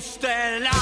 Stand. la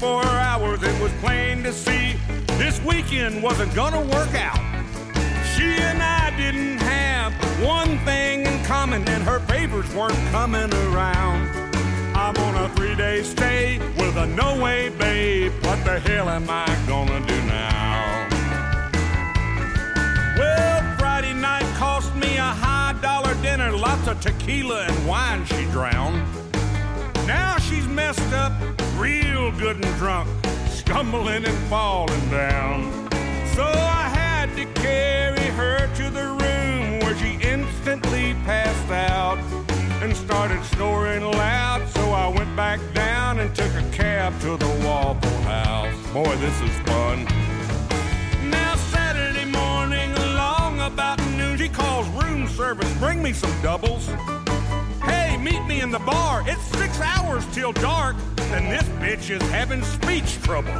24 hours, it was plain to see this weekend wasn't gonna work out. She and I didn't have one thing in common, and her favors weren't coming around. I'm on a three day stay with a no way babe. What the hell am I gonna do now? Well, Friday night cost me a high dollar dinner, lots of tequila and wine she drank. good and drunk, stumbling and falling down. So I had to carry her to the room where she instantly passed out and started snoring loud. So I went back down and took a cab to the Waffle House. Boy, this is fun. Now, Saturday morning, along about noon, she calls room service, bring me some doubles. Hey, meet me in the bar. It's six hours till dark and this bitch is having speech trouble.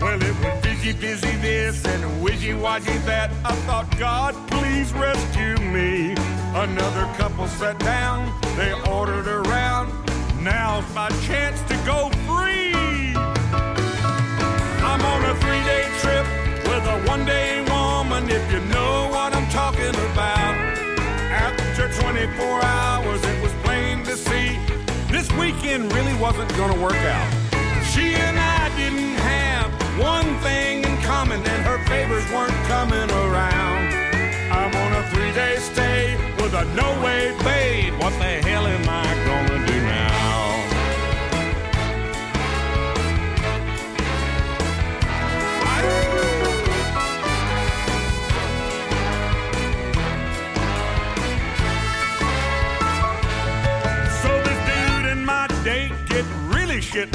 Well, it was busy, busy this and wishy washy that. I thought, God, please rescue me. Another couple sat down, they ordered around. Now's my chance to go free. I'm on a three day trip with a one day woman, if you know what I'm talking about. After 24 hours, it was plain to see this weekend really wasn't gonna work out. She and I didn't have one thing in common, and her favors weren't coming around. I'm on a three day stay with a no way babe. What the hell am I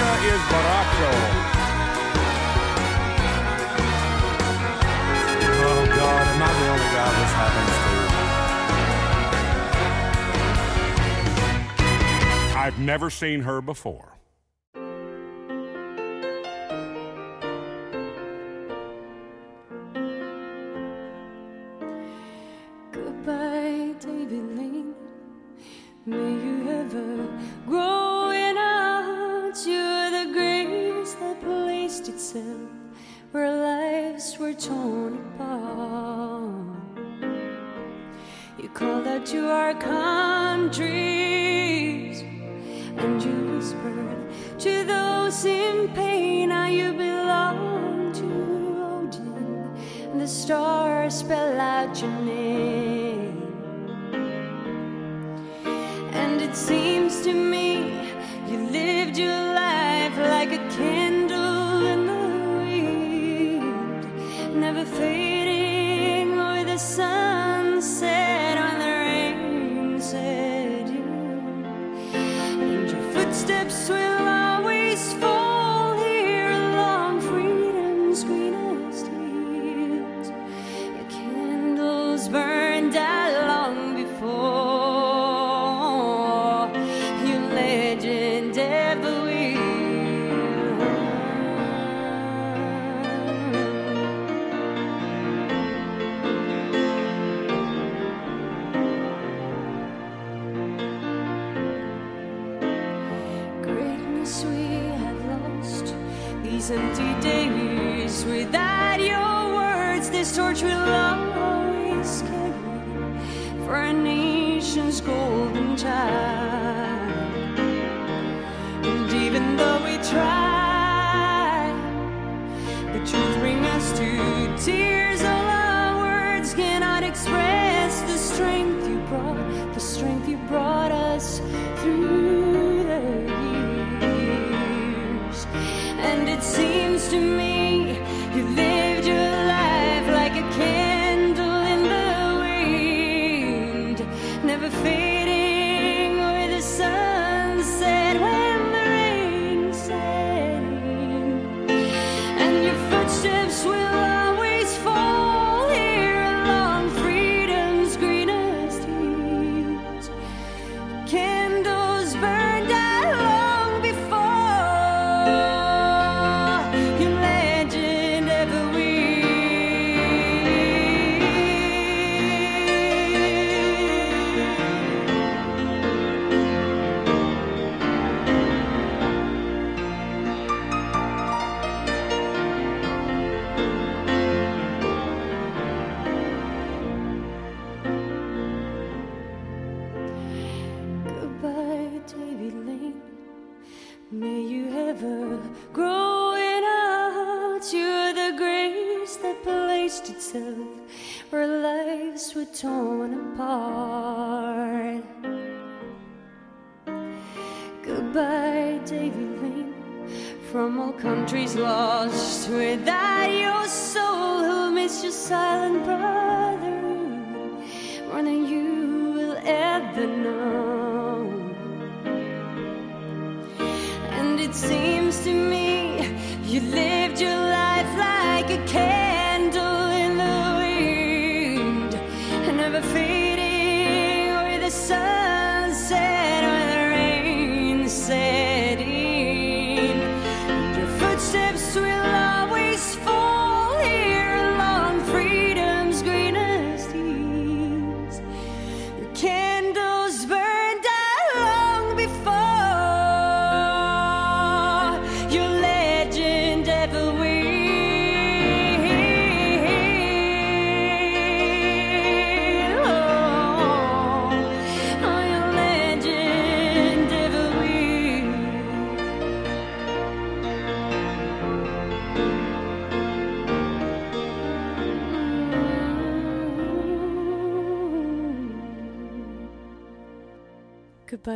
is. Oh God, am I the only guy this happens to? I've never seen her before. steps will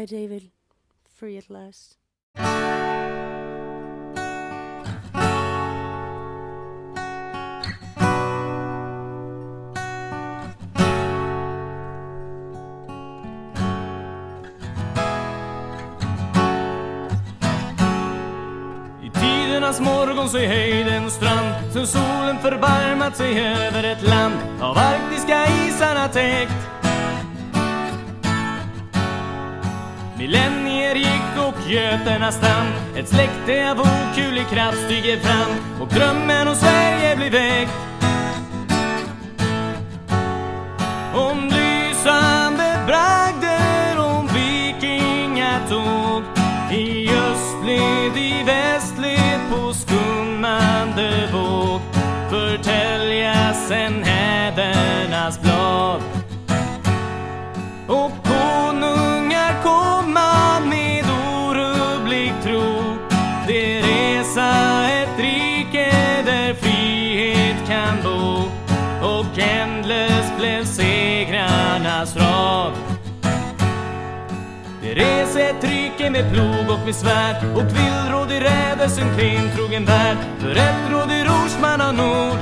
Goodbye, David. Free at last. I tidernas morgon så är höjden strand Sen solen förbarmat sig över ett land Av arktiska isarna täckt göternas stam Ett släkte av okulig kraft stiger fram. Och drömmen om Sverige blir väckt. Om lysande bragder, om vikingatåg. I östled, i västled, på skummande våg. Förtäljas en hädernas ett med plog och med svärd och villrådig rädelsen kring trogen värld. För ett råd rorsman av nord.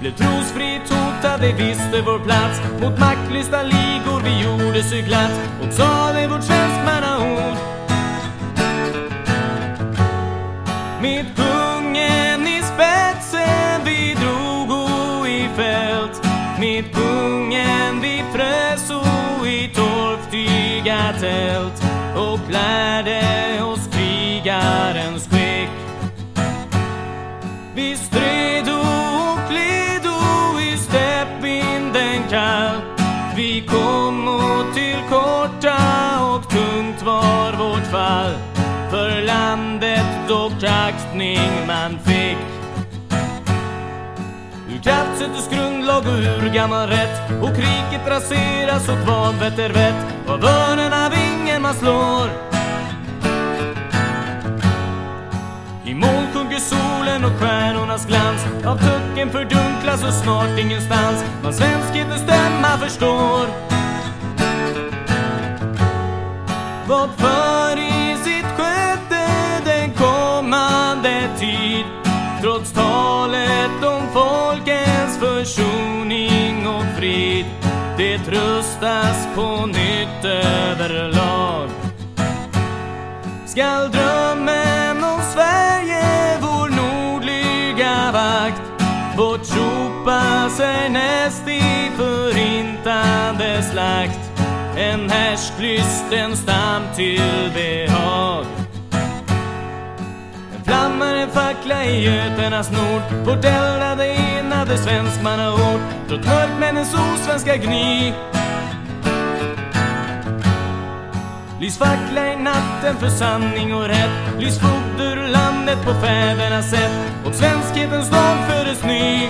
Blev trosfritt hotade, visste vår plats. Mot maktlysta ligor vi gjorde sig glatt. Och sade vårt svenskmannaord. Med lärde oss krigarens skick. Vi stred och kledo i steppvinden kall. Vi kom och till korta och tungt var vårt fall. För landet dock aktning man fick. Ur kraft sättes grundlag och ur gammal rätt. Och kriget raseras åt vanvett är vett. Vill örnen slår. I moln sjunker solen och stjärnornas glans. Av tucken fördunklas och snart ingenstans. Vad svenskhetens stämma förstår. Vad för i sitt sköte den kommande tid? Trots talet om folkens försoning och frid. Det tröstas på nytt överlag Skall drömmen om Sverige, vår nordliga vakt Bortropas härnäst i förintande slakt. En härsklysten stam till behag. En flammande fackla i Göternas nord. Vårt eldade enade svenskmannaord. Trots mörkmännens osvenska gny. Lys fackla i natten för sanning och rätt. Lys fot ur landet på fädernas sätt. Och svenskhetens dag föres ny.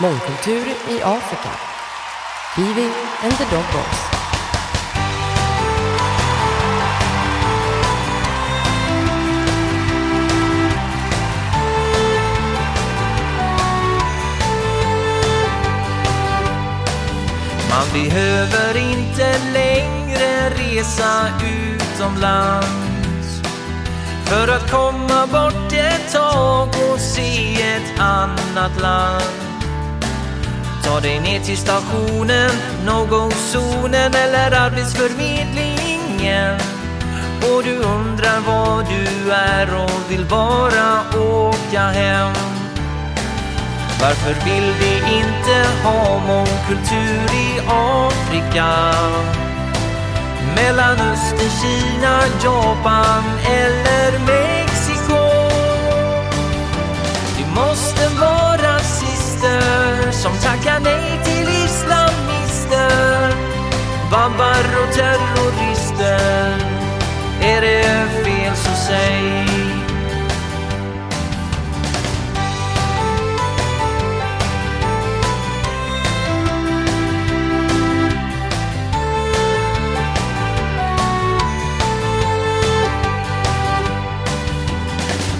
Mångkultur i Afrika. Kiwi and the Dog Boys. Man behöver inte längre resa utomlands för att komma bort ett tag och se ett annat land. Ta dig ner till stationen, no-go-zonen eller arbetsförmedlingen och du undrar var du är och vill bara åka hem. Varför vill vi inte ha mångkultur i Afrika? Mellanöstern, Kina, Japan eller say.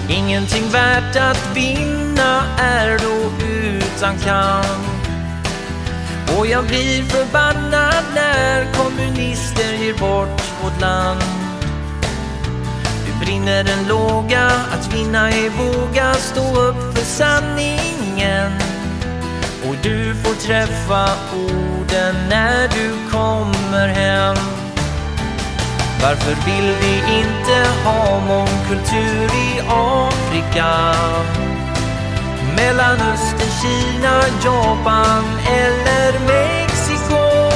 Ingenting värt att vinna är då utan kamp. Och jag blir förbannad när kommunister ger bort vårt land. Finner en låga, att vinna är våga stå upp för sanningen. Och du får träffa orden när du kommer hem. Varför vill vi inte ha mångkultur i Afrika? Mellanöstern, Kina, Japan eller Mexiko?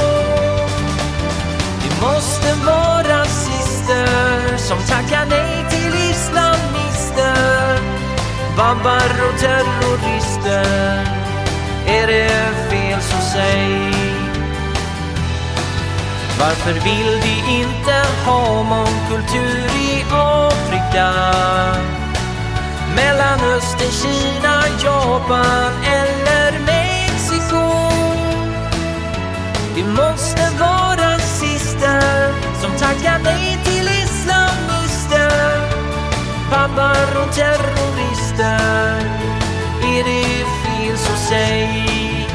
Det måste vara rasister som tackar nej Babbar och terrorister Är det fel så säg varför vill vi inte ha mångkultur i Afrika? Mellanöstern, Kina, Japan eller Mexiko? Det måste vara sista som tackar nej till Pappan och terrorister. Är det fel så säg.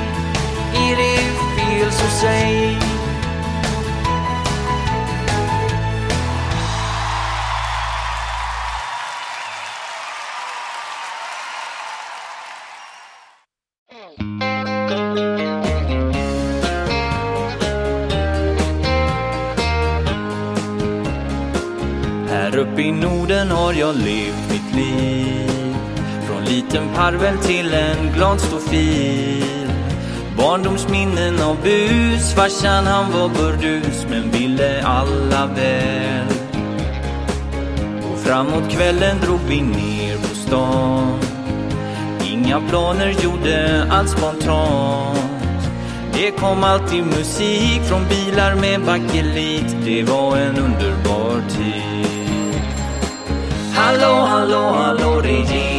Är det fel så säg. Liten till en glad stofil Barndomsminnen av bus Farsan han var burdus men ville alla väl. Och framåt kvällen drog vi ner på stan. Inga planer, gjorde allt spontant. Det kom alltid musik från bilar med bakelit. Det var en underbar tid. Hallå, hallå, hallå regeringen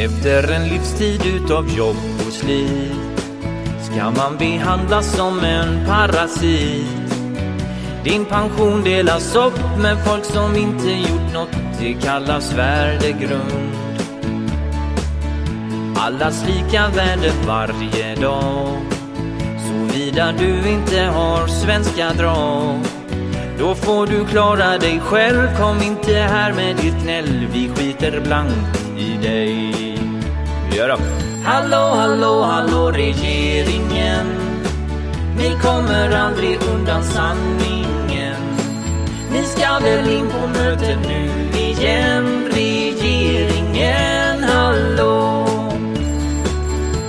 Efter en livstid utav jobb och slit ska man behandlas som en parasit. Din pension delas upp med folk som inte gjort något, det kallas värdegrund. Allas lika värde varje dag. Såvida du inte har svenska drag. Då får du klara dig själv, kom inte här med ditt gnäll. Vi skiter blankt i dig. Gör. Hallå, hallå, hallå regeringen. Ni kommer aldrig undan sanningen. Ni ska väl in på mötet nu igen, regeringen. Hallå.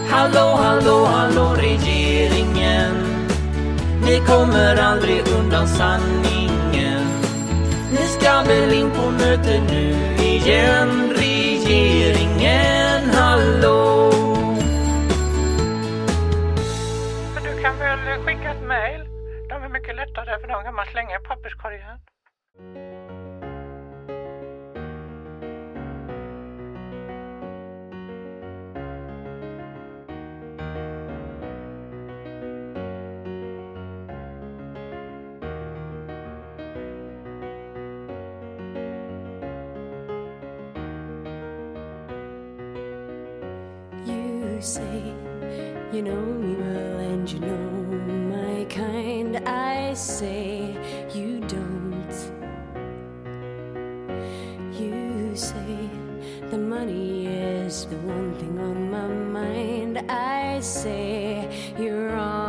Hallå, hallå, hallå regeringen. Ni kommer aldrig undan sanningen. Ni ska väl in på mötet nu igen, regeringen. Hallå. Du kan väl skicka ett mail? De är mycket lättare för de kan man slänga i papperskorgen. You say you know me well and you know my kind. I say you don't. You say the money is the one thing on my mind. I say you're wrong.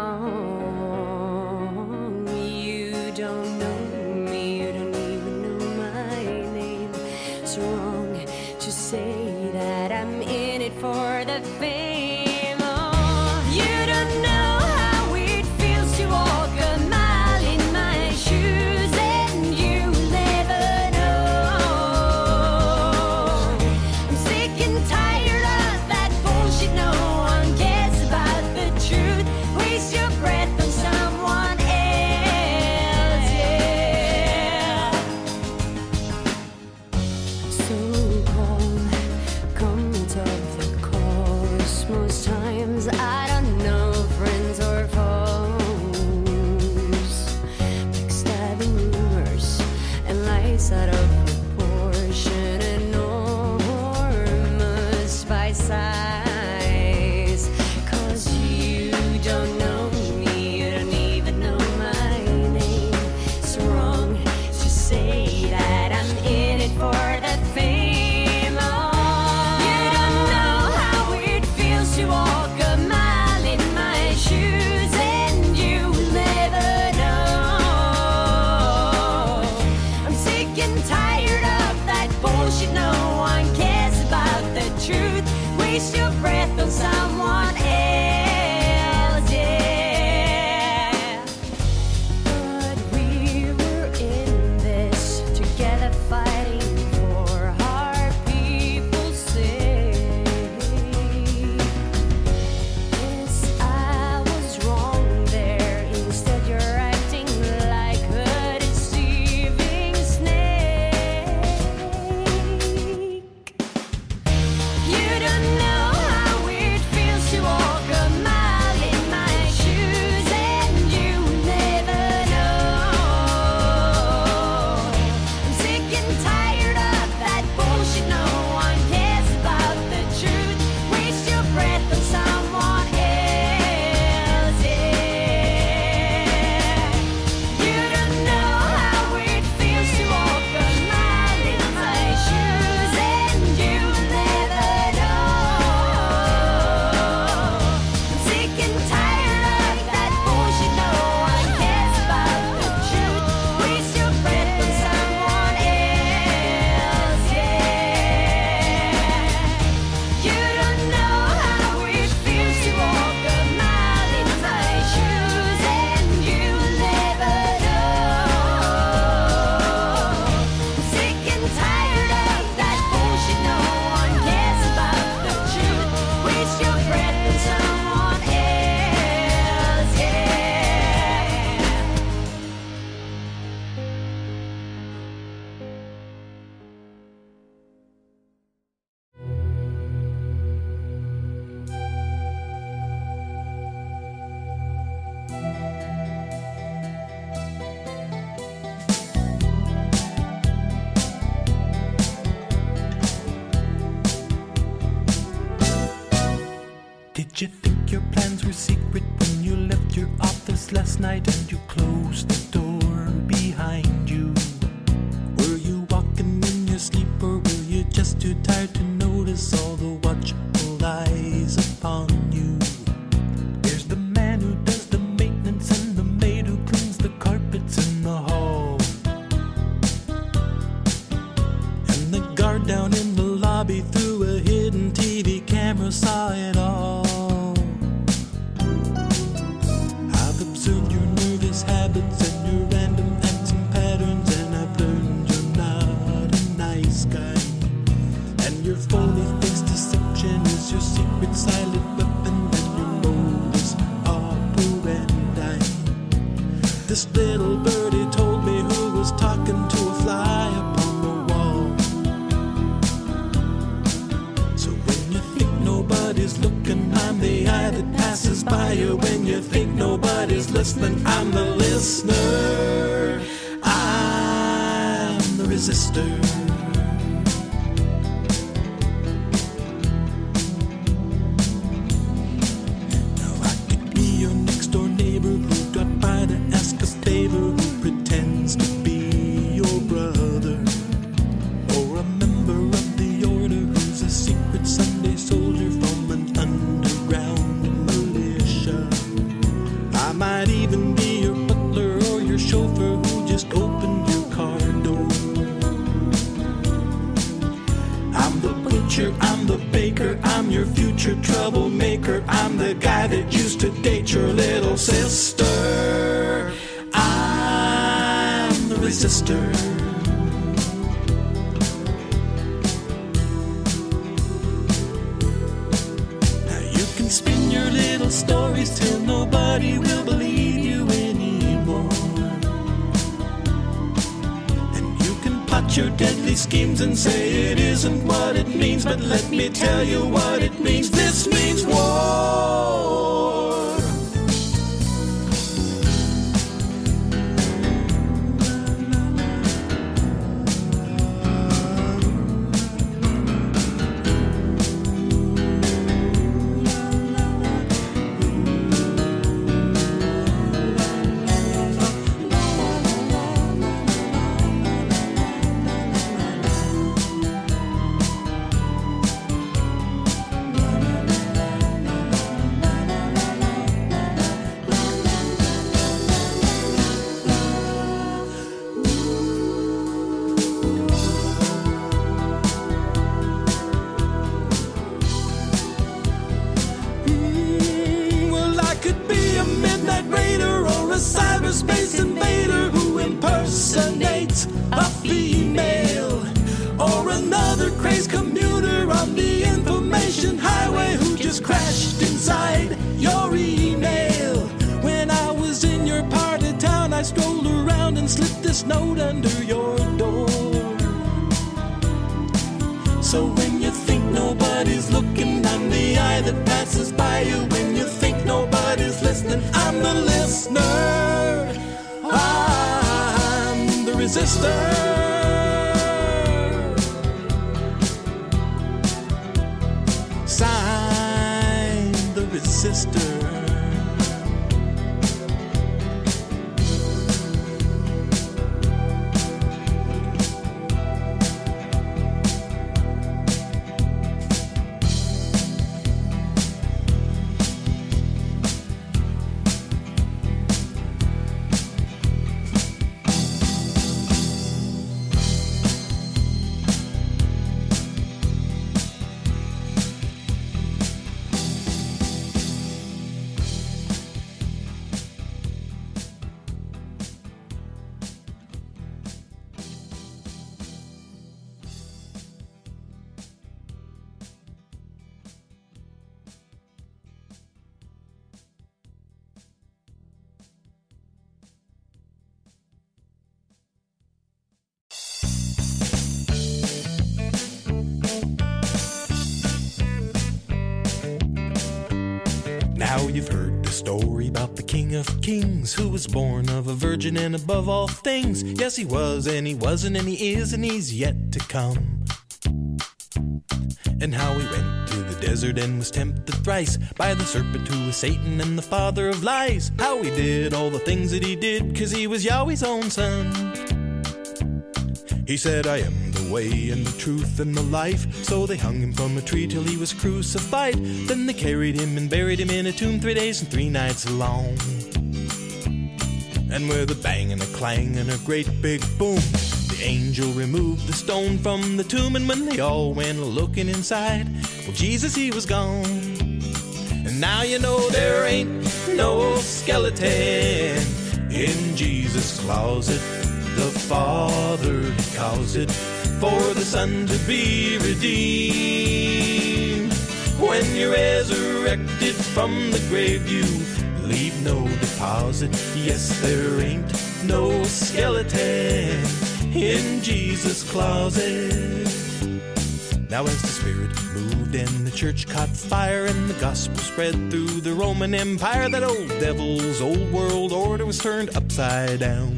about the King of Kings, who was born of a virgin and above all things. Yes, he was, and he wasn't, and he is, and he's yet to come. And how he went to the desert and was tempted thrice by the serpent who was Satan and the father of lies. How he did all the things that he did, cause he was Yahweh's own son. He said, I am way and the truth and the life. So they hung him from a tree till he was crucified. Then they carried him and buried him in a tomb three days and three nights long. And with a bang and a clang and a great big boom, the angel removed the stone from the tomb. And when they all went looking inside, well, Jesus, he was gone. And now you know there ain't no skeleton in Jesus' closet. The Father he caused it for the Son to be redeemed. When you're resurrected from the grave, you leave no deposit. Yes, there ain't no skeleton in Jesus' closet. Now, as the Spirit moved and the church caught fire and the gospel spread through the Roman Empire, that old devil's old world order was turned upside down.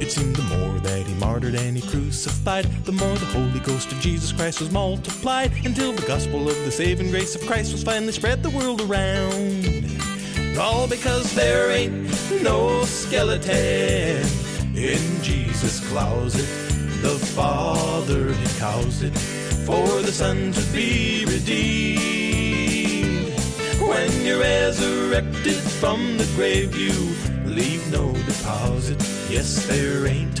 It seemed the more that he martyred and he crucified, the more the Holy Ghost of Jesus Christ was multiplied, until the gospel of the saving grace of Christ was finally spread the world around. All because there ain't no skeleton in Jesus' closet. The Father had caused it for the Son to be redeemed. When you're resurrected from the grave, you leave no deposit. Yes, there ain't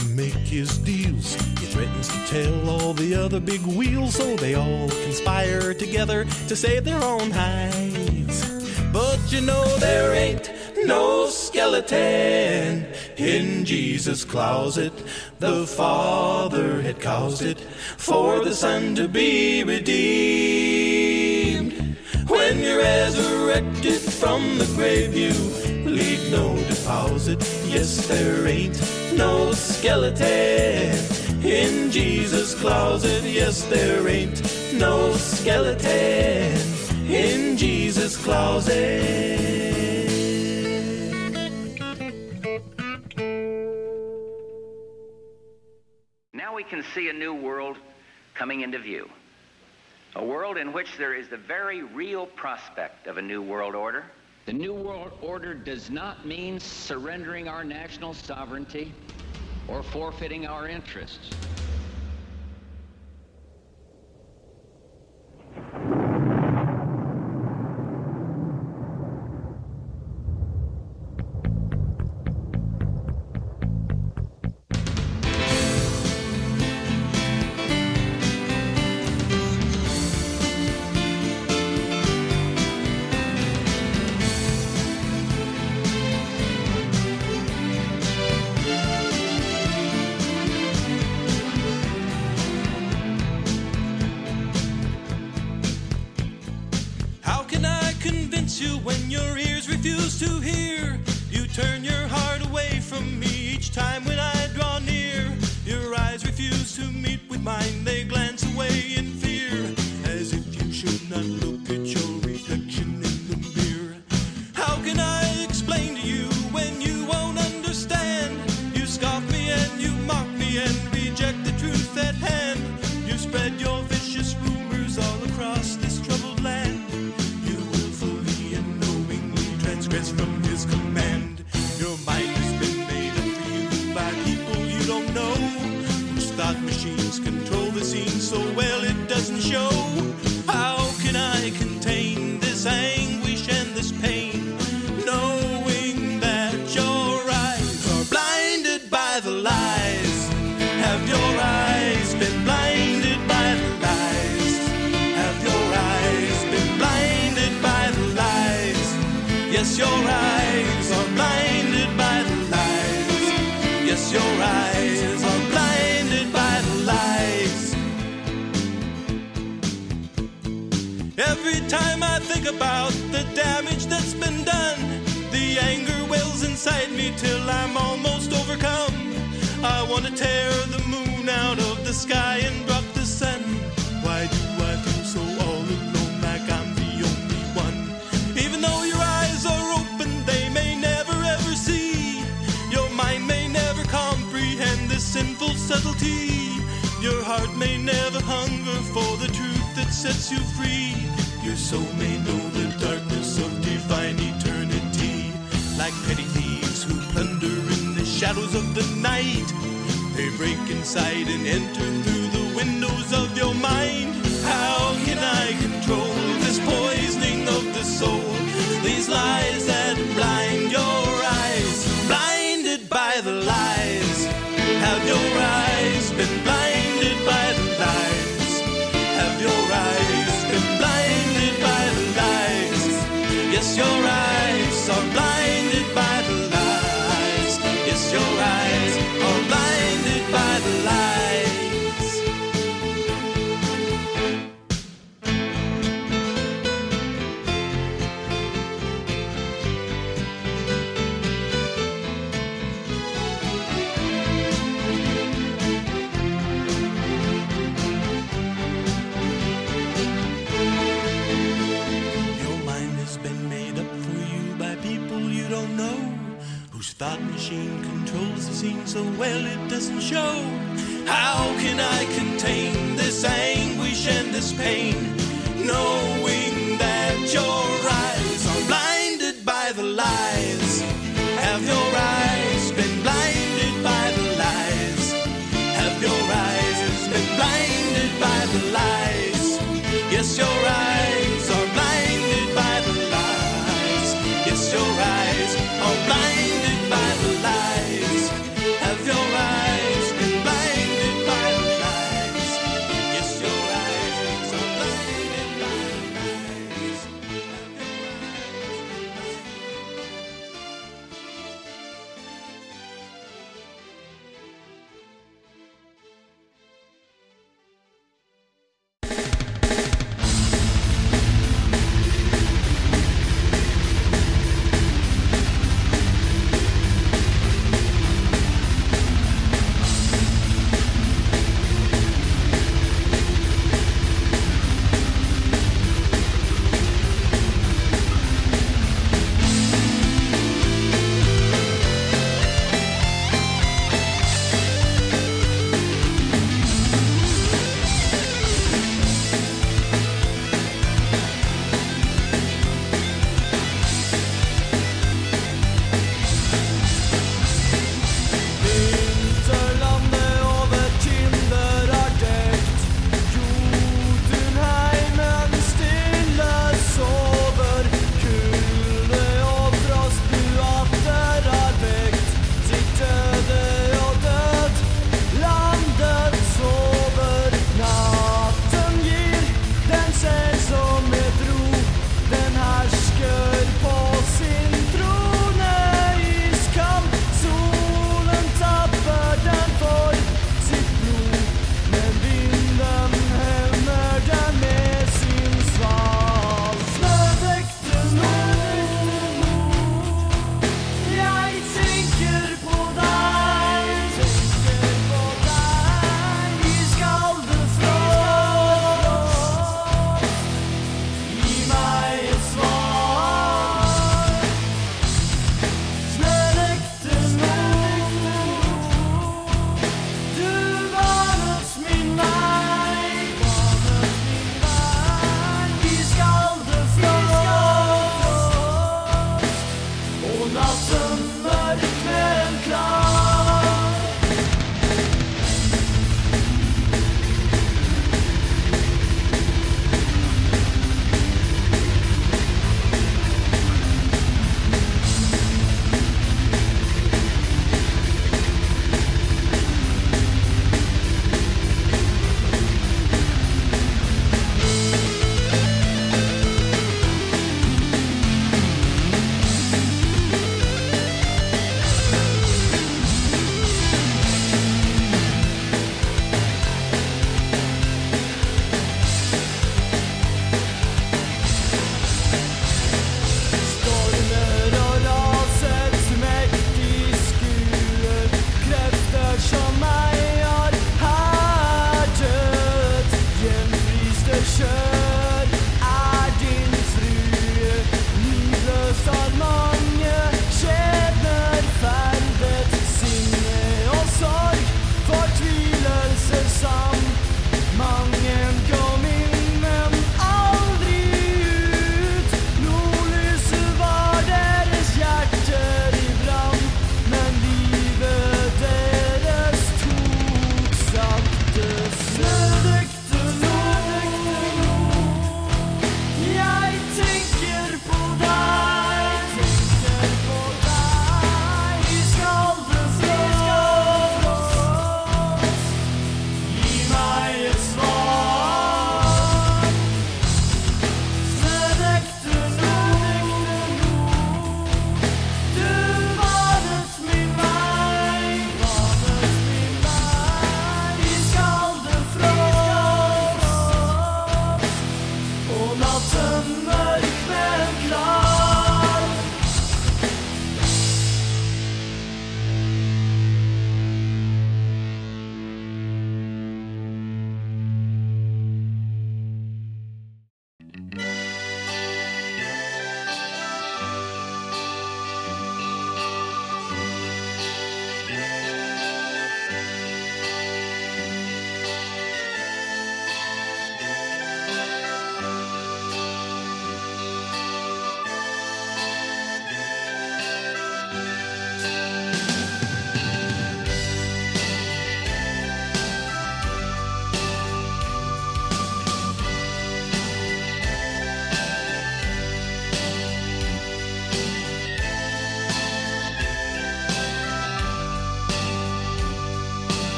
his deals, he threatens to tell all the other big wheels so they all conspire together to save their own hides. But you know there ain't no skeleton in Jesus' closet. The Father had caused it for the Son to be redeemed. When you're resurrected from the grave, you leave no deposit. Yes, there ain't no skeleton in Jesus' closet. Yes, there ain't no skeleton in Jesus' closet. Now we can see a new world coming into view. A world in which there is the very real prospect of a new world order. The New World Order does not mean surrendering our national sovereignty or forfeiting our interests.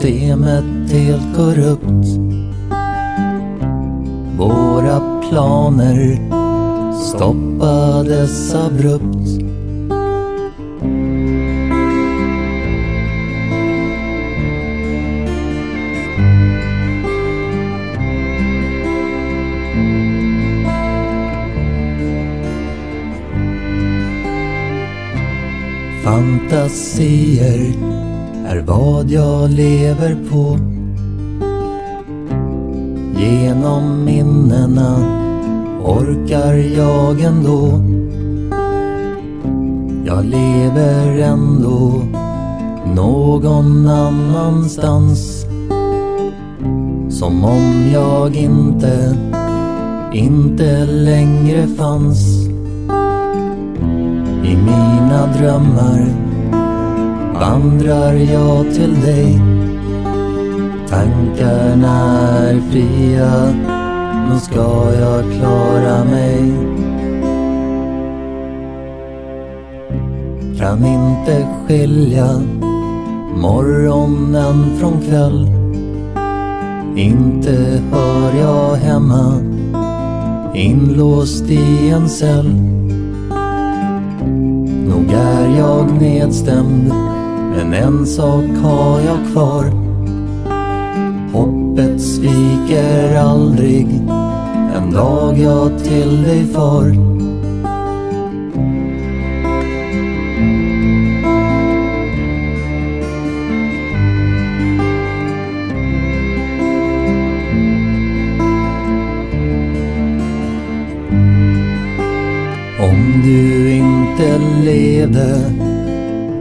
Systemet jag till dig. Tankarna är fria, nu ska jag klara mig. Kan inte skilja morgonen från kväll. Inte hör jag hemma inlåst i en cell. Nog är jag nedstämd, men en sak har jag kvar. Hoppet sviker aldrig, en dag jag till dig far. Om du inte levde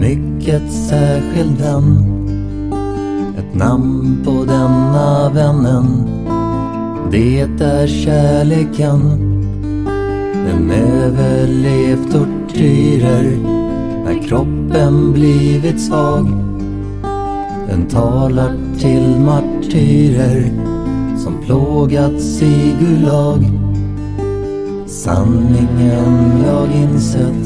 mycket särskild vän. Ett namn på denna vännen. Det är kärleken. Den överlevt tortyrer. När kroppen blivit svag. Den talar till martyrer. Som plågats i Gulag. Sanningen jag insett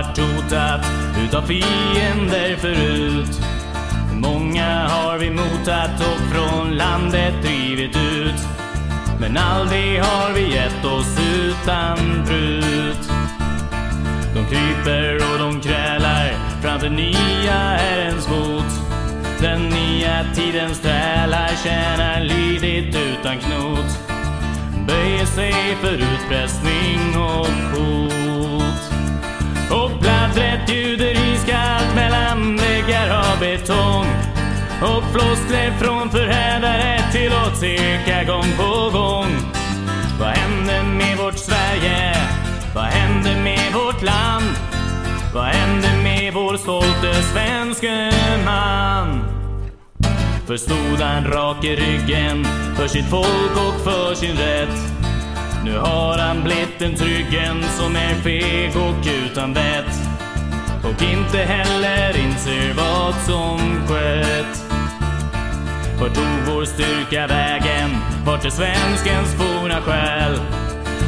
Vart hotat utav fiender förut. Många har vi motat och från landet drivit ut. Men aldrig har vi gett oss utan brut. De kryper och de krälar framför nya Herrens fot. Den nya tidens trälar tjänar lydigt utan knot. Böjer sig för utpressning och hot. Och ljuder iskallt mellan väggar av betong. Och floskler från förrädare tillåts eka gång på gång. Vad händer med vårt Sverige? Vad händer med vårt land? Vad händer med vår stolte svenske man? Förstod han rak i ryggen för sitt folk och för sin rätt. Nu har han blivit en tryggen som är feg och utan vett. Och inte heller inser vad som skett. Vart tog vår styrka vägen? Vart är svenskens forna själ?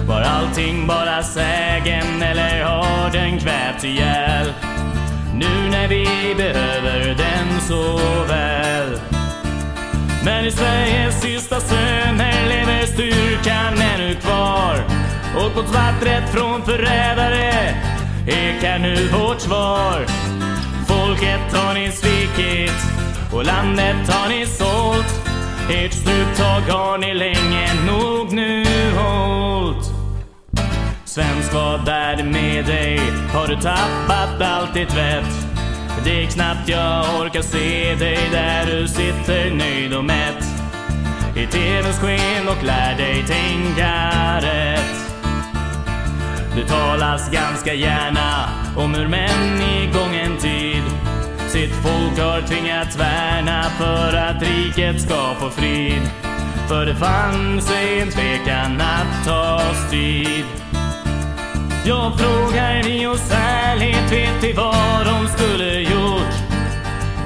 Var allting bara sägen eller har den kvävts ihjäl? Nu när vi behöver den så väl. Men i Sveriges sista söner lever styrkan ännu kvar. Och mot vattnet från förrädare ekar nu vårt svar. Folket har ni svikit och landet har ni sålt. Ert struptag har ni länge nog nu hållt. Svensk, vad är det med dig? Har du tappat allt ditt vett? Det är knappt jag orkar se dig där du sitter nöjd och mätt i TVns sken och lär dig tänka rätt. Det talas ganska gärna om hur män i gången tid sitt folk har tvingats värna för att riket ska få frid. För det fanns en tvekan att ta strid. Jag frågar i oss ärlighet, vet vi vad de skulle gjort?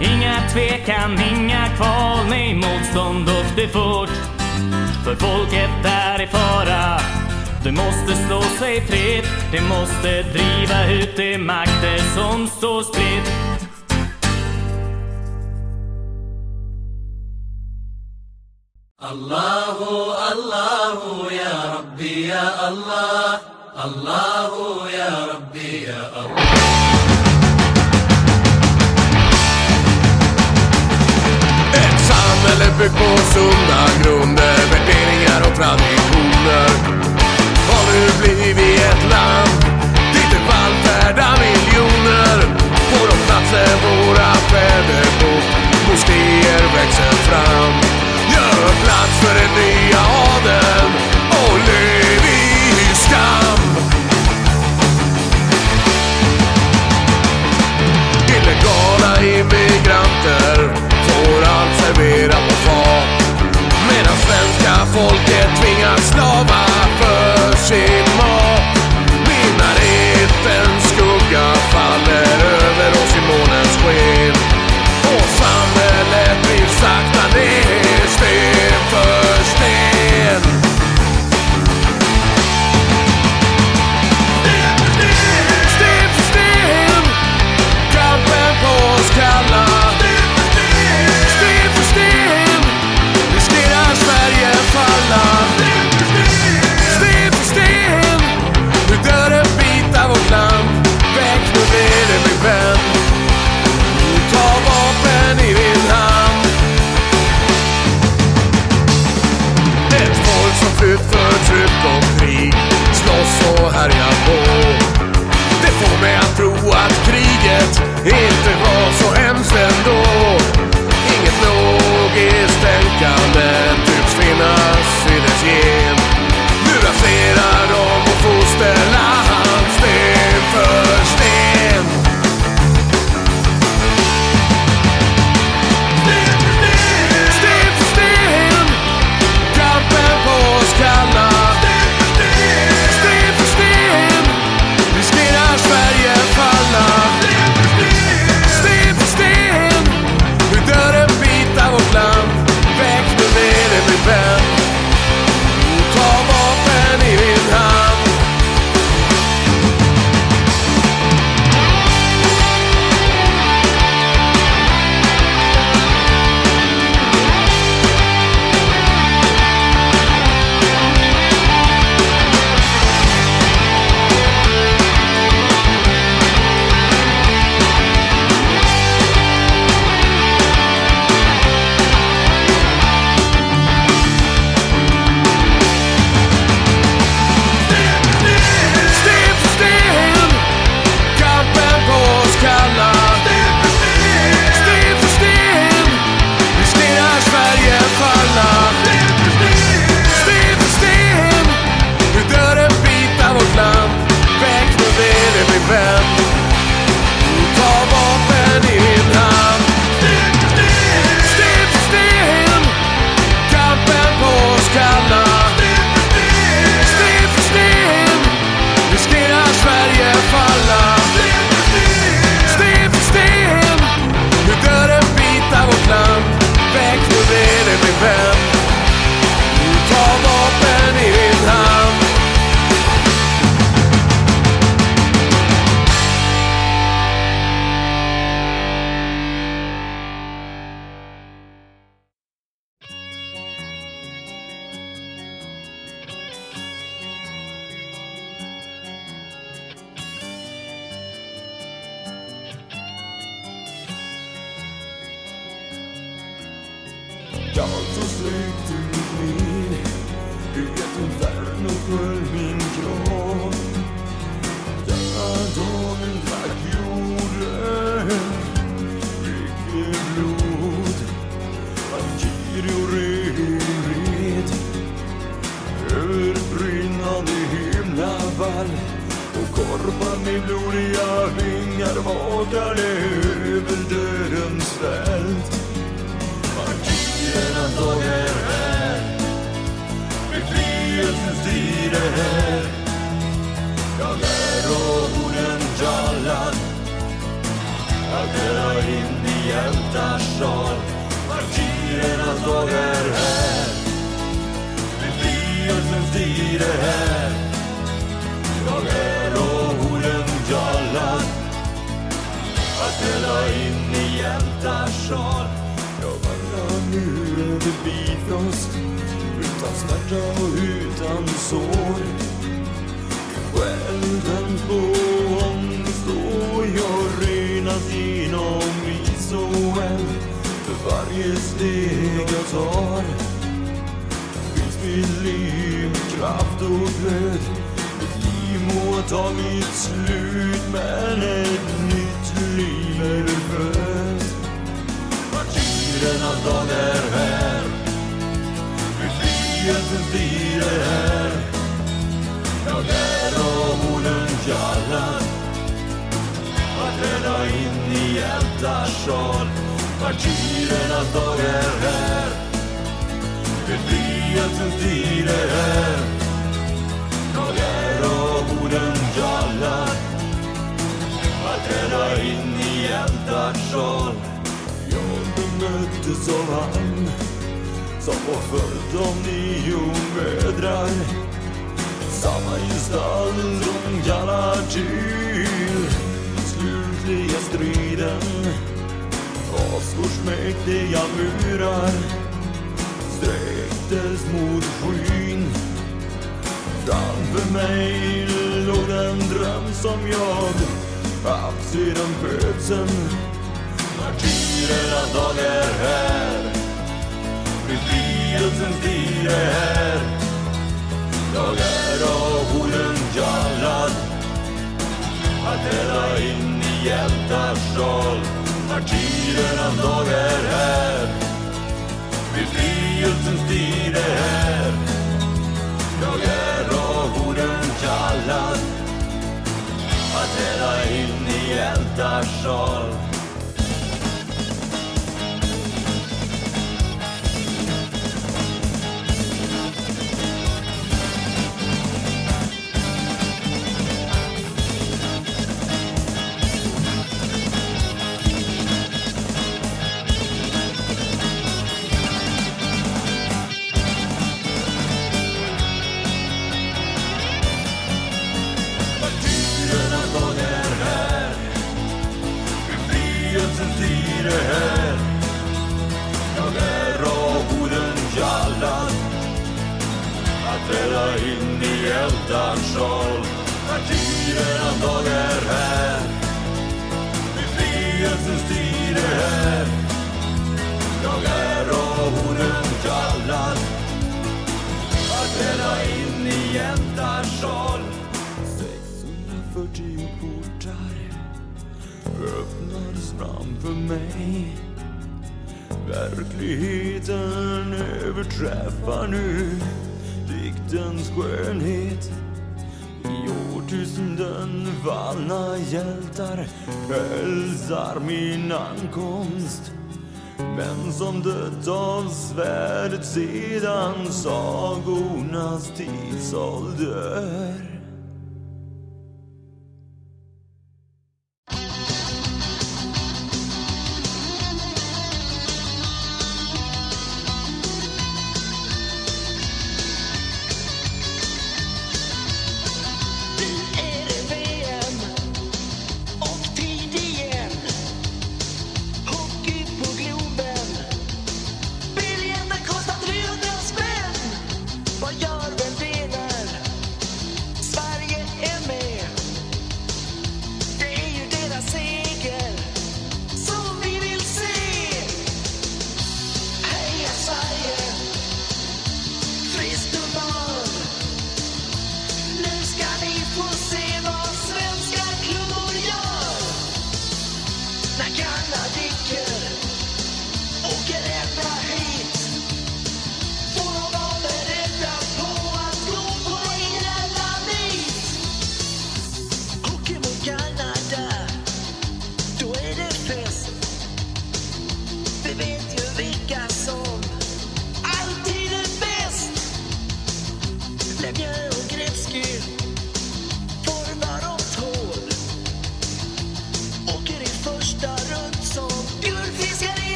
Inga tvekan, inga kval, nej motstånd och det fort. För folket är i fara, det måste slå sig fritt. Det måste driva ut de makter som står spritt. الله الله يا ربي يا الله الله يا ربي يا الله Ett samhälle byggt på sunda grunder, värderingar och traditioner nu blir vi ett land dit det fall miljoner på de platser våra fäder bott. Moskéer växer fram. Gör plats för den nya adeln och lev i skam. Illegala immigranter får allt serverat på fat medan svenska folket tvingas slava sin mat. Minnaretens skugga faller över oss i månens sken. Och samhället blir sagt får mig att tro att kriget inte var så hemskt ändå.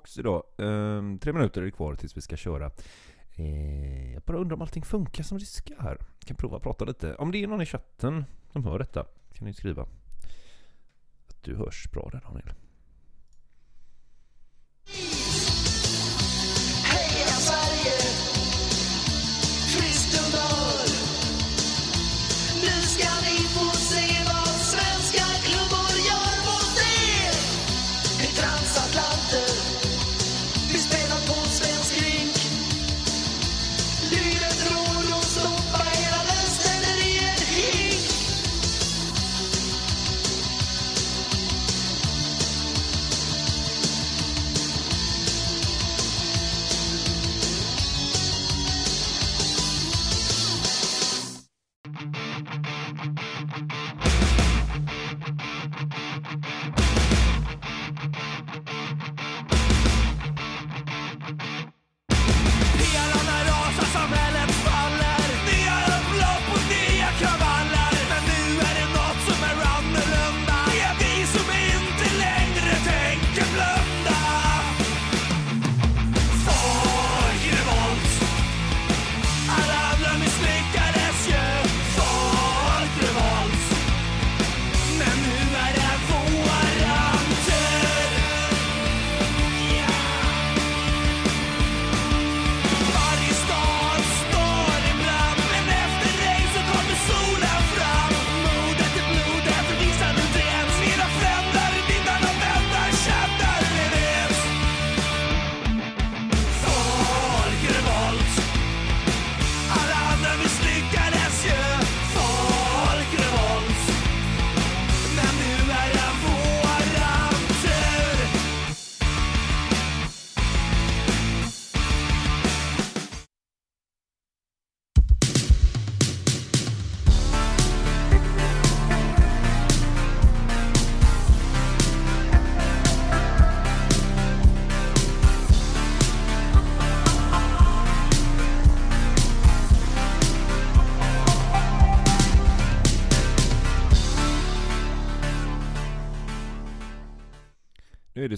Tillbaks idag. Ehm, tre minuter är det kvar tills vi ska köra. Eh, jag bara undrar om allting funkar som det ska här. Jag kan prova att prata lite. Om det är någon i chatten som hör detta kan ni skriva. Att du hörs bra där Daniel.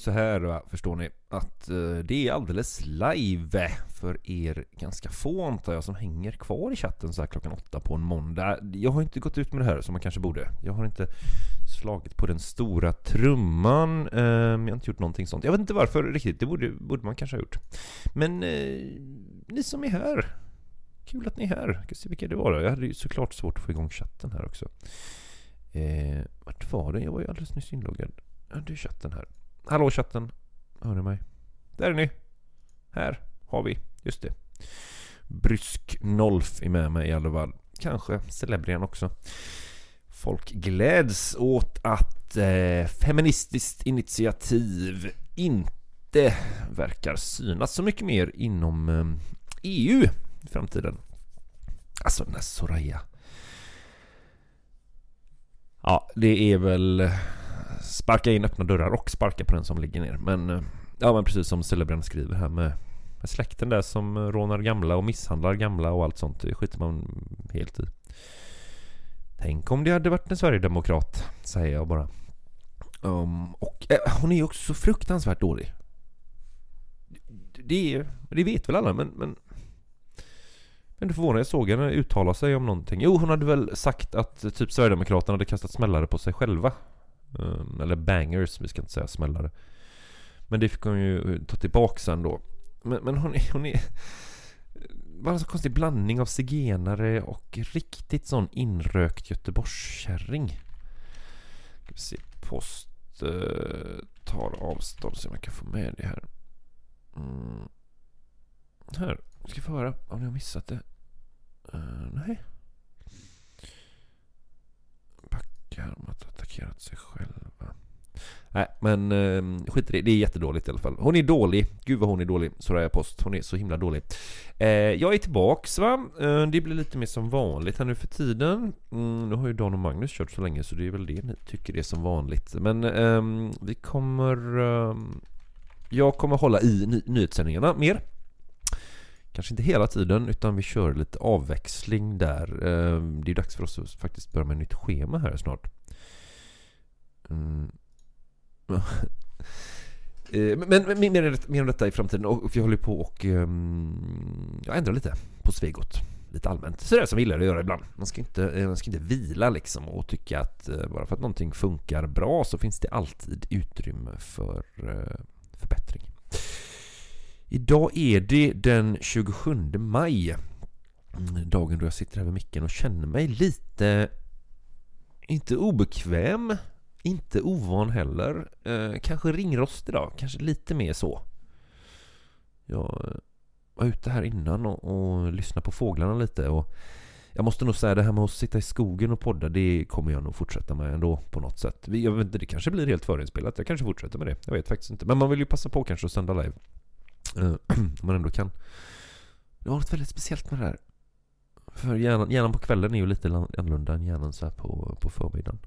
Så här förstår ni att eh, det är alldeles live för er ganska få antar jag som hänger kvar i chatten så här klockan åtta på en måndag. Jag har inte gått ut med det här som man kanske borde. Jag har inte slagit på den stora trumman. Eh, jag har inte gjort någonting sånt. Jag vet inte varför riktigt. Det borde, borde man kanske ha gjort. Men eh, ni som är här Kul att ni är här. Jag ska se vilka det var då. Jag hade ju såklart svårt att få igång chatten här också. Eh, vart var den? Jag var ju alldeles nyss inloggad. Ja, du chatten här. Hallå chatten. Hör ni mig? Där är ni. Här har vi. Just det. Brysk Nolf är med mig i alla fall. Kanske Celebrian också. Folk gläds åt att eh, Feministiskt initiativ inte verkar synas så mycket mer inom eh, EU i framtiden. Alltså den här Soraya. Ja, det är väl sparka in öppna dörrar och sparka på den som ligger ner. Men eh, ja, men precis som Celebrant skriver här med, med släkten där som rånar gamla och misshandlar gamla och allt sånt. Det skiter man helt i. Tänk om det hade varit en Sverigedemokrat, säger jag bara. Um, och äh, hon är ju också fruktansvärt dålig. Det, är- det vet väl alla, men... men men det förvånar jag såg henne uttala sig om någonting. Jo, hon hade väl sagt att typ Sverigedemokraterna hade kastat smällare på sig själva. Um, eller bangers, vi ska inte säga smällare. Men det fick hon ju ta tillbaka sen då. Men, men hon är... Hon är bara en så konstig blandning av zigenare och riktigt sån inrökt Göteborgskärring. Ska vi se, post eh, tar avstånd så man kan få med det här. Mm. Här, ska vi få höra om ni har missat det. Uh, nej. Backar om att ha attackerat sig själva. Nej, men eh, skit i det. Det är jättedåligt i alla fall. Hon är dålig. Gud vad hon är dålig. Soraya Post. Hon är så himla dålig. Eh, jag är tillbaks va. Eh, det blir lite mer som vanligt här nu för tiden. Mm, nu har ju Dan och Magnus kört så länge så det är väl det ni tycker är som vanligt. Men eh, vi kommer... Ehm, jag kommer hålla i ny- nyhetssändningarna mer. Kanske inte hela tiden utan vi kör lite avväxling där. Ehm, det är dags för oss att faktiskt börja med ett nytt schema här snart. Mm. Eh, men, men men mer, mer om detta i framtiden och vi håller på och ehm, jag ändrar lite på Svegot. Lite allmänt. Sådär som vi gillar att göra ibland. Man ska inte, eh, man ska inte vila liksom och tycka att eh, bara för att någonting funkar bra så finns det alltid utrymme för förbättring. Idag är det den 27 maj. Mm, dagen då jag sitter här vid micken och känner mig lite inte obekväm inte ovan heller. Eh, kanske ringrostig idag. Kanske lite mer så. Jag eh, var ute här innan och, och lyssnade på fåglarna lite och jag måste nog säga det här med att sitta i skogen och podda det kommer jag nog fortsätta med ändå på något sätt. Jag vet inte, det kanske blir helt förinspelat. Jag kanske fortsätter med det. Jag vet faktiskt inte. Men man vill ju passa på kanske att sända live. Eh, om man ändå kan. Det var något väldigt speciellt med det här. För hjärnan, hjärnan på kvällen är ju lite annorlunda än hjärnan så här på, på förmiddagen.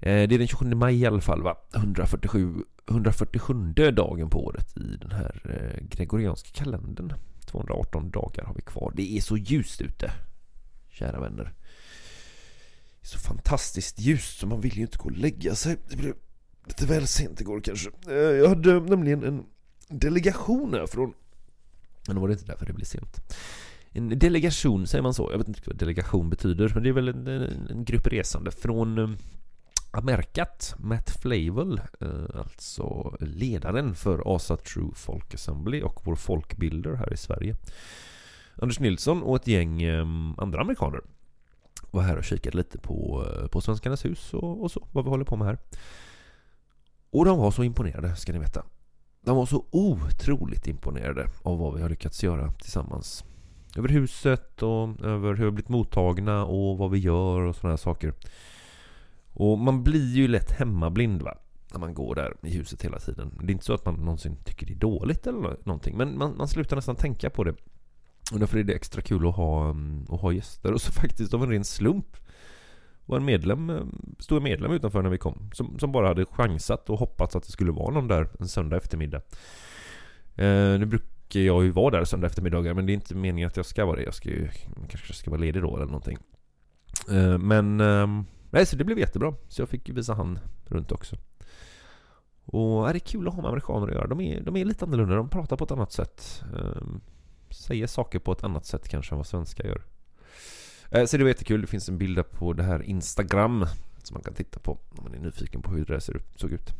Eh, Det är den 27 maj i alla fall va? 147, 147 dagen på året i den här eh, gregorianska kalendern. 218 dagar har vi kvar. Det är så ljust ute. Kära vänner. Det är så fantastiskt ljust så man vill ju inte gå och lägga sig. Det blev lite väl sent igår kanske. Eh, Jag hade nämligen en Delegationer från... Men var det inte därför det blev sent. En delegation, säger man så? Jag vet inte vad delegation betyder, men det är väl en, en, en grupp resande från eh, Amerikat, Matt Flavel, eh, alltså ledaren för ASA True Folk Assembly och vår folkbilder här i Sverige. Anders Nilsson och ett gäng eh, andra amerikaner var här och kikade lite på, på Svenskarnas hus och, och så, vad vi håller på med här. Och de var så imponerade, ska ni veta. De var så otroligt imponerade av vad vi har lyckats göra tillsammans. Över huset och över hur vi har blivit mottagna och vad vi gör och sådana här saker. Och man blir ju lätt hemmablind va? När man går där i huset hela tiden. Det är inte så att man någonsin tycker det är dåligt eller någonting. Men man, man slutar nästan tänka på det. Och därför är det extra kul att ha, mm, att ha gäster. Och så faktiskt av en ren slump var en medlem, eh, stod en medlem utanför när vi kom. Som, som bara hade chansat och hoppats att det skulle vara någon där en söndag eftermiddag. Eh, nu brukar jag ju vara där söndag eftermiddagar men det är inte meningen att jag ska vara det. Jag ska ju, kanske ska vara ledig då eller någonting. Eh, men eh, nej, så det blev jättebra. Så jag fick visa han runt också. Och är det är kul att ha med amerikaner att göra. De är, de är lite annorlunda. De pratar på ett annat sätt. Ehm, säger saker på ett annat sätt kanske än vad svenskar gör. Eh, så det var jättekul. Det finns en bild på det här Instagram som man kan titta på om man är nyfiken på hur det där ser ut, såg ut.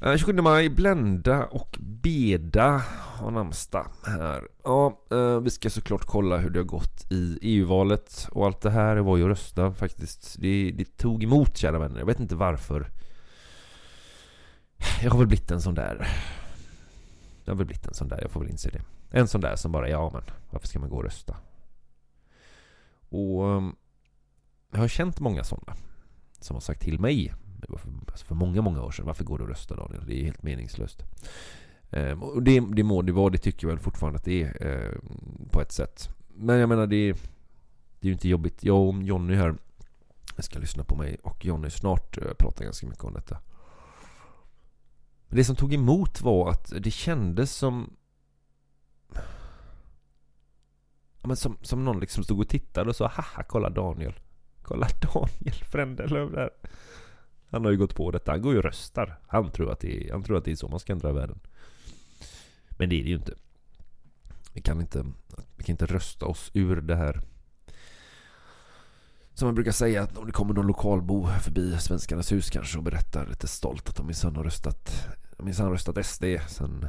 Eh, 27 maj, Blenda och Beda har namnsdag här. Ja, eh, vi ska såklart kolla hur det har gått i EU-valet och allt det här. Det var ju att rösta faktiskt. Det, det tog emot kära vänner. Jag vet inte varför. Jag har väl blivit en sån där. Jag har väl blivit en sån där, jag får väl inse det. En sån där som bara, ja men varför ska man gå och rösta? Och ehm, jag har känt många sådana som har sagt till mig det var för, alltså för många, många år sedan. Varför går du och röstar Daniel? Det är helt meningslöst. Ehm, och det, det må det vara, det tycker jag väl fortfarande att det är ehm, på ett sätt. Men jag menar, det, det är ju inte jobbigt. Jag och Jonny här jag ska lyssna på mig och Jonny snart eh, pratar ganska mycket om detta. Men det som tog emot var att det kändes som ja, men som, som någon liksom stod och tittade och sa haha kolla Daniel. Kolla Daniel Frändelöv där. Han har ju gått på detta. Han går ju och röstar. Han tror att det är, han tror att det är så man ska ändra världen. Men det är det ju inte. Vi kan inte, vi kan inte rösta oss ur det här. Som man brukar säga att om det kommer någon lokalbo förbi Svenskarnas hus kanske och berättar lite stolt att de minsann har röstat minsann röstat SD sen,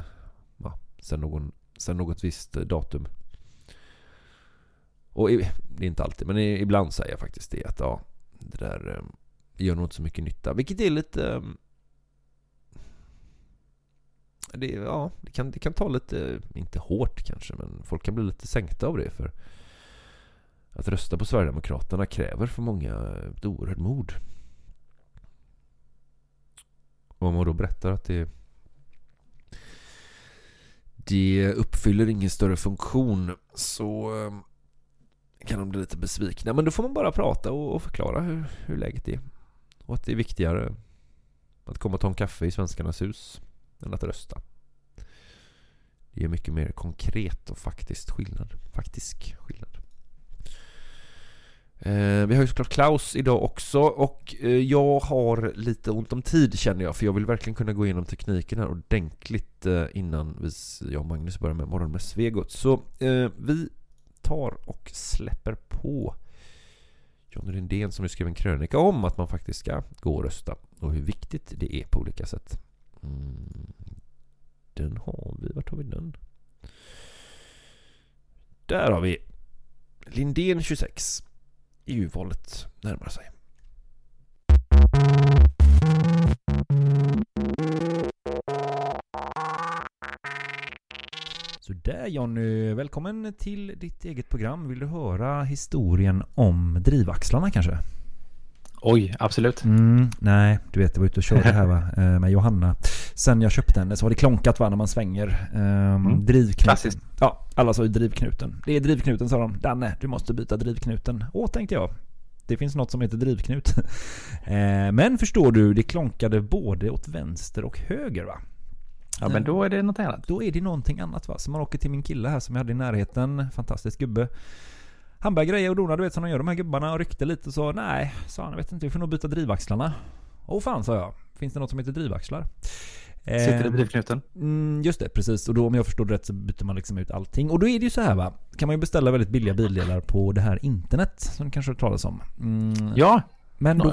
ja, sen, någon, sen något visst datum. Och i, det är inte alltid, men ibland säger jag faktiskt det att ja, det där eh, gör nog inte så mycket nytta. Vilket är lite... Ehm, det, ja, det kan, det kan ta lite, inte hårt kanske, men folk kan bli lite sänkta av det. För att rösta på Sverigedemokraterna kräver för många eh, ett oerhört mod. Och om man då berättar att det det uppfyller ingen större funktion så ehm, kan de bli lite besvikna. Men då får man bara prata och, och förklara hur, hur läget är. Och att det är viktigare att komma och ta en kaffe i Svenskarnas hus än att rösta. Det är mycket mer konkret och faktiskt skillnad. Faktisk skillnad. Eh, vi har ju såklart Klaus idag också och eh, jag har lite ont om tid känner jag för jag vill verkligen kunna gå igenom tekniken här ordentligt eh, innan vi, jag och Magnus börjar med Morgon med Svegot. Så eh, vi tar och släpper på Johnny Lindén som ju skrev en krönika om att man faktiskt ska gå och rösta och hur viktigt det är på olika sätt. Mm. Den har vi, vart har vi den? Där har vi Lindén 26 EU-valet närmar sig. Så där Jonny, välkommen till ditt eget program. Vill du höra historien om drivaxlarna kanske? Oj, absolut. Mm, nej, du vet jag var ute och körde här va, eh, med Johanna. Sen jag köpte henne så har det klonkat va när man svänger. Um, Mm. Drivknuten. Klassiskt. Ja, alla sa ju drivknuten. Det är drivknuten sa de. Danne, du måste byta drivknuten. Åh, tänkte jag. Det finns något som heter drivknut. Eh, Men förstår du, det klonkade både åt vänster och höger va? Ja, men då är det något annat. Då är det någonting annat va. Så man åker till min kille här som jag hade i närheten. Fantastisk gubbe. Han började greja och dona, du vet som de gör de här gubbarna och ryckte lite och sa nej, sa han, jag vet inte, vi får nog byta drivaxlarna. Åh fan, sa jag. Finns det något som heter drivaxlar? Sitter i Eh, drivknuten? Mm, just det, precis. Och då om jag förstår det rätt så byter man liksom ut allting. Och då är det ju så här va. Kan man ju beställa väldigt billiga bildelar på det här internet. Som du kanske talas om. Mm, Ja. Men då,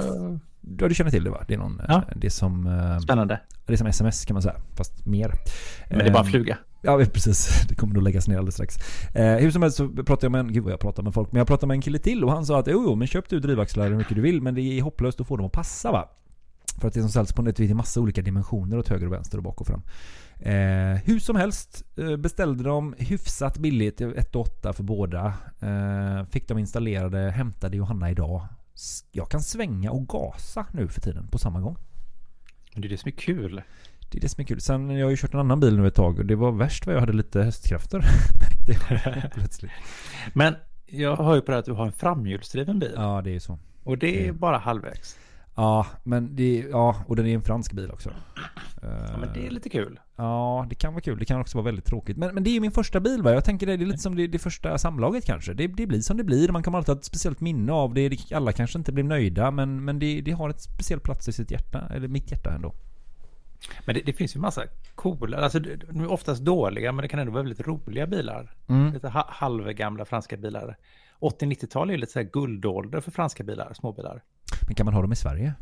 Ja. du känner till det va? Det är någon... Ja. Det är som... eh, Spännande. Det är som sms kan man säga. Fast mer. Men det är bara Eh, fluga. Ja precis, det kommer nog läggas ner alldeles strax. Eh, hur som helst så pratade jag med en, gud vad jag pratar med folk, men jag pratade med en kille till och han sa att jo, jo men köp du drivaxlar hur mycket du vill men det är hopplöst att få dem att passa va. För att det som säljs på nätet är massa olika dimensioner åt höger och vänster och bak och fram. Eh, hur som helst eh, beställde de hyfsat billigt, 1 8 för båda. Eh, fick de installerade, hämtade Johanna idag. Jag kan svänga och gasa nu för tiden på samma gång. Men det är det som är kul. Det är det som är kul. Sen jag har ju kört en annan bil nu ett tag och det var värst vad jag hade lite hästkrafter. Plötsligt. Men jag hör ju på det att du har en framhjulsdriven bil. Ja, det är så. Och det är bara halvvägs. Ja, men det, ja, och den är en fransk bil också. Ja, men det är lite kul. Ja, det kan vara kul. Det kan också vara väldigt tråkigt. Men, men det är ju min första bil va? Jag tänker det, det är lite som det, det första samlaget kanske. Det, det blir som det blir. Man kommer alltid ha ett speciellt minne av det. Alla kanske inte blir nöjda men, men det, det har ett speciell plats i sitt hjärta. Eller mitt hjärta ändå. Men det, det finns ju massa coola, alltså de är oftast dåliga men det kan ändå vara väldigt roliga bilar. Mm. Lite ha, halvgamla franska bilar. 80-90-tal är ju lite så här guldålder för franska bilar, småbilar. Men kan man ha dem i Sverige?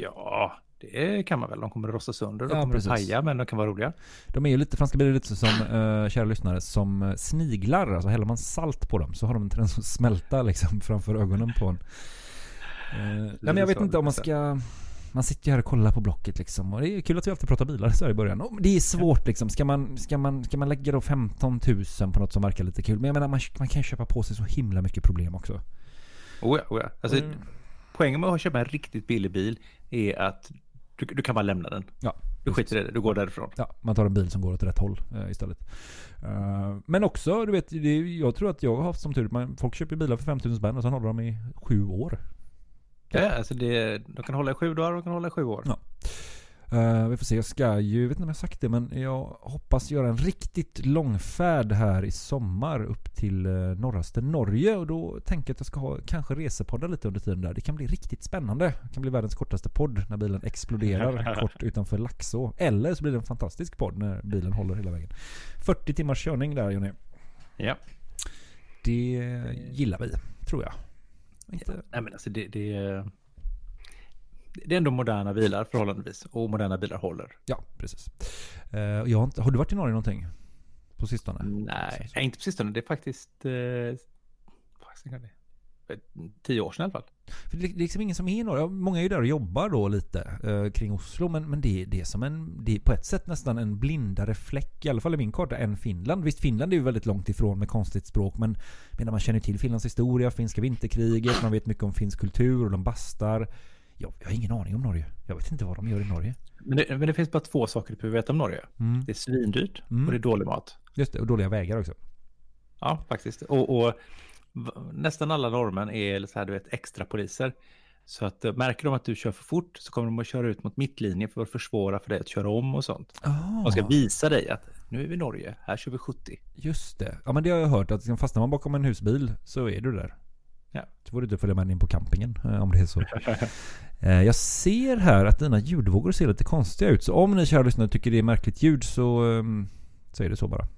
Ja, Det kan man väl, de kommer att rosta sönder, de Ja, kommer precis. att paja, men de kan vara roliga. De är ju lite, franska bilar är lite som, uh, kära lyssnare, som eh, sniglar. Alltså häller man salt på dem så har de en tendens att smälta liksom framför ögonen på en. Eh, nej men jag vet inte om man ska... Man sitter ju här och kollar på Blocket liksom. Och det är kul att vi alltid pratar bilar så här i början. Och det är svårt liksom. Ska man, ska, man, ska man lägga då 15 000 på något som verkar lite kul? Men jag menar man, man kan köpa på sig så himla mycket problem också. Oh ja, oh ja. Alltså, Mm. Poängen med att köpa en riktigt billig bil är att du, du kan bara lämna den. Ja, du skiter i det, du går därifrån. Ja, man tar en bil som går åt rätt håll eh, istället. Eh, men också, du vet, det, jag tror att jag har haft som tur, man, folk köper bilar för 5000 spänn och sen håller de i sju år. Ja, alltså det, de kan hålla i sju dagar och de kan hålla i sju år. Ja. Eh, vi får se, jag ska ju, vet inte om jag har sagt det men jag hoppas göra en riktigt långfärd här i sommar upp till uh, norraste Norge och då tänker jag att jag ska ha kanske resepoddar lite under tiden där. Det kan bli riktigt spännande. Det kan bli världens kortaste podd när bilen exploderar kort utanför Laxå. Eller så blir det en fantastisk podd när bilen håller hela vägen. 40 timmars körning där Jonny. Ja. Det gillar vi, tror jag. Inte... Nej men alltså det, det, det är ändå moderna bilar förhållandevis. Och moderna bilar håller. Ja, precis. Eh, jag har, inte, har du varit i Norge någonting? På sistone? Nej, nej, inte på sistone. Det är faktiskt... Det, eh, tio år sedan i alla fall. För det, är liksom ingen som är Norge. Många är ju där och jobbar då lite eh, kring Oslo. Men, men det, det är som en, det är på ett sätt nästan en blindare fläck, i alla fall i min karta, än Finland. Visst, Finland är ju väldigt långt ifrån med konstigt språk. Men menar, man känner till Finlands historia, finska vinterkriget, man vet mycket om finsk kultur och de bastar. Jag, jag har ingen aning om Norge. Jag vet inte vad de gör i Norge. Men det, men det finns bara två saker du behöver veta om Norge. Mm. Det är svindyrt Mm. och det är dålig mat. Just det, och dåliga vägar också. Ja, faktiskt. Och, och nästan alla norrmän är så här, du vet, extra poliser. Så att eh, märker de att du kör för fort så kommer de att köra ut mot mittlinjen för att försvåra för dig att köra om och sånt. Ah. De ska visa dig att nu är vi i Norge, här kör vi 70. Just det. Ja men det har jag hört att liksom, fastnar man bakom en husbil så är du där. Ja. Så får du inte följa med in på campingen eh, om det är så. Eh, Jag ser här att dina ljudvågor ser lite konstiga ut. Så om ni kära lyssnare tycker det är märkligt ljud så, ehm, så är det så bara.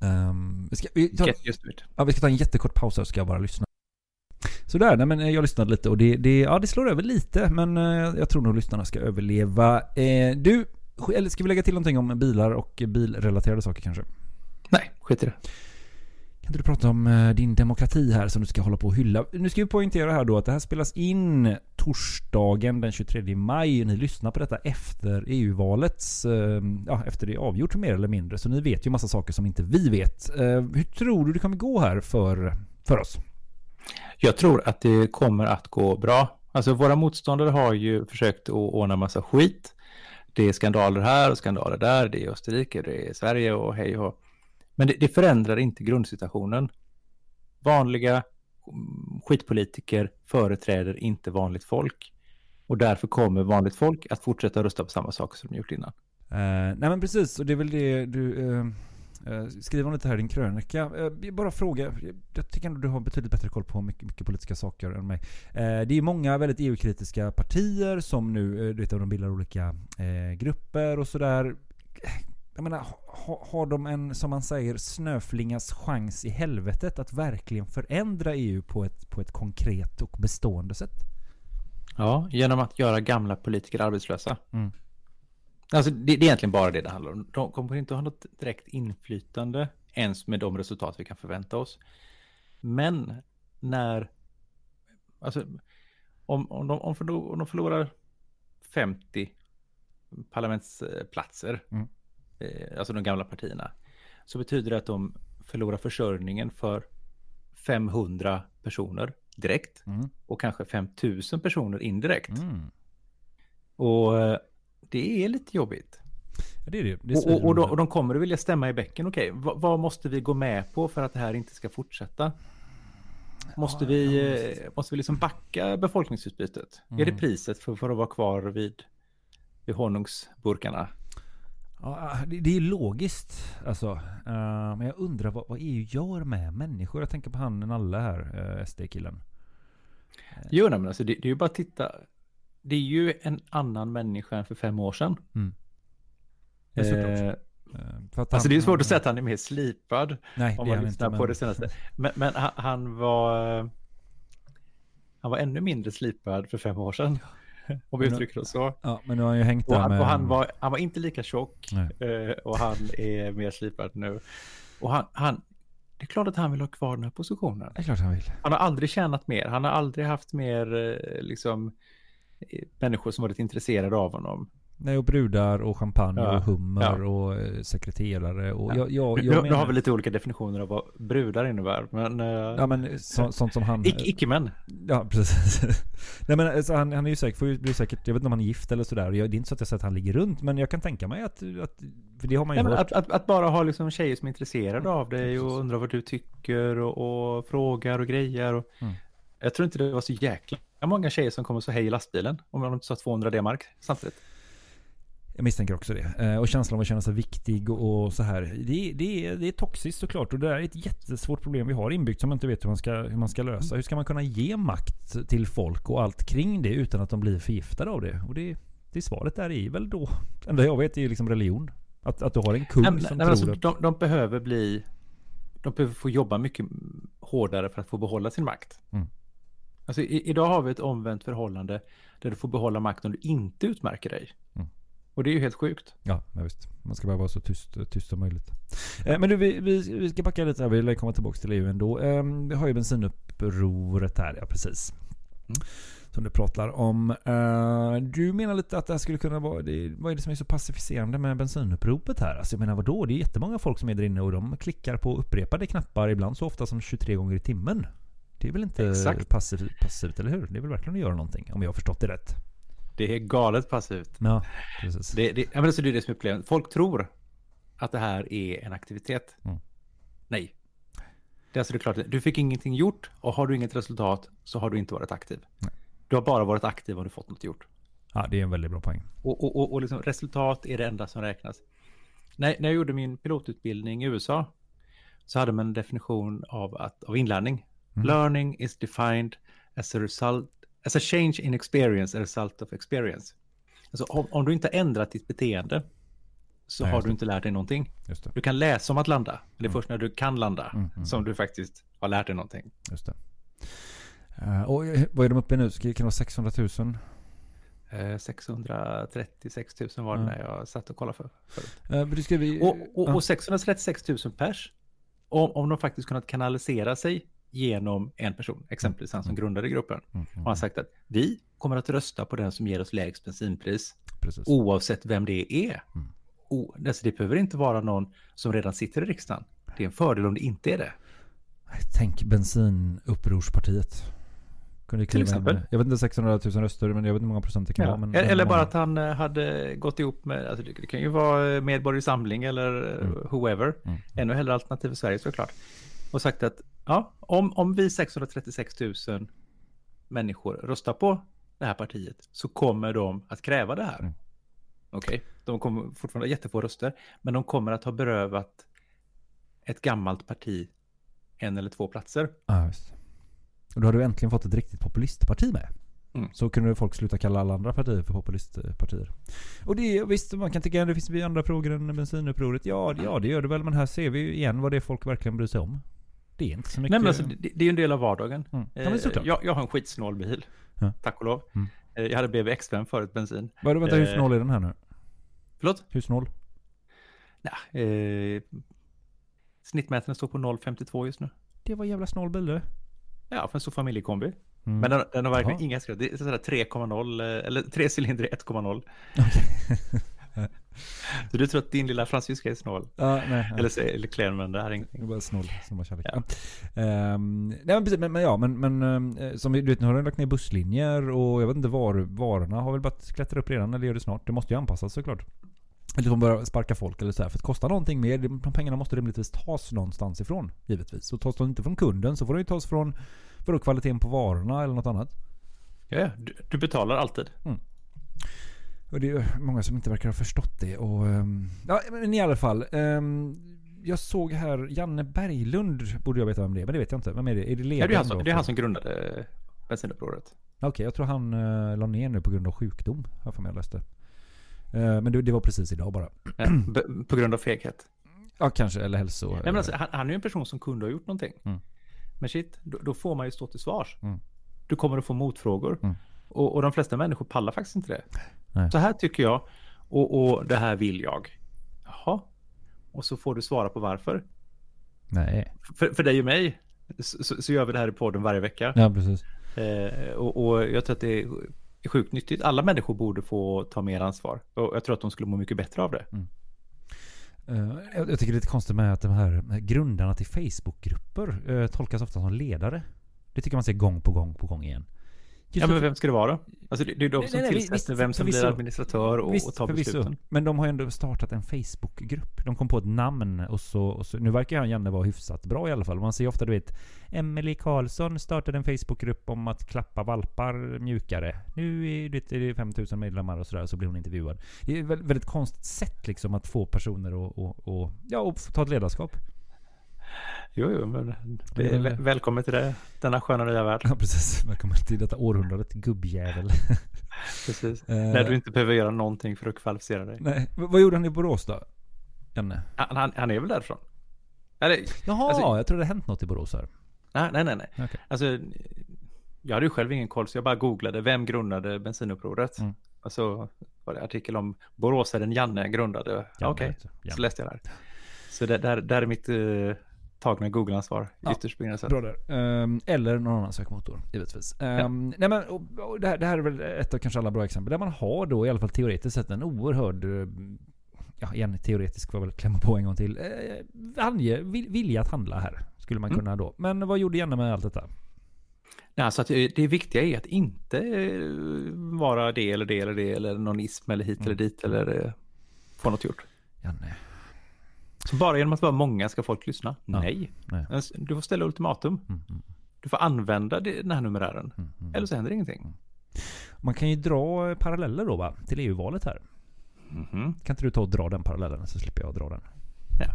Ehm, vi, ska, vi, tar, Get used to it. ja, vi ska ta en jättekort paus här så ska jag bara lyssna. Sådär, nej men eh, jag lyssnade lite och det, det, ja, det slår över lite men eh, jag tror nog lyssnarna ska överleva. Eh, du, eller ska vi lägga till någonting om bilar och bilrelaterade saker kanske? Nej, skit i det. Kan inte du prata om eh, din demokrati här som du ska hålla på och hylla? Nu ska vi poängtera här då att det här spelas in torsdagen den 23 maj. Ni lyssnar på detta efter EU-valets, eh, ja efter det är avgjort mer eller mindre. Så ni vet ju massa saker som inte vi vet. Eh, hur tror du det kommer gå här för, för oss? Jag tror att det kommer att gå bra. Alltså våra motståndare har ju försökt att ordna massa skit. Det är skandaler här och skandaler där. Det är Österrike, det är Sverige och hej och men det, det förändrar inte grundsituationen. Vanliga mm, skitpolitiker företräder inte vanligt folk. Och därför kommer vanligt folk att fortsätta rösta på samma saker som de gjort innan. Uh, nej men precis, och det är väl det du uh, eh, skriver om lite här i din krönika. Eh, bara fråga, jag tycker ändå du har betydligt bättre koll på mycket, mycket politiska saker än mig. Det är många väldigt EU-kritiska partier som nu, du vet, de bildar olika grupper och sådär. Jag menar, ha, har de en, som man säger, snöflingas chans i helvetet att verkligen förändra EU på ett, på ett konkret och bestående sätt? Ja, genom att göra gamla politiker arbetslösa. Mm. Alltså det, det är egentligen bara det det handlar om. De kommer inte att ha något direkt inflytande ens med de resultat vi kan förvänta oss. Men när, alltså om, om, de, om, förlor, om de förlorar 50 parlamentsplatser, Mm. Eh, alltså de gamla partierna, så betyder det att de förlorar försörjningen för 500 personer direkt Mm. och kanske 5000 personer indirekt. Mm. Och eh, det är lite jobbigt. Ja, det är det. det och, och, och, de, och de kommer att vilja stämma i bäcken. Okej, vad, vad måste vi gå med på för att det här inte ska fortsätta? Måste vi, eh, måste vi liksom backa befolkningsutbytet? Är det Mm. priset för, för att vara kvar vid, vid honungsburkarna? Ja, det, det är logiskt alltså. Eh, men jag undrar vad, vad EU gör med människor. Jag tänker på han Nalle här, uh, SD-killen. Jo, nej, men alltså det, det är ju bara att titta. Det är ju en annan människa än för fem år sedan. Mm. Eh, Eh, för att Alltså han- det är svårt att säga att han är mer slipad. Nej, om det man lyssnar på men- det senaste. Men, men han, han var... Han var ännu mindre slipad för fem år sedan. Om vi uttrycker oss så. Ja, men nu har han ju hängt Och där han, med... och han, var, han var inte lika tjock eh, och han är mer slipad nu. Och han, han, det är klart att han vill ha kvar den här positionen. Det är klart han vill. Han har aldrig tjänat mer. Han har aldrig haft mer eh, liksom, eh, människor som varit intresserade av honom. Nej, och brudar och champagne Ja, och hummer ja. och eh, sekreterare och Ja. jag, jag, Nu- jag nu, nu menar... har vi lite olika definitioner av vad brudar innebär. Men, eh, Ja men så, sånt som han... Ic- icke-män. Ja precis. Nej men alltså, han, han är ju säkert, får ju bli säkert, jag vet inte om han är gift eller sådär. Det är inte så att jag säger att han ligger runt men jag kan tänka mig att, att för det har man ju Nej, hört. att, att, att bara ha liksom tjejer som är intresserade av dig och undrar vad du tycker och, och frågar och grejer. Och, Mm. Jag tror inte det var så jäkla många tjejer som kommer så hej i lastbilen om de inte sa 200 D-mark samtidigt. Jag misstänker också det. Eh, och känslan av att känna sig viktig och, så här. Det, det, är, det är toxiskt såklart och det är ett jättesvårt problem vi har inbyggt som man inte vet hur man, ska, hur man ska lösa. Hur ska man kunna ge makt till folk och allt kring det utan att de blir förgiftade av det? Och det, det svaret där är väl då, enda jag vet är ju liksom religion. Att, att du har en kung Nej, som nej, men tror alltså, att... de, de behöver bli... De behöver få jobba mycket hårdare för att få behålla sin makt. Mm. Alltså, i, idag har vi ett omvänt förhållande där du får behålla makt om du inte utmärker dig. Mm. Och det är ju helt sjukt. Ja, ja visst. Man ska bara vara så tyst, tyst som möjligt. Eh, men du, vi, vi, vi ska backa lite här. Vi lär komma tillbaka till EU ändå. Eh, vi har ju bensinupproret här, ja precis. Som du pratar om. Eh, du menar lite att det här skulle kunna vara... Det, vad är det som är så pacificerande med bensinuppropet här? Alltså jag menar vadå? Det är jättemånga folk som är där inne och de klickar på upprepade knappar ibland så ofta som 23 gånger i timmen. Det är väl inte Exakt. passivt, passivt, eller hur? Det är väl verkligen att göra någonting, om jag har förstått det rätt. Det är galet passivt. Ja, precis. Det, det, ja, men alltså, det är det som är problemet. Folk tror att det här är en aktivitet. Mm. Nej. Det är alltså det är klart, du fick ingenting gjort och har du inget resultat så har du inte varit aktiv. Du har bara varit aktiv om du fått något gjort. Ja, det är en väldigt bra poäng. Och, och, och, och liksom resultat är det enda som räknas. När, när jag gjorde min pilotutbildning i USA så hade man en definition av, att, av inlärning. Mm. Learning is defined as a result, as a change in experience, a result of experience. Alltså om, om du inte har ändrat ditt beteende så Nej, har du inte lärt dig någonting. Du kan läsa om att landa, men det är först när du kan landa Mm, mm. som du faktiskt har lärt dig någonting. Just det. Eh, och eh, vad är de uppe i nu? Kan det vara 600 000? Eh, 636 000 var det Mm. när jag satt och kollade för. förut. Ska vi... Och, och, och 636 000 pers, om, om de faktiskt kunnat kanalisera sig genom en person, exempelvis han som grundade gruppen, Mm, har han sagt att vi kommer att rösta på den som ger oss lägst bensinpris, Precis. oavsett vem det är. Mm. O, alltså det behöver inte vara någon som redan sitter i riksdagen. Det är en fördel om det inte är det. Tänk bensinupprorspartiet. Kunde Till exempel. med- Jag vet inte 600 000 röster, men jag vet inte hur många procent det kan Ja. vara. Men eller bara att han eh, hade gått ihop med, alltså det, det kan ju vara eh, Medborgerlig Samling eller mm. whoever, Mm. ännu hellre Alternativ Sverige såklart, och sagt att ja, om, om vi 636 000 människor röstar på det här partiet så kommer de att kräva det här. Mm. Okej, de kommer fortfarande ha jättefå röster, men de kommer att ha berövat ett gammalt parti en eller två platser. Ja, just. Och då har du äntligen fått ett riktigt populistparti med. Mm. Så kunde folk sluta kalla alla andra partier för populistpartier. Och det är visst, man kan tycka att det finns andra frågor än bensinupproret. Ja, ja, det gör det väl. Men här ser vi ju igen vad det är folk verkligen bryr sig om. Det är inte så mycket... Nej, men alltså, det, det är ju en del av vardagen. Mm. Ja, Eh, jag, jag har en skitsnål bil, Ja. tack och lov. Mm. Eh, Jag hade BMW X5 förut, bensin. Vad är det, vänta, hur snål är den här nu? Förlåt? Hur snål? Ja, eh, snittmätaren står på 0,52 just nu. Det var jävla snål bil du. Ja, för en stor familjekombi. Mm. Men den, den har verkligen Jaha. inga skruv. Det är sådär 3,0 eh, eller tre cylinder i 1,0. Så du tror att din lilla fransyska är snål? Ja, nej. Eller, så- eller klen, men det här är Det ingenting. är bara snål, snål kärlek. Ja. Ehm, nej men precis, men, men ja, men, men eh, som du vet, nu har de lagt ner busslinjer och jag vet inte var varorna har väl börjat klättra upp redan eller gör det snart. Det måste ju anpassas såklart. Eller de börjar sparka folk eller så här. För att kosta någonting mer, de pengarna måste rimligtvis tas någonstans ifrån. Givetvis. Och tas de inte från kunden så får de ju tas från vadå, kvaliteten på varorna eller något annat. Ja, du, du betalar alltid. Och det är många som inte verkar ha förstått det. Och, ehm, ja, men i alla fall. ehm, jag såg här Janne Berglund, borde jag veta vem det är, men det vet jag inte. Vem är det? Är det Ja, det, är ledaren han som, det är han som grundade bensinupproret. Okej, jag tror han uh, la ner nu på grund av sjukdom. För mig jag läste. Eh, men det, det var precis idag bara. På grund av feghet. Ja, kanske. Eller hälso... Nej, men alltså, han, han är ju en person som kunde ha gjort någonting. Mm. Men shit, då, då får man ju stå till svars. Mm. Du kommer att få motfrågor. Mm. Och, och de flesta människor pallar faktiskt inte det. Nej. Så här tycker jag och, och det här vill jag. Jaha. Och så får du svara på varför. Nej. För, för dig och mig så, så, så gör vi det här i podden varje vecka. Ja, precis. Eh, och, och jag tror att det är sjukt nyttigt. Alla människor borde få ta mer ansvar. Och jag tror att de skulle må mycket bättre av det. Eh, jag, jag tycker det är lite konstigt med att de här grundarna till Facebookgrupper uh, tolkas ofta som ledare. Det tycker man ser gång på gång på gång igen. Ja, men vem ska det vara? Alltså det, det är de Nej, som nej, tillsätter visst, vem som förvisso. blir administratör och, Visst, och tar förvisso. besluten. Men de har ju ändå startat en Facebookgrupp. De kom på ett namn och så, och så nu verkar han Janne vara hyfsat bra i alla fall. Man ser ju ofta du vet Emelie Karlsson startade en Facebookgrupp om att klappa valpar mjukare. Nu är det, är det 5000 medlemmar och sådär så blir hon intervjuad. Det är ett väldigt, konstigt sätt liksom att få personer att och, och, ja, och ta ett ledarskap. Jo, jo, men det är väl- välkommen till det, denna sköna nya värld. Ja, precis. Välkommen till detta århundradet, gubbjävel. Precis. Eh, När du inte behöver göra någonting för att kvalificera dig. Nej, vad gjorde han i Borås då? Janne? Han, han, han är väl därifrån? Eller, Jaha, alltså- jag tror det hänt något i Borås här. nej, nej, nej. nej. Okej. Alltså, jag hade ju själv ingen koll, så jag bara googlade vem grundade bensinupproret. Mm. Och så var det artikel om Boråsaren Janne grundade. Ja, Okej. Janne. så läste jag där. Så det, där, där är mitt uh, tagna Google-ansvar Ja, ytterst begränsat. Bra där. Ehm, eller någon annan sökmotor, givetvis. Ehm, nej men, och, och det, här, det här är väl ett av kanske alla bra exempel. Där man har då i alla fall teoretiskt sett en oerhörd eh, Ja, igen teoretisk får jag väl klämma på en gång till. Eh, ange, vil, vilja att handla här. Skulle man Mm. kunna då. Men vad gjorde Janne med allt detta? Nej, alltså att det, det viktiga är att inte eh, vara det eller det eller det eller någon ism eller hit eller dit eller eh, få något gjort. Janne. Så bara genom att vara många ska folk lyssna? Ja, Nej. nej. Du får ställa ultimatum. Mm, mm, Du får använda den här numerären. mm, mm. Eller så händer ingenting. Man kan ju dra paralleller då va? Till EU-valet här. Mhm. Kan inte du ta och dra den parallellen så slipper jag dra den. Ja.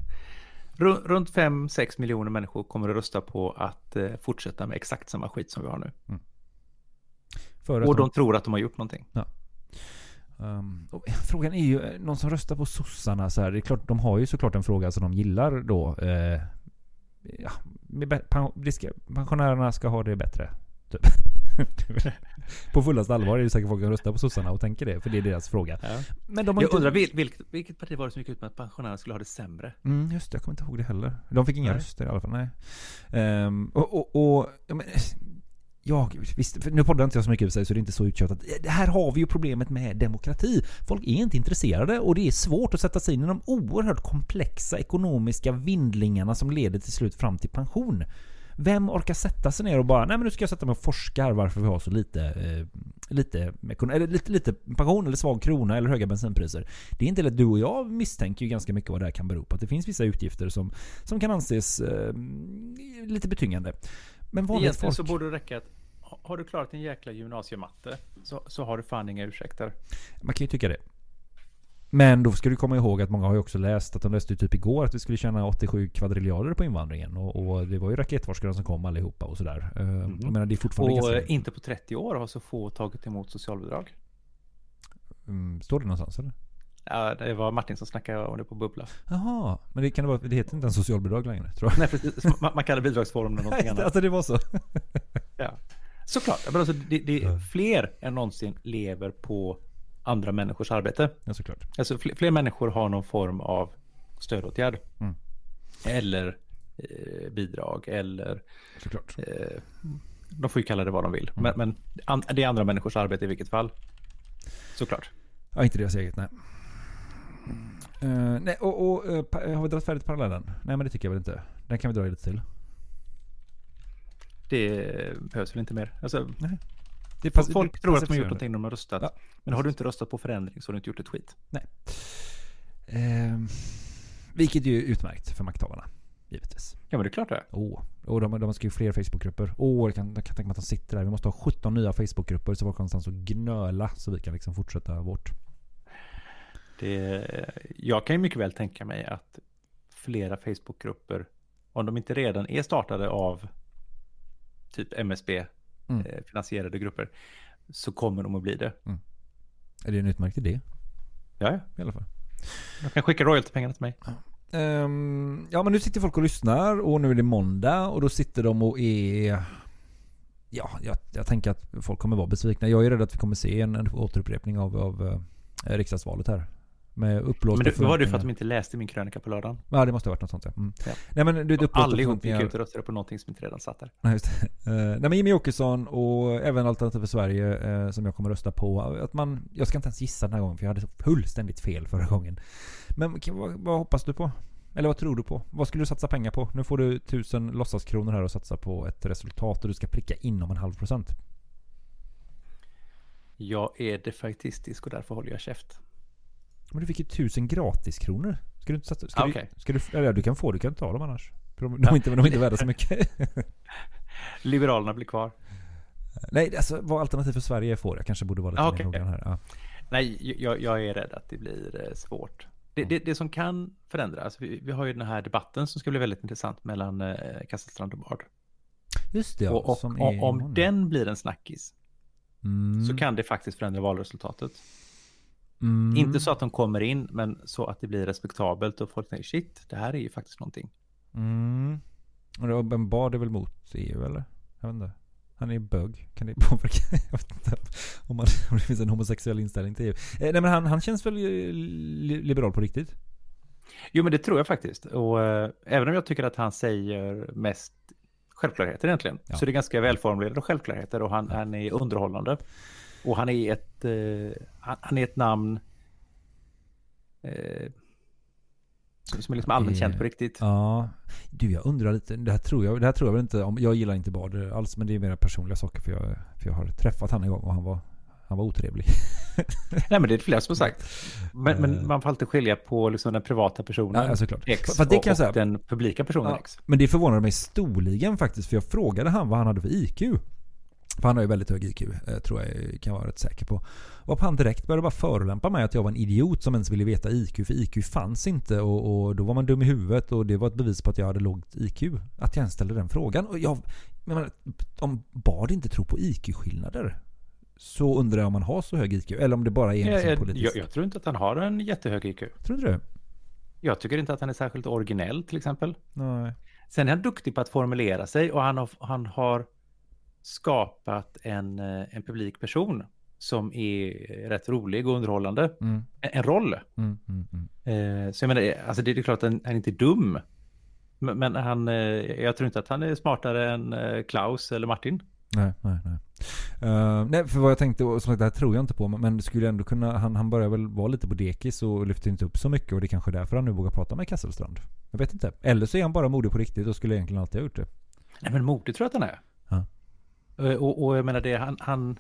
Ru- Runt 5-6 miljoner människor kommer att rösta på att eh, fortsätta med exakt samma skit som vi har nu. Att Och de de- tror att de har gjort någonting. Ja. Och frågan är ju, eh, någon som röstar på sossarna så här, det är klart, de har ju såklart en fråga som de gillar då. Eh, ja, ska, pensionärerna ska ha det bättre. Typ. på fullaste allvar är det säkert folk som röstar på sossarna och tänker det, för det är deras fråga. Ja. Men de har Jag inte... undrar vil, vilket, vilket parti var det som gick ut med att pensionärerna skulle ha det sämre? Mm, just det, jag kommer inte ihåg det heller. De fick inga Nej. röster i alla fall, nej. Ehm, och, och, och men, ja, visst, för nu poddar inte jag så mycket i sig så det är inte så uttjatat. Eh, här har vi ju problemet med demokrati. Folk är inte intresserade och det är svårt att sätta sig in i de oerhört komplexa ekonomiska vindlingarna som leder till slut fram till pension. Vem orkar sätta sig ner och bara, nej men nu ska jag sätta mig och forska här varför vi har så lite, eh, lite, eller lite, lite pension eller svag krona eller höga bensinpriser. Det är inte lätt. Du och jag misstänker ju ganska mycket vad det här kan bero på. Att det finns vissa utgifter som, som kan anses eh, lite betyngande. Men vanligt Egentligen folk... så borde det räcka att ha- har du klarat en jäkla gymnasiematte så, så har du fan inga ursäkter. Man kan ju tycka det. Men då ska du komma ihåg att många har ju också läst att de läste ju typ igår att vi skulle tjäna 87 kvadriljarder på invandringen. Och, och det var ju raketforskarna som kom allihopa och sådär. Eh, Jag menar det är fortfarande Och ganska... inte på 30 år har så få tagit emot socialbidrag. Mm, står det någonstans eller? Ja, det var Martin som snackade om det på Bubbla. Jaha, men det kan det vara, det heter inte ens socialbidrag längre tror jag. Nej, precis. Man, man kallar bidragsformen någonting annat. alltså det var så. Ja. Såklart. Men alltså, det, det är fler än någonsin lever på andra människors arbete. Ja, såklart. Alltså fler, fler människor har någon form av stödåtgärd. Mm. Eller eh, bidrag eller... Såklart. Eh, de får ju kalla det vad de vill. Mm. Men, men an, det är andra människors arbete i vilket fall. Såklart. Ja, inte deras eget, nej. Eh, nej, och, och pa- har vi dragit färdigt parallellen? Nej, men det tycker jag väl inte. Den kan vi dra lite till. Det behövs väl inte mer. Alltså, Det pass- folk det tror att pacificerar gjort någonting när de har röstat. Ja. Men har du inte röstat på förändring så har du inte gjort ett skit. Nej. Ehm, vilket ju är utmärkt för makthavarna. Givetvis. Ja men det är klart det. Åh. Och de, de ska ju fler Facebookgrupper. Åh, jag kan, jag kan tänka mig att de sitter där. Vi måste ha 17 nya Facebookgrupper så folk har någonstans att gnöla så vi kan liksom fortsätta vårt. Det, jag kan ju mycket väl tänka mig att flera Facebookgrupper, om de inte redan är startade av typ MSB Mm. eh, finansierade grupper, så kommer de att bli det. Är det en utmärkt idé? Ja, ja. I alla fall. De kan skicka royaltypengarna till mig. Ehm, ja men nu sitter folk och lyssnar och nu är det måndag och då sitter de och är... ja, jag, jag tänker att folk kommer vara besvikna. Jag är rädd att vi kommer se en, en återupprepning av, av eh, riksdagsvalet här. Med uppblåsta Men det var det för att de inte läste min krönika på lördagen. Ja, det måste ha varit något sånt ja. Mm. Ja. Nej men du, Allihop gick ut och röstade på någonting som inte redan satt där. Nej, just det. Eh, nej men Jimmy Åkesson och även Alternativ för Sverige eh, som jag kommer rösta på. Att man, jag ska inte ens gissa den här gången för jag hade så fullständigt fel förra gången. Men vad, vad hoppas du på? Eller vad tror du på? Vad skulle du satsa pengar på? Nu får du tusen låtsaskronor här och satsa på ett resultat och du ska pricka inom en halv procent. Jag är defaitistisk och därför håller jag käft. Men du fick ju tusen gratis kronor. Ska du inte satsa? Ska Ah, du, ska du, eller ja, du kan få, du kan ta dem annars. De, de, är inte, de är inte värda så mycket. Liberalerna blir kvar. Nej, alltså vad Alternativ för Sverige får. Jag kanske borde vara lite Ah, okej. noggrann här. Ja. Nej, jag, jag är rädd att det blir eh, svårt. Det, det, det som kan förändras, vi, vi har ju den här debatten som ska bli väldigt intressant mellan eh, Kasselstrand och Bard. Just det, ja, och och som om, den blir en snackis Mm. så kan det faktiskt förändra valresultatet. Mm. Inte så att de kommer in, men så att det blir respektabelt och folk tänker shit, det här är ju faktiskt någonting. Mm. Ben Bard är väl mot EU eller? Jag vet inte. Han är ju bög. Kan det påverka? Jag vet inte. Om, man, om det finns en homosexuell inställning till EU. Eh, nej men han, han känns väl eh, li, liberal på riktigt? Jo, men det tror jag faktiskt. Och eh, även om jag tycker att han säger mest självklarheter egentligen, Ja. så är det ganska välformulerade självklarheter och han, han är underhållande. Och han är ett, eh, han, han är ett namn eh, som är liksom allmänt känt på riktigt. Ja. Du jag undrar lite. Det här tror jag, det här tror jag väl inte om. Jag gillar inte Bard alls. Men det är mer personliga saker. För jag, för jag har träffat han en gång och han var, han var otrevlig. Nej, men det är det flera som har sagt. Men, Eh. men man får alltid skilja på liksom den privata personen, Ja, såklart. X, Fast det och, kan jag säga. och den publika personen Ja, X. Men det förvånade mig storligen faktiskt. För jag frågade han vad han hade för IQ. För han har ju väldigt hög IQ, eh, tror jag kan vara rätt säker på. Och han direkt började bara förolämpa mig att jag var en idiot som ens ville veta IQ. För IQ fanns inte och, och då var man dum i huvudet och det var ett bevis på att jag hade lågt IQ. Att jag ens ställde den frågan. Och jag, men jag om Bard inte tror på IQ-skillnader så undrar jag om man har så hög IQ. Eller om det bara är en Jag, jag, politisk... jag, jag tror inte att han har en jättehög IQ. Tror du det? Jag tycker inte att han är särskilt originell till exempel. Nej. Sen är han duktig på att formulera sig och han har, han har skapat en, eh, en publik person som är rätt rolig och underhållande. Mm. En, en roll. Mm, mm, mm. Eh, så jag menar, alltså det är klart att han, han är inte dum. Men, men han, eh, jag tror inte att han är smartare än Klaus eller Martin. Nej, nej, nej. Eh, nej, för vad jag tänkte, och som sagt det här tror jag inte på, men- men det skulle ändå kunna, han, han börjar väl vara lite på dekis och lyfter inte upp så mycket och det är kanske är därför han nu vågar prata med Kasselstrand. Jag vet inte. Eller så är han bara modig på riktigt och skulle egentligen alltid ha gjort det. Nej men modig tror jag att han är. Eh, Och, och jag menar det, han, han,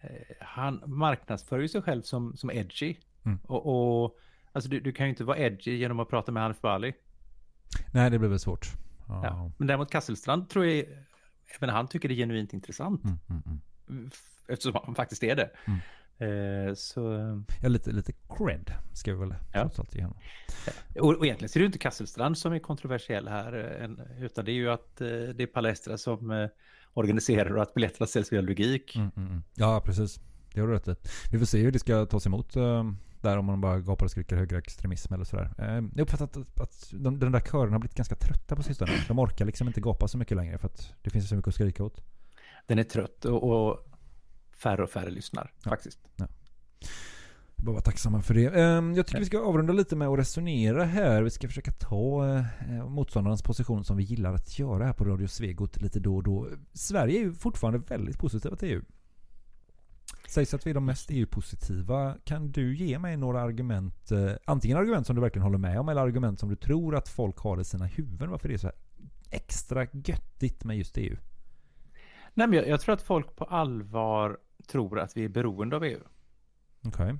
eh, han marknadsför ju sig själv som, som edgy. Mm. Och, och alltså du, du kan ju inte vara edgy genom att prata med Hanif Bali. Nej, det blir väl svårt. Ja. Ja. Men däremot Kasselstrand tror jag, även han tycker det är genuint intressant. Mm, mm, mm. Eftersom han faktiskt är det. Eh, så, eh, Ja, lite, lite cred ska vi väl Ja. trots allt ge och, och egentligen så är det ju inte Kasselstrand som är kontroversiell här. eh, än- Utan det är ju att eh, det är Palestra som eh, organiserar och att biljetterna säljs via logik. Mm, mm, mm. Ja, precis. Det har du rätt i. Vi får se hur det ska tas emot eh, där om man bara gapar och skriker högerextremism eller sådär. Eh, jag uppfattar att, att de, den där kören har blivit ganska trötta på sistone. De orkar liksom inte gapa så mycket längre för att det finns så mycket att skrika åt. Den är trött och, och färre och färre lyssnar faktiskt. Bara vara tacksamma för det. Ehm, Jag tycker vi ska avrunda lite med att resonera här. Vi ska försöka ta eh, motståndarens position som vi gillar att göra här på Radio Svegot lite då och då. Sverige är ju fortfarande väldigt positiva till EU. Sägs att vi är de mest EU-positiva. Kan du ge mig några argument? eh, Antingen argument som du verkligen håller med om eller argument som du tror att folk har i sina huvuden. Varför det är så här extra göttigt med just EU? Nej, men jag, jag tror att folk på allvar tror att vi är beroende av EU. Okej.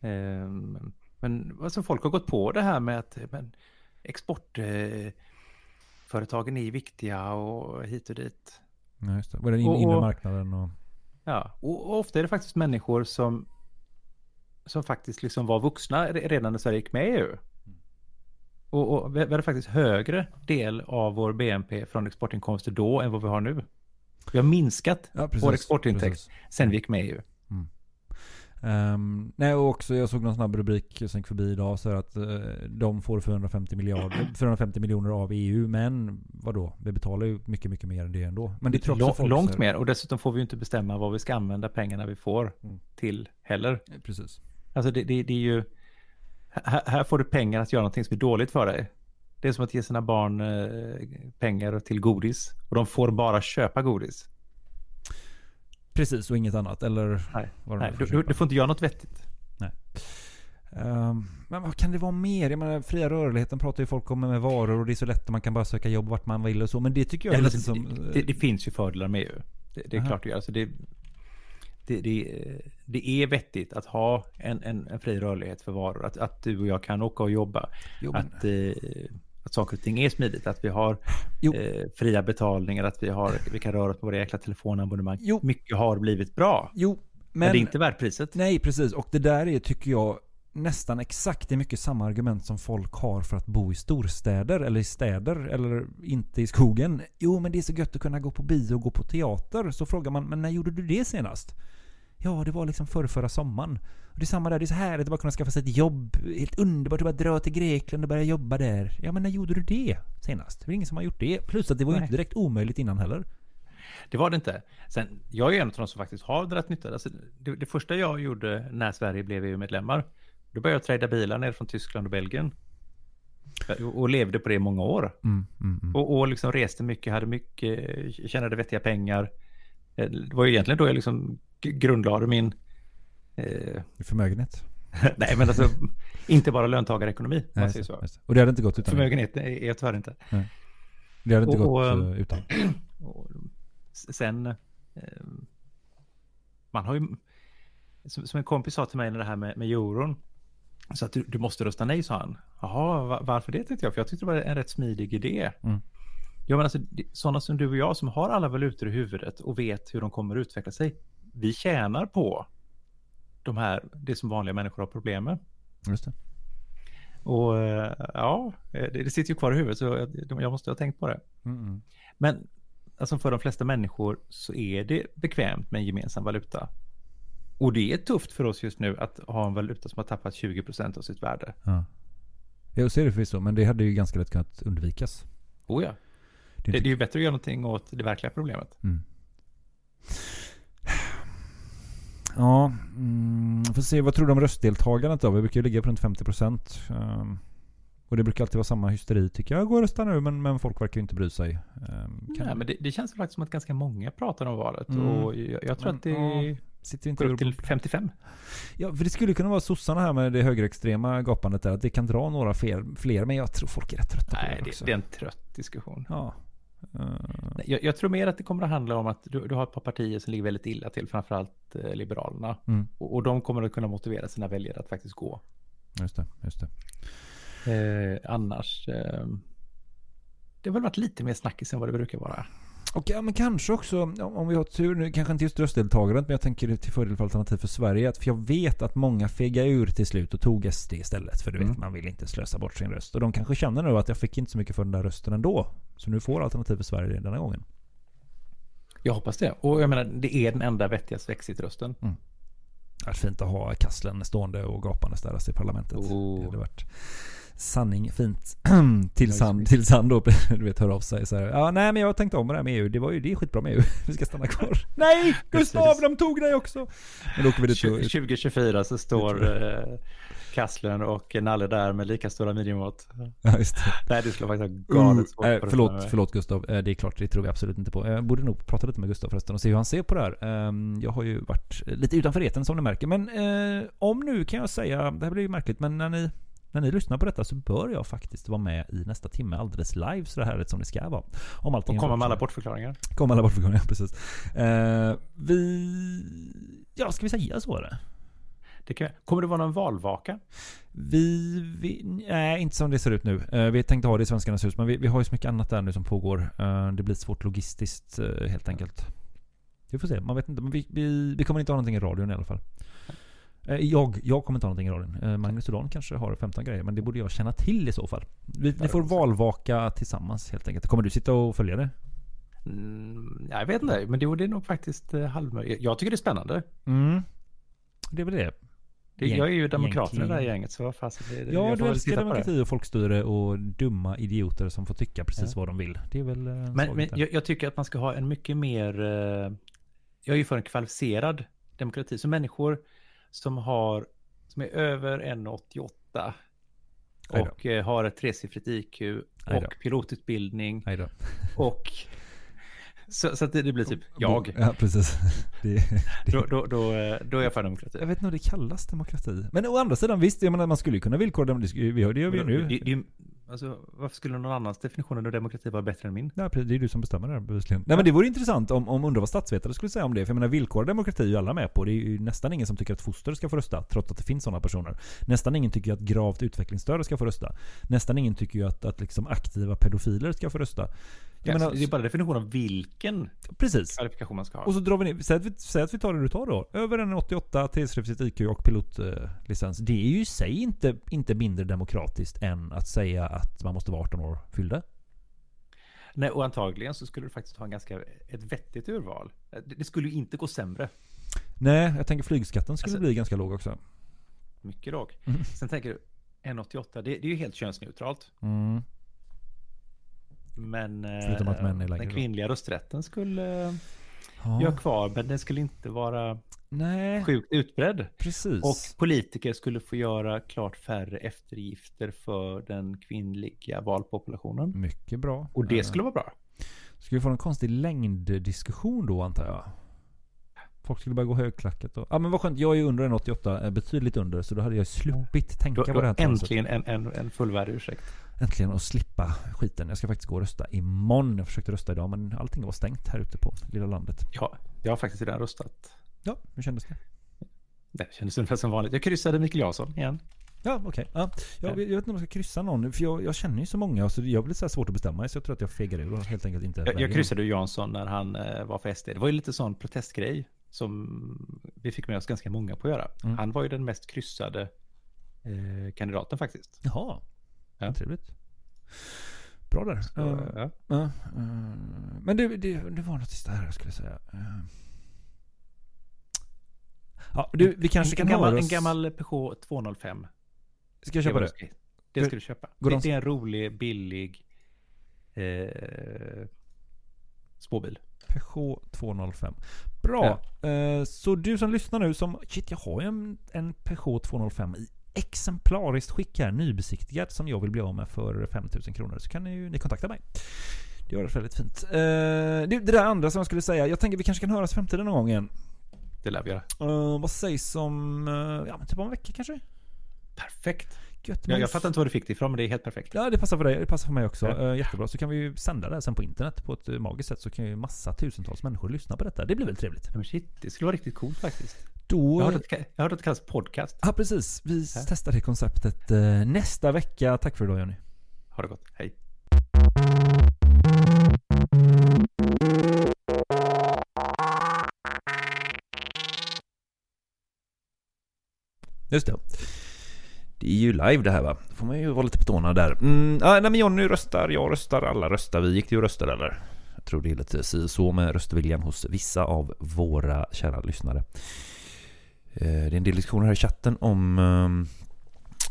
Ehm, men alltså folk har gått på det här med att men, exportföretagen eh, är viktiga och hit och dit. Ja, just det. Är den in- Och- inre och- marknaden och... Ja, och, och ofta är det faktiskt människor som, som faktiskt liksom var vuxna re- redan när Sverige gick med i EU. Och, och vi hade faktiskt högre del av vår BNP från exportinkomster då än vad vi har nu. Vi har minskat Ja, precis, vår exportintäkt precis. sen vi gick med i EU. Ehm, nej och också jag såg någon snabb rubrik som gick förbi idag så att eh, de får 450 miljarder, 450 miljoner av EU men vadå? Vi betalar ju mycket, mycket mer än det ändå. Men det jag Lång, folk långt mer och dessutom får vi ju inte bestämma vad vi ska använda pengarna vi får till heller. Precis. Alltså det, det, det är ju, här, här får du pengar att göra någonting som är dåligt för dig. Det är som att ge sina barn eh, pengar till godis och de får bara köpa godis. Precis, och inget annat. Eller Nej, vad de nej du, får du, du får inte göra något vettigt. Nej. Ehm, men vad kan det vara mer? Jag menar, fria rörligheten pratar ju folk om med varor och det är så lätt att man kan bara söka jobb vart man vill och så. Men det tycker jag Ja, alltså, som... det, det, det finns ju fördelar med EU. Det, det är Aha. klart det gör. Alltså det, det, det, det är vettigt att ha en, en, en fri rörlighet för varor. Att, att du och jag kan åka och jobba. Jo, men- att, eh, saker och ting är smidigt. Att vi har eh, fria betalningar. Att vi, har, vi kan röra oss på våra jäkla telefonabonnemang. Mycket har blivit bra. Jo, Men, det är inte värt priset. Nej, precis. Och det där är, tycker jag, nästan exakt det är mycket samma argument som folk har för att bo i storstäder eller i städer eller inte i skogen. Jo, men det är så gött att kunna gå på bio och gå på teater. Så frågar man, men när gjorde du det senast? Ja, det var liksom förr, förra sommaren. Och det är samma där, det är så härligt att bara kunna skaffa sig ett jobb. Helt underbart att bara dra till Grekland och börja jobba där. Ja, men när gjorde du det senast? Det är ingen som har gjort det. Plus att det var ju inte direkt omöjligt innan heller. Det var det inte. Sen, jag är en av de som faktiskt har dragit nytta. Alltså, det, det första jag gjorde när Sverige blev EU-medlemmar, då började jag trada bilar ner från Tyskland och Belgien. Och, och levde på det i många år. Mm, mm, mm. Och, och liksom reste mycket, hade mycket, tjänade vettiga pengar. Eh, Det var ju egentligen då jag liksom grundlade min... Eh, Förmögenhet? nej, men alltså inte bara löntagarekonomi. om Nej, man säger så. det. Och det hade inte gått utan Förmögenhet är jag tyvärr inte. Nej. Det hade inte Och- gått och, eh, utan. Och sen... eh, Man har ju... Som, som en kompis sa till mig när det här med, med euron. Så att du, du måste rösta nej, sa han. Jaha, va- varför det tänkte jag? För jag tyckte det var en rätt smidig idé. Mm. Ja, men alltså, sådana som du och jag som har alla valutor i huvudet och vet hur de kommer att utveckla sig. Vi tjänar på de här, det som vanliga människor har problem med. Just det. Och eh, ja, det, det sitter ju kvar i huvudet så jag, jag måste ha tänkt på det. Mm. Men alltså för de flesta människor så är det bekvämt med en gemensam valuta. Och det är tufft för oss just nu att ha en valuta som har tappat 20% av sitt värde. Ja. Ja, så är det förvisso. Men det hade ju ganska lätt kunnat undvikas. Oh ja. Det, det är ju bättre att göra någonting åt det verkliga problemet. Mm. Ja, mm, får se. Vad tror du om röstdeltagandet då? Vi brukar ju ligga på runt 50%. Um, och det brukar alltid vara samma hysteri tycker jag. Gå och rösta nu, men, men folk verkar ju inte bry sig. Um, Nej, men det, det känns faktiskt som att ganska många pratar om valet. Mm. Och jag, jag tror Men, att det ja, sitter inte upp till 55. Ja, för det skulle kunna vara sossarna här med det högerextrema gapandet där. Att det kan dra några fler, fler men jag tror folk är rätt trötta på Nej, det det, också. det är en trött diskussion. Ja. Nej, Jag, jag tror mer att det kommer att handla om att du, du har ett par partier som ligger väldigt illa till, framförallt eh, Liberalerna. Mm. Och, och de kommer att kunna motivera sina väljare att faktiskt gå. Just det, just det. Eh, annars... Eh, det har väl varit lite mer snackis än vad det brukar vara. Och ja, men kanske också, om vi har tur nu, kanske inte just röstdeltagandet, men jag tänker till fördel för Alternativ för Sverige. Att, för jag vet att många fegar ur till slut och tog SD istället. För du vet, Mm. man vill inte slösa bort sin röst. Och de kanske känner nu att jag fick inte så mycket för den där rösten ändå. Så nu får Alternativ för Sverige det denna gången. Jag hoppas det. Och jag menar, det är den enda vettiga Svexit-rösten. Mm. Det varit fint att ha Kasslen stående och gapandes där i parlamentet. Oh. Det hade varit sanning fint. tills, han, tills han då du vet, hör av sig så här. Ja, nej men jag har tänkt om det här med EU. Det var ju det är skitbra med EU. Vi ska stanna kvar. nej! Gustav, de tog dig också! Men då åker vi dit och, 2024 så står eh, Kasslen och Nalle där med lika stora midjemått. Ja, just det. Nej, det skulle faktiskt ha galet svårt uh, förlåt, förlåt Gustav. Eh, det är klart, det tror vi absolut inte på. Jag borde nog prata lite med Gustav förresten och se hur han ser på det här. Ehm, jag har ju varit lite utanför eten som ni märker. Men eh, om nu kan jag säga, det här blir ju märkligt, men när ni, när ni lyssnar på detta så bör jag faktiskt vara med i nästa timme alldeles live så det här är som det ska vara. Om allting Och komma med alla bort. bortförklaringar. Komma med alla bortförklaringar, precis. Eh, vi... Ja, ska vi säga så eller? Det kan, kommer det vara någon valvaka? Vi, vi, nej, inte som det ser ut nu. Eh, vi tänkte ha det i Svenskarnas hus, men vi, vi har ju så mycket annat där nu som pågår. Eh, det blir svårt logistiskt eh, helt enkelt. Vi får se, man vet inte. Men vi, vi, vi kommer inte ha någonting i radion i alla fall. Eh, jag, jag kommer inte ha någonting i radion. Eh, Magnus och Dan kanske har 15 grejer, men det borde jag känna till i så fall. Vi, ni får valvaka tillsammans helt enkelt. Kommer du sitta och följa det? Mm, jag vet inte, men det är nog faktiskt eh, halvmöjligt. Jag tycker det är spännande. Mm. Det är väl det. Det, jag är ju demokraten i det här gänget, så vad fasen det, det- Ja, du älskar demokrati och folkstyre och dumma idioter som får tycka precis Ja. vad de vill. Det är väl Men, men jag, jag tycker att man ska ha en mycket mer... Jag är ju för en kvalificerad demokrati. Så människor som har... Som är över 1,88 Aj då. och eh, har ett tresiffrigt IQ och pilotutbildning och... Så, så att det, det blir typ jag. Ja, precis. Det, det, Då, då, då, eh, då är jag för demokrati. jag vet inte om det kallas demokrati. Men å andra sidan, visst, jag menar, man skulle ju kunna villkora demokrati. Det gör vi ju nu. Det, alltså, varför skulle någon annans definition av demokrati vara bättre än min? Nej, precis, det är du som bestämmer det här bevisligen. Nej men det vore intressant om, om undrar vad statsvetare skulle säga om det. För jag menar villkorad demokrati är ju alla med på. Det är ju nästan ingen som tycker att foster ska få rösta. Trots att det finns sådana personer. Nästan ingen tycker att gravt utvecklingsstörda ska få rösta. Nästan ingen tycker ju att, att liksom aktiva pedofiler ska få rösta. Jag Ja, menar, det är bara definition av vilken precis. kvalifikation man ska ha. Och så drar vi ner, säg att vi, säg att vi tar det du tar då. Över en 88, TS-revisit IQ och pilotlicens. Det är ju i sig inte, inte mindre demokratiskt än att säga att man måste vara 18 år fyllda. Nej, och antagligen så skulle du faktiskt ha en ganska, ett vettigt urval. Det, skulle ju inte gå sämre. Nej, jag tänker flygskatten skulle Alltså- bli ganska låg också. Mycket låg. Mm. Sen tänker du, 1,88, det, det är ju helt könsneutralt. Mm. Men eh, den då. kvinnliga rösträtten skulle Ja. ha kvar, men den skulle inte vara Nej. sjukt utbredd. Precis. Och politiker skulle få göra klart färre eftergifter för den kvinnliga valpopulationen. Mycket bra. Och det Eh, skulle vara bra. Skulle vi få en konstig längddiskussion då antar jag? Folk skulle börja gå högklackat och... Ja men vad skönt, jag är ju under en 88, eh, betydligt under, så då hade jag sluppit tänka Då, på det här äntligen en, en, en fullvärdig ursäkt. Äntligen att slippa skiten. Jag ska faktiskt gå och rösta imorgon. Jag försökte rösta idag men allting var stängt här ute på lilla landet. Ja, jag har faktiskt redan röstat. Ja, hur kändes det? Det kändes ungefär som vanligt. Jag kryssade Mikael Jansson igen. Ja, okej. Ja. Jag, jag vet inte om jag ska kryssa någon, för jag, jag känner ju så många så jag blir så svårt att bestämma mig så jag tror att jag fegar ur och helt enkelt inte Jag, jag kryssade ju Jansson när han eh, var för SD. Det var ju lite sån protestgrej som vi fick med oss ganska många på att göra. Mm. Han var ju den mest kryssade eh, kandidaten faktiskt. Jaha, Ja. trevligt. Bra där. Så, Eh, ja. ja, eh, men det, det, det var något sista här jag skulle säga. Eh. Ja, du, vi kanske en, kan en, gammal, en gammal Peugeot 205. Ska jag köpa det? ska- Det Går- ska du köpa. går Det, de- det är en rolig, billig eh, spårbil. Peugeot 205. Bra. Eh, så du som lyssnar nu som... Shit, jag har ju en, en Peugeot 205 i exemplariskt skick här, nybesiktigad, som jag vill bli av med för 5000 kronor. Så kan ni ju ni kontakta mig. Det var väldigt fint. Eh, det, det där andra som jag skulle säga. Jag tänker vi kanske kan höras i framtiden någon gång igen. Det lär vi göra. Eh, vad sägs om... Uh, ja men typ om en vecka kanske? Perfekt. Gött, Jag, jag fattar inte var du fick det ifrån, men det är helt perfekt. Ja, det passar för dig. Det passar för mig också. Ja. Eh, jättebra. Så kan vi ju sända det här sen på internet på ett eh, magiskt sätt. Så kan ju massa tusentals människor lyssna på detta. Det blir väl trevligt. Men shit, det skulle vara riktigt coolt faktiskt. Då... Jag hörde att jag hörde att det kallas podcast. Ja, precis. Vi Ja. testar det konceptet eh, nästa vecka. Tack för idag Jonny. Ha det gott. Hej. Just det. Det är ju live det här va? Då får man ju vara lite på tårna där. Mm, ja, nej men Jonny röstar, jag röstar, alla röstar. Vi gick till och röstade eller? Jag tror det är lite si så med röstviljan hos vissa av våra kära lyssnare. Eh, det är en del diskussioner här i chatten om ehm,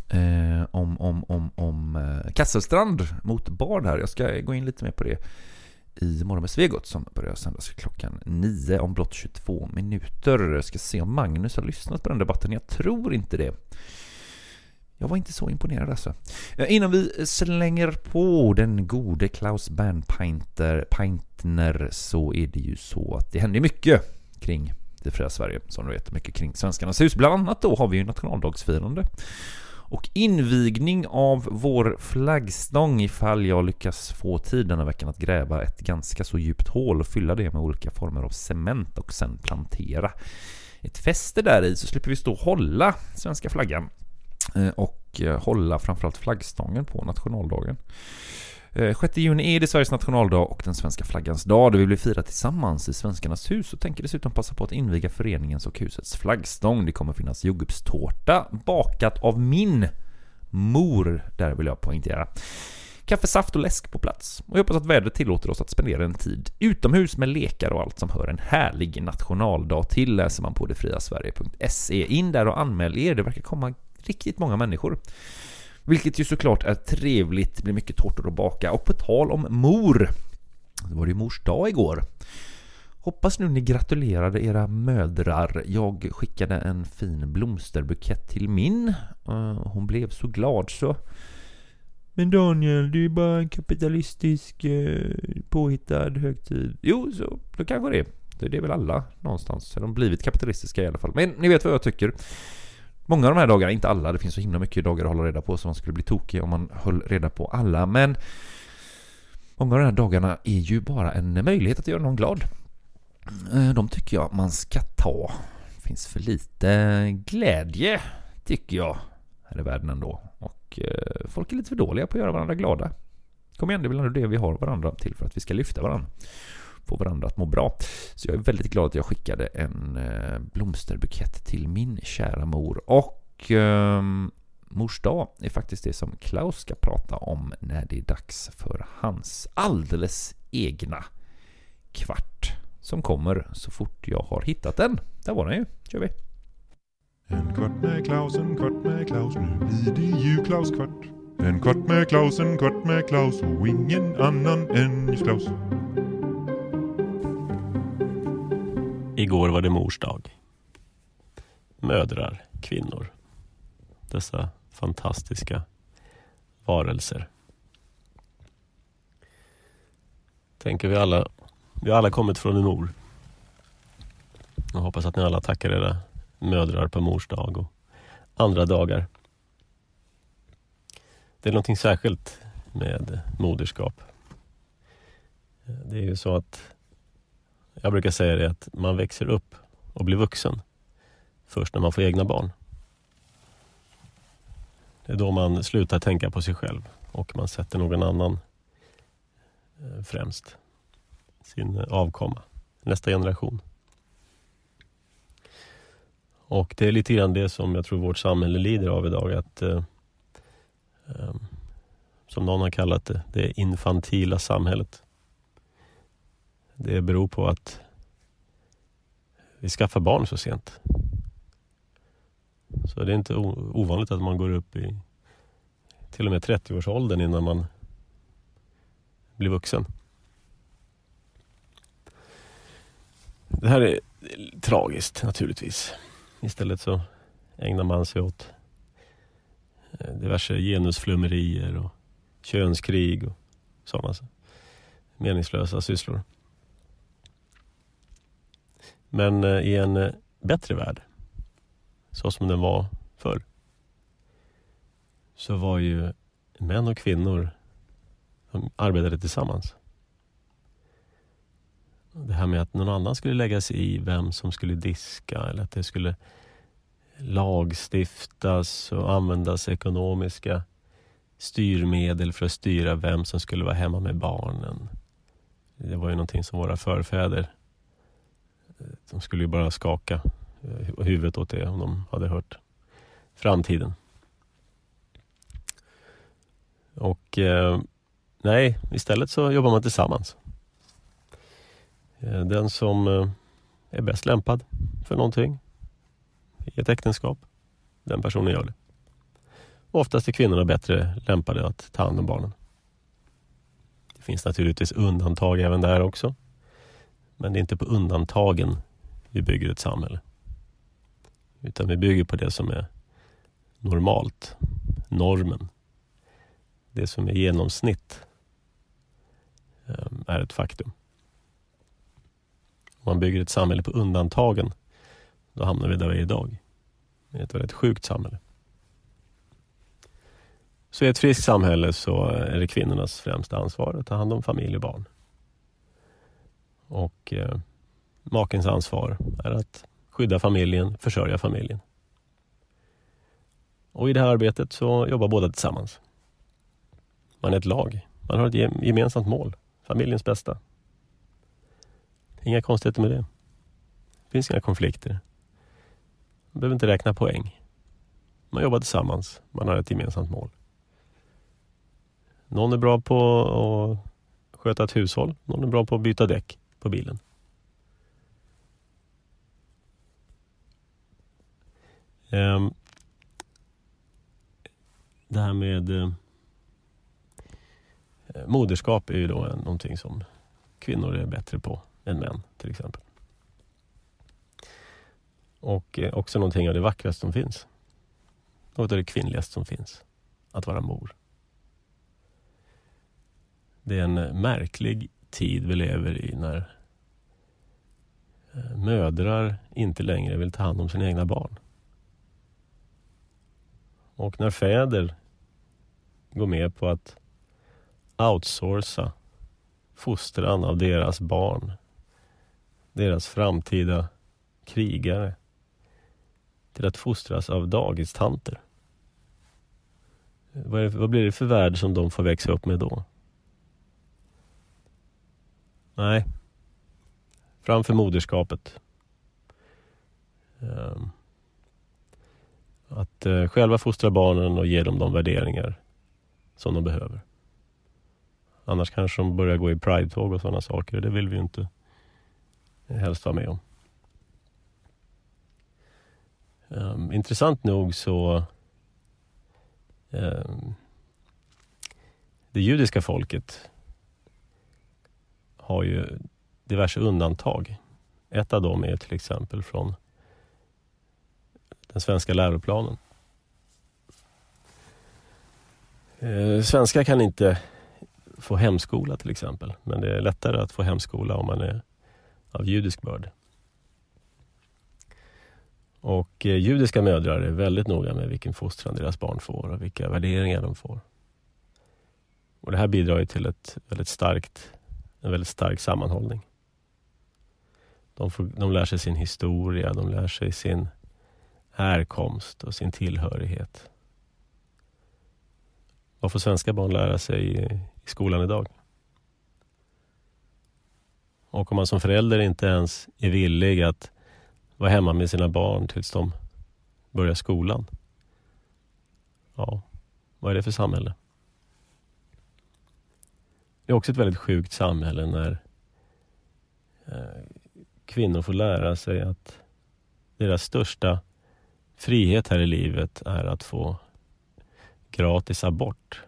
eh, om, om, om, om eh, Kasselstrand mot Bard här. Jag ska gå in lite mer på det i Morgon med Svegot som börjar sändas klockan 9 om blott 22 minuter. Jag ska se om Magnus har lyssnat på den debatten. Jag tror inte det. Jag var inte så imponerad alltså. Innan vi slänger på den gode Klaus Bernpainter Paintner så är det ju så att det händer mycket kring det fria Sverige, som du vet. Mycket kring Svenskarnas hus. Bland annat då har vi ju nationaldagsfirande. Och invigning av vår flaggstång ifall jag lyckas få tid här veckan att gräva ett ganska så djupt hål och fylla det med olika former av cement och sen plantera ett fäste där i så slipper vi stå och hålla svenska flaggan eh, och eh, hålla framförallt flaggstången på nationaldagen. Eh, 6 juni är det Sveriges nationaldag och den svenska flaggans dag. då vi blir fira tillsammans i Svenskarnas hus och tänker dessutom passa på att inviga föreningens och husets flaggstång. Det kommer finnas jordgubbstårta bakat av min mor, där vill jag poängtera. kaffe, saft och läsk på plats. Och jag hoppas att vädret tillåter oss att spendera en tid utomhus med lekar och allt som hör en härlig nationaldag till läser man på detfriasverige.se. In där och anmäl er, det verkar komma riktigt många människor. Vilket ju såklart är trevligt, det blir mycket tårtor att baka. Och på tal om mor, det var det ju mors dag igår. Hoppas nu ni gratulerade era mödrar. Jag skickade en fin blomsterbukett till min. Eh, hon blev så glad så. Men Daniel, det är ju bara en kapitalistisk eh, påhittad högtid. Jo, så då kanske det är. Det är väl alla någonstans. De har blivit kapitalistiska i alla fall. Men ni vet vad jag tycker. Många av de här dagarna, inte alla, det finns så himla mycket dagar att hålla reda på så man skulle bli tokig om man höll reda på alla. Men många av de här dagarna är ju bara en möjlighet att göra någon glad. Eh, de tycker jag man ska ta. Det finns för lite glädje, tycker jag, här i världen ändå. Och eh, folk är lite för dåliga på att göra varandra glada. Kom igen, det är väl ändå det vi har varandra till för att vi ska lyfta varandra. Få varandra att må bra. Så jag är väldigt glad att jag skickade en eh, blomsterbukett till min kära mor. Och eh, mors dag är faktiskt det som Klaus ska prata om när det är dags för hans alldeles egna kvart som kommer så fort jag har hittat den. Där var den ju. kör vi. En kvart med Klaus, en kvart med Klaus, nu blir det ju Klaus kvart. En kvart med Klaus, en kvart med Klaus och ingen annan än just Klaus. Igår var det mors dag. Mödrar, kvinnor. Dessa fantastiska varelser. Tänker vi alla, vi har alla kommit från en mor. Jag hoppas att ni alla tackar era mödrar på mors dag och andra dagar. Det är någonting särskilt med moderskap. Det är ju så att jag brukar säga det att man växer upp och blir vuxen först när man får egna barn. Det är då man slutar tänka på sig själv och man sätter någon annan eh, främst. Sin avkomma, nästa generation. Och det är lite grann det som jag tror vårt samhälle lider av idag. Att, eh, ehm, som någon har kallat det, det infantila samhället. Det beror på att vi skaffar barn så sent. Så det är inte ovanligt att man går upp i till och med 30-årsåldern innan man blir vuxen. Det här är tragiskt naturligtvis. Istället så ägnar man sig åt eh, diverse genusflummerier och könskrig och sådana meningslösa sysslor. Men eh, i en eh, bättre värld, så som den var förr, så var ju män och kvinnor de arbetade tillsammans. Det här med att någon annan skulle lägga sig i vem som skulle diska eller att det skulle lagstiftas och användas ekonomiska styrmedel för att styra vem som skulle vara hemma med barnen. Det var ju någonting som våra förfäder Eh, de skulle ju bara skaka eh, huvudet åt det om de hade hört framtiden. Och eh, nej, istället så jobbar man tillsammans. Den som är bäst lämpad för någonting i ett äktenskap, den personen gör det. Oftast är kvinnorna bättre lämpade att ta hand om barnen. Det finns naturligtvis undantag även där också. Men det är inte på undantagen vi bygger ett samhälle. Utan vi bygger på det som är normalt, normen. Det som är genomsnitt ehm, är ett faktum. Om man bygger ett samhälle på undantagen, då hamnar vi där vi är idag. Det är ett väldigt sjukt samhälle. Så i ett friskt samhälle så är det kvinnornas främsta ansvar att ta hand om familj och barn. Och eh, makens ansvar är att skydda familjen, försörja familjen. Och i det här arbetet så jobbar båda tillsammans. Man är ett lag. Man har ett gemensamt mål. Familjens bästa. Inga konstigheter med det. Det finns inga konflikter. Man behöver inte räkna poäng. Man jobbar tillsammans. Man har ett gemensamt mål. Någon är bra på att sköta ett hushåll. Någon är bra på att byta däck på bilen. Ehm, det här med eh, moderskap är ju då någonting som kvinnor är bättre på än män till exempel. Och eh, också någonting av det vackraste som finns. Något av det kvinnligaste som finns. Att vara mor. Det är en märklig tid vi lever i när eh, mödrar inte längre vill ta hand om sina egna barn. Och när fäder går med på att outsourca fostran av deras barn, deras framtida krigare, till att fostras av dagistanter. Vad, är det, vad blir det för värld som de får växa upp med då? Nej. Framför moderskapet. Ehm, att eh, själva fostra barnen och ge dem de värderingar som de behöver. Annars kanske de börjar gå i pridetåg och sådana saker. och Det vill vi ju inte helst vara med om. Ehm, intressant nog så ehm, det judiska folket har ju diverse undantag. Ett av dem är till exempel från den svenska läroplanen. Eh, svenskar kan inte få hemskola till exempel. Men det är lättare att få hemskola om man är av judisk börd. Och eh, judiska mödrar är väldigt noga med vilken fostran deras barn får och vilka värderingar de får. Och Det här bidrar ju till ett väldigt starkt, en väldigt stark sammanhållning. De, får, de lär sig sin historia, de lär sig sin härkomst och sin tillhörighet. Vad får svenska barn lära sig i, i skolan idag? Och om man som förälder inte ens är villig att vara hemma med sina barn tills de börjar skolan. Ja, vad är det för samhälle? Det är också ett väldigt sjukt samhälle när eh, kvinnor får lära sig att deras största frihet här i livet är att få gratis abort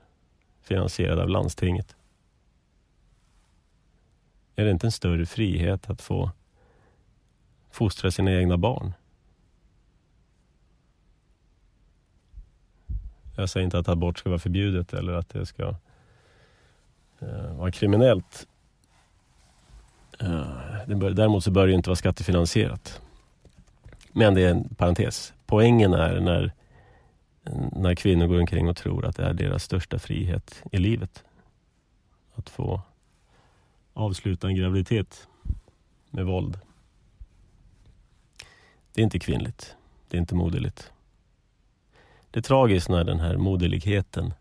finansierad av landstinget. Är det inte en större frihet att få fostra sina egna barn? Jag säger inte att abort ska vara förbjudet eller att det ska eh, Eh, vara kriminellt. Eh, bör, däremot så bör det inte vara skattefinansierat. Men det är en parentes. Poängen är när, när kvinnor går omkring och tror att det är deras största frihet i livet. Att få avsluta en graviditet med våld. Det är inte kvinnligt. Det är inte moderligt. Det är tragiskt när den här moderligheten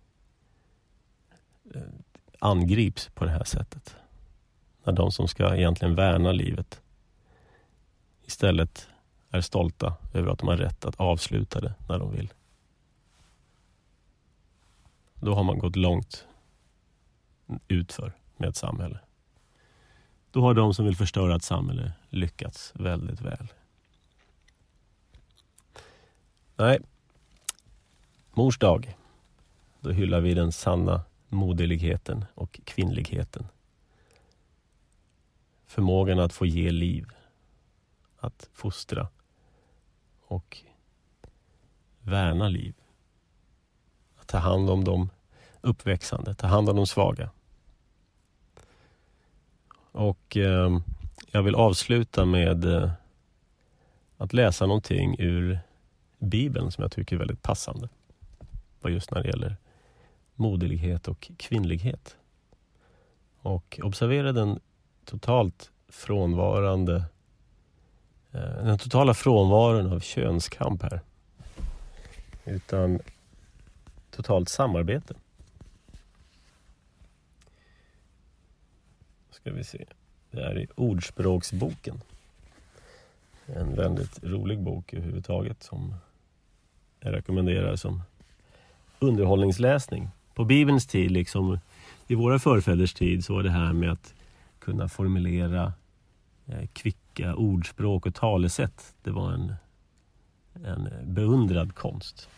eh, angrips på det här sättet. När de som ska egentligen värna livet istället är stolta över att de har rätt att avsluta det när de vill. Då har man gått långt utför med ett samhälle. Då har de som vill förstöra ett samhälle lyckats väldigt väl. Nej, mors dag. Då hyllar vi den sanna moderligheten och kvinnligheten. Förmågan att få ge liv, att fostra och värna liv. Att ta hand om de uppväxande, ta hand om de svaga. Och eh, jag vill avsluta med eh, att läsa någonting ur Bibeln som jag tycker är väldigt passande. Just när det gäller moderlighet och kvinnlighet. Och observera den totalt frånvarande eh, den totala frånvaron av könskamp här. Utan totalt samarbete. Ska vi se. Det är i Ordspråksboken. En väldigt rolig bok överhuvudtaget som jag rekommenderar som underhållningsläsning. På Bibelns tid, liksom I våra förfäders tid så var det här med att kunna formulera eh, kvicka ordspråk och talesätt. Det var en, en beundrad konst.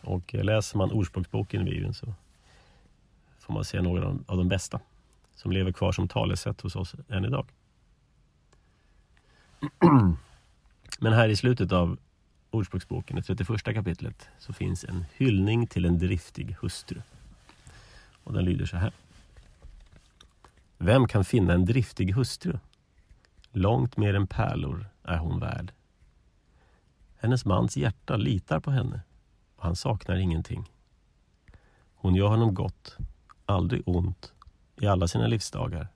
Och eh, läser man Ordspråksboken i Bibeln så får man se några av de bästa som lever kvar som talesätt hos oss än idag. Men här i slutet av Ordspråksboken, det 31 kapitlet, så finns en hyllning till en driftig hustru. Och den lyder så här. Vem kan finna en driftig hustru? Långt mer än pärlor är hon värd. Hennes mans hjärta litar på henne och han saknar ingenting. Hon gör honom gott, aldrig ont, i alla sina livsdagar.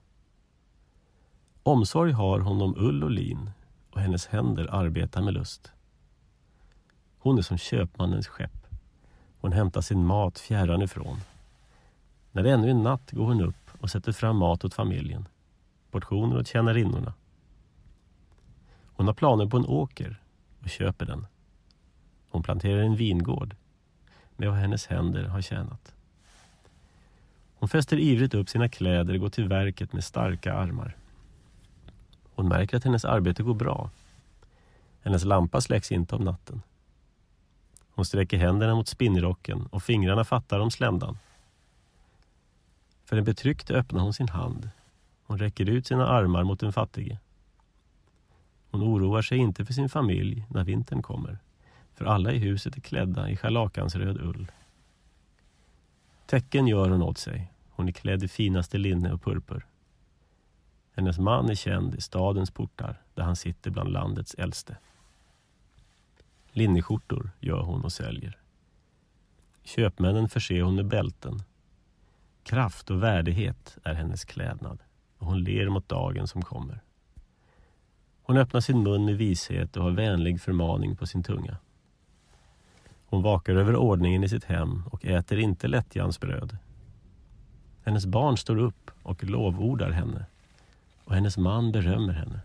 Omsorg har hon om ull och lin och hennes händer arbetar med lust. Hon är som köpmannens skepp. Hon hämtar sin mat fjärran ifrån. När det ännu är natt går hon upp och sätter fram mat åt familjen. Portioner åt tjänarinnorna. Hon har planer på en åker och köper den. Hon planterar en vingård med vad hennes händer har tjänat. Hon fäster ivrigt upp sina kläder och går till verket med starka armar. Hon märker att hennes arbete går bra. Hennes lampa släcks inte om natten. Hon sträcker händerna mot spinnrocken och fingrarna fattar om sländan. För den betryckte öppnar hon sin hand. Hon räcker ut sina armar mot den fattige. Hon oroar sig inte för sin familj när vintern kommer. För alla i huset är klädda i scharlakansröd ull. Tecken gör hon åt sig. Hon är klädd i finaste linne och purpur. Hennes man är känd i stadens portar där han sitter bland landets äldste. Linneskjortor gör hon och säljer. Köpmännen förser hon med bälten. Kraft och värdighet är hennes klädnad och hon ler mot dagen som kommer. Hon öppnar sin mun med vishet och har vänlig förmaning på sin tunga. Hon vakar över ordningen i sitt hem och äter inte lättjans bröd. Hennes barn står upp och lovordar henne och hennes man berömmer henne.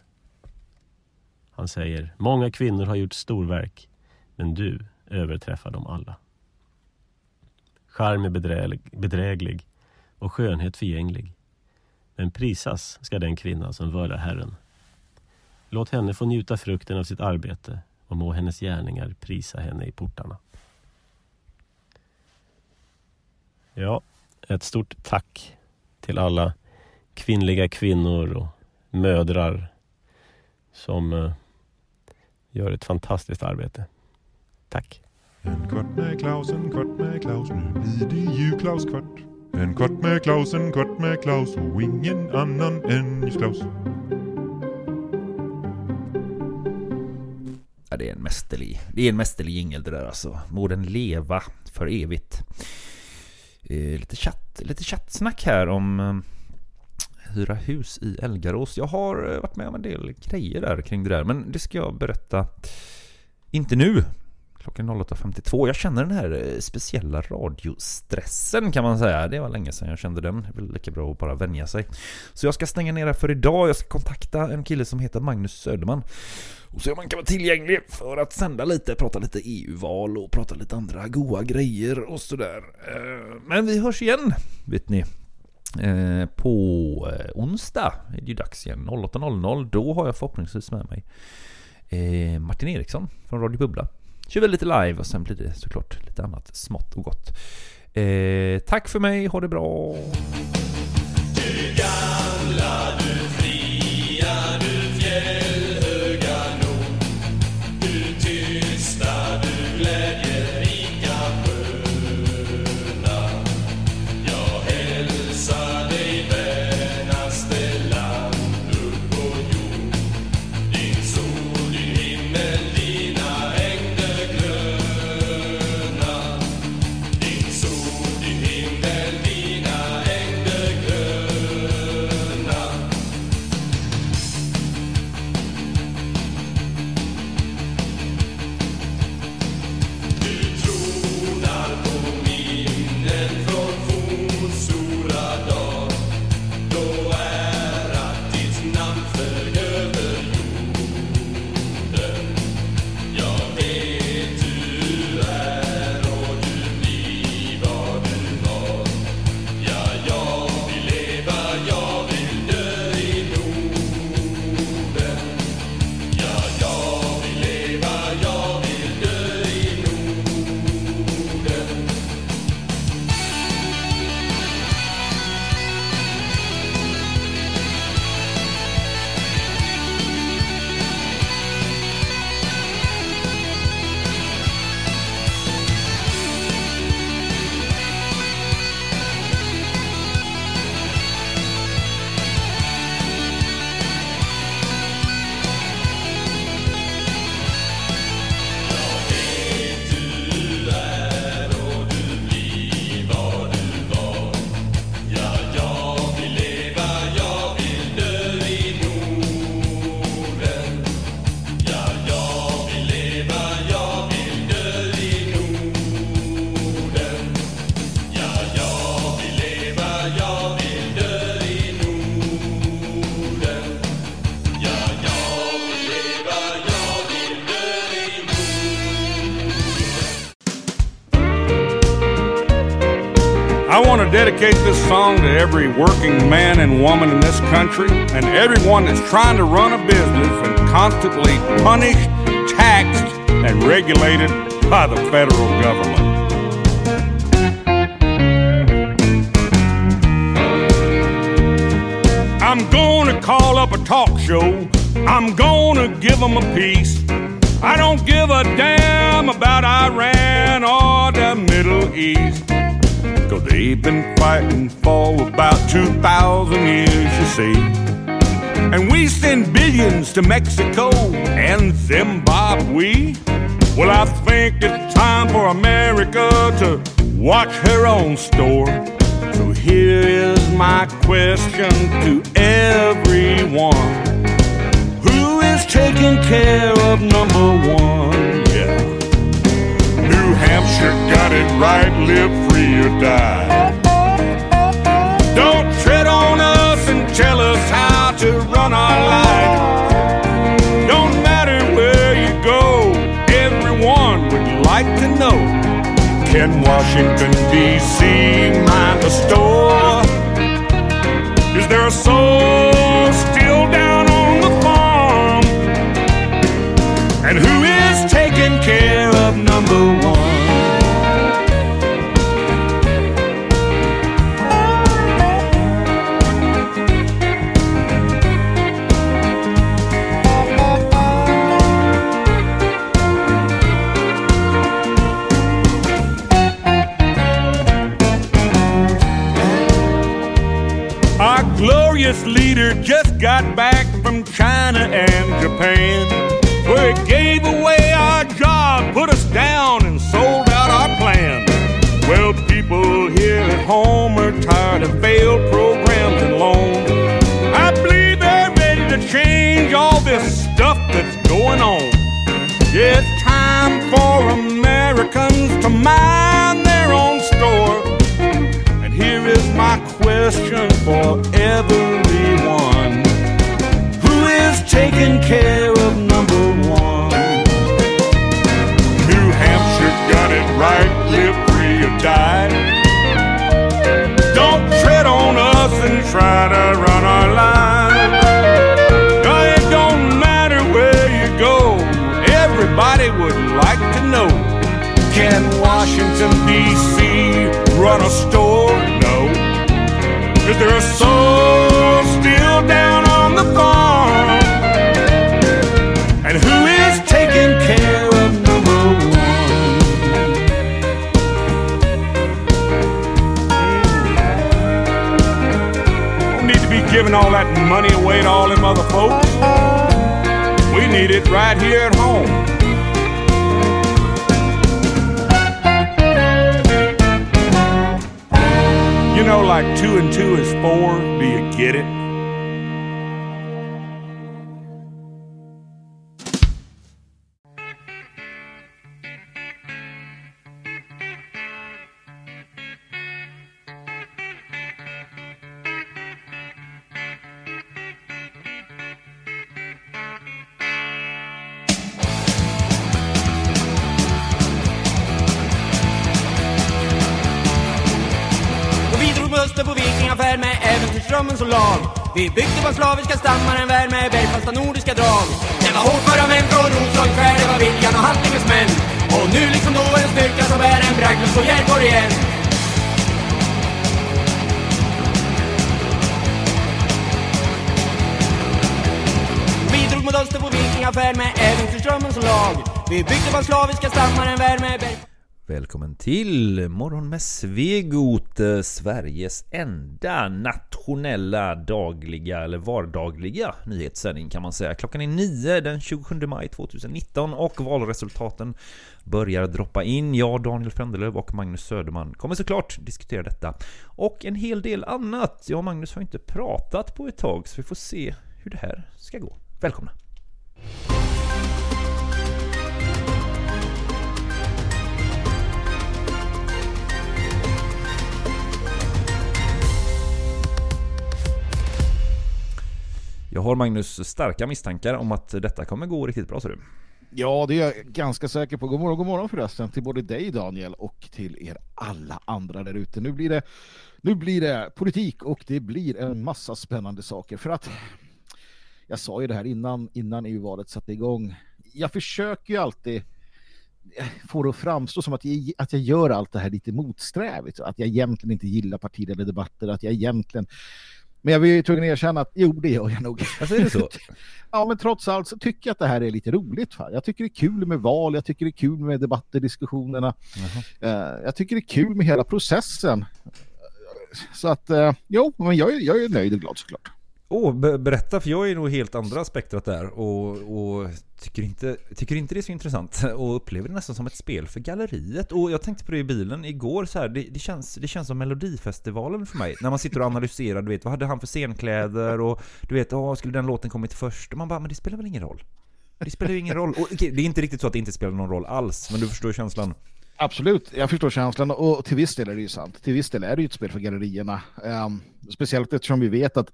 Han säger, många kvinnor har gjort storverk, men du överträffar dem alla. Charm är bedräglig, bedräglig och skönhet förgänglig. Men prisas ska den kvinna som vördar Herren. Låt henne få njuta frukten av sitt arbete och må hennes gärningar prisa henne i portarna. Ja, ett stort tack till alla kvinnliga kvinnor och mödrar som eh, gör ett fantastiskt arbete. Tack! En kvart med Klaus, en kvart med Klaus, nu blir det ju Klaus kvart. En kvart med Klaus, en kvart med Klaus och ingen annan än just Klaus. Ja, det är en mästerlig, det är en mästerlig jingel det där alltså. Må den leva för evigt. Eh, lite, chatt, lite chattsnack här om eh, hyra hus i Elgarås. Jag har eh, varit med om en del grejer där kring det där, men det ska jag berätta inte nu. Klockan 08.52. Jag känner den här eh, speciella radiostressen kan man säga. Det var länge sedan jag kände den. Det är väl lika bra att bara vänja sig. Så jag ska stänga ner här för idag. Jag ska kontakta en kille som heter Magnus Söderman och se om han kan vara tillgänglig för att sända lite, prata lite EU-val och prata lite andra goa grejer och sådär. Eh, men vi hörs igen, vet ni. Eh, på onsdag är det ju dags igen, 08.00. Då har jag förhoppningsvis med mig Martin Eriksson från Radio Bubbla. Kör vi lite live och sen blir det såklart lite annat smått och gott. Eh, tack för mig, ha det bra! Song to every working man and woman in this country and everyone that's trying to run a business and constantly punished, taxed, and regulated by the federal government. I'm gonna call up a talk show. I'm gonna give them a piece. I don't give a damn about Iran or the Middle East. They've been fighting for about 2,000 years, you see. And we send billions to Mexico and Zimbabwe. Well, I think it's time for America to watch her own store. So here is my question to everyone. Who is taking care of number one? Yeah. New Hampshire got it right, live free or die. Don't tread on us and tell us how to run our life. Don't matter where you go, everyone would like to know. Can Washington, D.C. mind the store? Is there a soul still down on the farm? And who is taking care of number one? Got back from China and Japan, where he gave away our job, put us down, and sold out our plan. Well, people here at home are tired of failed programs and loans. I believe they're ready to change all this stuff that's going on. Yeah, it's time for Americans to mind their own store. And here is my question for everyone taking care of number one? New Hampshire got it right, live free or die. Don't tread on us and try to run our line. No, it don't matter where you go, everybody would like to know. Can Washington, D.C. run a store? No. Is there a soul giving all that money away to all them other folks. We need it right here at home. You know, like two and two is four. Do you get it? Välkommen till Morgon med Svegot, eh, Sveriges enda nationella dagliga eller vardagliga nyhetssändning kan man säga. Klockan är 9 den 27 maj 2019 och valresultaten börjar droppa in. Jag, Daniel Frändelöv och Magnus Söderman kommer såklart diskutera detta och en hel del annat. Jag och Magnus har inte pratat på ett tag så vi får se hur det här ska gå. Välkomna! Jag har Magnus starka misstankar om att detta kommer gå riktigt bra, så du. Ja, det är jag ganska säker på. God morgon, god morgon förresten till både dig Daniel och till er alla andra där ute. Nu blir det, nu blir det politik och det blir en massa spännande saker för att jag sa ju det här innan, innan EU-valet satte igång. Jag försöker ju alltid få det att framstå som att jag, att jag gör allt det här lite motsträvigt. Att jag egentligen inte gillar partiledardebatter, att jag egentligen men jag vill ju tvungen att erkänna att jo, det gör jag nog. Alltså, är det så? ja, men trots allt så tycker jag att det här är lite roligt. Fan. Jag tycker det är kul med val, jag tycker det är kul med debatter, diskussionerna. Eh, jag tycker det är kul med hela processen. Så att, uh, jo, men jag, är- jag är nöjd och glad såklart. Åh, berätta för jag är nog helt andra spektrat där och, och tycker, inte, tycker inte det är så intressant och upplever det nästan som ett spel för galleriet. Och jag tänkte på det i bilen igår så här, det, det, känns, det känns som Melodifestivalen för mig. När man sitter och analyserar, du vet, vad hade han för scenkläder och du vet, åh, skulle den låten kommit först? Och man bara, men det spelar väl ingen roll? Det spelar ju ingen roll. Och, okay, det är inte riktigt så att det inte spelar någon roll alls, men du förstår känslan. Absolut, jag förstår känslan och till viss del är det ju sant. Till viss del är det ju ett spel för gallerierna. Um, speciellt eftersom vi vet att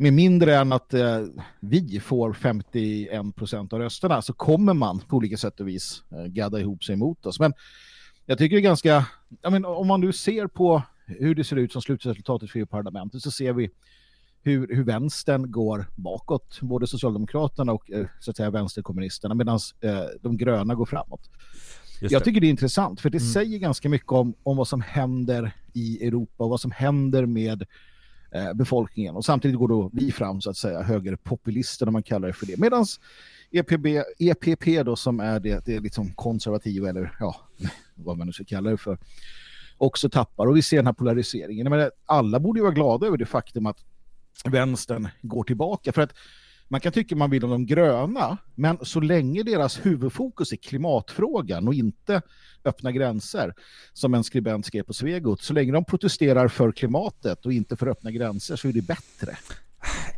med mindre än att eh, vi får 51% av rösterna så kommer man på olika sätt och vis eh, gadda ihop sig emot oss. Men jag tycker det är ganska, jag men, om man nu ser på hur det ser ut som slutresultatet för EU-parlamentet så ser vi hur, hur vänstern går bakåt, både Socialdemokraterna och eh, så att säga vänsterkommunisterna, medan eh, de gröna går framåt. Jag tycker det är intressant, för det Mm. säger ganska mycket om, om vad som händer i Europa och vad som händer med Eh, befolkningen. Och samtidigt går då vi fram, så att säga, högerpopulister om man kallar det för det. Medan EPB, EPP då, som är det, det är liksom konservativa, eller ja, vad man nu ska kalla det för, också tappar. Och vi ser den här polariseringen. Men alla borde ju vara glada över det faktum att vänstern går tillbaka. För att man kan tycka man vill om de gröna, men så länge deras huvudfokus är klimatfrågan och inte öppna gränser, som en skribent skrev på Svegot, så länge de protesterar för klimatet och inte för öppna gränser så är det bättre.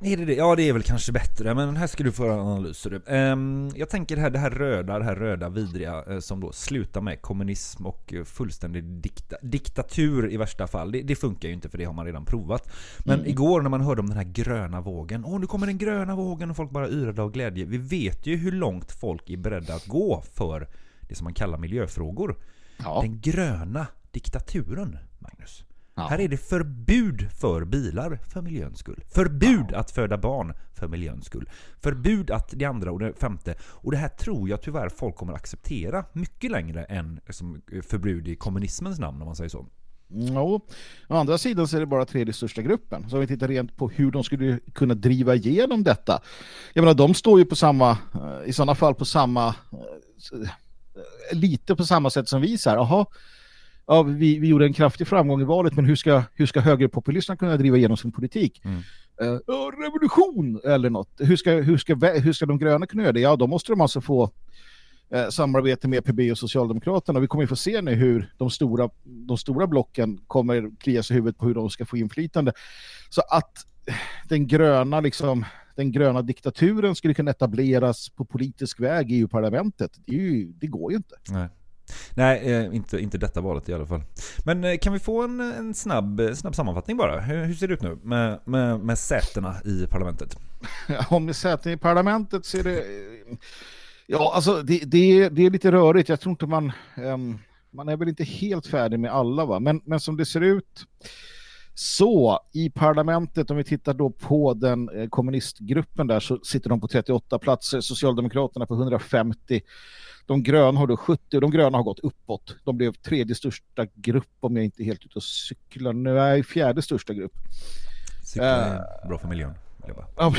Är det det? Ja, det är väl kanske bättre, men här ska du få en analys. ser du. Ehm, jag tänker det här, det här röda, det här röda vidriga eh, som då slutar med kommunism och eh, fullständig dikta, diktatur i värsta fall. Det, det funkar ju inte för det har man redan provat. Men Mm. igår när man hörde om den här gröna vågen, åh nu kommer den gröna vågen och folk bara yrade av glädje. Vi vet ju hur långt folk är beredda att gå för det som man kallar miljöfrågor. Den gröna diktaturen, Magnus. Här är det förbud för bilar för miljöns skull. Förbud att föda barn för miljöns skull. Förbud att det andra och det femte. Och det här tror jag tyvärr folk kommer acceptera mycket längre än som förbud i kommunismens namn om man säger så. Jo, å andra sidan så är det bara tredje största gruppen. Så om vi tittar rent på hur de skulle kunna driva igenom detta. Jag menar, de står ju på samma, eh, i sådana fall på samma, eh, lite på samma sätt som vi så här. Jaha, ja, vi, vi gjorde en kraftig framgång i valet, men hur ska, hur ska högerpopulisterna kunna driva igenom sin politik? Eh, ja, revolution eller något. Hur ska, hur, ska, hur ska de gröna kunna göra det? Ja, då måste de alltså få eh, samarbete med EPB och Socialdemokraterna. Vi kommer ju få se nu hur de stora, de stora blocken kommer klia sig i huvudet på hur de ska få inflytande. Så att eh, den gröna, liksom, den gröna diktaturen skulle kunna etableras på politisk väg i EU-parlamentet, det, det går ju inte. Nej. Nej, eh, inte, inte detta valet i alla fall. Men eh, kan vi få en, en snabb, snabb sammanfattning bara? Hur, hur ser det ut nu med, med, med sätena i parlamentet? Om med sätena i parlamentet så är det... Ja, alltså det, det, det är lite rörigt. Jag tror inte man... Um, man är väl inte helt färdig med alla, va? Men, men som det ser ut så i parlamentet, om vi tittar då på den eh, kommunistgruppen där, så sitter de på 38 platser, Socialdemokraterna på 150, de gröna har då 70 och de gröna har gått uppåt. De blev tredje största grupp om jag inte är helt ute och cyklar. Nu är jag fjärde största grupp. Cykla är bra för miljön. Ja,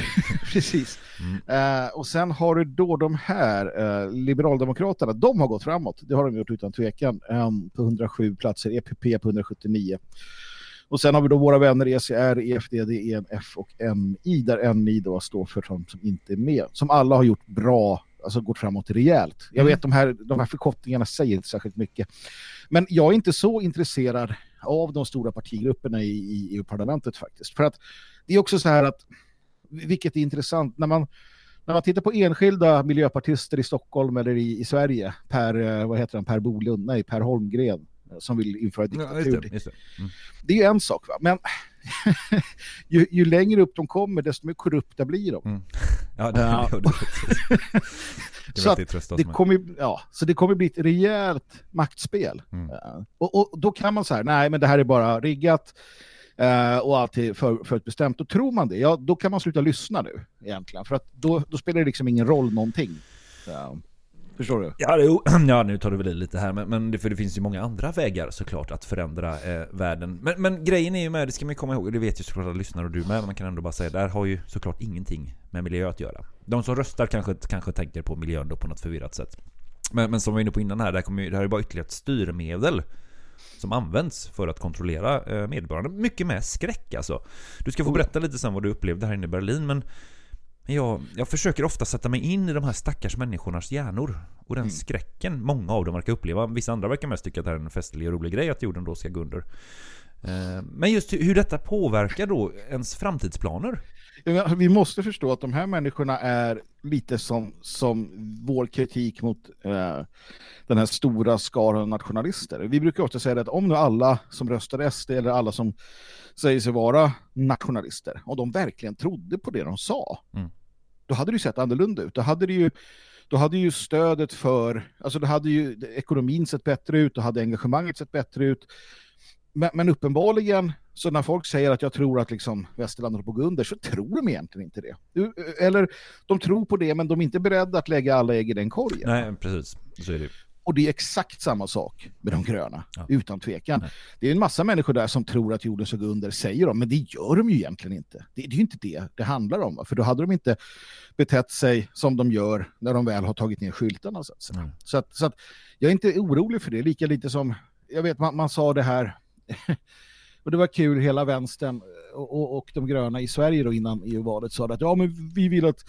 precis. Eh, och sen har du då de här eh, Liberaldemokraterna, de har gått framåt. Det har de gjort utan tvekan. Ehm, på 107 platser, EPP på 179. Och sen har vi då våra vänner ECR, EFDD, ENF och NI, där NI då står för de som inte är med. Som alla har gjort bra, alltså gått framåt rejält. Jag Mm. vet de här, de här förkortningarna säger inte särskilt mycket. Men jag är inte så intresserad av de stora partigrupperna i, i EU-parlamentet faktiskt. För att det är också så här att, vilket är intressant, när man, när man tittar på enskilda miljöpartister i Stockholm eller i, i Sverige, Per, eh, vad heter han, Per Bolund, nej, Per Holmgren, som vill införa Ja, diktatur. just det, just det. Mm. Det är ju en sak, va? men ju, ju längre upp de kommer, desto mer korrupta blir de. Mm. Ja, det, Ja. ja. det, det så, att det kommer, ja, så det kommer bli ett rejält maktspel. Mm. Ja. Och, och då kan man säga, nej men det här är bara riggat eh, och allt är för, förutbestämt. Då tror man det, ja då kan man sluta lyssna nu egentligen. För att då, då spelar det liksom ingen roll någonting. Ja. Förstår du? Ja, jo, ja, nu tar du väl i lite här, men, men det, för det finns ju många andra vägar såklart att förändra eh, världen. Men, men grejen är ju med, det ska man ju komma ihåg, och det vet ju såklart alla lyssnare och du med, men man kan ändå bara säga, det här har ju såklart ingenting med miljö att göra. De som röstar kanske, kanske tänker på miljön då på något förvirrat sätt. Men, men som vi var inne på innan här, det här, kommer, ju- det här är bara ytterligare ett styrmedel som används för att kontrollera eh, medborgarna. Mycket med skräck alltså. Du ska få berätta lite sen vad du upplevde här inne i Berlin, men men jag, jag försöker ofta sätta mig in i de här stackars människornas hjärnor och den skräcken många av dem verkar uppleva. Vissa andra verkar mest tycka att det här är en festlig och rolig grej att jorden då ska gå under. Eh, Men just hur detta påverkar då ens framtidsplaner. Vi måste förstå att de här människorna är lite som, som vår kritik mot eh, den här stora skaran nationalister. Vi brukar ofta säga att om nu alla som röstade SD eller alla som säger sig vara nationalister, och de verkligen trodde på det de sa, Mm. då hade det ju sett annorlunda ut. Då hade det ju då hade ju stödet för, alltså då hade ju ekonomin sett bättre ut, då hade engagemanget sett bättre ut. Men, men uppenbarligen, så när folk säger att jag tror att liksom västerlandet håller på att gå under, så tror de egentligen inte det. Eller de tror på det, men de är inte beredda att lägga alla ägg i den korgen. Nej, precis. Så är det. Och det är exakt samma sak med de gröna, utan tvekan. Det är en massa människor där som tror att jorden ska gå under, säger de, men det gör de ju egentligen inte. Det, det är ju inte det det handlar om, va? för då hade de inte betett sig som de gör när de väl har tagit ner skyltarna. Så att, säga. Så att, så att jag är inte orolig för det, lika lite som, jag vet man, man sa det här, och det var kul, hela vänstern och, och, och de gröna i Sverige då innan EU-valet sa att ja, men vi vill att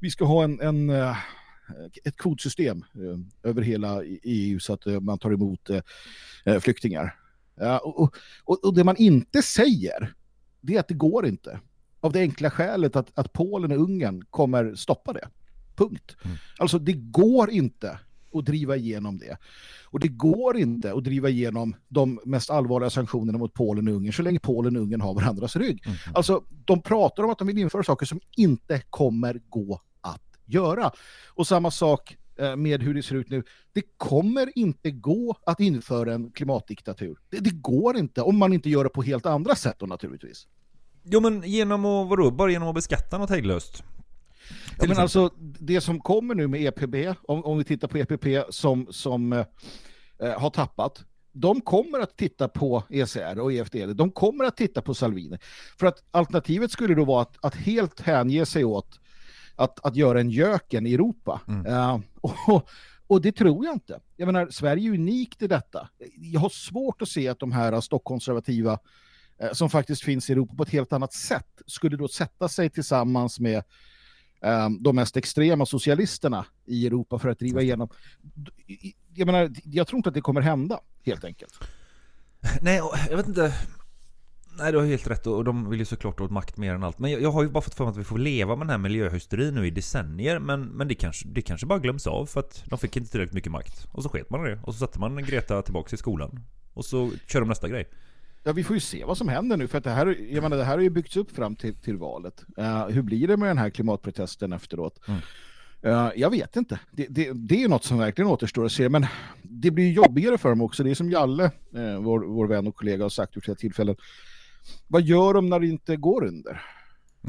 vi ska ha en, en eh, ett kvotsystem eh, över hela EU så att eh, man tar emot flyktingar. Och, och, och det man inte säger, det är att det går inte. Av det enkla skälet att, att Polen och Ungern kommer stoppa det. Punkt. Alltså det går inte att driva igenom det. Och det går inte att driva igenom de mest allvarliga sanktionerna mot Polen och Ungern så länge Polen och Ungern har varandras rygg. Alltså de pratar om att de vill införa saker som inte kommer gå att göra. Och samma sak eh, med hur det ser ut nu. Det kommer inte gå att införa en klimatdiktatur. Det, det går inte om man inte gör det på helt andra sätt då naturligtvis. Jo men genom att, vadå? Bara genom att beskatta något hejdlöst? Ja, men alltså det som kommer nu med EPB, om, om vi tittar på EPP som, som eh, eh, har tappat, de kommer att titta på ECR och EFD, de kommer att titta på Salvini. För att alternativet skulle då vara att, att helt hänge sig åt att, att göra en göken i Europa. Eh, och, och det tror jag inte. Jag menar, Sverige är unikt i detta. Jag har svårt att se att de här stockkonservativa eh, som faktiskt finns i Europa på ett helt annat sätt skulle då sätta sig tillsammans med de mest extrema socialisterna i Europa för att driva igenom. Jag menar, jag tror inte att det kommer hända, helt enkelt. Nej, jag vet inte. Nej, du har helt rätt och de vill ju såklart åt makt mer än allt. Men jag, jag har ju bara fått för mig att vi får leva med den här miljöhysterin nu i decennier. Men, men det, kanske, det kanske bara glöms av för att de fick inte tillräckligt mycket makt. Och så sket man det. Och så satte man Greta tillbaka i skolan. Och så kör de nästa grej. Ja, vi får ju se vad som händer nu, för att det här, jag menar, det här har ju byggts upp fram till, till valet. Eh, hur blir det med den här klimatprotesten efteråt? Eh, jag vet inte. Det, det, det är något som verkligen återstår att se, men det blir jobbigare för dem också. Det är som Jalle, eh, vår, vår vän och kollega, har sagt vid flera tillfällen. Vad gör de när det inte går under?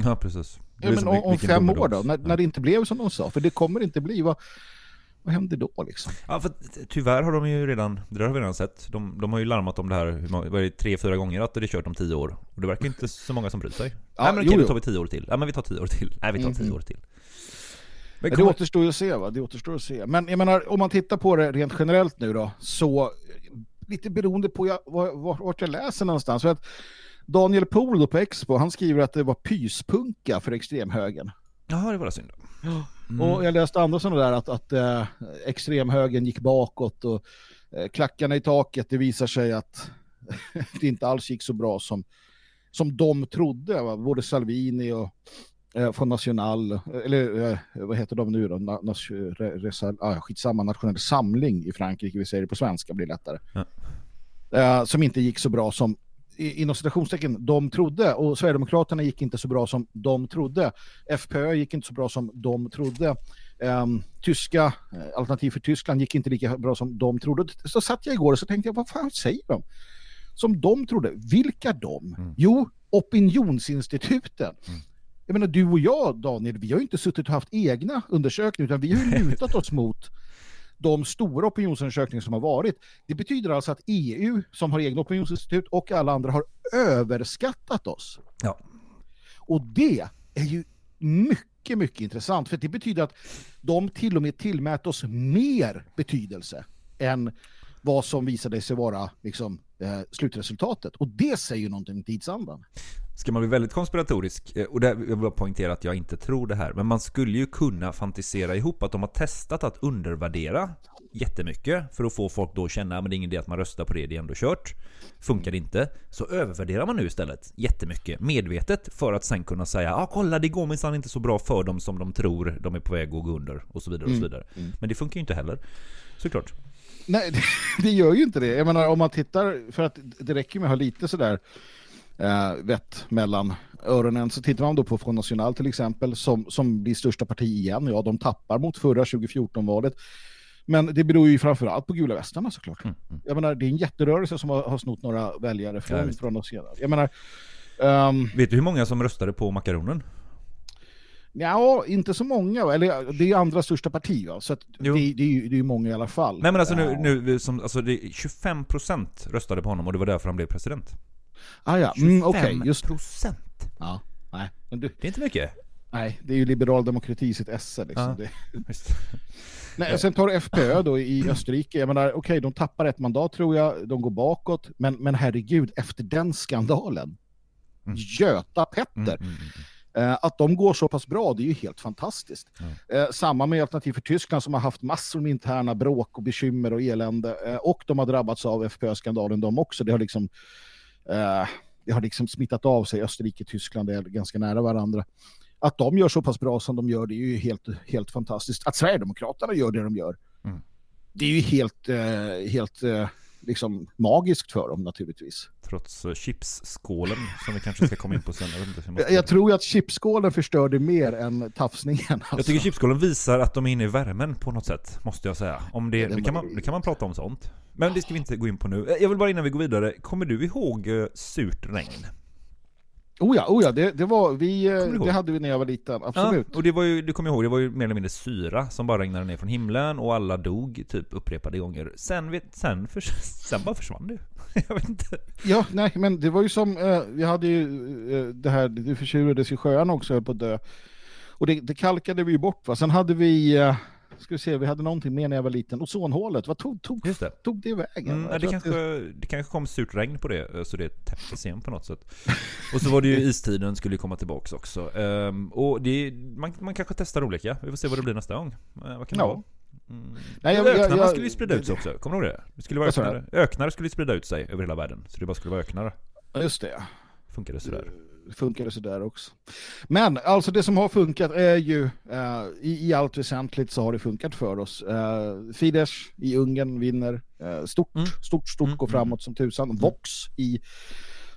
Ja, precis. Ja, men om, om fem år då, när, när det inte blev som de sa, för det kommer inte bli, vad, vad händer då liksom? Ja, för tyvärr har de ju redan, det där har vi redan sett. De, de har ju larmat om det här, vad är det, tre, fyra gånger att det är kört om tio år. Och det verkar inte så många som bryr sig. Ja, Nej men jo, okej, då tar vi tio år till. Ja men vi tar tio år till. Nej vi tar tio Mhm. år till. Men det återstår ju att se va, det återstår att se. Men jag menar, om man tittar på det rent generellt nu då, så lite beroende på jag, var, var, vart jag läser någonstans. För att Daniel Pohl då på Expo, han skriver att det var pyspunka för extremhögern. Jaha, det var synd. Mm. Och jag läste andra sådana där att, att eh, extremhögern gick bakåt och eh, klackarna i taket, det visar sig att det inte alls gick så bra som, som de trodde. Va? Både Salvini och eh, från National, eller eh, vad heter de nu då? Na, nas, re, resa, ah, skitsamma, Nationell Samling i Frankrike, vi säger det på svenska blir lättare. Ja. Eh, som inte gick så bra som inom citationstecken, de trodde. Och Sverigedemokraterna gick inte så bra som de trodde. FPÖ gick inte så bra som de trodde. Ehm, tyska, eh, Alternativ för Tyskland gick inte lika bra som de trodde. Så satt jag igår och så tänkte jag, vad fan säger de? Som de trodde. Vilka de? Jo, opinionsinstituten. Jag menar, du och jag, Daniel, vi har ju inte suttit och haft egna undersökningar, utan vi har ju lutat oss mot de stora opinionsundersökningar som har varit. Det betyder alltså att EU, som har egna opinionsinstitut, och alla andra har överskattat oss. Ja. Och det är ju mycket, mycket intressant, för det betyder att de till och med tillmät oss mer betydelse än vad som visade sig vara liksom, eh, slutresultatet. Och det säger ju någonting om tidsandan. Ska man bli väldigt konspiratorisk, eh, och där vill jag bara poängtera att jag inte tror det här, men man skulle ju kunna fantisera ihop att de har testat att undervärdera jättemycket för att få folk då att känna att det är ingen idé att man röstar på det, det är ändå kört. Funkar det inte, så övervärderar man nu istället jättemycket, medvetet, för att sen kunna säga ja ah, kolla det går minsann inte så bra för dem som de tror de är på väg att gå under, och så vidare och så Mm, vidare. mm. Men det funkar ju inte heller, såklart. Nej, det, gör ju inte det. Jag menar, om man tittar, för att det räcker med att ha lite sådär eh, vett mellan öronen, så tittar man då på Front National till exempel, som, som blir största parti igen. Ja, de tappar mot förra 2014-valet. Men det beror ju framförallt på gula västarna såklart. Jag menar, det är en jätterörelse som har, har snott några väljare Mm, Ja, från National. Jag menar, ehm, Vet du hur många som röstade på makaronen? Ja, inte så många. Eller det är andra största parti, va? så att det, det, är ju, det är många i alla fall. Nej men alltså nu, nu som, alltså det, 25% röstade på honom och det var därför han blev president. Ah, ja, mm, okej, 25%. just Ja, nej. Men du, det är inte mycket. Nej, det är ju liberal demokrati i sitt esse. Liksom. Ja. Nej, sen tar du FPÖ då i Österrike. Jag menar, okej, de tappar ett mandat tror jag, de går bakåt, men, men herregud, efter den skandalen, Göta Petter, eh, att de går så pass bra, det är ju helt fantastiskt. Eh, samma med Alternativ för Tyskland som har haft massor med interna bråk och bekymmer och elände, eh, och de har drabbats av FPÖ-skandalen de också. Det har liksom eh, det har liksom smittat av sig. Österrike och Tyskland är ganska nära varandra. Att de gör så pass bra som de gör, det är ju helt, helt fantastiskt. Att Sverigedemokraterna gör det de gör, Mm. det är ju helt, eh, helt eh, liksom magiskt för dem naturligtvis. Trots eh, chipsskålen som vi kanske ska komma in på sen. Jag, måste... Jag, tror att chipskålen förstörde mer än tafsningen. Alltså. jag tycker chipsskålen visar att de är inne i värmen på något sätt, måste jag säga. Om det, det, kan man, det kan man prata om sånt. Men det ska vi inte gå in på nu. Jag vill bara innan vi går vidare, kommer du ihåg eh, Surt regn? Oh ja, oh ja det, det var vi, eh, du det hade vi när jag var liten, absolut. Ja, och det var ju, du kommer ihåg, det var ju mer eller mindre syra som bara regnade ner från himlen och alla dog typ upprepade gånger. Sen, vet, sen, förs sen bara försvann det. Jag vet inte. Ja, nej, men det var ju som, eh, vi hade ju eh, det här, det försurades i sjön också höll på att dö. Och det, det kalkade vi ju bort va. Sen hade vi, eh, ska vi se, vi hade någonting mer när jag var liten. Ozonhålet, vad tog, tog, Just det. tog det vägen? Mm, Jag det, kanske, det kanske kom surt regn på det, så det täpptes igen på något sätt. Och så var det ju istiden skulle komma tillbaks också. Ehm, och det, man, man kanske testar olika, vi får se vad det blir nästa gång. Eh, vad kan det Ja. vara? Mm. Nej, jag- jag- öknarna jag- skulle ju sprida ut sig också, kommer du ihåg det? Det skulle vara Vad sa du? öknar, öknar skulle sprida ut sig över hela världen, så det bara skulle vara öknar. Ja, Just det, ja. Funkar det sådär? funkar det sådär också. Men alltså det som har funkat är ju eh, i, i allt väsentligt så har det funkat för oss. Uh, Fidesz i Ungern vinner eh, stort, Mm. stort, stort, går framåt som tusan. Vox i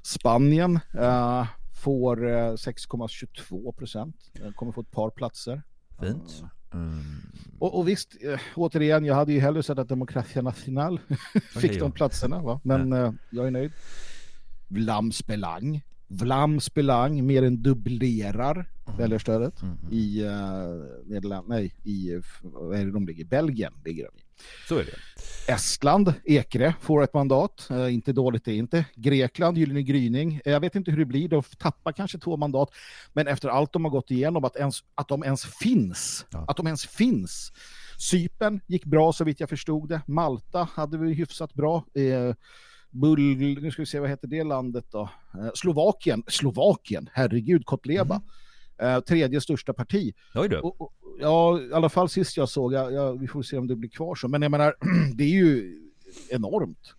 Spanien eh, får eh, 6,22 procent. Eh, kommer få ett par platser. Fint. Mm. Och, och visst, eh, återigen, jag hade ju hellre sett att Demokratia National fick Okej, de ja. platserna. Va? Men eh, jag är nöjd. Vlaams Belang. Vlaams Belang mer än dubblerar väljarstödet i uh, Nederland, nej, i, eh, vad är det de ligger? Belgien ligger de i. Så är det. Estland, Ekre, får ett mandat. Eh, inte dåligt det är inte. Grekland, Gyllene gryning. Eh, jag vet inte hur det blir, de tappar kanske två mandat. Men efter allt de har gått igenom, att, ens, att de ens finns. Att de ens finns. Cypern gick bra så vitt jag förstod det. Malta hade vi hyfsat bra. Eh, Bull, nu ska vi se, vad heter det landet då? Eh, Slovakien, Slovakien, herregud, Kotleba. Eh, tredje största parti. Och, och, ja, i alla fall sist jag såg, jag, jag, vi får se om det blir kvar så. Men jag menar, det är ju enormt.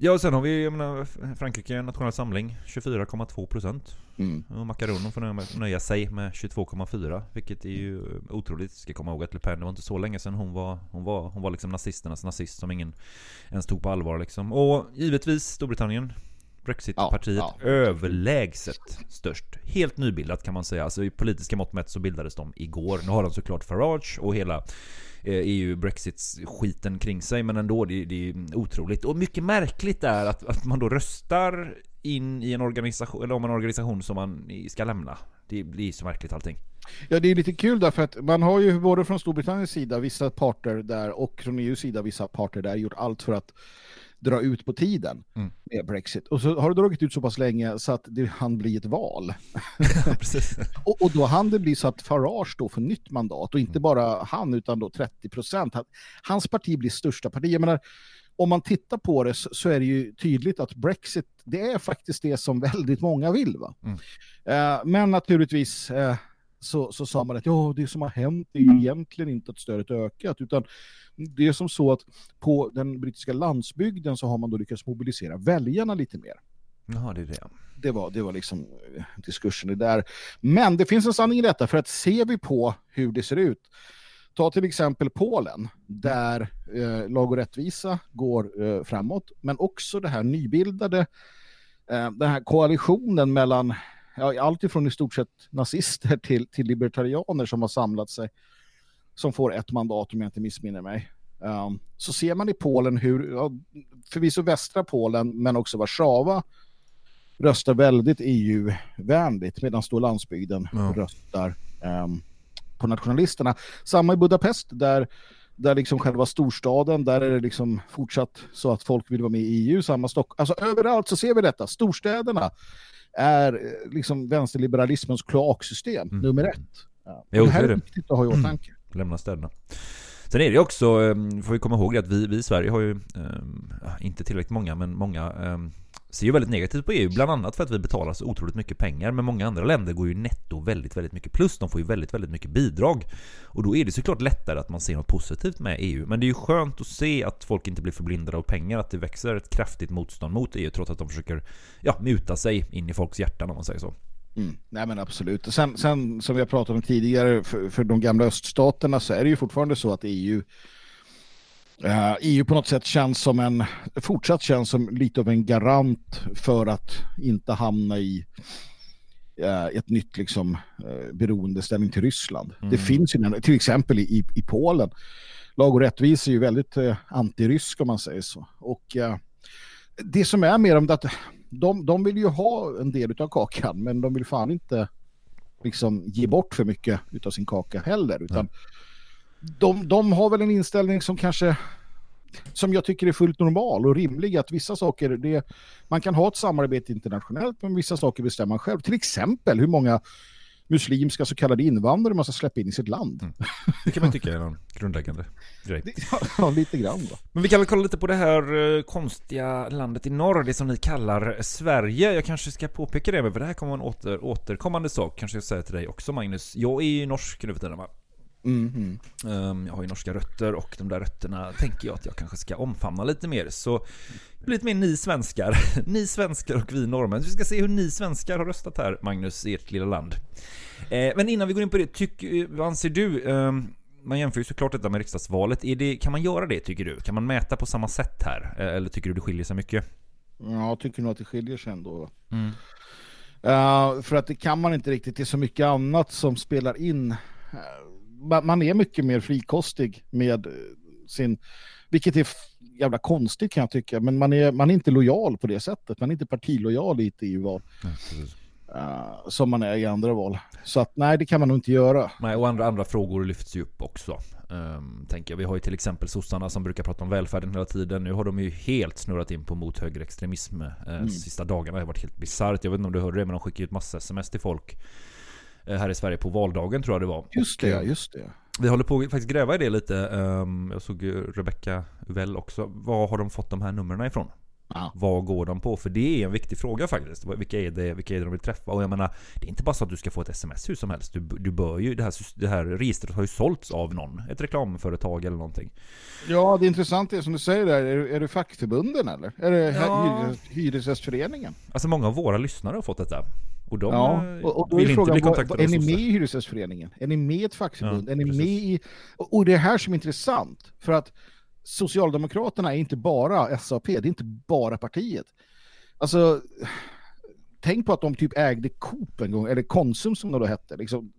Ja, och sen har vi jag menar, Frankrike, Nationell Samling, 24,2 procent. Mm. Och Macaronen får nöja, nöja sig med 22,4 vilket är ju otroligt. Ska komma ihåg att Le Pen, det var inte så länge sedan hon var, hon var, hon var liksom nazisternas nazist som ingen ens tog på allvar liksom. Och givetvis Storbritannien Brexit-partiet överlägset störst. Helt nybildat kan man säga. Alltså i politiska mått mätt så bildades de igår. Nu har de såklart Farage och hela Eh, EU-Brexit-skiten kring sig. Men ändå, det, det är otroligt. Och mycket märkligt är att, att man då röstar in i en organisation, eller om en organisation som man ska lämna. Det blir så märkligt allting. Ja, det är lite kul därför att man har ju både från Storbritanniens sida vissa parter där och från EUs sida vissa parter där gjort allt för att dra ut på tiden Mm. med Brexit. Och så har det dragit ut så pass länge så att det han bli ett val. och, och då han det bli så att Farage då får nytt mandat och inte bara han utan då 30 procent. Hans parti blir största parti. Jag menar, om man tittar på det så, är det ju tydligt att Brexit, det är faktiskt det som väldigt många vill. Va? Eh, men naturligtvis eh, så, så sa man att ja, det som har hänt är ju egentligen inte att stödet ökat, utan det är som så att på den brittiska landsbygden så har man då lyckats mobilisera väljarna lite mer. Jaha, det är det. Det var, det var liksom eh, diskursen där. Men det finns en sanning i detta, för att ser vi på hur det ser ut, ta till exempel Polen, där eh, lag och rättvisa går eh, framåt, men också det här nybildade, eh, den här koalitionen mellan ja, allt ifrån i stort sett nazister till, till libertarianer som har samlat sig, som får ett mandat om jag inte missminner mig. Um, så ser man i Polen hur, ja, förvisso västra Polen, men också Warszawa, röstar väldigt EU-vänligt medan då landsbygden Ja. röstar ehm, på nationalisterna. Samma i Budapest där, där liksom själva storstaden, där är det liksom fortsatt så att folk vill vara med i EU, samma Stock. Alltså överallt så ser vi detta. Storstäderna är eh, liksom vänsterliberalismens kloaksystem, nummer ett. Ja. Mm. Jo, det här är det. viktigt att ha i åtanke. Lämna städerna. Sen är det också, eh, får vi komma ihåg det att vi, vi i Sverige har ju, eh, inte tillräckligt många, men många eh, ser ju väldigt negativt på EU, bland annat för att vi betalar så otroligt mycket pengar. Men många andra länder går ju netto väldigt, väldigt mycket plus. De får ju väldigt, väldigt mycket bidrag. Och då är det såklart lättare att man ser något positivt med EU. Men det är ju skönt att se att folk inte blir förblindade av pengar, att det växer ett kraftigt motstånd mot EU trots att de försöker ja, muta sig in i folks hjärtan om man säger så. Mm. Nej men absolut. Och Sen, sen som vi har pratat om tidigare för, för de gamla öststaterna så är det ju fortfarande så att EU eh, EU på något sätt känns som en fortsatt känns som lite av en garant för att inte hamna i eh, ett nytt liksom eh, beroendeställning till Ryssland. Mm. Det finns ju till exempel i, i Polen. Lag och rättvisa är ju väldigt eh, antirysk om man säger så. Och det som är med dem är att de, de vill ju ha en del av kakan men de vill fan inte liksom ge bort för mycket utav sin kaka heller utan de, de har väl en inställning som kanske som jag tycker är fullt normal och rimlig att vissa saker det, man kan ha ett samarbete internationellt men vissa saker bestämmer man själv till exempel hur många muslimska så kallade invandrare man ska släppa in i sitt land. Det kan man tycka är en grundläggande grej. ja, lite grann då. Men vi kan väl kolla lite på det här eh, konstiga landet i norr, det som ni kallar Sverige. Jag kanske ska påpeka det, för det här kommer en åter, återkommande sak, kanske jag säger till dig också Magnus. Jag är ju norsk nu för tiden va? Mm, Ehm, Jag har ju norska rötter och de där rötterna tänker jag att jag kanske ska omfamna lite mer. Så lite mer ni svenskar. Ni svenskar och vi norrmän. Vi ska se hur ni svenskar har röstat här, Magnus, i ert lilla land. Eh, Men innan vi går in på det, tyck, eh, vad anser du? Ehm, Man jämför ju såklart detta med riksdagsvalet. Det, kan man göra det tycker du? Kan man mäta på samma sätt här? Eh, Eller tycker du det skiljer sig mycket? Ja, jag tycker nog att det skiljer sig ändå. Mm. Uh, för att det kan man inte riktigt, det är så mycket annat som spelar in. Man, är mycket mer frikostig med eh, sin, vilket är jävla konstigt kan jag tycka, men man är, man är inte lojal på det sättet. Man är inte partilojal i ett EU-val. Uh, som man är i andra val. Så att nej, det kan man nog inte göra. Nej, och andra, andra frågor lyfts ju upp också. Um, tänker jag. Vi har ju till exempel sossarna som brukar prata om välfärden hela tiden. Nu har de ju helt snurrat in på mot högerextremism. Uh, Mm. Sista dagarna det har varit helt bisarrt. Jag vet inte om du hörde det, men de skickar ut massa sms till folk. Eh, här i Sverige på valdagen tror jag det var. Just Och, det, eh, just det. Vi håller på att faktiskt gräva i det lite. Ehm, jag såg Rebecca Uvell också. Var har de fått de här numren ifrån? Vad går de på? För det är en viktig fråga faktiskt. Vilka är det, vilka är det de vill träffa? Och jag menar, det är inte bara så att du ska få ett sms hur som helst. Du, du bör ju, det här, det här registret har ju sålts av någon. Ett reklamföretag eller någonting. Ja, det intressanta är som du säger där, är, är det fackförbunden eller? Är det Ja. hyres, Hyresgästföreningen? Alltså många av våra lyssnare har fått detta. Och de ja, eh, och, och då vill är inte frågan, bli vad, kontaktade är ni med i Hyresgästföreningen? Är ni med i ett fackförbund? Ja, är ni med i... Och och det är här som är intressant, för att Socialdemokraterna är inte bara SAP, det är inte bara partiet. Alltså, tänk på att de typ ägde Coop en gång, eller Konsum som det då hette. Liksom.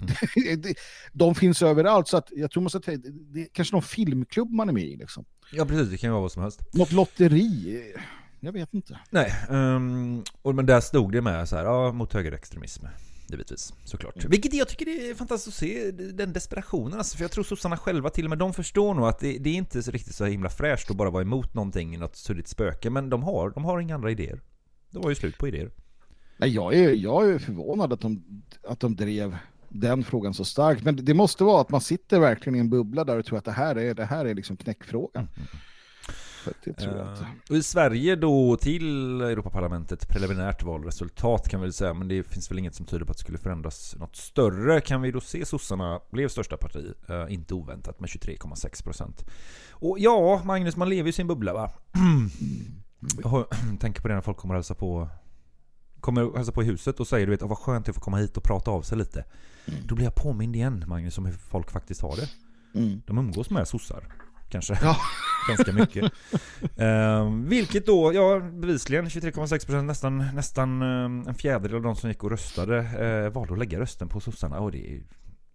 de finns överallt, så att jag tror man ska det är kanske någon filmklubb man är med i. Liksom. Ja precis, det kan ju vara vad som helst. Något lotteri, jag vet inte. Nej, ehm, och, men där stod det med så här, ja, mot högerextremism. Givetvis, såklart. Mm. Vilket jag tycker det är fantastiskt att se, den desperationen alltså, För jag tror sossarna själva till och med, de förstår nog att det, det är inte så riktigt så himla fräscht att bara vara emot någonting, något suddigt spöke. Men de har, de har inga andra idéer. Det var ju slut på idéer. Nej, jag, är, jag är förvånad att de, att de drev den frågan så starkt. Men det måste vara att man sitter verkligen i en bubbla där och tror att det här är, det här är liksom knäckfrågan. För att det tror jag inte. Eh, Och i Sverige då till Europaparlamentet, preliminärt valresultat kan vi väl säga, men det finns väl inget som tyder på att det skulle förändras något större. Kan vi då se sossarna blev största parti, eh, inte oväntat med 23,6%. Och ja, Magnus, man lever ju i sin bubbla va? Jag har- tänker på det när folk kommer hälsa på Kommer och hälsa på i huset och säger du vet, "Åh, vad skönt att få komma hit och prata av sig lite. Då blir jag påmind igen Magnus om hur folk faktiskt har det. Mm. De umgås med sossar. Kanske. Ganska mycket. Ehm, vilket då, ja bevisligen 23,6% nästan, nästan ehm, en fjärdedel av de som gick och röstade eh, valde att lägga rösten på sossarna. Och det är,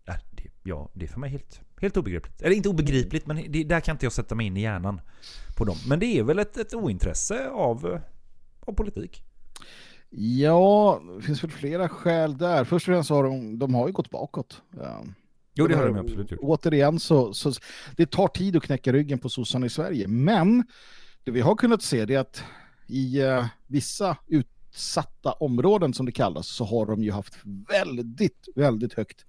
ja, det, ja, det är för mig helt, helt obegripligt. Eller inte obegripligt, men det, där kan inte jag sätta mig in i hjärnan på dem. Men det är väl ett, ett ointresse av, eh, av politik. Ja, det finns väl flera skäl där. Först och främst har de, de har ju gått bakåt. Ja. Jo, det har de absolut gjort. Återigen så, så det tar tid att knäcka ryggen på sossarna i Sverige. Men det vi har kunnat se det är att i eh, vissa utsatta områden som det kallas så har de ju haft väldigt, väldigt högt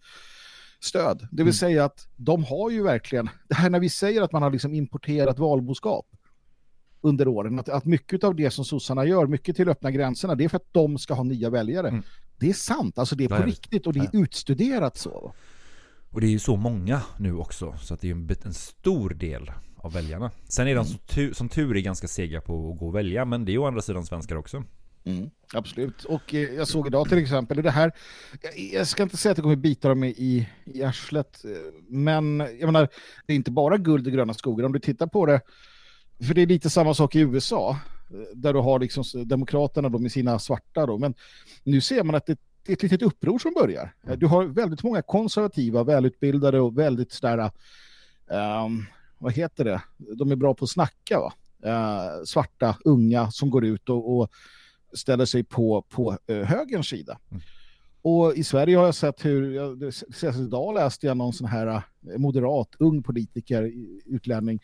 stöd. Det vill Mm. säga att de har ju verkligen, det här när vi säger att man har liksom importerat valboskap under åren, att, att mycket av det som sossarna gör, mycket till öppna gränserna, det är för att de ska ha nya väljare. Det är sant, alltså det är Mm. På ja, riktigt och det är utstuderat så. Och det är ju så många nu också, så att det är ju en, stor del av väljarna. Sen är de som, tu, som tur är ganska sega på att gå och välja, men det är ju å andra sidan svenskar också. Mm, absolut. Och eh, jag såg idag till exempel, det här, jag, jag ska inte säga att det kommer bita dem i, i, arslet, eh, men jag menar, det är inte bara guld och gröna skogar. Om du tittar på det, för det är lite samma sak i USA, eh, där du har liksom demokraterna då med sina svarta då, men nu ser man att det, ett litet uppror som börjar. Eh, Du har väldigt många konservativa, välutbildade och väldigt sådär, ehm, vad heter det, de är bra på att snacka va? Eh, svarta, unga som går ut och, och ställer sig på, på eh, högerns sida. Och i Sverige har jag sett hur, jag, senast idag läste jag någon sån här moderat, ung politiker, utlänning,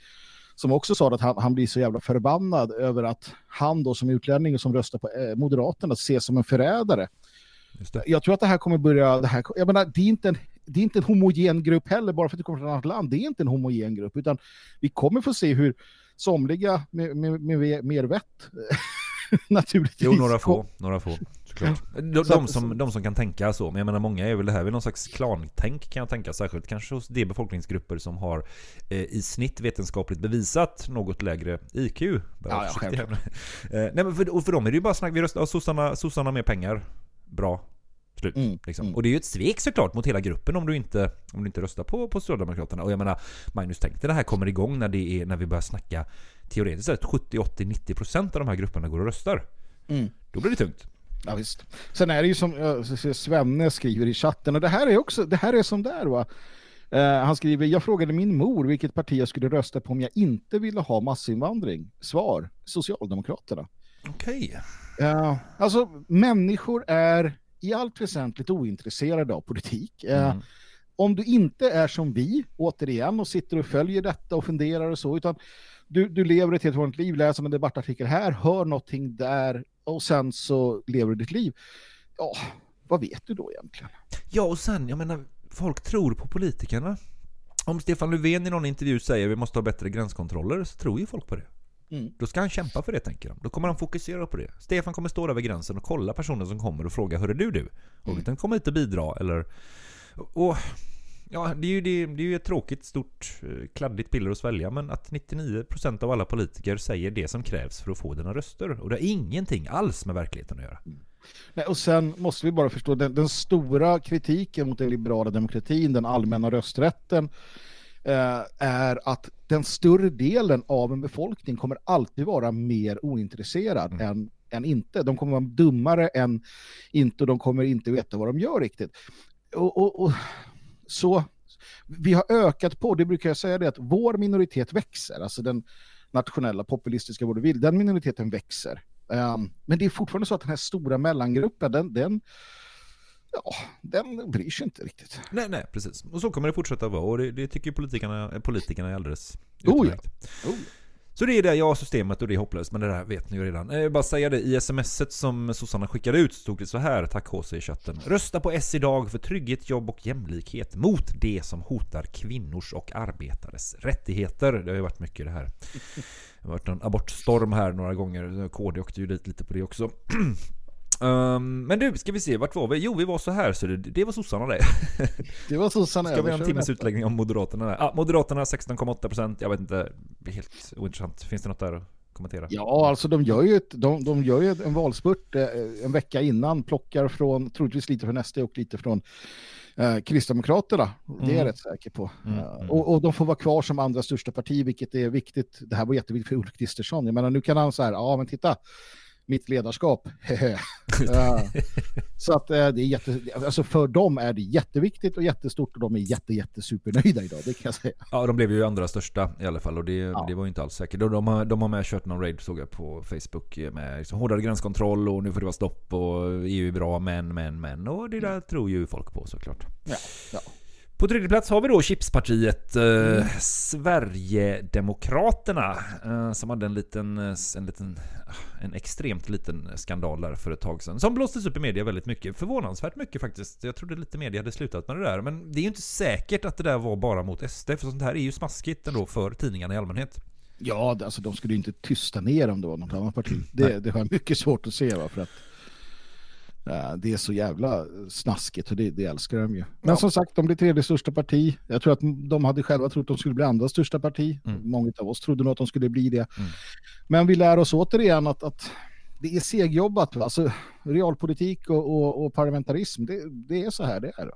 som också sa att han, han blir så jävla förbannad över att han då som utlänning och som röstar på Moderaterna ses som en förrädare. Jag tror att det här kommer börja, det här, jag menar, det är inte en det är inte en homogen grupp heller, bara för att det kommer från ett annat land. Det är inte en homogen grupp, utan vi kommer få se hur somliga med, med, med mer vett naturligtvis Jo, några få. Några få. Såklart. De, de, som, de som kan tänka så. Men jag menar många är väl det här väl någon slags klantänk kan jag tänka. Särskilt kanske hos de befolkningsgrupper som har eh, i snitt vetenskapligt bevisat något lägre IQ. Ja, ja, självklart. eh, nej, men för, och för dem är det ju bara snack. Vi röstar, sossarna, sossarna mer pengar. Bra. Slut. Mm, liksom. Och det är ju ett svek såklart mot hela gruppen om du inte, om du inte röstar på, på Socialdemokraterna. Och jag menar, Magnus, tänk dig det här kommer igång när, det är, när vi börjar snacka teoretiskt sett 70, 80, 90 procent av de här grupperna går och röstar. Mm. Då blir det tungt. Ja, visst. Sen är det ju som Svenne skriver i chatten, och det här är också, det här är som där va. Eh, han skriver, jag frågade min mor vilket parti jag skulle rösta på om jag inte ville ha massinvandring. Svar, Socialdemokraterna. Okej. Ja, alltså människor är i allt väsentligt ointresserade av politik. Eh, Mm. Om du inte är som vi, återigen, och sitter och följer detta och funderar och så, utan du, du lever ett helt vanligt liv, läser en debattartikel här, hör någonting där och sen så lever du ditt liv. Ja, vad vet du då egentligen? Ja, och sen, jag menar, folk tror på politikerna. Om Stefan Löfven i någon intervju säger vi måste ha bättre gränskontroller så tror ju folk på det. Mm. Då ska han kämpa för det, tänker de. Då kommer han fokusera på det. Stefan kommer stå där vid gränsen och kolla personen som kommer och fråga Hörru du du? Och mm. den kommer hit och bidra eller... Och... Ja, det är ju, det, det är ju ett tråkigt, stort, eh, kladdigt piller att svälja men att 99% av alla politiker säger det som krävs för att få dina röster. Och det har ingenting alls med verkligheten att göra. Nej, och sen måste vi bara förstå den, den stora kritiken mot den liberala demokratin, den allmänna rösträtten, eh, är att den större delen av en befolkning kommer alltid vara mer ointresserad än än inte. De kommer vara dummare än inte och de kommer inte veta vad de gör riktigt. Och, och, och så vi har ökat på, det brukar jag säga det, att vår minoritet växer, alltså den nationella populistiska vad du vill, den minoriteten växer. Um, men det är fortfarande så att den här stora mellangruppen, den, den, ja, den bryr sig inte riktigt. Nej, nej, precis. Och så kommer det fortsätta vara. Och det, det tycker politikerna, politikerna är alldeles Oh ja. utmärkt. Så det är det, ja, systemet och det är hopplöst, men det där vet ni ju redan. Jag bara säga det, i smset som sossarna skickade ut stod det så här, tack HC i chatten. Rösta på S idag för trygghet, jobb och jämlikhet mot det som hotar kvinnors och arbetares rättigheter. Det har ju varit mycket det här. Det har varit en abortstorm här några gånger. KD åkte ju dit lite på det också. Ehm, men du, ska vi se, vart var vi? Jo, vi var så här, så det, det var sossarna det. Det var sossarna. Ska vi ha en timmes utläggning om Moderaterna? där? Ja, Moderaterna 16,8%. Jag vet inte, helt ointressant. Finns det något där att kommentera? Ja, alltså de gör ju, ett, de, de gör ju en valspurt eh, en vecka innan, plockar från, troligtvis lite från SD och lite från eh, Kristdemokraterna. Det är jag Mm. rätt säker på. Mm, Eh, mm. och, och de får vara kvar som andra största parti, vilket är viktigt. Det här var jätteviktigt för Ulf Kristersson. Jag menar, nu kan han så här, ja men titta, mitt ledarskap. Så att eh, det är jätte, alltså för dem är det jätteviktigt och jättestort och de är jätte, jätte supernöjda idag, det kan jag säga. Ja, de blev ju andra största i alla fall och det, det var ju inte alls säkert. De, de, har, de har med kört någon raid såg jag på Facebook med liksom hårdare gränskontroll och nu får det vara stopp och EU är bra men, men, men. Och det där tror ju folk på såklart. Ja, ja. På tredje plats har vi då Chipspartiet eh, Sverigedemokraterna eh, som hade en liten, eh, en liten, ah, en extremt liten skandal där för ett tag sedan. Som blåstes upp i media väldigt mycket, förvånansvärt mycket faktiskt. Jag trodde lite media hade slutat med det där, men det är ju inte säkert att det där var bara mot SD, för sånt här är ju smaskigt ändå för tidningarna i allmänhet. Ja, alltså de skulle ju inte tysta ner om det var något annat parti. Det, det har mycket svårt att se va, för att eh, det är så jävla snaskigt och det, det älskar de ju. Men som sagt, de blir tredje största parti. Jag tror att de hade själva trott att de skulle bli andra största parti. Många av oss trodde nog att de skulle bli det. Men vi lär oss återigen att, att det är segjobbat. Alltså, realpolitik och, och, och parlamentarism, det, det är så här det är.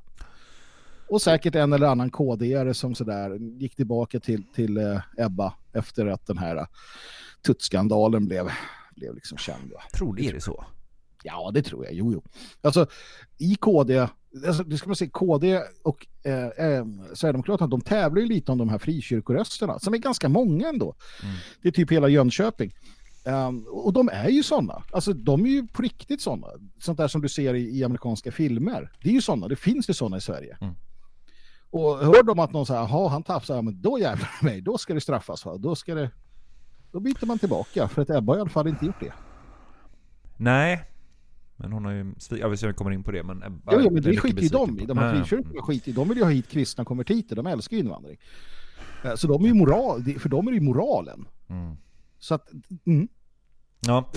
Och säkert en eller annan KD-are som sådär gick tillbaka till, till eh, Ebba efter att den här uh, tuttskandalen blev, blev liksom känd. Tror det är det så? Ja, det tror jag. Jo, jo. Alltså, i KD, alltså, det ska man se, KD och eh, eh, Sverigedemokraterna, de tävlar ju lite om de här frikyrkorösterna, som är ganska många ändå. Det är typ hela Jönköping. Ehm, och de är ju sådana. Alltså de är ju på riktigt sådana. Sånt där som du ser i, i amerikanska filmer. Det är ju sådana. Det finns ju sådana i Sverige. Och hör de att någon säger, jaha han tafsar, men då jävlar mig, då ska det straffas va? Då ska det... Då byter man tillbaka, för att Ebba har i alla fall inte gjort det. Nej. Men hon har ju Jag vet inte om vi kommer in på det men Ebba Jo, jo, är men det mycket skiter ju besviken de i. De här Ja, ja. frikyrkorna skiter i. De vill ju ha hit kristna konvertiter. De älskar ju invandring. Eh, Så de är ju moral, för dem är ju moralen. Mm. Så att, mm. Ja.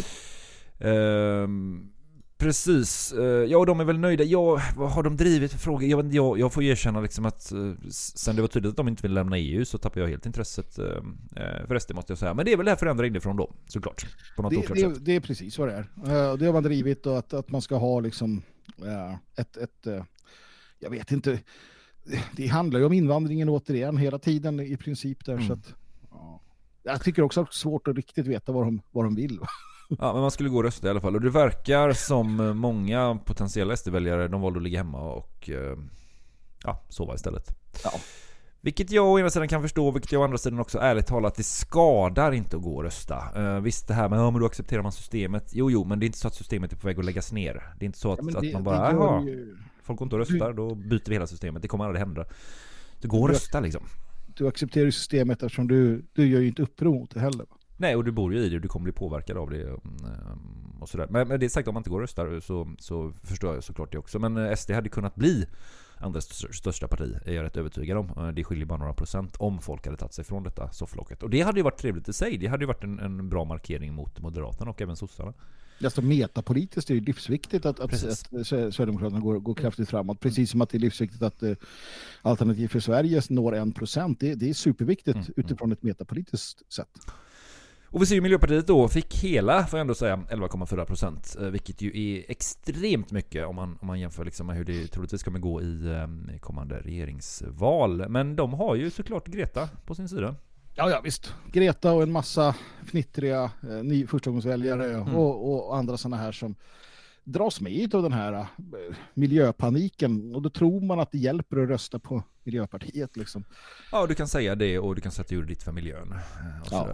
Ehm, precis. Eh, ja, och de är väl nöjda. Ja, vad har de drivit för frågor? Jag, jag, jag får erkänna liksom att eh, sen det var tydligt att de inte vill lämna EU så tappade jag helt intresset eh, för SD måste jag säga. Men det är väl det här förändra inifrån då, såklart. På något det, oklart det, sätt. det är precis vad det är. Det har man drivit och att, att man ska ha liksom ett, ett jag vet inte, det handlar ju om invandringen återigen hela tiden i princip där. Så att, ja. Jag tycker också att det är svårt att riktigt veta vad de, vad de vill. Ja, men man skulle gå och rösta i alla fall. Och det verkar som eh, många potentiella SD-väljare, de valde att ligga hemma och eh, ja, sova istället. Ja. Vilket jag å ena sidan kan förstå, vilket jag å andra sidan också ärligt talat, det skadar inte att gå och rösta. Eh, visst det här med ja, men då accepterar man systemet. Jo, jo, men det är inte så att systemet är på väg att läggas ner. Det är inte så att, Ja, men att det- man det bara, jaha, ju- folk går inte och röstar, då byter vi hela systemet. Det kommer aldrig hända. Det går och Du- rösta liksom. Du accepterar systemet eftersom du, du gör ju inte uppror mot det heller. Nej, och du bor ju i det och du kommer bli påverkad av det. mm, Och sådär. Men, men det är sagt, om man inte går och röstar så, så förstår jag såklart det också. Men eh, SD hade kunnat bli andra största- parti, är jag rätt övertygad om. Eh, Det skiljer bara några procent om folk hade tagit sig från detta sofflocket. Och det hade ju varit trevligt i sig. Det hade ju varit en, en bra markering mot Moderaterna och även sossarna. Alltså metapolitiskt är det livsviktigt att, att, att Sve- Sverigedemokraterna går, går kraftigt framåt. Precis som att det är livsviktigt att eh, Alternativ för Sverige når en procent. Det, det är superviktigt Mm, utifrån ett metapolitiskt sätt. Och vi ser ju Miljöpartiet då fick hela, får jag ändå säga, 11,4 procent. eh, Vilket ju är extremt mycket om man, om man jämför liksom med hur det troligtvis kommer gå i eh, kommande regeringsval. Men de har ju såklart Greta på sin sida. Ja, ja, visst. Greta och en massa fnittriga eh, ny förstagångsväljare Mm. och, och andra sådana här som dras med av den här eh, miljöpaniken. Och då tror man att det hjälper att rösta på Miljöpartiet. Liksom. Ja, du kan säga det och du kan sätta ur ditt för miljön. eh, Och Ja.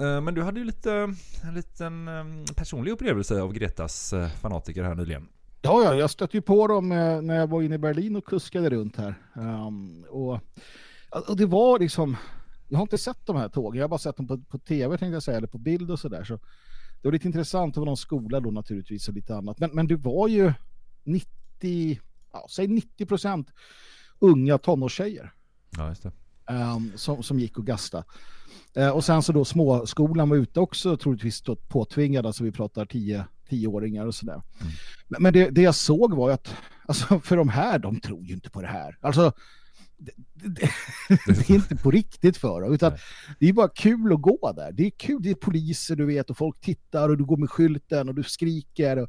Eh, Men du hade ju lite, en liten personlig upplevelse av Gretas eh, fanatiker här nyligen. Ja, ja, jag stötte ju på dem eh, när jag var inne i Berlin och kuskade runt här. Ehm, och, och det var liksom, jag har inte sett de här tågen, jag har bara sett dem på, på tv tänkte jag säga, eller på bild och sådär. Så det var lite intressant, det var någon skola då naturligtvis och lite annat. Men, men det var ju 90, ja, säg 90 procent unga tonårstjejer Ja, just det. Ehm, som, som gick och gasta. Eh, och sen så då småskolan var ute också troligtvis då påtvingad, alltså vi pratar 10 tioåringar och sådär. Men, men det, det jag såg var ju att, alltså för de här, de tror ju inte på det här. Alltså, det, det, det är inte på riktigt för dem, utan det är bara kul att gå där. Det är kul, det är poliser du vet och folk tittar och du går med skylten och du skriker. Och,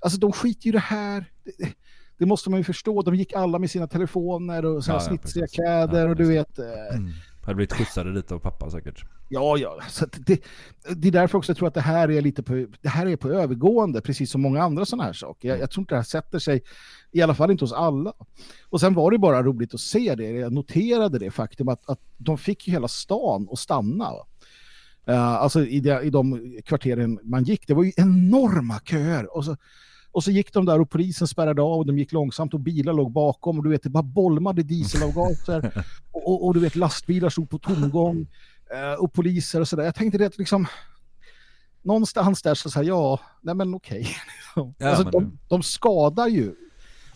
alltså de skiter ju det här. Det, det måste man ju förstå. De gick alla med sina telefoner och såna Ja, ja, snitsiga kläder och du vet. eh, Hade blivit skjutsade dit av pappa säkert. Ja, ja. Så det, det är därför också jag tror att det här är lite på, det här är på övergående, precis som många andra sådana här saker. Jag, jag tror inte det här sätter sig, i alla fall inte hos alla. Och sen var det bara roligt att se det. Jag noterade det faktum att, att de fick ju hela stan att stanna. Eh, alltså i, det, i de kvarteren man gick, det var ju enorma köer. Och så, och så gick de där och polisen spärrade av och de gick långsamt och bilar låg bakom och du vet det bara bolmade dieselavgaser och, och, och du vet lastbilar stod på tomgång eh, och poliser och sådär. Jag tänkte det liksom någonstans där så säger ja, nej men okej. Liksom. Ja, alltså, men de, de skadar ju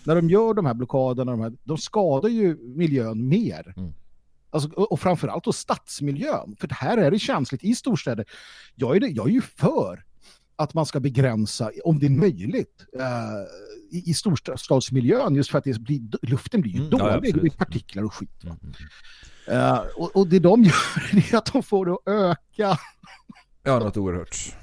när de gör de här blockaderna, de, här, de skadar ju miljön mer. Alltså, och, och framförallt då stadsmiljön. För det här är det känsligt i storstäder. Jag är, det, jag är ju för att man ska begränsa, om det är möjligt, eh, i, i storstadsmiljön just för att det blir, luften blir ju Mm, ja, dålig. det blir partiklar och skit. Va? Eh, och, och det de gör är att de får det att öka. Ja, något oerhört.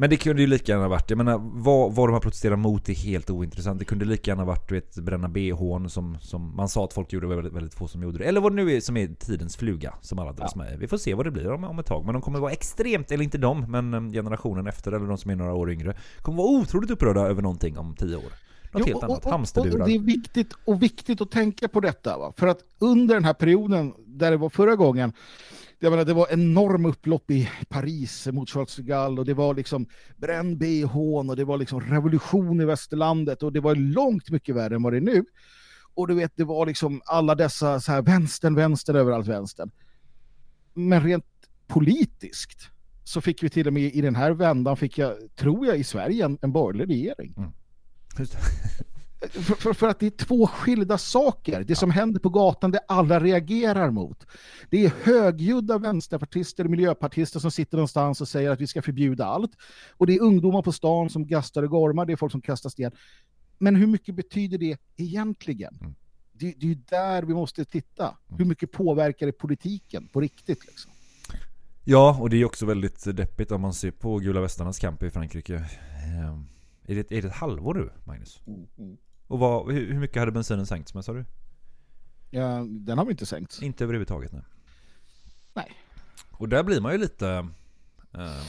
Men det kunde ju lika gärna varit, jag menar vad, vad de har protesterat mot är helt ointressant. Det kunde lika gärna varit du vet, bränna bhn som, som man sa att folk gjorde, det var väldigt, väldigt få som gjorde det. Eller vad det nu är som är tidens fluga som alla dras med i. Vi får se vad det blir om, om ett tag. Men de kommer vara extremt, eller inte de, men eh, generationen efter eller de som är några år yngre. Kommer vara otroligt upprörda över någonting om tio år. Något Jo, helt och- annat. och- och Hamsterburar. Det är viktigt, och viktigt att tänka på detta. Va? För att under den här perioden, där det var förra gången, jag menar, det var enorm upplopp i Paris mot Charles de Gaulle och det var liksom bränn bh och det var liksom revolution i västerlandet och det var långt mycket värre än vad det är nu. Och du vet, det var liksom alla dessa så här vänstern, vänstern, överallt vänstern. Men rent politiskt så fick vi till och med i den här vändan, fick jag, tror jag, i Sverige en, en borgerlig regering. För, för, för att det är två skilda saker. Det som händer på gatan, det alla reagerar mot. Det är högljudda vänsterpartister och miljöpartister som sitter någonstans och säger att vi ska förbjuda allt. Och det är ungdomar på stan som gastar och gormar, det är folk som kastar sten. Men hur mycket betyder det egentligen? Det, det är ju där vi måste titta. Hur mycket påverkar det politiken på riktigt? Liksom? Ja, och det är också väldigt deppigt om man ser på Gula Västarnas kamp i Frankrike. Eh, Är det, är det ett halvår nu, Magnus? Och vad, hur, mycket hade bensinen sänkts med, sa du? Ja, den har vi inte sänkt. Inte överhuvudtaget, nej. Nej. Och där blir man ju lite... Eh,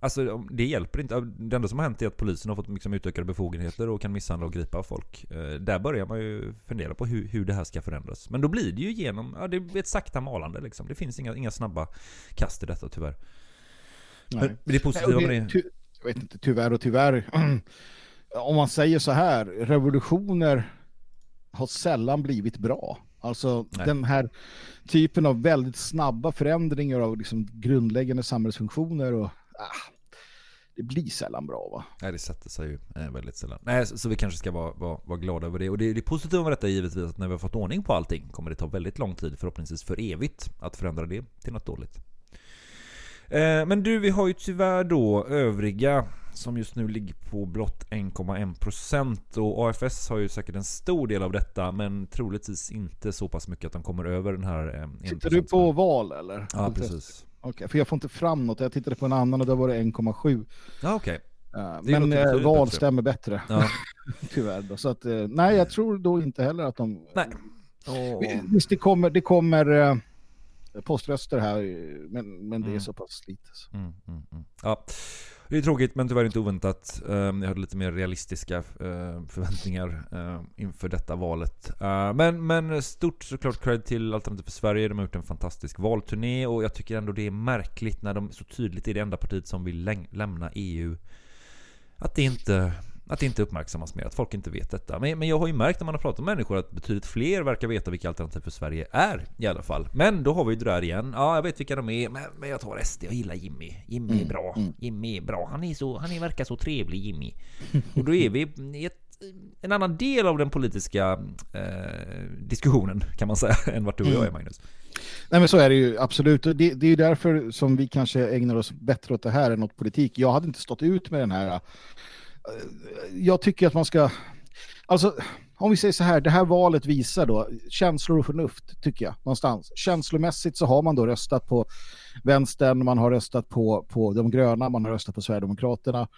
alltså det hjälper inte. Det enda som har hänt är att polisen har fått liksom utökade befogenheter och kan misshandla och gripa folk. Eh, där börjar man ju fundera på hur, hur det här ska förändras. Men då blir det ju genom... Ja, det är ett sakta malande liksom. Det finns inga, inga snabba kast i detta tyvärr. Men Nej. det är positiva med det... ty, Jag vet inte, tyvärr och tyvärr. Om man säger så här, revolutioner har sällan blivit bra. Alltså Nej. den här typen av väldigt snabba förändringar av liksom grundläggande samhällsfunktioner och ah, det blir sällan bra va? Nej, det sätter sig ju eh, väldigt sällan. Nej, så, så vi kanske ska vara, vara, vara glada över det. Och det, det positiva med detta är givetvis att när vi har fått ordning på allting kommer det ta väldigt lång tid, förhoppningsvis för evigt, att förändra det till något dåligt. Eh, men du, vi har ju tyvärr då övriga som just nu ligger på blott 1,1% och AFS har ju säkert en stor del av detta men troligtvis inte så pass mycket att de kommer över den här eh, 1%. Tittar du på val eller? Ja, precis. Okej, för jag får inte fram något. Jag tittade på en annan och där var det 1,7. Ja, okej. Eh, Det men eh, val bättre. stämmer bättre. Ja. Tyvärr då. Så att, eh, nej, jag tror då inte heller att de... Nej. Och, Visst, det kommer, det kommer, eh, poströster här, men, men det är Mm. så pass lite. Så. Mm, mm, mm. Ja, det är tråkigt men tyvärr inte oväntat. Ehm, jag hade lite mer realistiska ehm, förväntningar ehm, inför detta valet. Men, men stort såklart cred till Alternativ för Sverige. De har gjort en fantastisk valturné och jag tycker ändå det är märkligt när de så tydligt är det enda partiet som vill lämna EU. Att det inte att det inte uppmärksammas mer, att folk inte vet detta. Men, men jag har ju märkt när man har pratat med människor att betydligt fler verkar veta vilka Alternativ för Sverige är i alla fall. Men då har vi det där igen. Ja, jag vet vilka de är, men, men jag tar SD. Jag gillar Jimmy. Jimmy är Mm, bra. Jimmy är bra. Han, är så, han är, verkar så trevlig, Jimmy. Och då är vi i ett, en annan del av den politiska eh, diskussionen kan man säga, än vart du och jag är, Mm. Magnus. Nej men så är det ju absolut. Det, det är ju därför som vi kanske ägnar oss bättre åt det här än åt politik. Jag hade inte stått ut med den här. Jag tycker att man ska... Alltså, om vi säger så här, det här valet visar då känslor och förnuft, tycker jag, någonstans. Känslomässigt så har man då röstat på vänstern, man har röstat på, på de gröna, man har röstat på Sverigedemokraterna.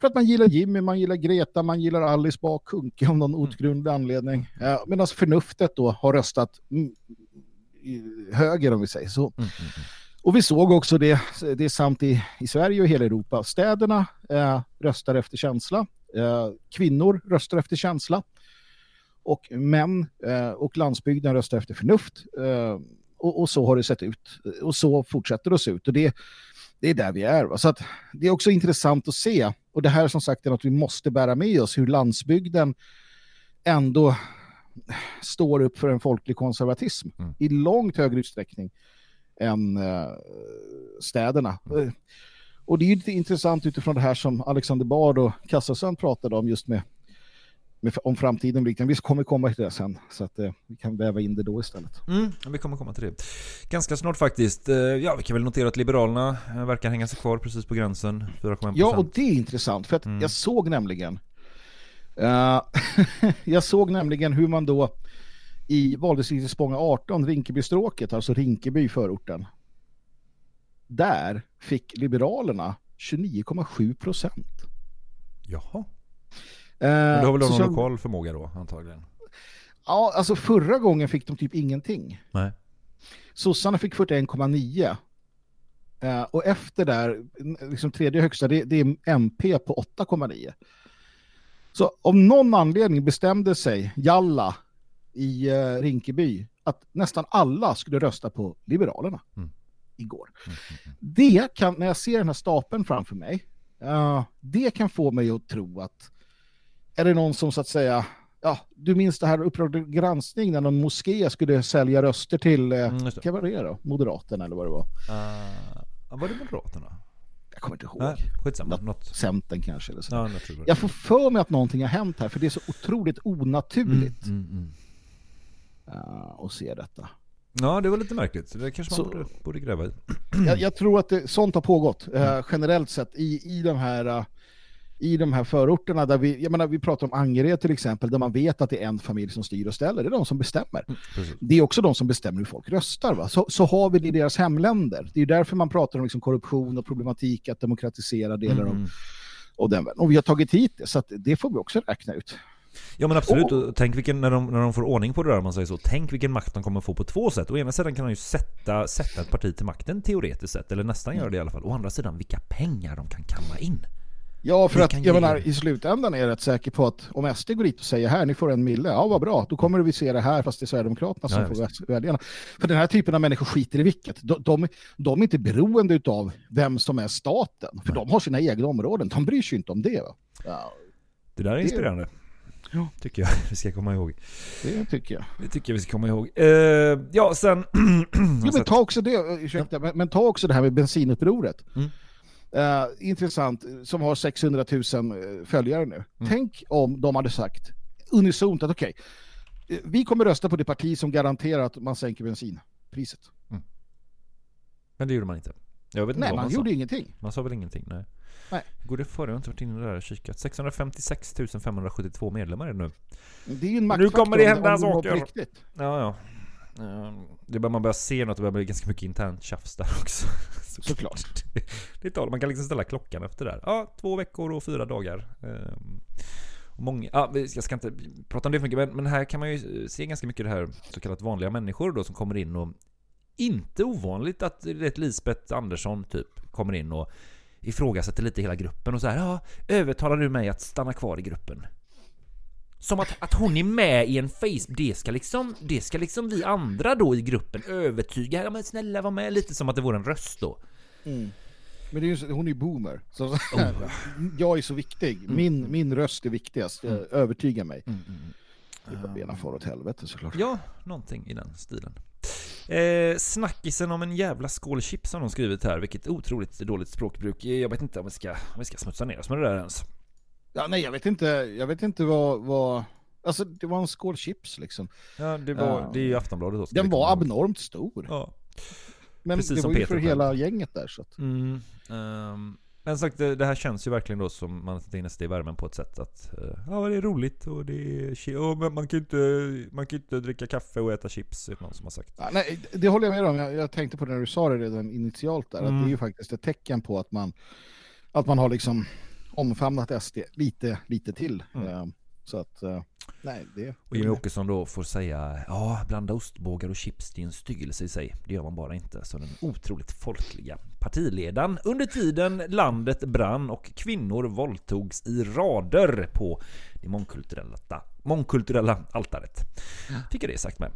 För att man gillar Jimmy, man gillar Greta, man gillar Alice Bah Kuhnke av någon outgrundlig anledning. Eh, Medan förnuftet då har röstat mm, höger om vi säger så. Och vi såg också det, det är sant i, i Sverige och hela Europa. Städerna eh, röstar efter känsla. Eh, kvinnor röstar efter känsla. Och män eh, och landsbygden röstar efter förnuft. Eh, och, och så har det sett ut. Och så fortsätter det att se ut. Och det, det är där vi är. Va? Så att det är också intressant att se. Och det här som sagt är något vi måste bära med oss. Hur landsbygden ändå står upp för en folklig konservatism i långt högre utsträckning än eh, städerna. Och det är ju lite intressant utifrån det här som Alexander Bard och Kasselsen pratade om just med, med om framtiden. och liknande. Vi kommer komma till det sen så att eh, vi kan väva in det då istället. Mm, vi kommer komma till det. Ganska snart faktiskt. Eh, Ja, vi kan väl notera att Liberalerna eh, verkar hänga sig kvar precis på gränsen. 4,1%. Ja, och det är intressant för att jag såg nämligen eh, jag såg nämligen hur man då i valdistriktet Spånga 18, Rinkebystråket, alltså Rinkeby förorten, där fick Liberalerna 29,7 procent. Jaha. Men då har väl de någon social- lokal förmåga då, antagligen? Ja, alltså förra gången fick de typ ingenting. Nej. Sossarna fick 41,9. Eh, och efter där, liksom tredje högsta, det, det är MP på 8,9. Så om någon anledning bestämde sig Jalla i eh, Rinkeby att nästan alla skulle rösta på Liberalerna igår. Det kan, när jag ser den här stapeln framför mig, eh, det kan få mig att tro att är det någon som så att säga Ja, du minns det här Uppdrag granskning när någon moské skulle sälja röster till, eh, vad var det då? Moderaterna eller vad det var? Uh, var det Moderaterna? Jag kommer inte ihåg. Nej, skitsamma. Något. Centern kanske eller så. Ja, jag får för mig att någonting har hänt här för det är så otroligt onaturligt Mm, mm, eh, att se detta. Ja, det var lite märkligt. Det kanske man Så- borde, borde gräva i. Jag, jag tror att det, sånt har pågått eh, Mm. generellt sett i, i de här eh, i de här förorterna där vi, jag menar vi pratar om Angered till exempel, där man vet att det är en familj som styr och ställer, det är de som bestämmer. Precis. Det är också de som bestämmer hur folk röstar. Va? Så, så har vi det i deras hemländer. Det är därför man pratar om liksom korruption och problematik, att demokratisera delar Mm. av, av den. Och vi har tagit hit det, så det får vi också räkna ut. Ja men absolut, och tänk vilken, när de, när de får ordning på det där man säger så, tänk vilken makt de kommer få på två sätt. Å ena sidan kan de ju sätta, sätta ett parti till makten teoretiskt sett, eller nästan göra det i alla fall. Å andra sidan vilka pengar de kan kamma in. Ja, för att jag menar, i slutändan är jag rätt säker på att om SD går dit och säger här, ni får en mille, ja vad bra, då kommer vi se det här fast det är Sverigedemokraterna som Ja, får väljarna. För den här typen av människor skiter i vilket. De, de, de är inte beroende av vem som är staten, för de har sina egna områden. De bryr sig inte om det. Ja, Det där är Det- inspirerande. Ja. Tycker jag vi ska komma ihåg. det tycker jag. Det tycker jag vi ska komma ihåg. Eh, ja, sen... Jo, men ta också det, ursäkta, men, men ta också det här med bensinupproret. Mm. Eh, intressant, som har 600 000 eh, följare nu. Mm. Tänk om de hade sagt unisont att okej, eh, vi kommer rösta på det parti som garanterar att man sänker bensinpriset. Men det gjorde man inte. Nej, man sa. gjorde ingenting. Man sa väl ingenting, nej. Nej. Går det för? Jag har inte varit inne där och kikat. 656 572 medlemmar är det nu. Det är ju en Nu kommer det hända det saker. Ja, ja. Ja, Det börjar man börjar se något, det börjar bli ganska mycket internt tjafs där också. Såklart. Det, det är tal, man kan liksom ställa klockan efter det här. Ja, två veckor och fyra dagar. Ehm, många, ja, jag ska inte prata om det för mycket, men, men här kan man ju se ganska mycket det här så kallat vanliga människor då som kommer in och inte ovanligt att ett Lisbeth Andersson typ kommer in och ifrågasätter lite hela gruppen och så här, ja, övertalar du mig att stanna kvar i gruppen? Som att, att hon är med i en face, det ska liksom, det ska liksom vi andra då i gruppen övertyga, ja men snälla var med, lite som att det vore en röst då. Mm. Men det är ju, hon är ju boomer. Så, jag är så viktig. Min, min röst är viktigast. Mm. Övertyga mig. Det är bara bena far åt helvete såklart. Ja, någonting i den stilen. Eh, snackisen om en jävla skål chips har de skrivit här, vilket otroligt dåligt språkbruk. Jag vet inte om vi ska, om vi ska smutsa ner oss med det där ens. Ja, nej, jag vet inte. Jag vet inte vad... vad... Alltså, det var en skål chips liksom. Ja, det, var, Ja. det är ju Aftonbladet ska Den var abnormt stor. Ja. Men Precis det var ju Peter för hela gänget där. Så att... Mm, ehm, men sagt, det, här känns ju verkligen då som man tittar in sig i värmen på ett sätt att eh, ja, det är roligt och det är och man kan ju inte, man kan inte dricka kaffe och äta chips, är någon som har sagt. Nej, det håller jag med om. Jag, jag tänkte på det när du sa det redan initialt där. Att Mm. det är ju faktiskt ett tecken på att man, att man har liksom omfamnat SD lite, lite till. Mm. Eh, Så att, eh, nej, det... Och Jimmie Åkesson då får säga ja, blanda ostbågar och chips, det är en styggelse i sig. Det gör man bara inte. Så den otroligt folkliga partiledaren under tiden landet brann och kvinnor våldtogs i rader på det mångkulturella, mångkulturella altaret. Fick jag det sagt med.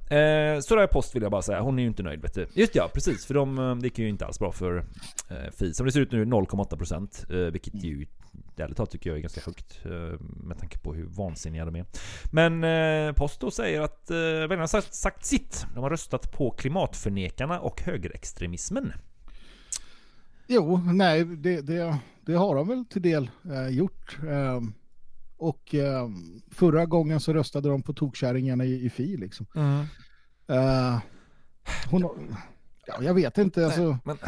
Eh, Soraya Post vill jag bara säga, hon är ju inte nöjd vet du. Just ja, precis. För de, eh, det gick ju inte alls bra för eh, Fi. Som det ser ut nu 0,8% eh, vilket ju ärligt talat tycker jag är ganska högt eh, med tanke på hur vansinniga de är. Men eh, Post då säger att eh, väljarna sagt, sagt sitt. De har röstat på klimatförnekarna och högerextremismen. Jo, nej, det, det, det har de väl till del eh, gjort. Eh, och eh, förra gången så röstade de på tokkärringarna i, i Fi liksom. Mm. Eh, hon, ja, jag vet inte. Alltså, men,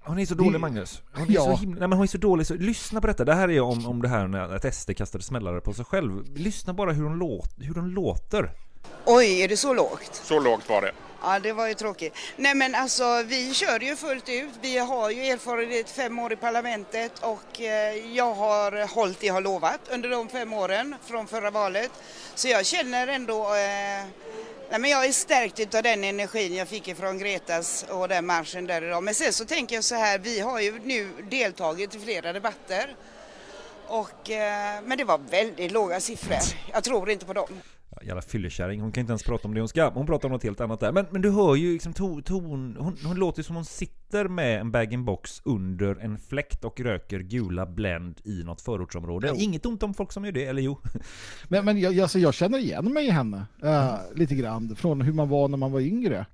hon är så dålig Det- Magnus. Hon är, Ja. så himla, nej, men hon är så dålig. Så, lyssna på detta. Det här är om, om det här när att SD kastade smällare på sig själv. Lyssna bara hur hon, låt, hur hon låter. Oj, är det så lågt? Så lågt var det. Ja, det var ju tråkigt. Nej men alltså, vi kör ju fullt ut. Vi har ju erfarenhet fem år i parlamentet och eh, jag har hållit det jag har lovat under de fem åren från förra valet. Så jag känner ändå, eh, nej men jag är stärkt av den energin jag fick ifrån Gretas och den marschen där idag. Men sen så tänker jag så här, vi har ju nu deltagit i flera debatter. Och, eh, men det var väldigt låga siffror. Jag tror inte på dem. Jävla fyllekärring. Hon kan inte ens prata om det hon ska. Hon pratar om något helt annat där. Men, men du hör ju liksom to, ton... Hon, hon låter som hon sitter med en bag-in-box under en fläkt och röker gula Blend i något förortsområde. Inget ont om folk som gör det, eller jo? Men, men jag, alltså, jag känner igen mig i henne eh, lite grann från hur man var när man var yngre.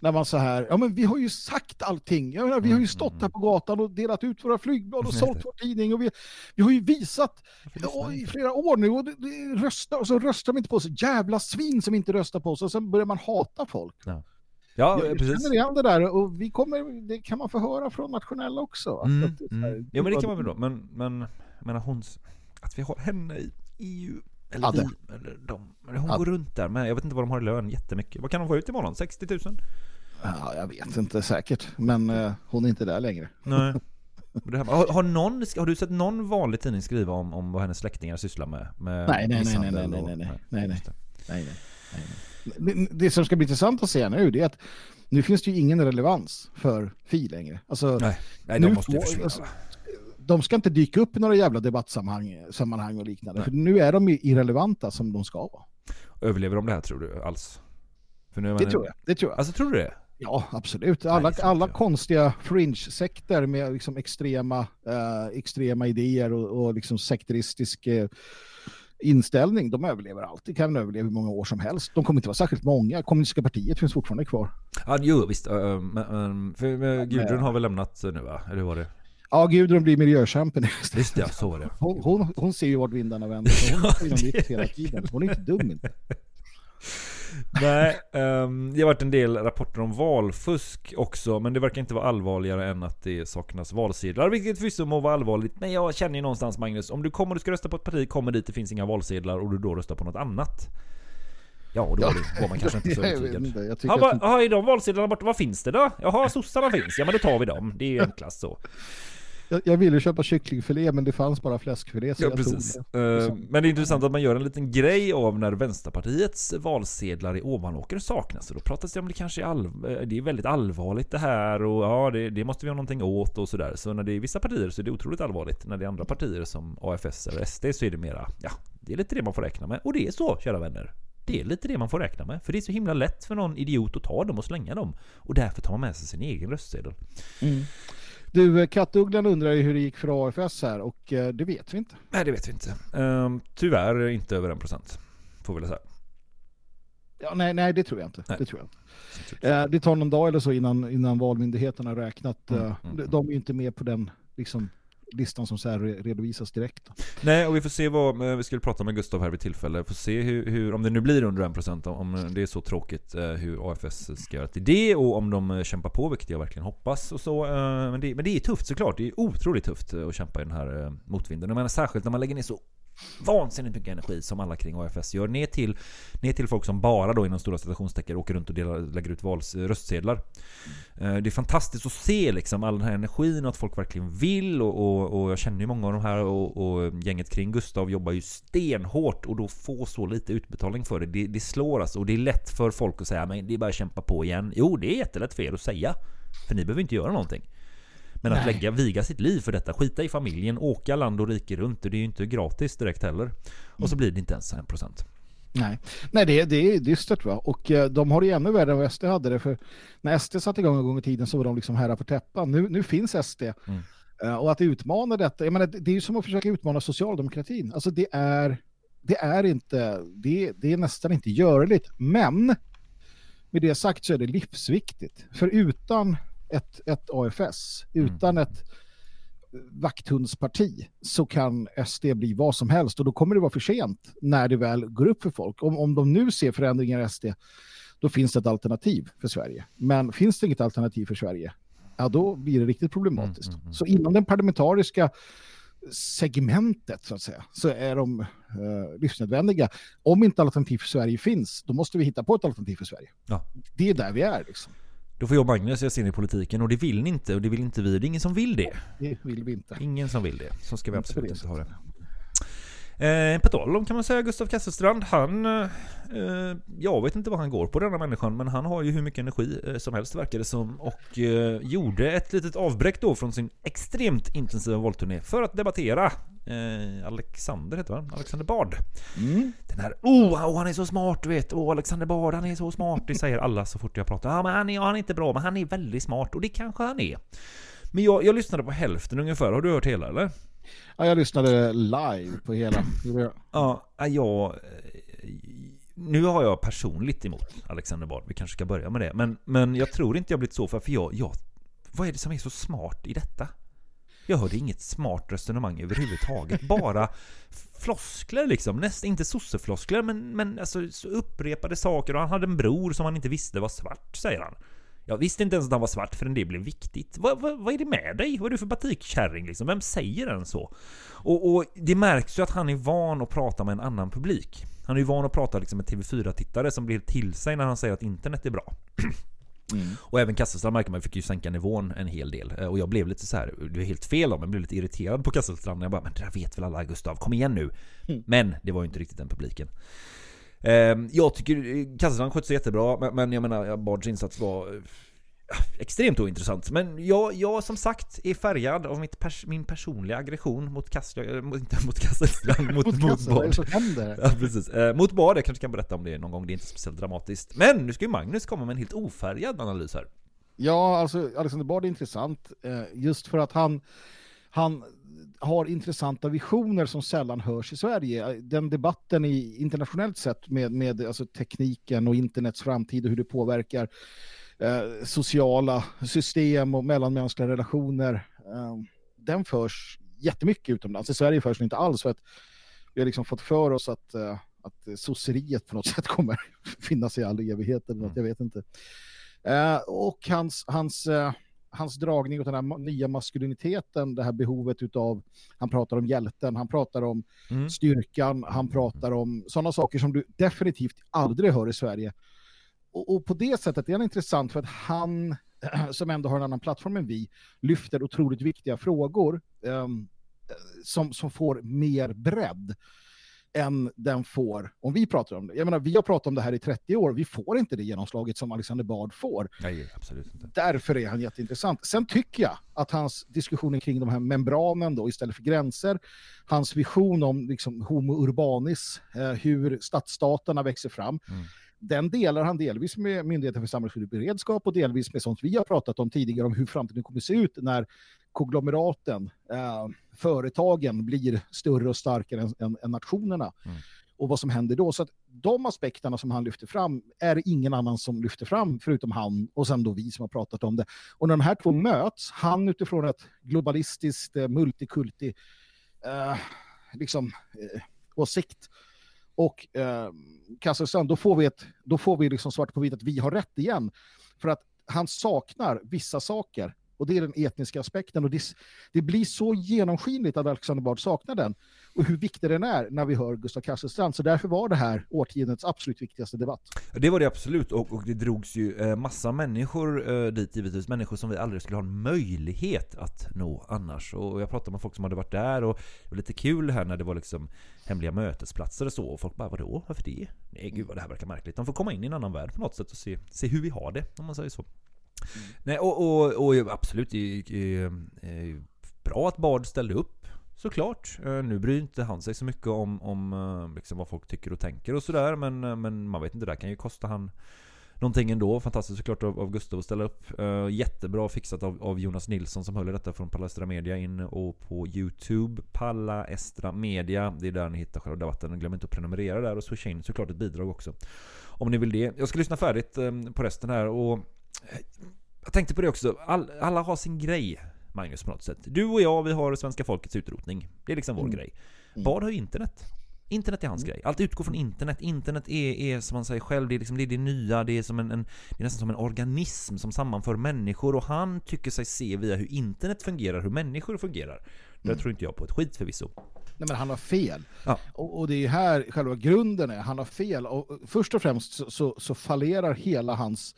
När man så här, ja men vi har ju sagt allting. Jag menar, vi har ju stått här på gatan och delat ut våra flygblad och sålt vår tidning och vi, vi har ju visat ja, i flera år nu och det, rösta, och så röstar de inte på oss. Jävla svin som inte röstar på oss och sen börjar man hata folk. Ja, ja jag, precis. känner igen det där och vi kommer, det kan man få höra från nationella också. Mm, att, så här, mm. Ja men det kan man väl då. Men, men, men att hon... Att vi har henne i EU... Eller Ja, vi, eller de. Eller hon Ja. går runt där med. Jag vet inte vad de har i lön jättemycket. Vad kan de få ut imorgon? 60 000? Ja, jag vet inte säkert, men eh, hon är inte där längre. Nej. Men har, har, någon, har du sett någon vanlig tidning skriva om, om vad hennes släktingar sysslar med? med Nej, nej, nej, nej, nej, nej, nej, nej, nej, nej, nej, nej, nej. Det, som ska bli intressant att se nu det är att nu finns det ju ingen relevans för Fi längre. Alltså, Nej, nej de nu måste ju försvinna. alltså, de ska inte dyka upp i några jävla debattsammanhang sammanhang och liknande. För nu är de irrelevanta som de ska vara. Överlever de det här tror du alls? Det man- tror jag. Det tror jag. Alltså tror du det? Ja, absolut. Alla, alla konstiga fringe-sekter med liksom extrema, eh, extrema idéer och, och liksom sekteristisk eh, inställning, de överlever alltid. Kan överleva hur många år som helst. De kommer inte vara särskilt många. Kommunistiska partiet finns fortfarande kvar. Ja, jo visst. äh, men, för, men Gudrun har väl lämnat nu va? Eller hur var det? Ja, Gudrun blir miljökämpen istället. Just det, ja, så var det. Hon, hon, hon ser ju vart vindarna vänder. Hon det är hela tiden. Hon är inte dum inte. Nej, ehm, det har varit en del rapporter om valfusk också, men det verkar inte vara allvarligare än att det saknas valsedlar, vilket förvisso må vara allvarligt. Men jag känner ju någonstans Magnus, om du kommer och ska rösta på ett parti, kommer dit, det finns inga valsedlar och du då röstar på något annat. Ja, då Ja. var man kanske inte så Jag övertygad. inte, jag tycker Ja, att- vad, ja, är de valsedlarna borta? Vad finns det då? Jaha, sossarna finns. Ja, men då tar vi dem. Det är ju enklast så. Jag, jag ville köpa kycklingfilé men det fanns bara fläskfilé så Ja, jag precis. tog det. Eh, Men det är intressant att man gör en liten grej av när Vänsterpartiets valsedlar i Ovanåker saknas. Och då pratas det om det kanske är, allv- eh, det är väldigt allvarligt det här och ja, det, det måste vi ha någonting åt och sådär. Så när det är vissa partier så är det otroligt allvarligt. När det är andra partier som AFS eller SD så är det mera, ja, det är lite det man får räkna med. Och det är så, kära vänner. Det är lite det man får räkna med. För det är så himla lätt för någon idiot att ta dem och slänga dem. Och därför tar man med sig sin egen röstsedel. Mm. Du, eh, Kattugglan undrar ju hur det gick för AFS här och eh, det vet vi inte. Nej, det vet vi inte. Ehm, tyvärr inte över en procent. Får vi väl säga. Ja, nej, nej, det tror jag inte. Nej. Det, tror jag inte. Eh, det tar någon dag eller så innan, innan valmyndigheten har räknat. Mm, eh, de, de är ju inte med på den liksom, listan som så här redovisas direkt. Nej, och vi får se vad, eh, vi skulle prata med Gustav här vid tillfälle, får se hur, hur om det nu blir under 1% om det är så tråkigt eh, hur AFS ska göra till det och om de eh, kämpar på, vilket jag verkligen hoppas och så. Men det, men det är tufft såklart, det är otroligt tufft att kämpa i den här motvinden. Jag menar särskilt när man lägger ner så vansinnigt mycket energi som alla kring AFS gör. Ner till, ner till folk som bara då inom stora citationstecken åker runt och delar, lägger ut vals, eh, röstsedlar. Mm. Det är fantastiskt att se liksom all den här energin och att folk verkligen vill och, och, och jag känner ju många av de här och, och gänget kring Gustav jobbar ju stenhårt och då få så lite utbetalning för det, det, det slår alltså och det är lätt för folk att säga men det är bara att kämpa på igen. Jo, det är jättelätt för er att säga. För ni behöver inte göra någonting. Men att Nej. lägga, viga sitt liv för detta, skita i familjen, åka land och rike runt, det är ju inte gratis direkt heller. Och så blir det inte ens en procent. Nej, Nej det, är- det är dystert va. Och eh, de har det ännu värre än vad SD hade det. För när SD satte igång en gång i tiden så var de liksom herrar på täppan. Nu, nu finns SD. Mm. Eh, och att utmana detta, jag menar, det det är ju som att försöka utmana socialdemokratin. Alltså det är, det är inte, det, det är nästan inte görligt. Men med det sagt så är det livsviktigt. För utan ett, ett AFS, utan ett vakthundsparti så kan SD bli vad som helst och då kommer det vara för sent när det väl går upp för folk. Om, om de nu ser förändringar i SD då finns det ett alternativ för Sverige. Men finns det inget alternativ för Sverige ja då blir det riktigt problematiskt. Så inom den parlamentariska segmentet så att säga så är de eh, livsnödvändiga. Om inte alternativ för Sverige finns då måste vi hitta på ett alternativ för Sverige. Ja. Det är där vi är liksom. Då får jag och Magnus ge sig in i politiken och det vill ni inte och det vill inte vi. Det är ingen som vill det. Det vill vi inte. Ingen som vill det. Så ska vi absolut inte ha det. Eh, på tal om kan man säga Gustav Kasselstrand, han... Eh, jag vet inte vad han går på denna människan, men han har ju hur mycket energi eh, som helst verkar det som. Och eh, gjorde ett litet avbräck då från sin extremt intensiva valturné för att debattera eh, Alexander heter han? Alexander Bard. Den här oh, oh, han är så smart du vet. Oh, Alexander Bard han är så smart. Det säger alla så fort jag pratar. Ja, men han är, ja, han är inte bra, men han är väldigt smart och det kanske han är. Men jag, jag lyssnade på hälften ungefär. Har du hört hela eller? Ja, jag lyssnade live på hela. Ja, jag... Eh, nu har jag personligt emot Alexander Bard. Vi kanske ska börja med det. Men, men jag tror inte jag blivit så för, för jag, jag... Vad är det som är så smart i detta? Jag hörde inget smart resonemang överhuvudtaget. Bara floskler liksom. Näst, inte sossefloskler men, men alltså så upprepade saker. Och han hade en bror som han inte visste var svart, säger han. Jag visste inte ens att han var svart förrän det blev viktigt. Vad, vad, vad är det med dig? Vad är du för batikkärring liksom? Vem säger den så? Och, och det märks ju att han är van att prata med en annan publik. Han är ju van att prata liksom med TV4-tittare som blir till sig när han säger att internet är bra. Och även Kasselstrand märker man fick ju sänka nivån en hel del. Eh, Och jag blev lite så här, det är helt fel om jag blev lite irriterad på Kasselstrand. Jag bara, men det där vet väl alla Gustav, kom igen nu. Men det var ju inte riktigt den publiken. Ehm, Jag tycker eh, Kasselstrand skötte sig jättebra, men- jag menar, Bards insats var eh, extremt ointressant. Men jag, jag som sagt är färgad av pers min personliga aggression mot Kassel, inte mot Kasselstrand, mot, Mot mot, Bard. Ja, precis. Eh, mot Bard, jag kanske kan berätta om det någon gång, det är inte speciellt dramatiskt. Men nu ska ju Magnus komma med en helt ofärgad analys här. Ja, alltså Alexander Bard är intressant eh, just för att han, han har intressanta visioner som sällan hörs i Sverige. Den debatten i internationellt sett med, med alltså tekniken och internets framtid och hur det påverkar eh, sociala system och mellanmänskliga relationer, eh, den förs jättemycket utomlands. I Sverige förs den inte alls för att vi har liksom fått för oss att, eh, att sosseriet på något sätt kommer finnas i all evighet eller något, jag vet inte. Eh, och hans, hans, eh, hans dragning åt den här nya maskuliniteten, det här behovet utav, han pratar om hjälten, han pratar om Mm. styrkan, han pratar om sådana saker som du definitivt aldrig hör i Sverige. Och, och på det sättet är han intressant för att han, som ändå har en annan plattform än vi, lyfter otroligt viktiga frågor ehm, som, som får mer bredd än den får om vi pratar om det. Jag menar, vi har pratat om det här i 30 år, vi får inte det genomslaget som Alexander Bard får. Nej, absolut inte. Därför är han jätteintressant. Sen tycker jag att hans diskussioner kring de här membranen då istället för gränser, hans vision om liksom homo urbanis, eh, hur stadsstaterna växer fram, den delar han delvis med Myndigheten för samhällsskydd och beredskap och delvis med sånt vi har pratat om tidigare om hur framtiden kommer se ut när konglomeraten, eh, företagen blir större och starkare än, än, än nationerna. Och vad som händer då. Så att de aspekterna som han lyfter fram är det ingen annan som lyfter fram förutom han och sen då vi som har pratat om det. Och när de här två möts, han utifrån ett globalistiskt eh, multikulti eh, liksom, eh, åsikt och eh, Kasselstrand, då får vi, ett, då får vi liksom svart på vitt att vi har rätt igen. För att han saknar vissa saker och det är den etniska aspekten och det, det blir så genomskinligt att Alexander Bard saknar den och hur viktig den är när vi hör Gustav Kasselstrand. Så därför var det här årtiondets absolut viktigaste debatt. Det var det absolut och, och det drogs ju eh, massa människor eh, dit givetvis. Människor som vi aldrig skulle ha en möjlighet att nå annars. Och jag pratade med folk som hade varit där och det var lite kul här när det var liksom hemliga mötesplatser och så. Och folk bara vadå? Varför det? Nej gud vad det här verkar märkligt. De får komma in i en annan värld på något sätt och se, se hur vi har det om man säger så. Mm. Nej och, och, och absolut det är, eh, bra att Bard ställde upp. Såklart. Eh, nu bryr inte han sig så mycket om, om eh, liksom vad folk tycker och tänker och sådär. Men, men man vet inte, det där kan ju kosta han någonting ändå. Fantastiskt såklart av, av Gustav att ställa upp. Jättebra fixat av, av Jonas Nilsson som höll i detta från Palestra Media in och på Youtube. Palla Estra Media. Det är där ni hittar själva debatten. Glöm inte att prenumerera där och swisha in såklart ett bidrag också. Om ni vill det. Jag ska lyssna färdigt på resten här och jag tänkte på det också. All, alla har sin grej. Magnus på något sätt. Du och jag, vi har svenska folkets utrotning. Det är liksom vår Mm. grej. Bard har ju internet. Internet är hans grej. Allt utgår från internet. Internet är, är som man säger själv, det är, liksom, det, är det nya, det är, som en, en, det är nästan som en organism som sammanför människor och han tycker sig se via hur internet fungerar, hur människor fungerar. Det Mm. tror inte jag på ett skit förvisso. Nej, men han har fel. Ja. Och, och det är här själva grunden är. Han har fel. Och och först och främst så, så, så fallerar hela hans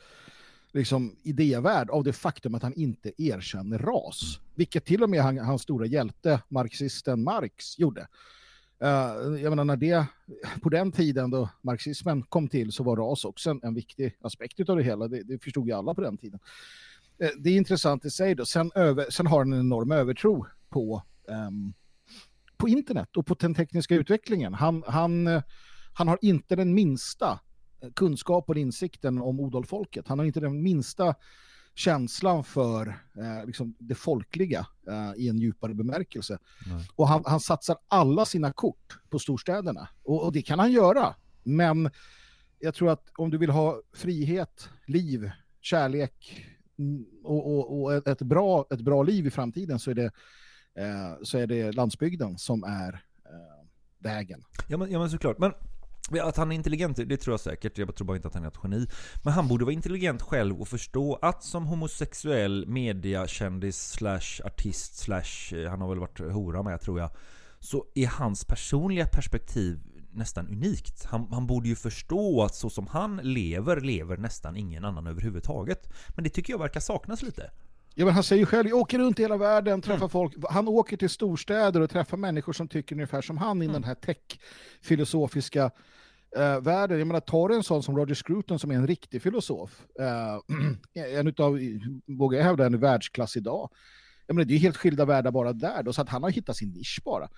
liksom, idévärld av det faktum att han inte erkänner ras. Vilket till och med han, hans stora hjälte, marxisten Marx, gjorde. Uh, jag menar, när det, på den tiden då marxismen kom till så var ras också en, en viktig aspekt av det hela. Det, det förstod ju alla på den tiden. Uh, det är intressant i sig då. Sen, över, sen har han en enorm övertro på um, på internet och på den tekniska utvecklingen. Han, han, eh, han har inte den minsta kunskap och insikten om odalfolket. Han har inte den minsta känslan för eh, liksom det folkliga eh, i en djupare bemärkelse. Och han, han satsar alla sina kort på storstäderna. Och, och det kan han göra. Men jag tror att om du vill ha frihet, liv, kärlek mm, och, och, och ett, ett, bra, ett bra liv i framtiden så är det, eh, så är det landsbygden som är eh, vägen. Ja men, ja men såklart. Men att han är intelligent, det tror jag säkert. Jag tror bara inte att han är ett geni. Men han borde vara intelligent själv och förstå att som homosexuell mediakändis slash artist slash, eh, han har väl varit hora med tror jag. Så är hans personliga perspektiv nästan unikt. Han, han borde ju förstå att så som han lever, lever nästan ingen annan överhuvudtaget. Men det tycker jag verkar saknas lite. Ja, men han säger ju själv, jag åker runt i hela världen, träffar folk. Han åker till storstäder och träffar människor som tycker ungefär som han i den här tech-filosofiska eh, världen. Jag menar, tar en sån som Roger Scruton som är en riktig filosof. Eh, en utav, vågar jag hävda, en världsklass idag. Jag menar, det är helt skilda världar bara där. Då, så att han har hittat sin nisch bara.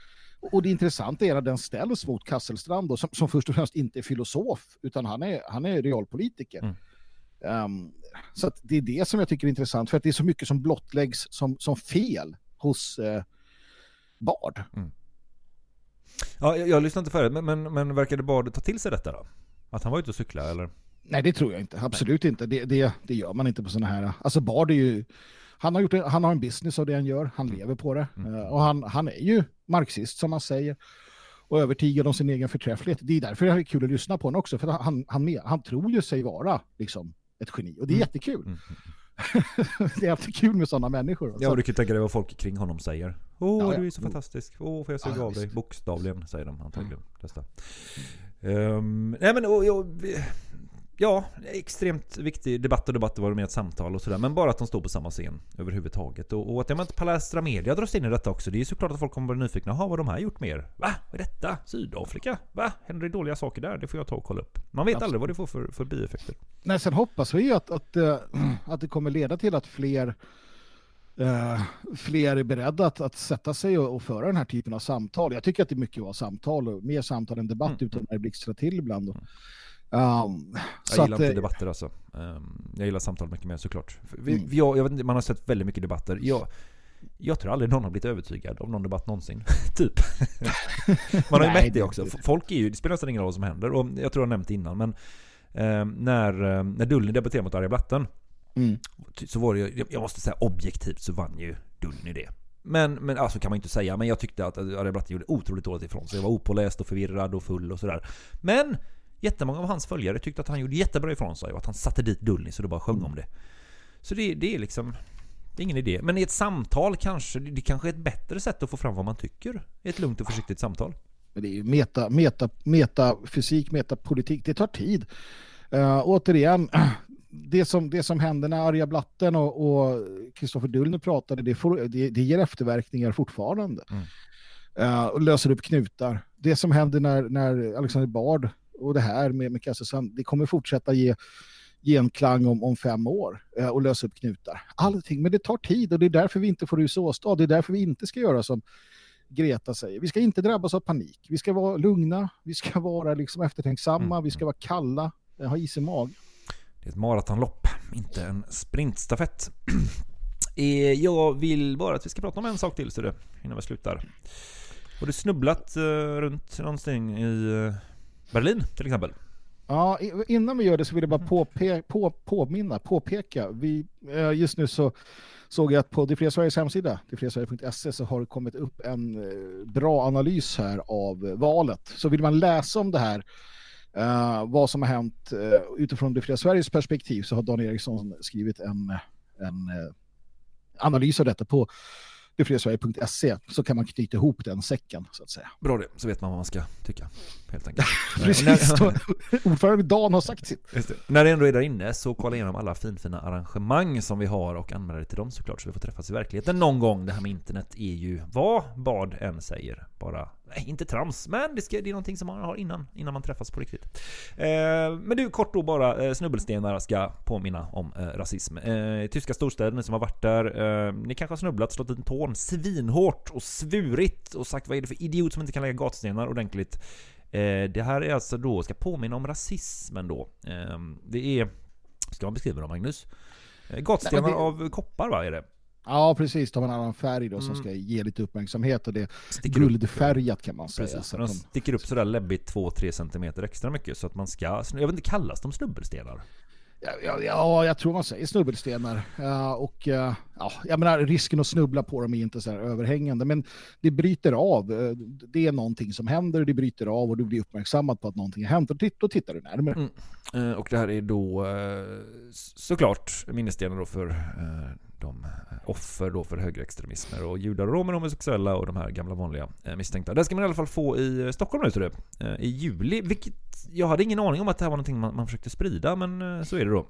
Och det intressanta är att den ställs mot Kasselstrand då, som, som först och främst inte är filosof, utan han är, han är realpolitiker. Um, så det är det som jag tycker är intressant, för att det är så mycket som blottläggs som, som fel hos eh, Bard. Ja, jag, jag lyssnade inte förut, men, men, men verkade Bard ta till sig detta då? Att han var ute och cykla eller? Nej, det tror jag inte. Absolut inte. Det, det, det gör man inte på sådana här... Alltså Bard är ju... Han har, gjort det, han har en business av det han gör. Han lever på det. Eh, och han, han är ju marxist som man säger. Och övertygad om sin egen förträfflighet. Det är därför det är kul att lyssna på honom också. För han, han, med, han tror ju sig vara liksom, ett geni. Och det är jättekul. det är alltid kul med sådana människor. Ja, och du kan tänka dig vad folk kring honom säger. Åh, Ja, ja. du är så fantastisk. Åh, får jag suga Ja, av dig? Bokstavligen, säger de antagligen. Dessa. Ehm, nej men, och, och, Ja, extremt viktig debatt och debatt var det med ett samtal och sådär. Men bara att de står på samma scen överhuvudtaget. Och, och att jag menar, Palestra Media dras in i detta också. Det är ju såklart att folk kommer bli nyfikna. Jaha, vad har de här gjort mer? Va? Vad är detta? Sydafrika? Va? Händer det dåliga saker där? Det får jag ta och kolla upp. Man vet Absolut. aldrig vad det får för, för bieffekter. Nej, sen hoppas vi ju att, att, eh, att det kommer leda till att fler eh, fler är beredda att, att sätta sig och, och föra den här typen av samtal. Jag tycker att det är mycket att vara samtal och mer samtal än debatt Mm. utan när det blixtrar till ibland. Och, um, Jag gillar inte eh, debatter alltså. Ehm, Jag gillar samtal mycket mer såklart. Vi, Mm. jag, jag inte, man har sett väldigt mycket debatter. Jag, jag tror aldrig någon har blivit övertygad av någon debatt någonsin. typ. Man har ju märkt det också. Folk är ju, det spelar nästan ingen roll vad som händer. Och jag tror jag nämnt det innan men eh, när, när Dulny debatterade mot Arja Blatten Mm. så var det ju, jag måste säga objektivt så vann ju Dulny det. Men, men alltså kan man inte säga. Men jag tyckte att Arja Blatten gjorde otroligt dåligt ifrån sig. Jag var opåläst och förvirrad och full och sådär. Men jättemånga av hans följare tyckte att han gjorde jättebra ifrån sig och att han satte dit Dulny så det bara sjöng om det. Så det, det är liksom... Det är ingen idé. Men i ett samtal kanske, det kanske är ett bättre sätt att få fram vad man tycker. I ett lugnt och försiktigt samtal. Men det är ju meta, meta, metafysik, metapolitik. Det tar tid. Uh, återigen, det som, det som hände när Arja Blatten och Kristoffer Dullner pratade, det, får, det, det ger efterverkningar fortfarande. Eh, och löser upp knutar. Det som hände när, när Alexander Bard och det här med, med Kasselsan, det kommer fortsätta ge genklang om, om fem år eh, och lösa upp knutar. Allting, men det tar tid och det är därför vi inte får rusa åstad. Det är därför vi inte ska göra som Greta säger. Vi ska inte drabbas av panik. Vi ska vara lugna, vi ska vara liksom eftertänksamma, vi ska vara kalla, eh, ha is i mag. Det är ett maratonlopp, inte en sprintstafett. Eh, Jag vill bara att vi ska prata om en sak till så det, innan vi slutar. Har du snubblat eh, runt någonting i Berlin till exempel? Ja, innan vi gör det så vill jag bara påpe, på, påminna, påpeka. Vi, eh, just nu så såg jag att på Det fria Sveriges hemsida, detfriasverige.se, så har det kommit upp en eh, bra analys här av valet. Så vill man läsa om det här, eh, vad som har hänt utifrån Det fria Sveriges perspektiv, så har Dan Eriksson skrivit en, en analys av detta på detfriasverige.se, så kan man knyta ihop den säcken, så att säga. Bra det, så vet man vad man ska tycka. Helt enkelt. Precis, När- ordförande Dan har sagt sitt. När det ändå är där inne så kolla igenom alla finfina arrangemang som vi har och anmäla dig till dem såklart så vi får träffas i verkligheten någon gång. Det här med internet är ju vad Bard än säger. Bara, nej inte trams, men det, ska, det är någonting som man har innan, innan man träffas på riktigt. Eh, men du, kort då bara, eh, snubbelstenar ska påminna om eh, rasism. Eh, tyska storstäder, ni som har varit där, eh, ni kanske har snubblat, slått in tån svinhårt och svurit och sagt vad är det för idiot som inte kan lägga gatstenar ordentligt. Eh, det här är alltså då, ska påminna om rasismen då. Eh, det är, ska man beskriva dem Magnus? Gatstenar Nej, det- av koppar va, är det? Ja, precis. De har en annan färg då som Mm. ska ge lite uppmärksamhet och det är guldfärgat kan man säga. Precis, Så de sticker upp sådär läbbigt 2-3 cm extra mycket så att man ska, jag vet inte, kallas de snubbelstenar? ja, ja, ja, jag tror man säger snubbelstenar. Ja, och ja, ja, jag menar, risken att snubbla på dem är inte så här överhängande, men det bryter av. Eh, Det är någonting som händer, det bryter av och du blir uppmärksammad på att någonting har hänt och titt- då tittar du närmare. Mm. Och det här är då såklart minnesstenar då för de offer då för högerextremismer och judar och romer, homosexuella och de här gamla vanliga eh, misstänkta. Det ska man i alla fall få i eh, Stockholm nu ser du. Eh, I juli, vilket jag hade ingen aning om att det här var någonting man, man försökte sprida men eh, så är det då.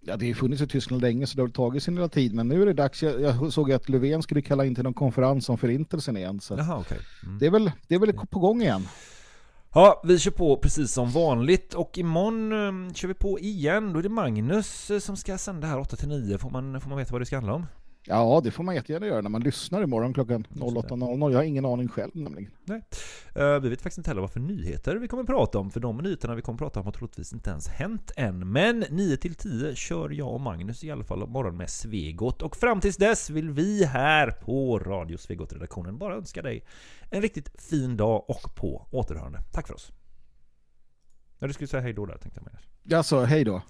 Ja, det har ju funnits i Tyskland länge så det har tagit sin lilla tid, men nu är det dags. Jag, jag såg att Löfven skulle kalla in till någon konferens om förintelsen igen. Så Jaha, okej. Mm. det, är väl, det är väl på gång igen. Ja, vi kör på precis som vanligt och imorgon eh, kör vi på igen. Då är det Magnus eh, som ska sända här 8-9. Får man, får man veta vad det ska handla om? Ja, det får man jättegärna göra när man lyssnar imorgon klockan 08.00. Jag har ingen aning själv nämligen. Nej. Eh, vi vet faktiskt inte heller vad för nyheter vi kommer att prata om, för de nyheterna vi kommer att prata om har troligtvis inte ens hänt än. Men 9 till 10 kör jag och Magnus i alla fall morgon med Svegot. Och fram tills dess vill vi här på Radio Svegot-redaktionen bara önska dig en riktigt fin dag och på återhörande. Tack för oss. Ja, du skulle säga hej då där tänkte jag Magnus. Jag sa hej då.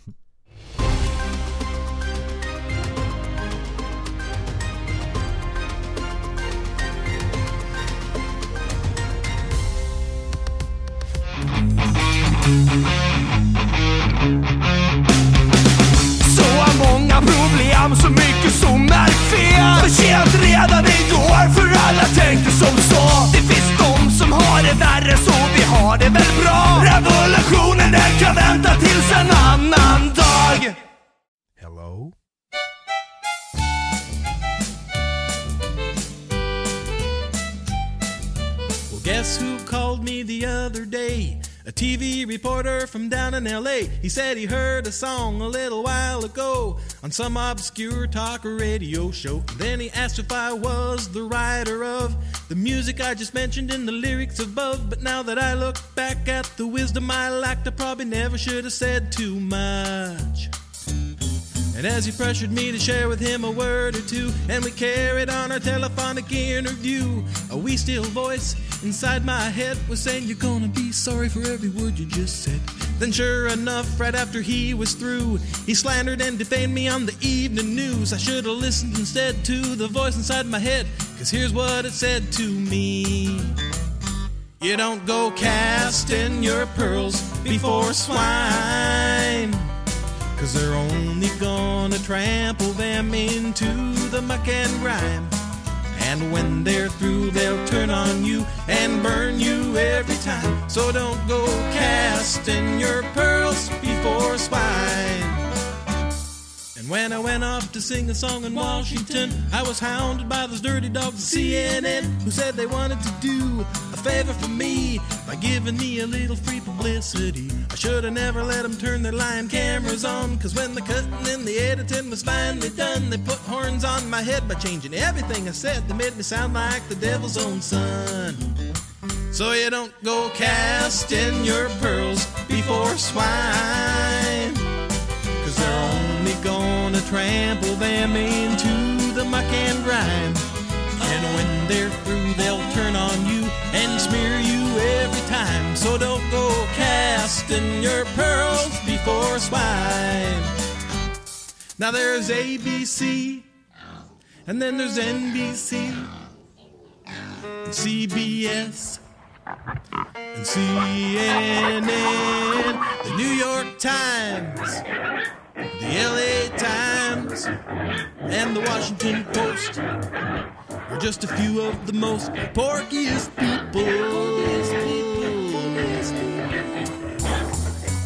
Så många problem, så mycket som är fel. För sent redan igår, för alla tänkte som så. Det finns de som har det värre, så vi har det väl bra. Revolutionen den kan vänta tills en annan dag. Hello? Guess who called me the other day? A TV reporter from down in LA. He said he heard a song a little while ago on some obscure talk radio show. Then he asked if I was the writer of the music I just mentioned in the lyrics above. But now that I look back at the wisdom I lacked, I probably never should have said too much. And as he pressured me to share with him a word or two, and we carried on our telephonic interview, a wee still voice inside my head was saying, You're gonna be sorry for every word you just said. Then, sure enough, right after he was through, he slandered and defamed me on the evening news. I should have listened instead to the voice inside my head, cause here's what it said to me. You don't go casting your pearls before swine. Cause they're only gonna trample them into the muck and grime. And when they're through, they'll turn on you and burn you every time. So don't go casting your pearls before swine. And when I went off to sing a song in Washington, I was hounded by those dirty dogs at CNN who said they wanted to do favor for me by giving me a little free publicity. I should have never let them turn their lying cameras on, cause when the cutting and the editing was finally done, they put horns on my head by changing everything I said. They made me sound like the devil's own son. So you don't go casting your pearls before swine. Cause they're only gonna trample them into the muck and grime. And when they're through, they'll turn on you smear you every time. So don't go casting your pearls before swine. Now there's ABC, and then there's NBC, and CBS, and CNN, the New York Times, the LA Times, and the Washington Post are just a few of the most porkiest people.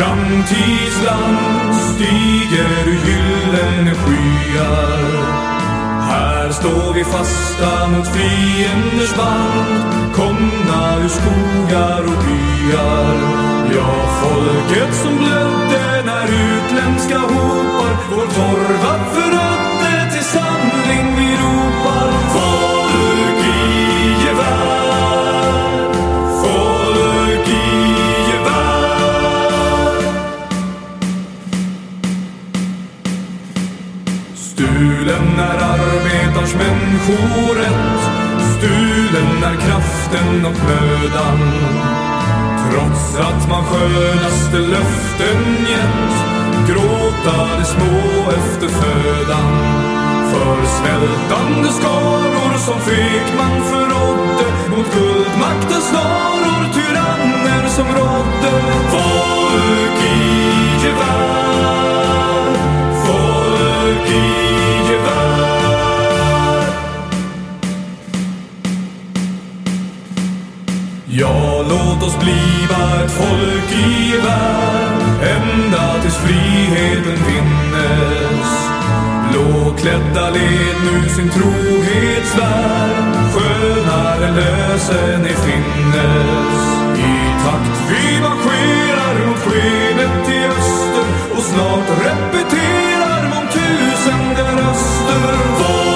Framtidsland stiger ur gyllene skyar. Här står vi fasta mot fienders band, komna ur skogar och byar. Ja, folket som blödde när utländska hopar vår torva för arbetarns Stulen är kraften och mödan. Trots att man skönaste löften gett Gråta de små efter födan. För svältande skaror som fegt man förrådde Mot guldmaktens snaror, tyranner som rådde. Folk i gevär Folk i gevär. Låt oss bliva ett folk i värld ända tills friheten vinnes. Blåklädda led nu sin trohetsvärld skönare lösen i finnes. I takt vi marscherar mot skenet i öster och snart repeterar mångtusende röster.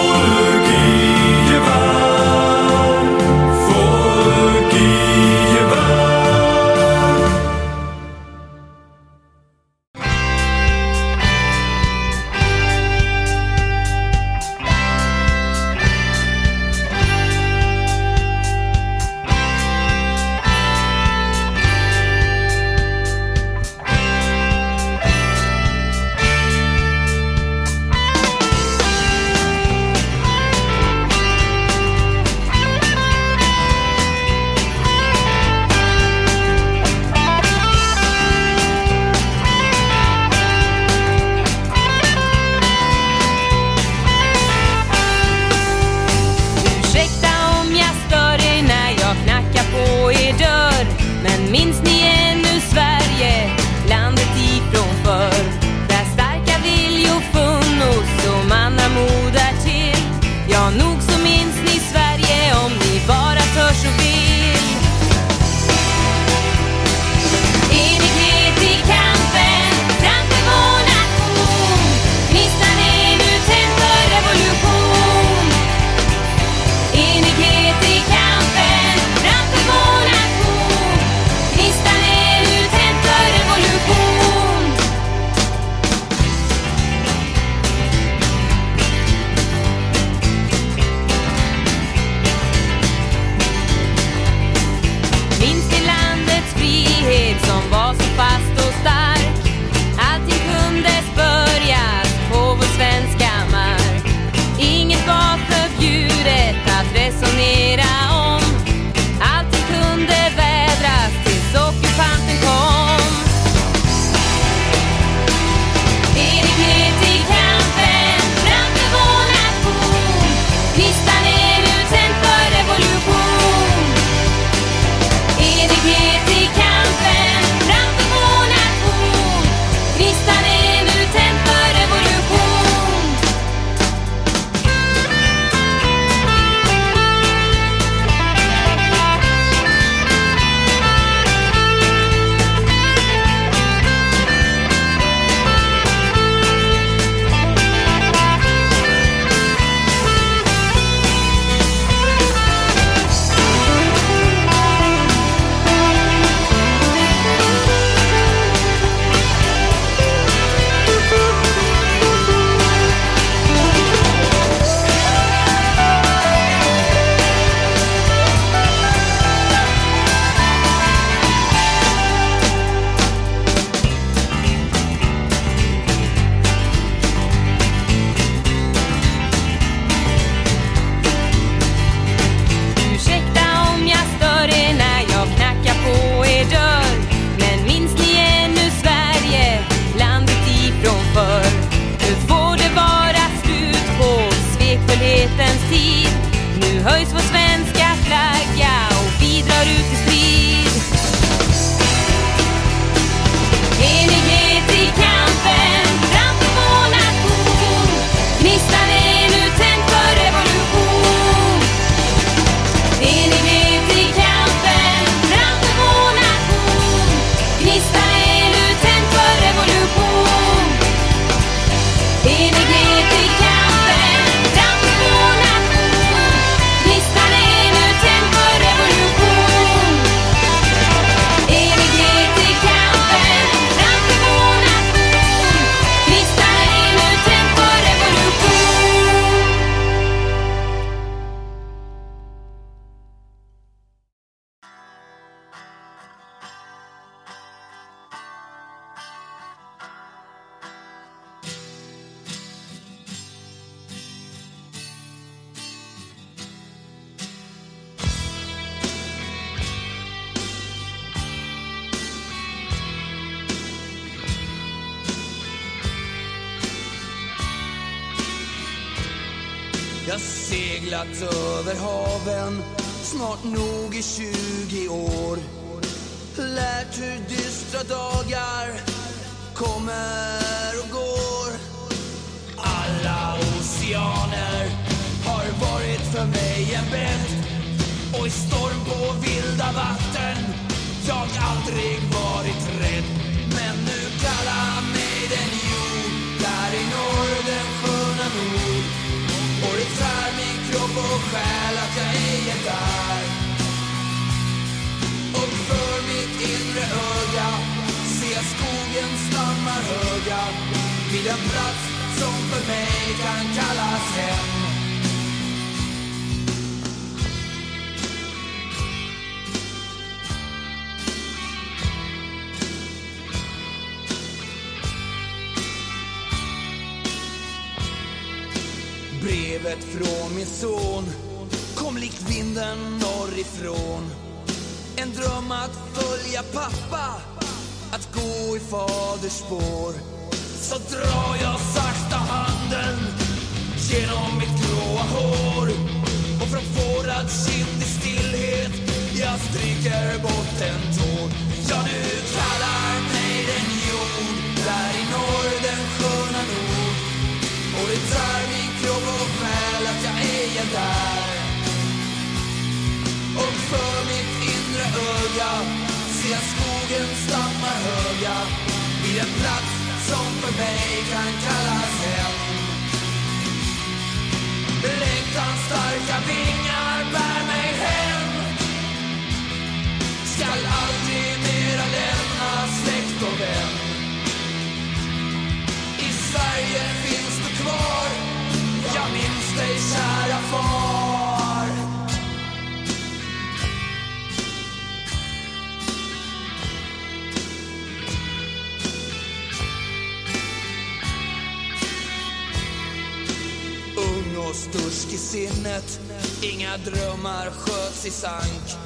I sank.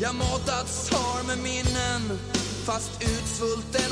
Jag matats har med minnen Fast utsvulten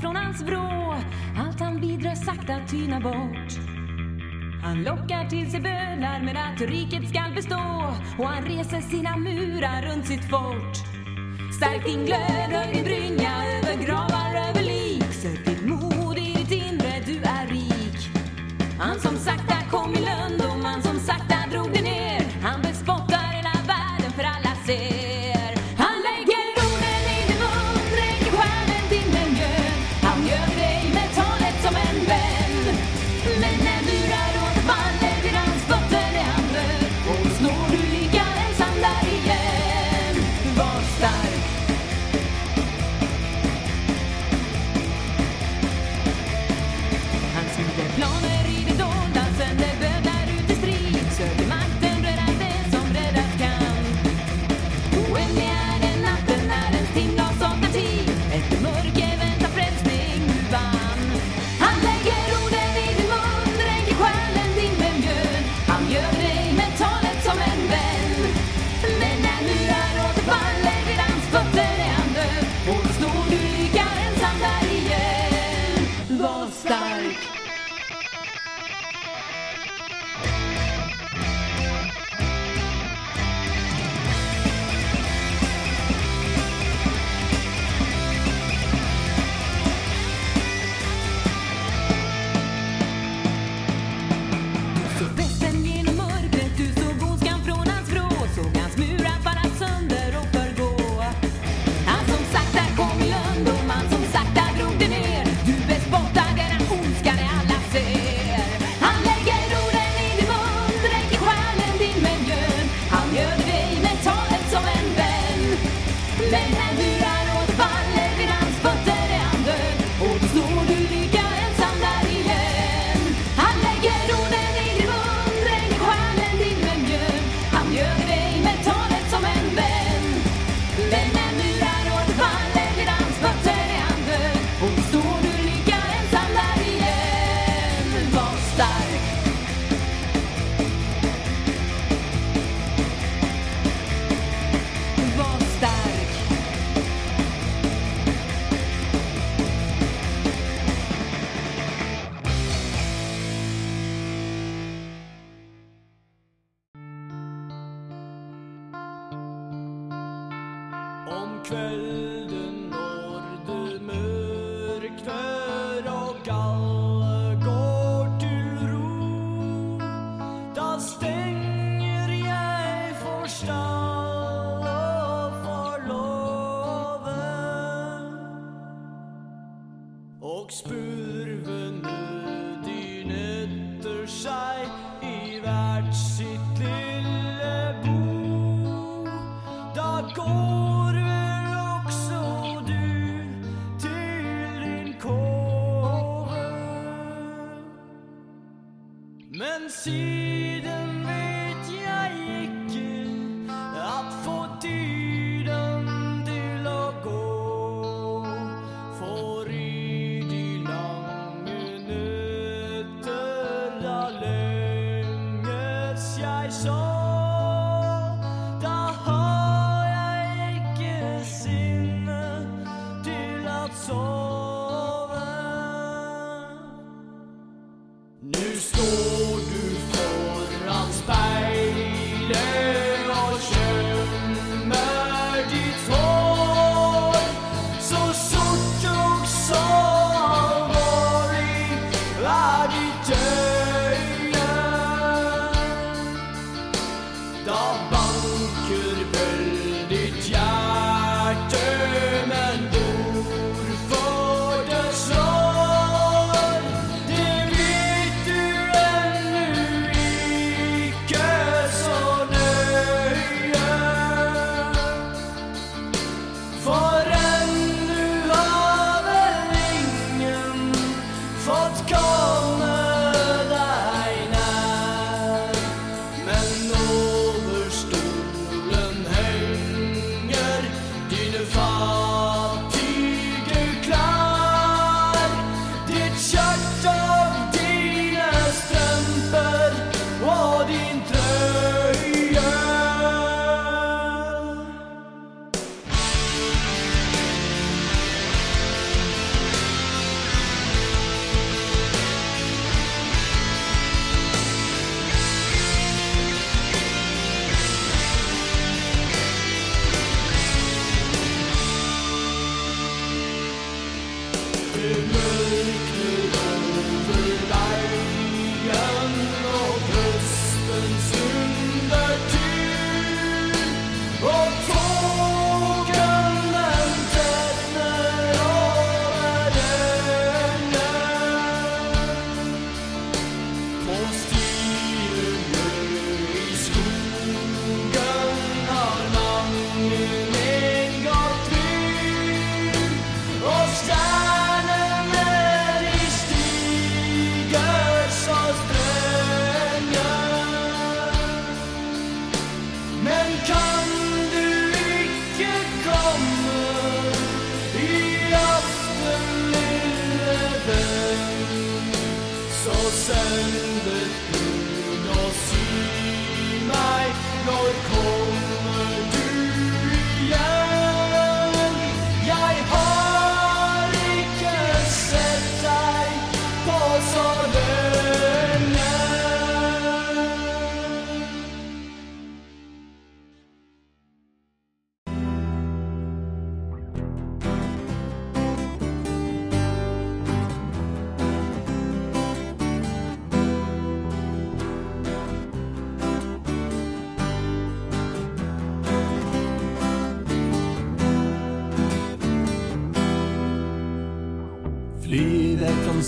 från hans vrå. Allt han bidrar sakta tyna bort. Han lockar till sig bölar med att riket skall bestå och han reser sina murar runt sitt fort. Stärk din glöd, höj din brynja,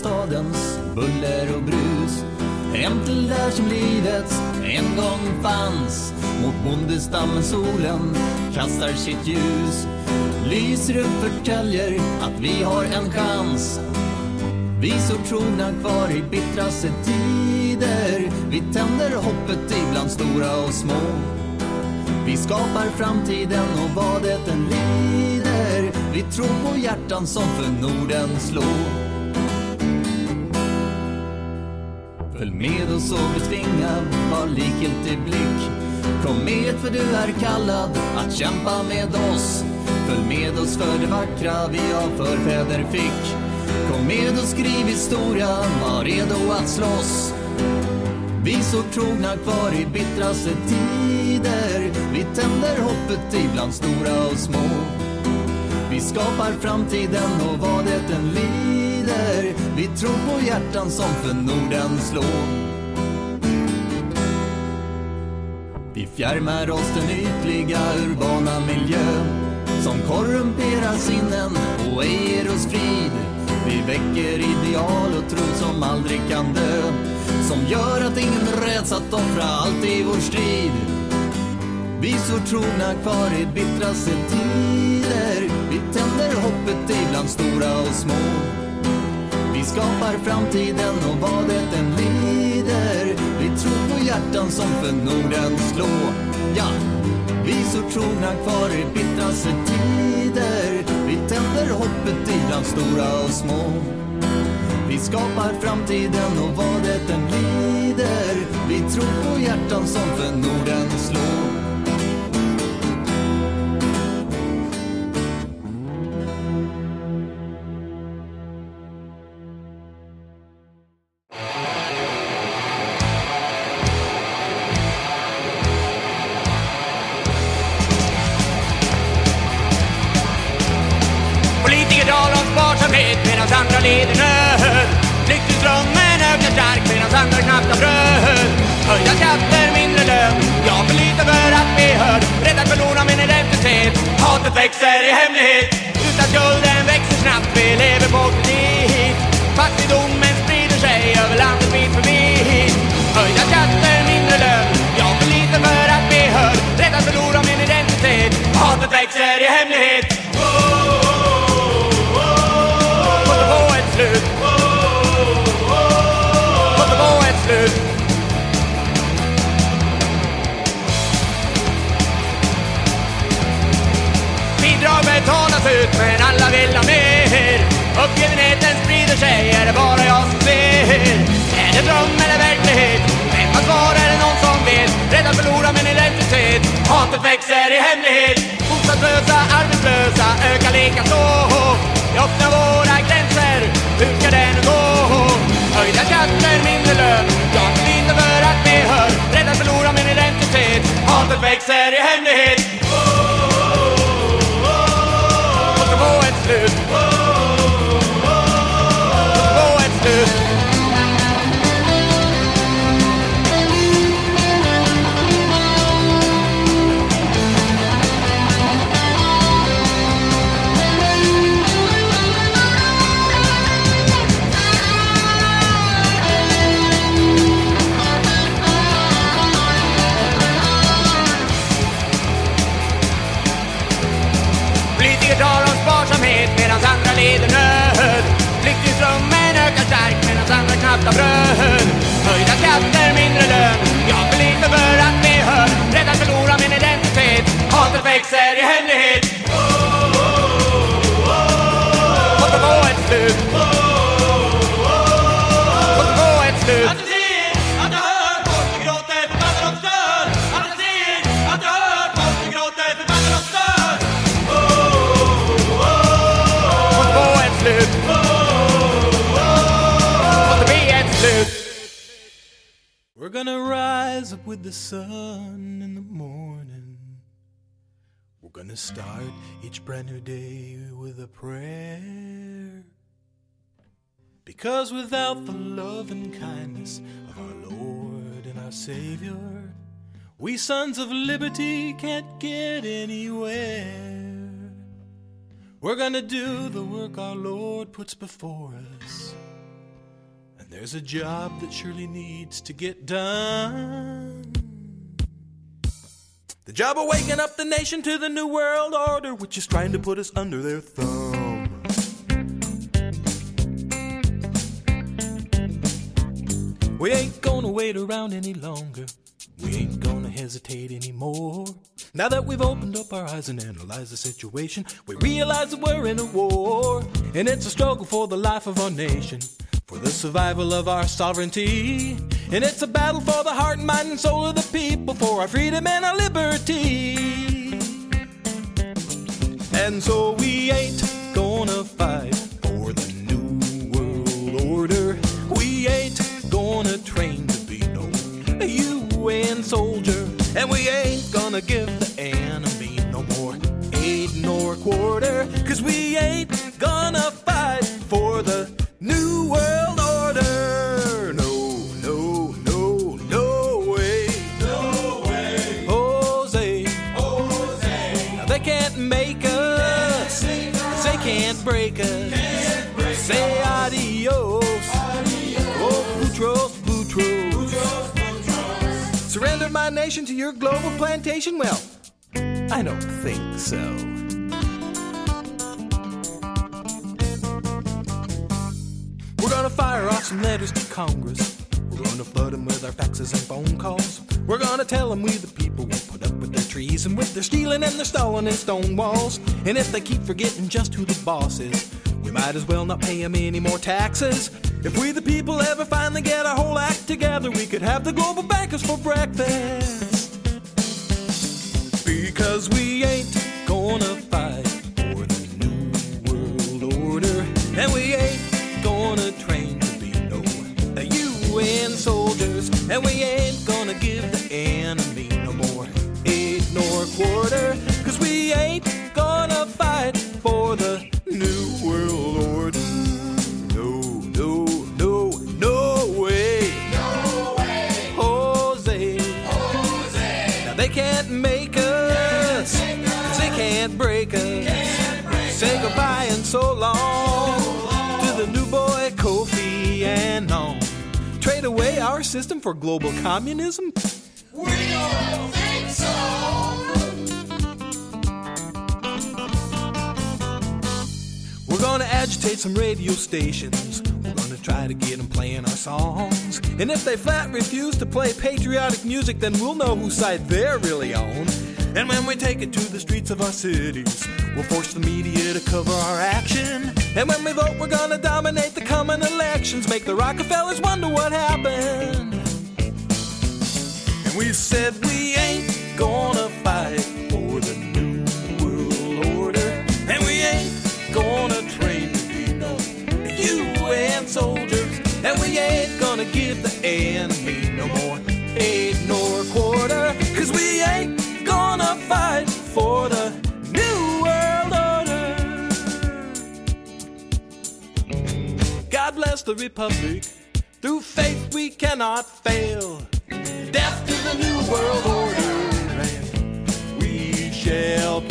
stadens buller och brus. Hem till där som livet en gång fanns. Mot bondestammen solen kastar sitt ljus. Lyser upp förtäljer att vi har en chans. Vi så trogna kvar i bittraste tider Vi tänder hoppet ibland stora och små. Vi skapar framtiden och vad det än lider. Vi tror på hjärtan som för Norden slår. Du är kallad att kämpa med oss. Följ med oss för det vackra vi av förfäder fick. Kom med och skriv historia, var redo att slåss. Vi så trogna kvar i bittraste tider. Vi tänder hoppet ibland stora och små. Vi skapar framtiden och vad det än lider. Vi tror på hjärtan som för Norden slår. Fjärmar oss den ytliga urbana miljön som korrumperar sinnen och ej ger oss frid. Vi väcker ideal och tro som aldrig kan dö som gör att ingen räds att offra allt i vår strid. Vi står trogna kvar i bittraste tider Vi tänder hoppet ibland stora och små Vi skapar framtiden och vad det än lider hjärtan som för Norden slå. Ja, vi så trogna kvar i bittraste tider. Vi tänder hoppet ibland stora och små. Vi skapar framtiden och vad det än lider. Vi tror på hjärtan som för Norden slår. Puts before us. And there's a job that surely needs to get done. The job of waking up the nation to the New World Order, which is trying to put us under their thumb. We ain't gonna wait around any longer. Hesitate anymore. Now that we've opened up our eyes and analyzed the situation, we realize that we're in a war. And it's a struggle for the life of our nation, for the survival of our sovereignty. And it's a battle for the heart, and mind, and soul of the people, for our freedom and our liberty. And so we ain't gonna fight for the new world order. We ain't gonna train to be no UN soldier. And we ain't gonna give the enemy no more aid nor quarter. Cause we ain't gonna fight for the new world My nation to your global plantation? Well, I don't think so. We're gonna fire off some letters to Congress. We're gonna flood them with our faxes and phone calls. We're gonna tell them we the people won't put up with their treason, with their stealing and their stalling and stone walls. And if they keep forgetting just who the boss is, we might as well not pay them any more taxes. If we the people ever finally get our whole act together, we could have the global bankers for breakfast. Because we ain't gonna fight for the new world order, and we ain't gonna train to be no UN soldiers, and we ain't gonna give the enemy no more aid nor quarter, cause we ain't gonna fight for the new world order. So long to the new boy Kofi Annan. Trade away our system for global communism? We don't think so. We're gonna agitate some radio stations. We're gonna try to get them playing our songs. And if they flat refuse to play patriotic music, then we'll know whose side they're really on. And when we take it to the streets of our cities, we'll force the media to cover our action. And when we vote, we're gonna dominate the coming elections, make the Rockefellers wonder what happened. And we said we ain't gonna fight for the new world order. And we ain't gonna train to be no UN soldiers. And we ain't gonna give the enemy no more aid nor quarter. The Republic. Through faith we cannot fail. Death to the new world order. And we shall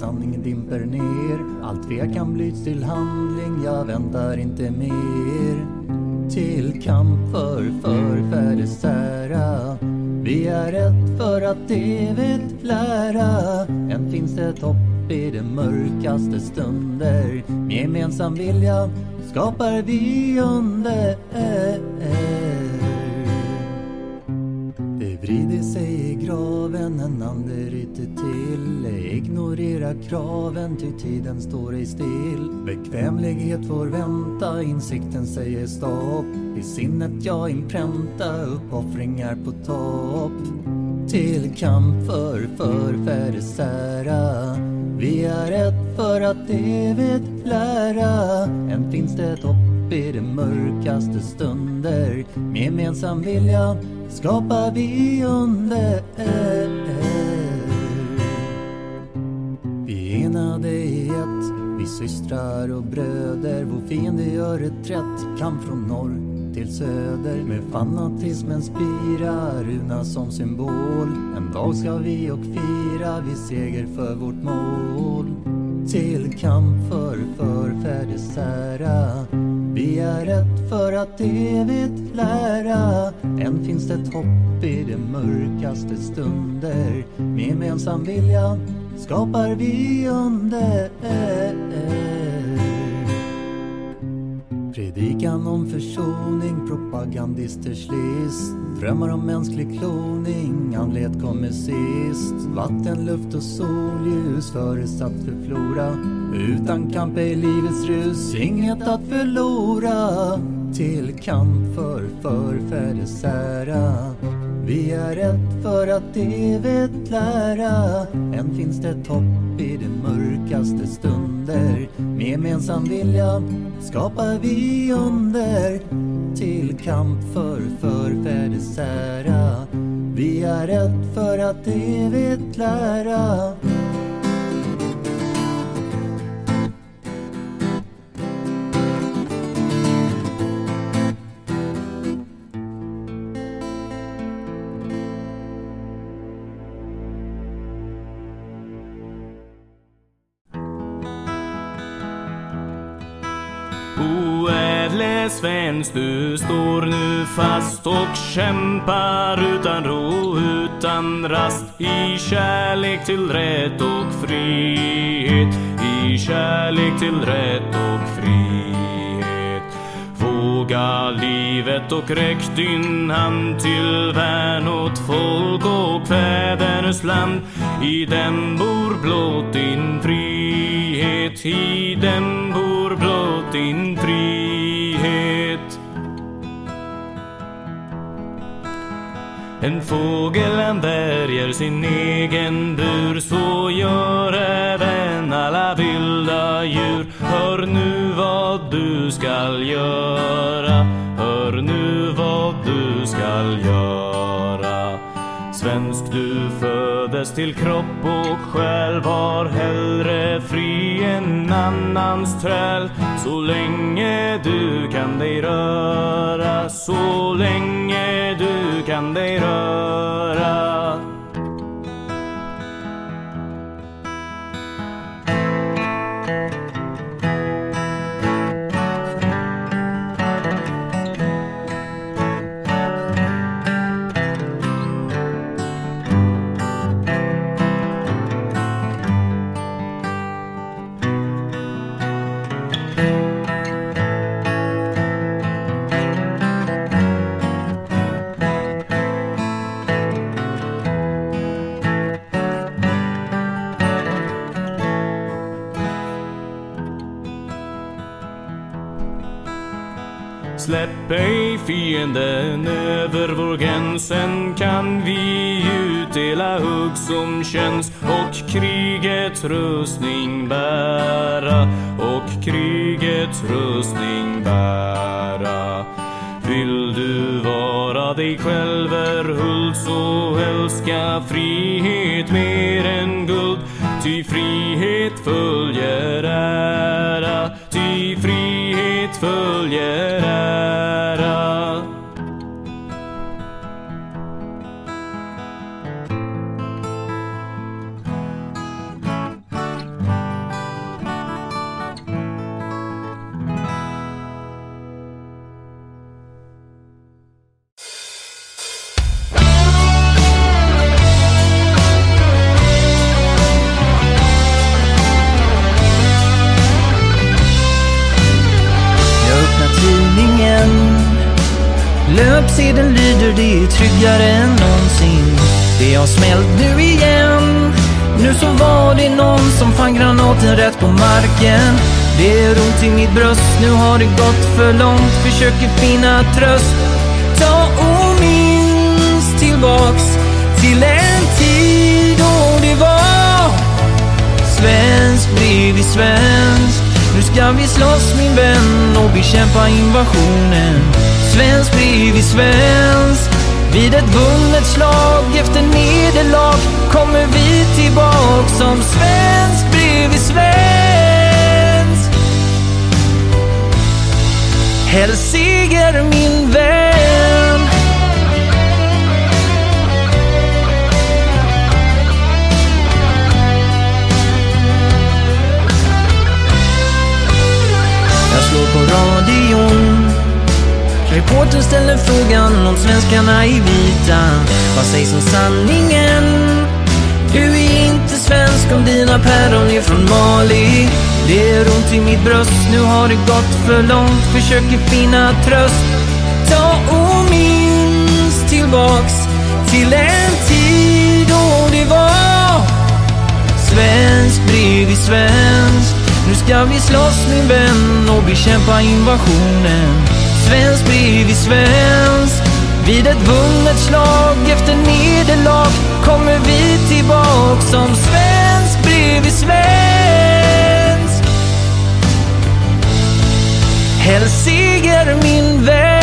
sanningen dimper ner. Allt tvekan blyts till handling, jag väntar inte mer. Till kamp för förfäders ära. Vi är ett för att evigt lära. Än finns det ett hopp i de mörkaste stunder. Med gemensam vilja skapar vi under. Kraven, ty tiden står ej still. Bekvämlighet får vänta, insikten säger stopp. I sinnet jag inpränta, uppoffringar på topp. Till kamp för förfäders ära Vi är ett för att evigt lära. Än finns det ett hopp i de mörkaste stunder. Med gemensam vilja skapar vi under systrar och bröder. Vår fiende gör reträtt, kamp från norr till söder. Med fanatismen spira, runa som symbol. En dag ska vi och fira, vi seger för vårt mål. Till kamp för förfäders ära Vi är ett för att evigt lära. Än finns det ett hopp i de mörkaste stunder. Med gemensam vilja skapar vi under. Predikan om försoning, propagandisters list Drömmar om mänsklig kloning, andlighet kommer sist. Vatten, luft och solljus förutsatt för flora Utan kamp är livets rus, inget att förlora. Till kamp för förfäders ära vi är ett för att evigt lära. Än finns det topp hopp i de mörkaste stunder. Med gemensam vilja skapar vi under. Till kamp för förfäders ära Vi är ett för att evigt lära. Svensk, du står nu fast och kämpar utan ro, utan rast i kärlek till rätt och frihet, i kärlek till rätt och frihet. Våga livet och räck din hand till värn åt folk och fäders land. I den bor blott din frihet, i den bor blott din frihet. En fågel han värjer sin egen bur Så gör även alla vilda djur. Hör nu vad du skall göra Hör nu vad du skall göra. Svensk du dömdes till kropp och själ Var hellre fri än annans träl. Så länge du kan dig röra Så länge du kan dig röra. Fienden över vår gräns. än kan vi utdela hugg som känns och krigets rustning bära och krigets rustning bära. Vill du vara dig själv erhulld så älska frihet mer än guld. Ty frihet följer ära, ty frihet följer ära. Tryggare än någonsin. Det har smält nu igen. Nu så var det någon som fann granaten rätt på marken. Det är ont i mitt bröst, nu har det gått för långt. Försöker finna tröst. Ta och minns tillbaks till en tid då det var Svensk bredvid svensk. Nu ska vi slåss min vän och bekämpa invasionen. Svensk bredvid svensk. Vid ett vunnet slag efter nederlag kommer vi tillbaks som svensk bredvid svensk. Helst seger min vän. Jag slår på radion Reportern ställer frågan om svenskarna i vita. Vad sägs om sanningen? Du är inte svensk om dina päron är från Mali. Det är ont i mitt bröst, nu har det gått för långt. Försöker finna tröst. Ta och minns tillbaks till en tid då det var Svensk bredvid svensk. Nu ska vi slåss min vän och bekämpa invasionen. Svensk bredvid svensk. Vid ett vunnet slag efter nederlag kommer vi tillbaks som svensk bredvid svensk. Häll seger min vän.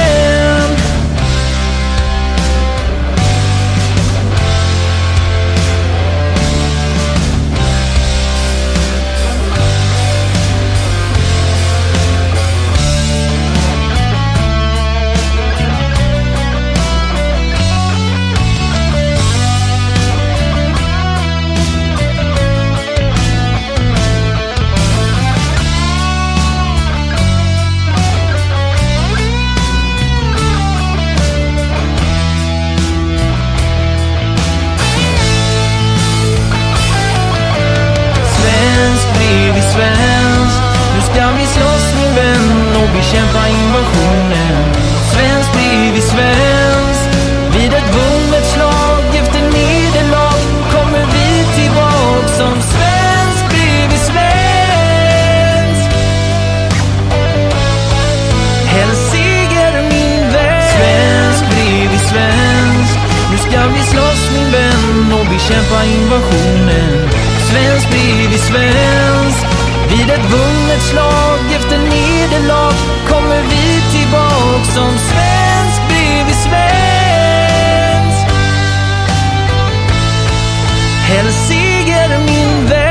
Bekämpa invasionen. Svensk bredvid svensk. Vid ett vunnet slag efter nederlag kommer vi tillbaks som svensk bredvid svensk. Hell seger min vän.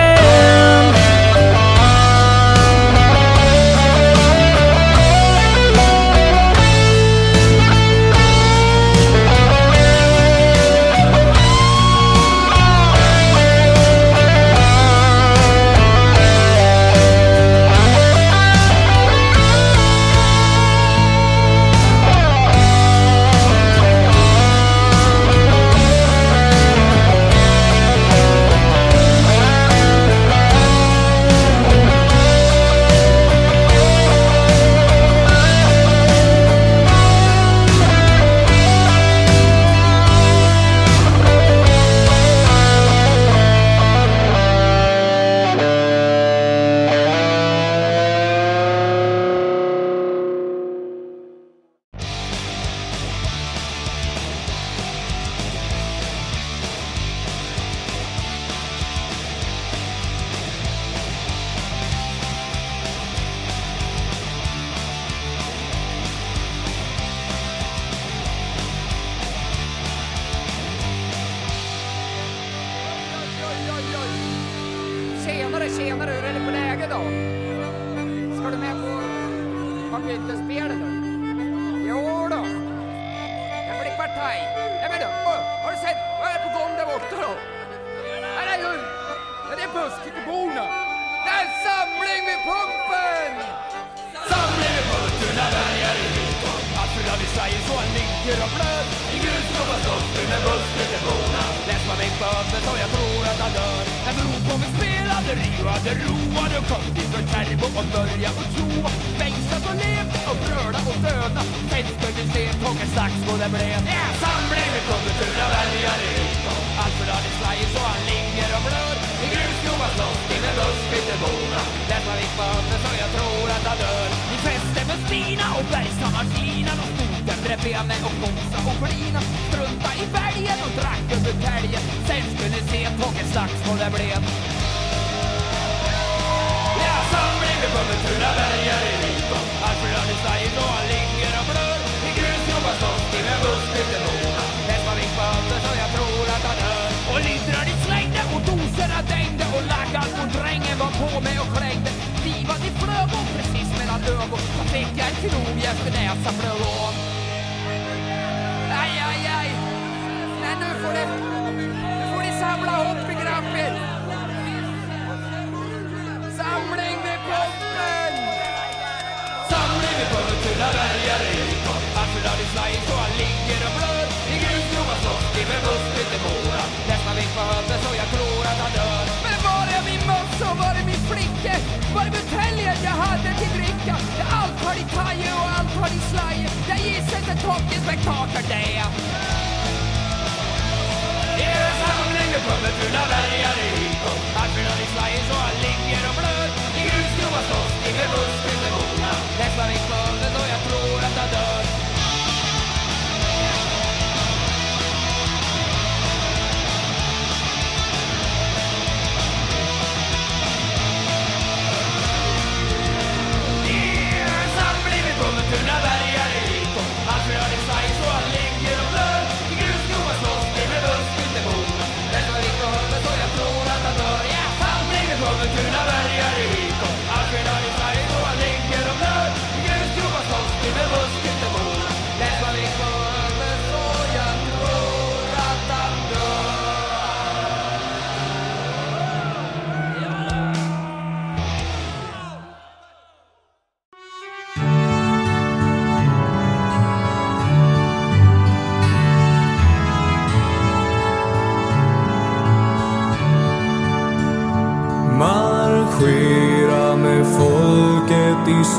Alfred så han ligger och blöder. I grusgubbar slåss vi med busketeborna Läs man mig böter så jag tror att han dör. En bror på Brokommet spelade, rivade, roade och kom dit för Terbo och börja och tro Fängslat och levde och bröda och döda. Sen till vi se slagsmål det blev yeah! Samling med pumpen, Tunaberg är i Vikon Alfred i Sverige så han ligger och blöder. I grusgubbar slåss vi med busketeborna Läs man mig böter så jag tror att han dör. Ni fäste med Stina och Bergshammars lina stod där bredvid mig och gosa' och flina Strunta i bergen och drack över täljen. Sen skulle ni se tåget slagsmål det blev. Ja, samling vid pumpen Tunaberg är i Vikon Alfred hörde Sverige då han ligger och blör I grus grusgubbar slåss de med busketteborna Läs man min böter så jag tror att han dör. Och lyddrar de slängde och dosorna dängde. Och laggan och drängen var på mig och klängde Livad i flög och precis mellan ögon Så fick jag en krog efter näsan flög av nu får det... Nu får ni samla ihop er, grabbar. Samling vid pumpen! Samling vid pumpen Tunaberg är i Alfred hörde Sverige så han ligger och blöder I grusgubbar slåss de med busketteborna Läs man min böter så jag tror att han dör Men var är min mössa och var är min flicka? Var är buteljen jag hade till dricka? Ja, allt har de taje och allt har de slaje. Jag gissar inte Tockens spektakel det. Ja, samling vid kommer Tunaberg bärgare i Vikon Alfred hörde Sverige så han ligger och blöder I grusgubbar slåss de med busketteborna Läs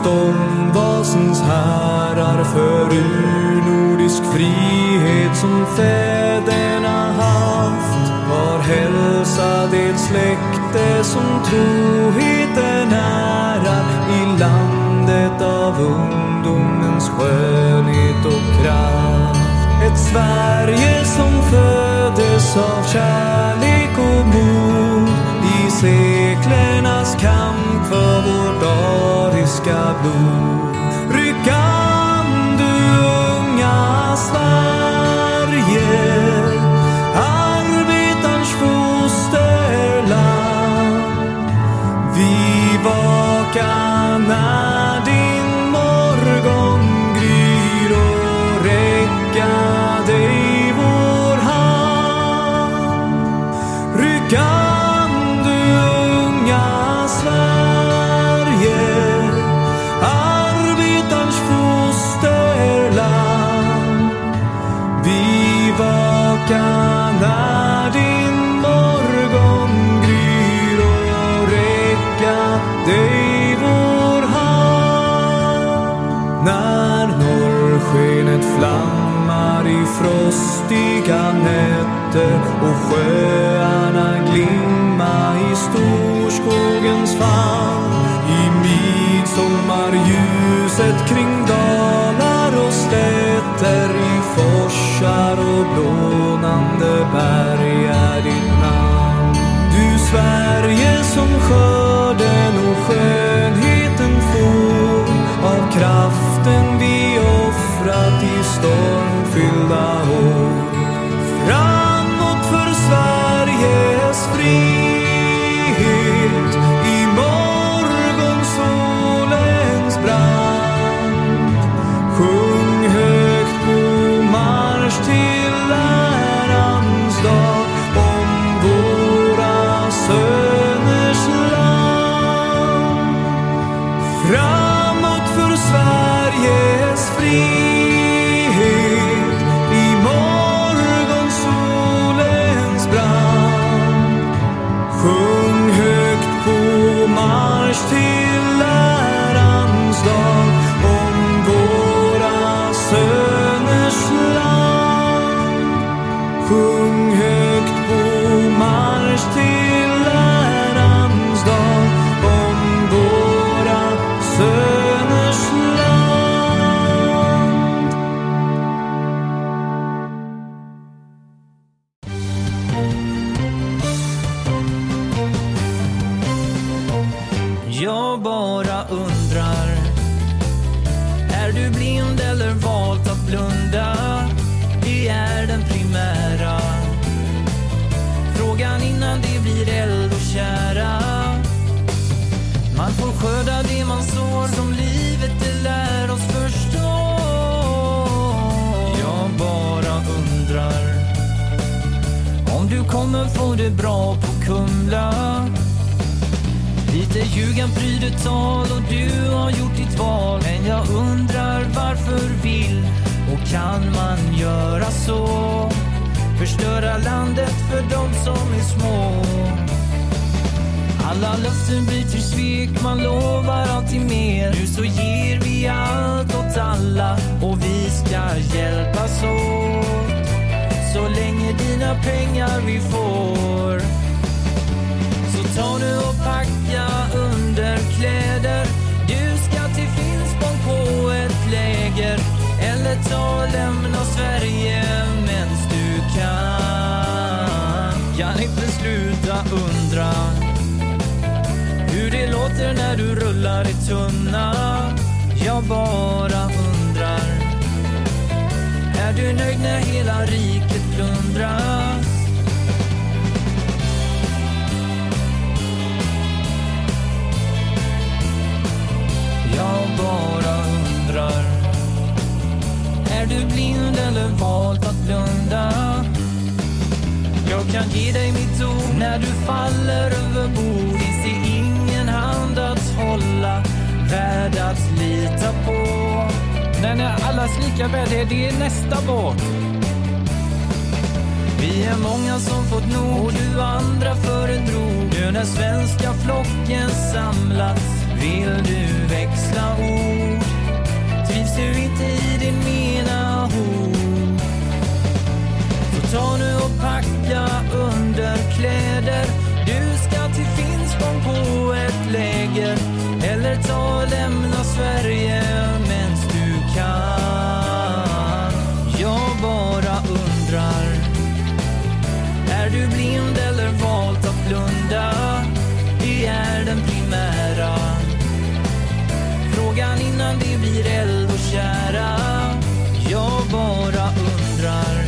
folket vasens stormvasens härar för urnordisk frihet som fäderna haft. Var hälsa det släkte som troheten ärar i landet av ungdomens skönhet och kraft. Ett Sverige som föddes av kärlek Diablo. Frostiga nätter och sjöarna glimma i storskogens famn. I midsommarljuset kring dalar och städer i forsar och blånande berg är ditt namn. Du Sverige som skörden är bra på Kumla. Lite ljugan pryder tal och du har gjort ditt val. Men jag undrar varför vill och kan man göra så? Förstöra landet för de som är små. Alla löften blir till svek, man lovar alltid mer. Nu så ger vi allt åt alla och vi ska hjälpas åt. Så länge dina pengar vi får. Så ta nu och packa underkläder. Du ska till Finspång på ett läger. Eller ta och lämna Sverige mens du kan. Kan inte sluta undra hur det låter när du rullar i tunna. Jag bara undrar. Är du nöjd när hela riket plundras? Jag bara undrar. Är du blind eller valt att blunda? Jag kan ge dig mitt ord när du faller över bord. Finns det ingen hand vi är många som fått nog och du andra föredrog. Nu när svenska flocken samlats vill du växla ord. Trivs du inte i din mina hord? Så ta nu och packa underkläder. Du ska till Finspång på ett läger. Eller ta och lämna Sverige innan det blir eld och kära. Jag bara undrar.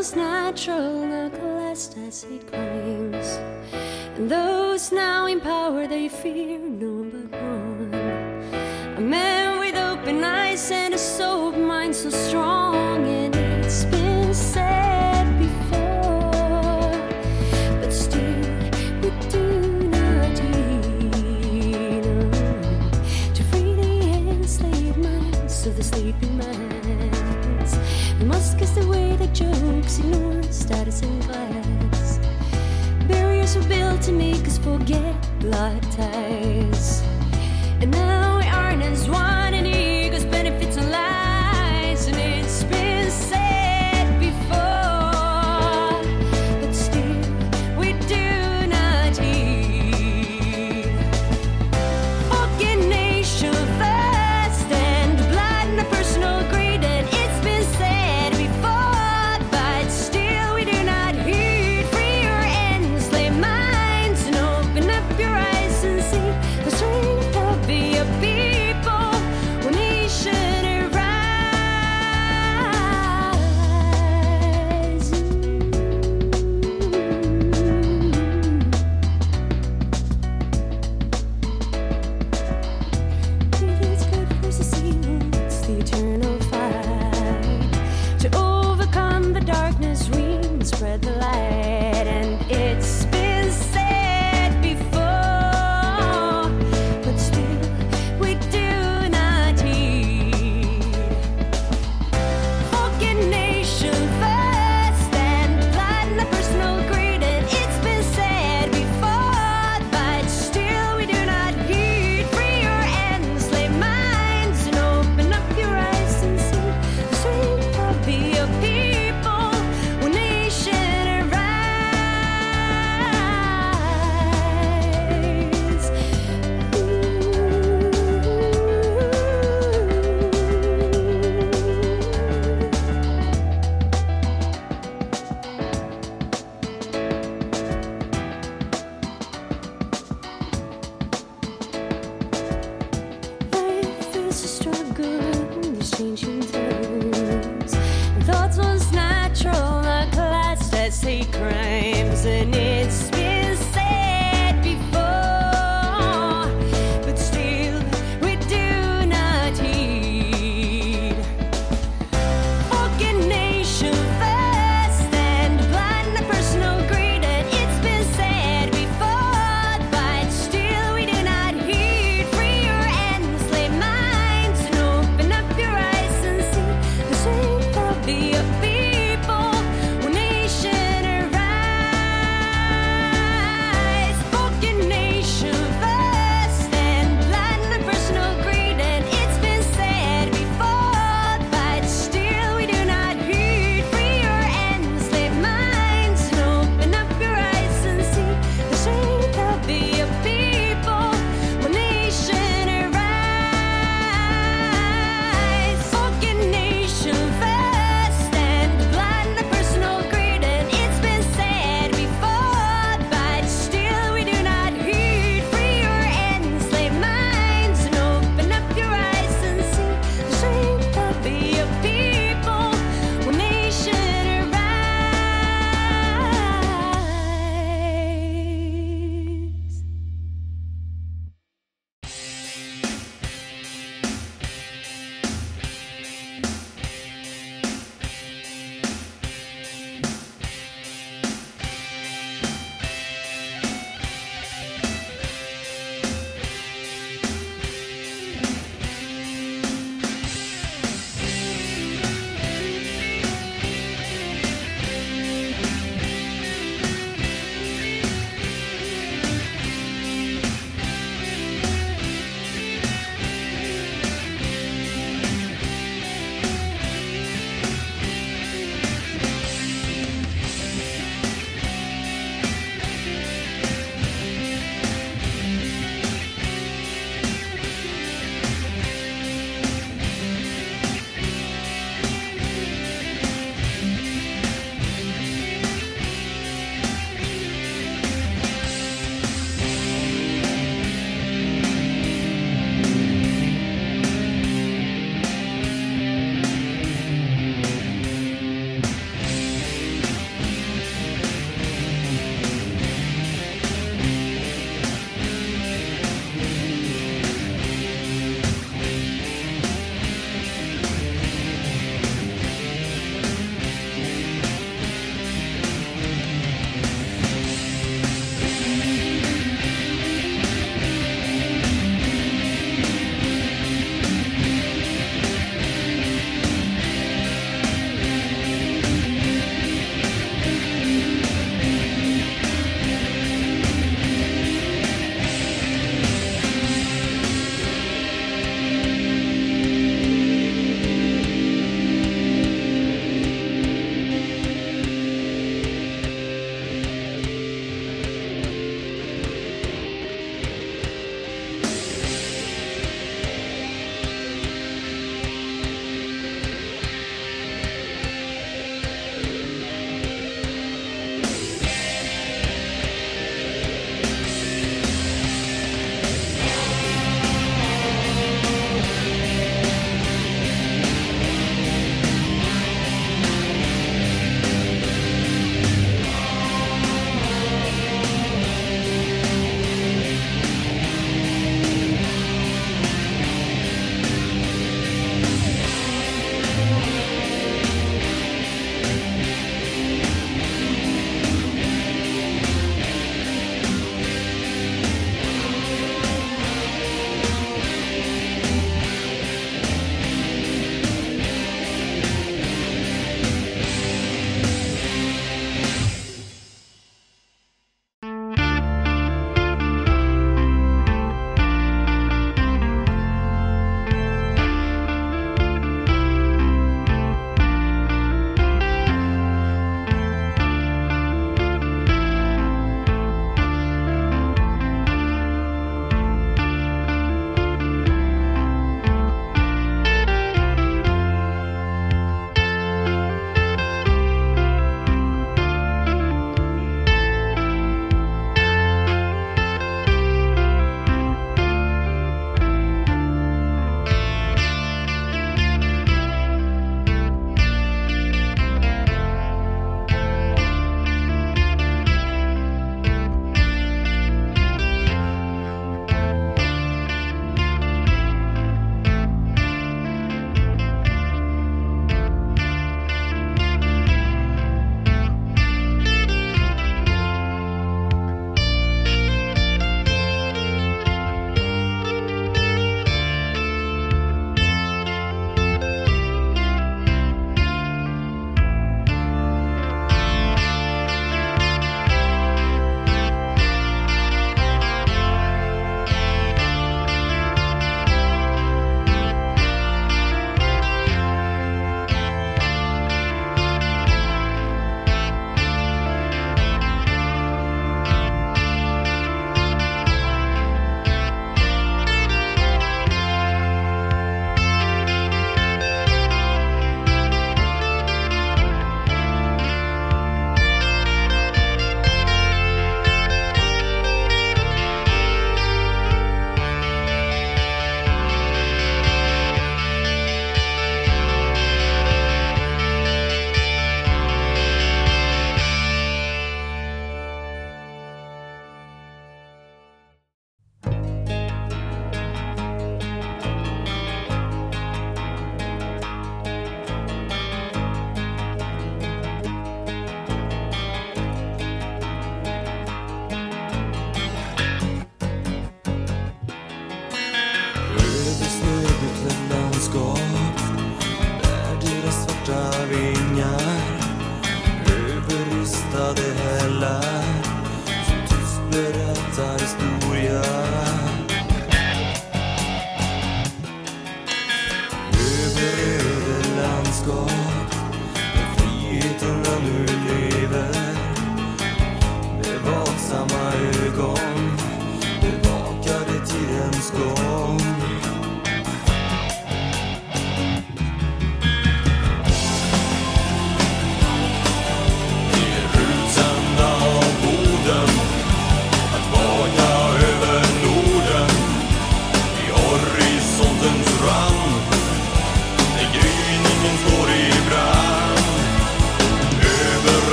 And thoughts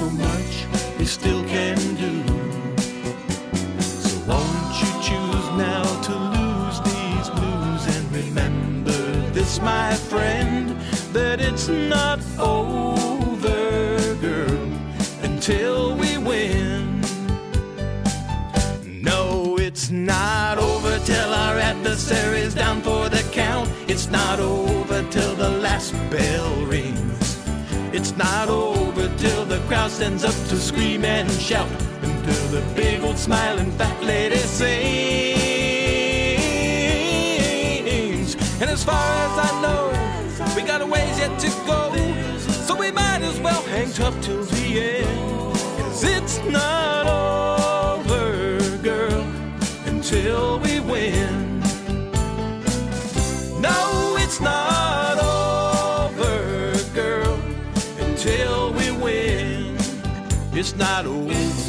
So much we still can do. So won't you choose now to lose these blues and remember this, my friend, that it's not over, girl, until we win. No, it's not over till our adversary's down for the count. It's not over till the last bell stands up to scream and shout. Until the big old smiling fat lady sings. And as far as I know, we got a ways yet to go. So we might as well hang tough till the end. Cause it's not over, not over,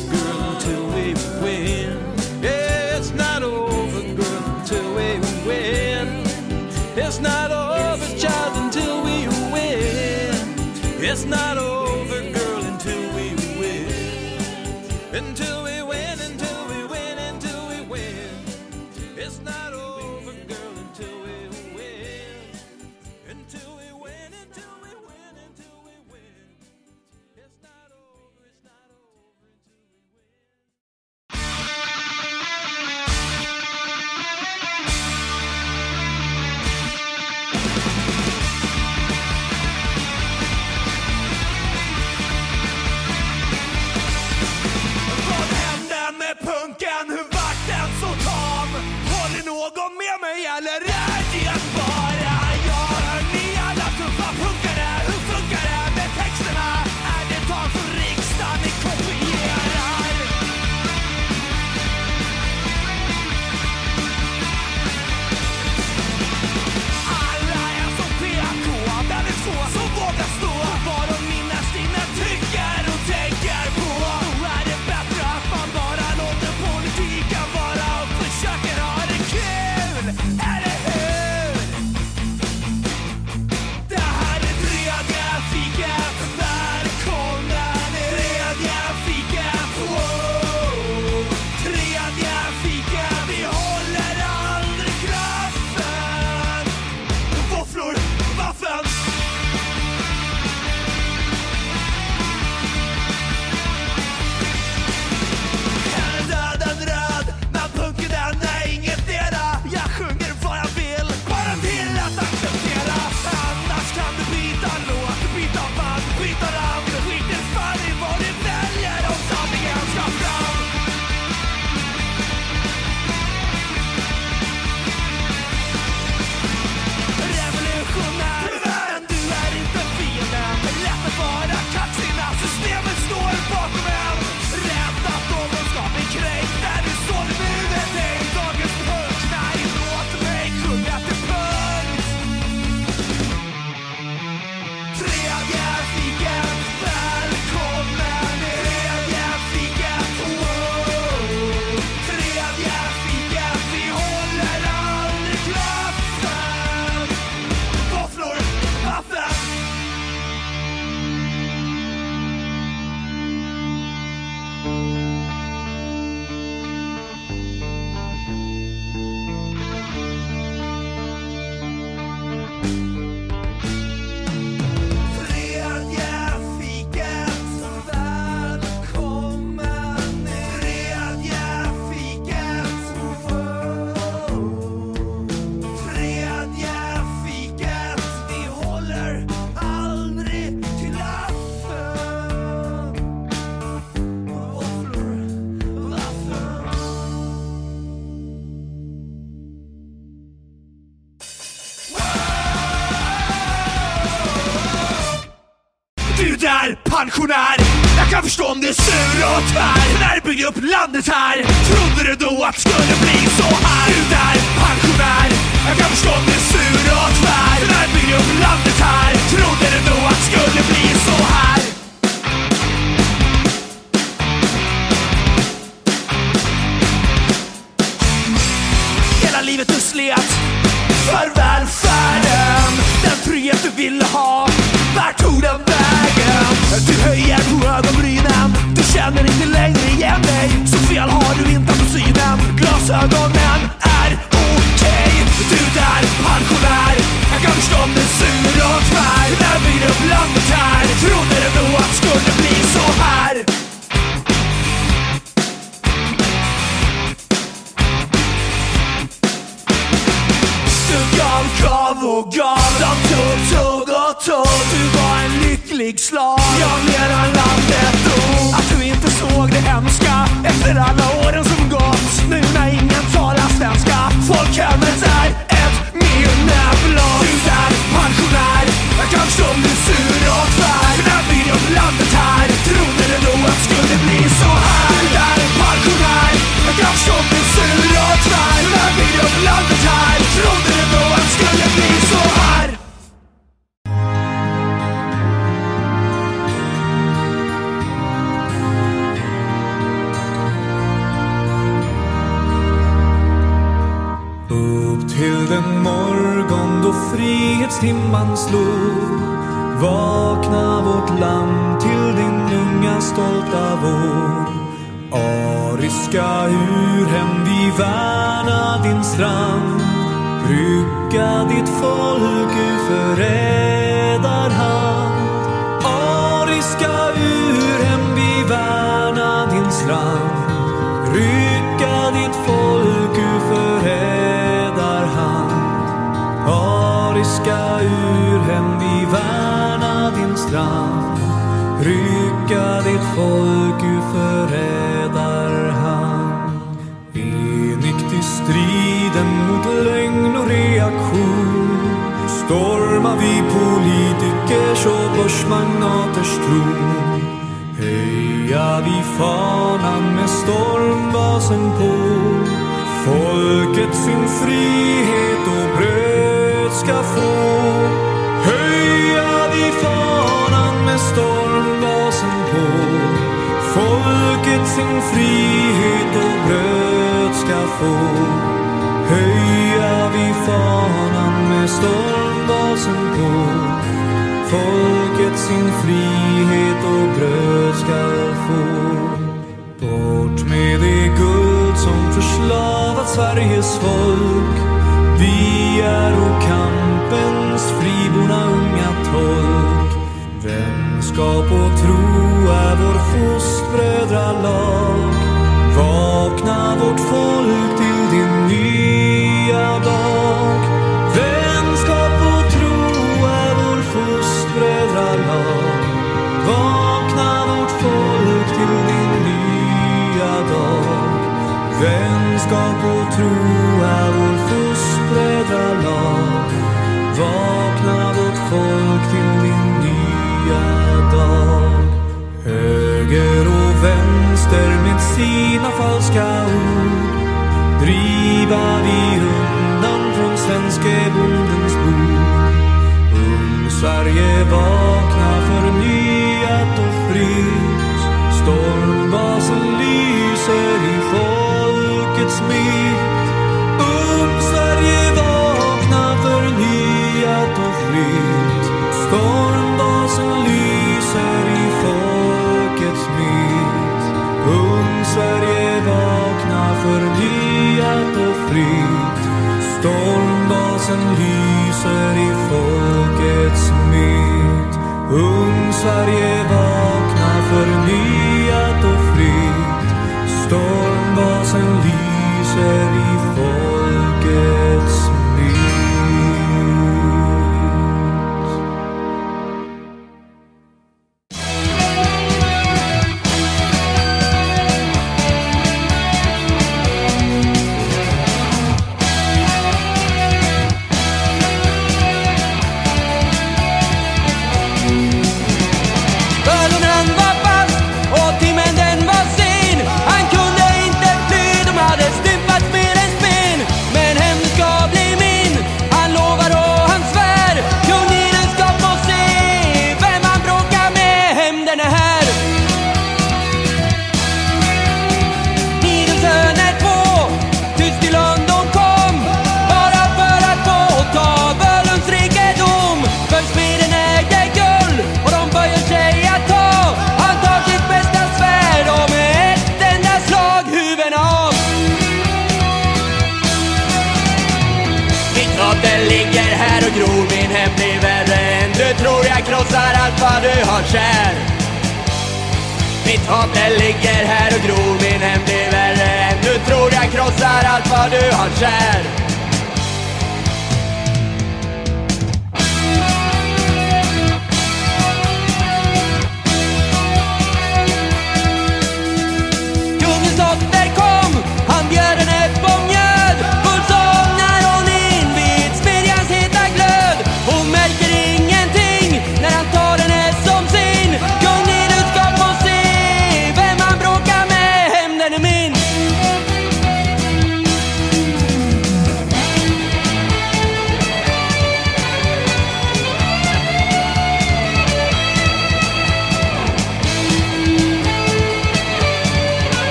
brott här När du byggde upp landet här Trodde du då att det skulle bli så här? Du där, pensionär, jag kan förstå det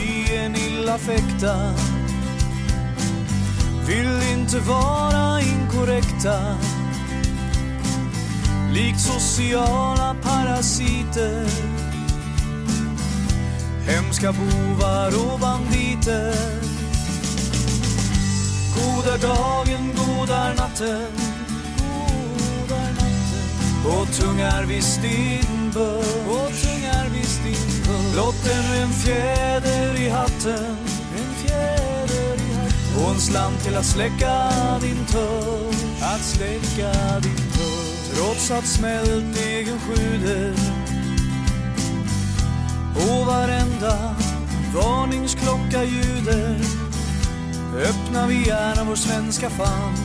bättre fly illa fäkta Vill inte vara inkorrekta. Likt sociala parasiter. Hemska bovar och banditer. Goda dagen, goda natten. Natten. Och tungar visst din börd Lotten ännu en fjäder i hatten. En fjäder i hatten. Och en slant till att släcka din törst Att släcka din törst Trots att smältdegen sjuder. Och varenda varningsklocka ljuder. Öppnar vi gärna vår svenska famn.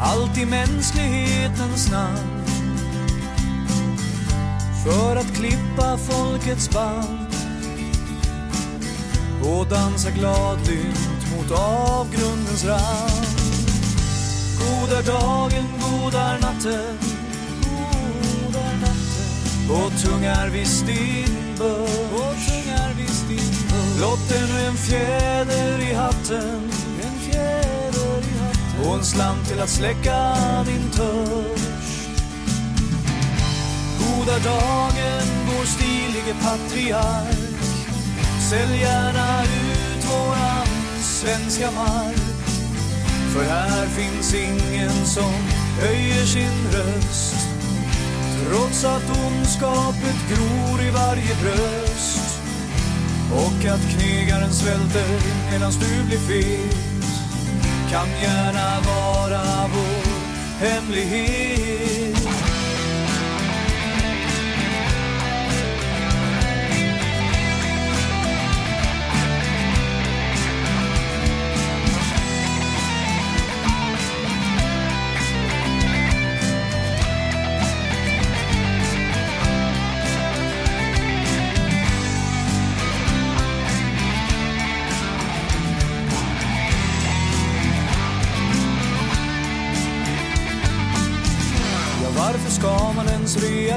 Allt i mänsklighetens namn. För att klippa folkets band och dansa gladlynt mot avgrundens rand. Goda dagen, goda natten och natten. visst din Och tungar visst din börs. Blott ännu en fjäder i hatten En fjäder i hatten Och en slant till att släcka din törst Goda dagen, vår stilige patriark. Sälj gärna ut våran svenska mark. För här finns ingen som höjer sin röst. Trots att ondskapet gror i varje bröst. Och att knegaren svälter medan du blir fet. Kan gärna vara vår hemlighet.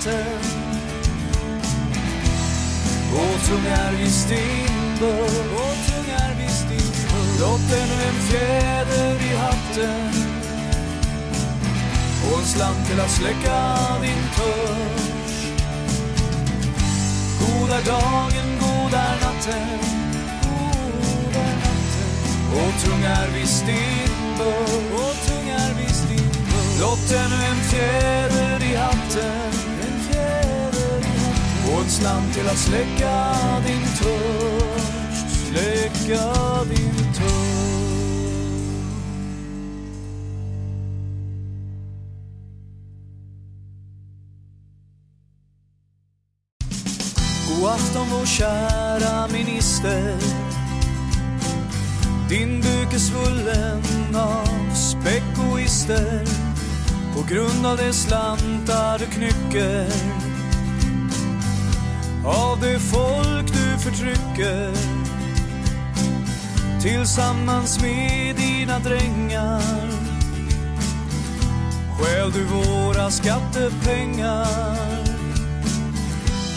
natten. Och tung är visst din börd Och tungar vi visst Blott ännu en fjäder i hatten. Och en slant till att släcka din törst Goda dagen, goda natten. Natten. Och tung är visst din börd Och tungar vi visst Blott ännu en fjäder i hatten i Och en slant till att släcka din törst. Släcka din törst. God afton vår kära minister. Din buk är svullen av spekoister. På grund av de slantar du knycker av det folk du förtrycker. Tillsammans med dina drängar. Stjäl du våra skattepengar.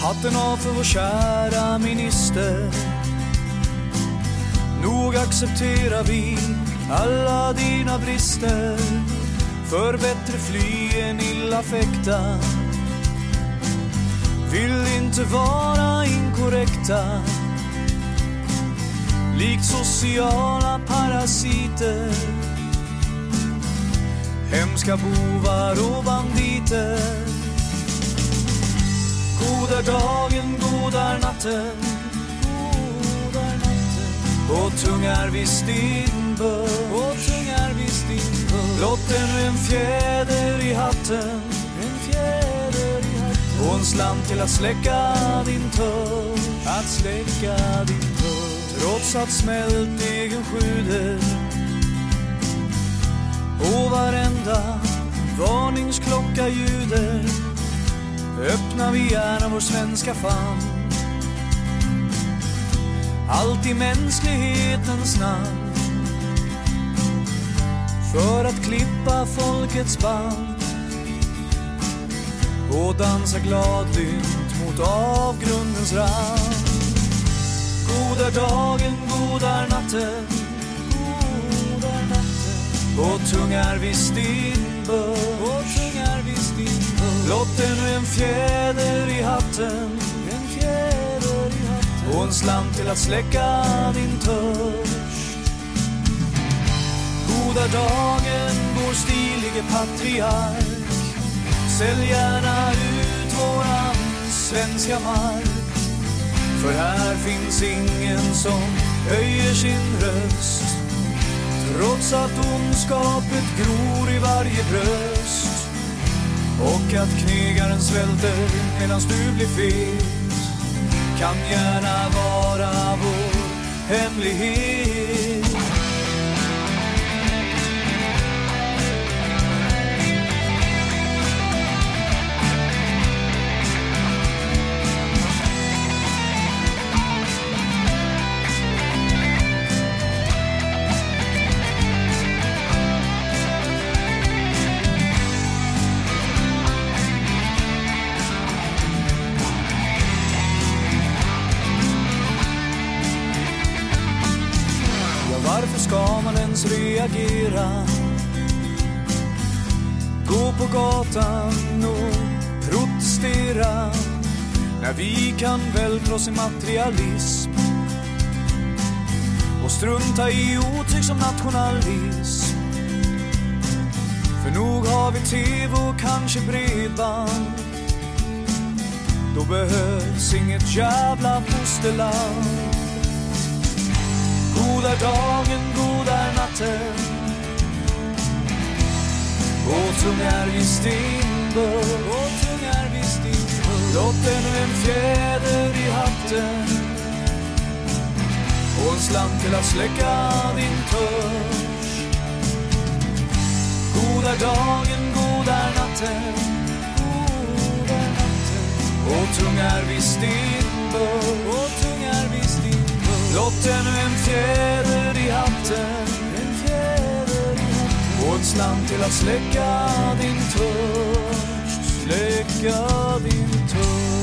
Hatten av för vår kära minister. Nog accepterar vi alla dina brister. För bättre fly än illa fäkta vill inte vara inkorrekta. Likt sociala parasiter. Hemska bovar och banditer. Goda dagen, goda natten. Och tungar visst din börd Blott ännu en fjäder i hatten och en slant till att släcka din törst att släcka din törst trots att smältdegen sjuder. Och varenda varningsklocka ljuder. Öppnar vi gärna vår svenska famn. Allt i mänsklighetens namn. För att klippa folkets band och dansa gladlynt mot avgrundens rand. Goda dagen, goda natten, Goda natten och tungar visst din börs, och visst din börd. Blott ännu en fjäder i hatten, en fjäder i hatten och en slant till att släcka din törst. Goda dagen, vår stilige patriark Sälj gärna ut våran svenska mark. För här finns ingen som höjer sin röst. Trots att ondskapet gror i varje bröst. Och att knegaren svälter medan du blir fet. Kan gärna vara vår hemlighet. Reagera? Gå på gatan och protestera när vi kan vältra oss i materialism och strunta i otyg som nationalism. För nog har vi tv och kanske bredband. Då behövs inget jävla fosterland. God är dagen, god är natten. Och tung är visst din börd Och tung är visst din börd Blott ännu en fjäder i hatten. Och en slant till att släcka din törst. God är dagen, god är natten natten. Och tung är visst din börd Och tung är visst din börd Blott ännu en fjäder i hatten. Och en slant till att släcka din törst Släcka din törst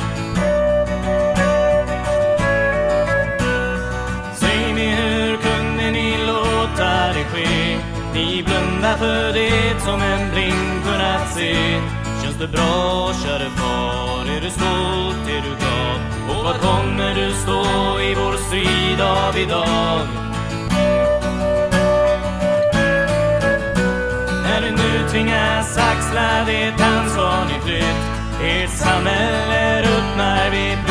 Vi blundar för det som en blind kunnat se Känns det bra käre far? Är du stolt? Är du glad? Och vad kommer du stå i vår strid av idag? När du nu tvingas axla det ansvar ni flytt Ert samhälle ruttnar, vid.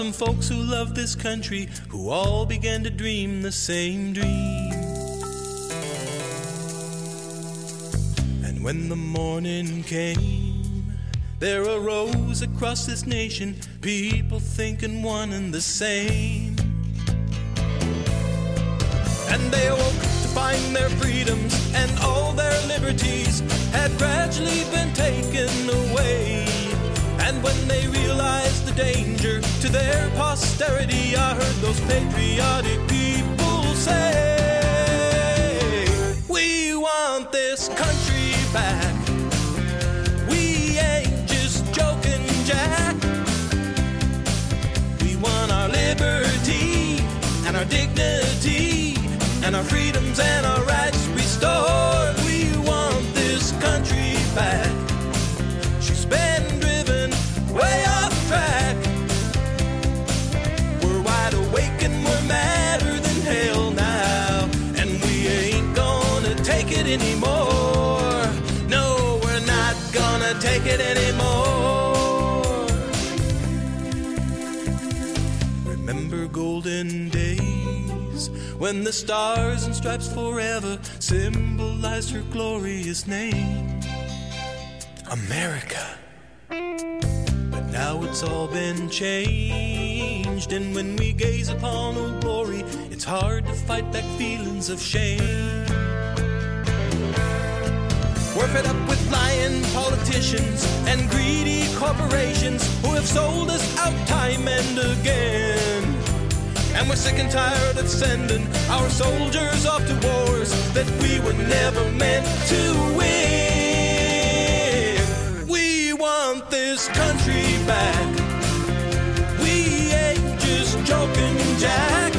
Some folks who love this country who all began to dream the same dream. And when the morning came, there arose across this nation people thinking one and the same. And they awoke to find their freedoms and all their liberties had gradually been taken away. And when they realized the danger to their posterity, I heard those patriotic people say, We want this country back. We ain't just joking, Jack. We want our liberty and our dignity and our freedoms and our rights days when the stars and stripes forever symbolized her glorious name, America. But now it's all been changed, and when we gaze upon old glory, it's hard to fight back feelings of shame. We're fed up with lying politicians and greedy corporations who have sold us out time and again. And we're sick and tired of sending our soldiers off to wars that we were never meant to win. We want this country back. We ain't just joking, Jack.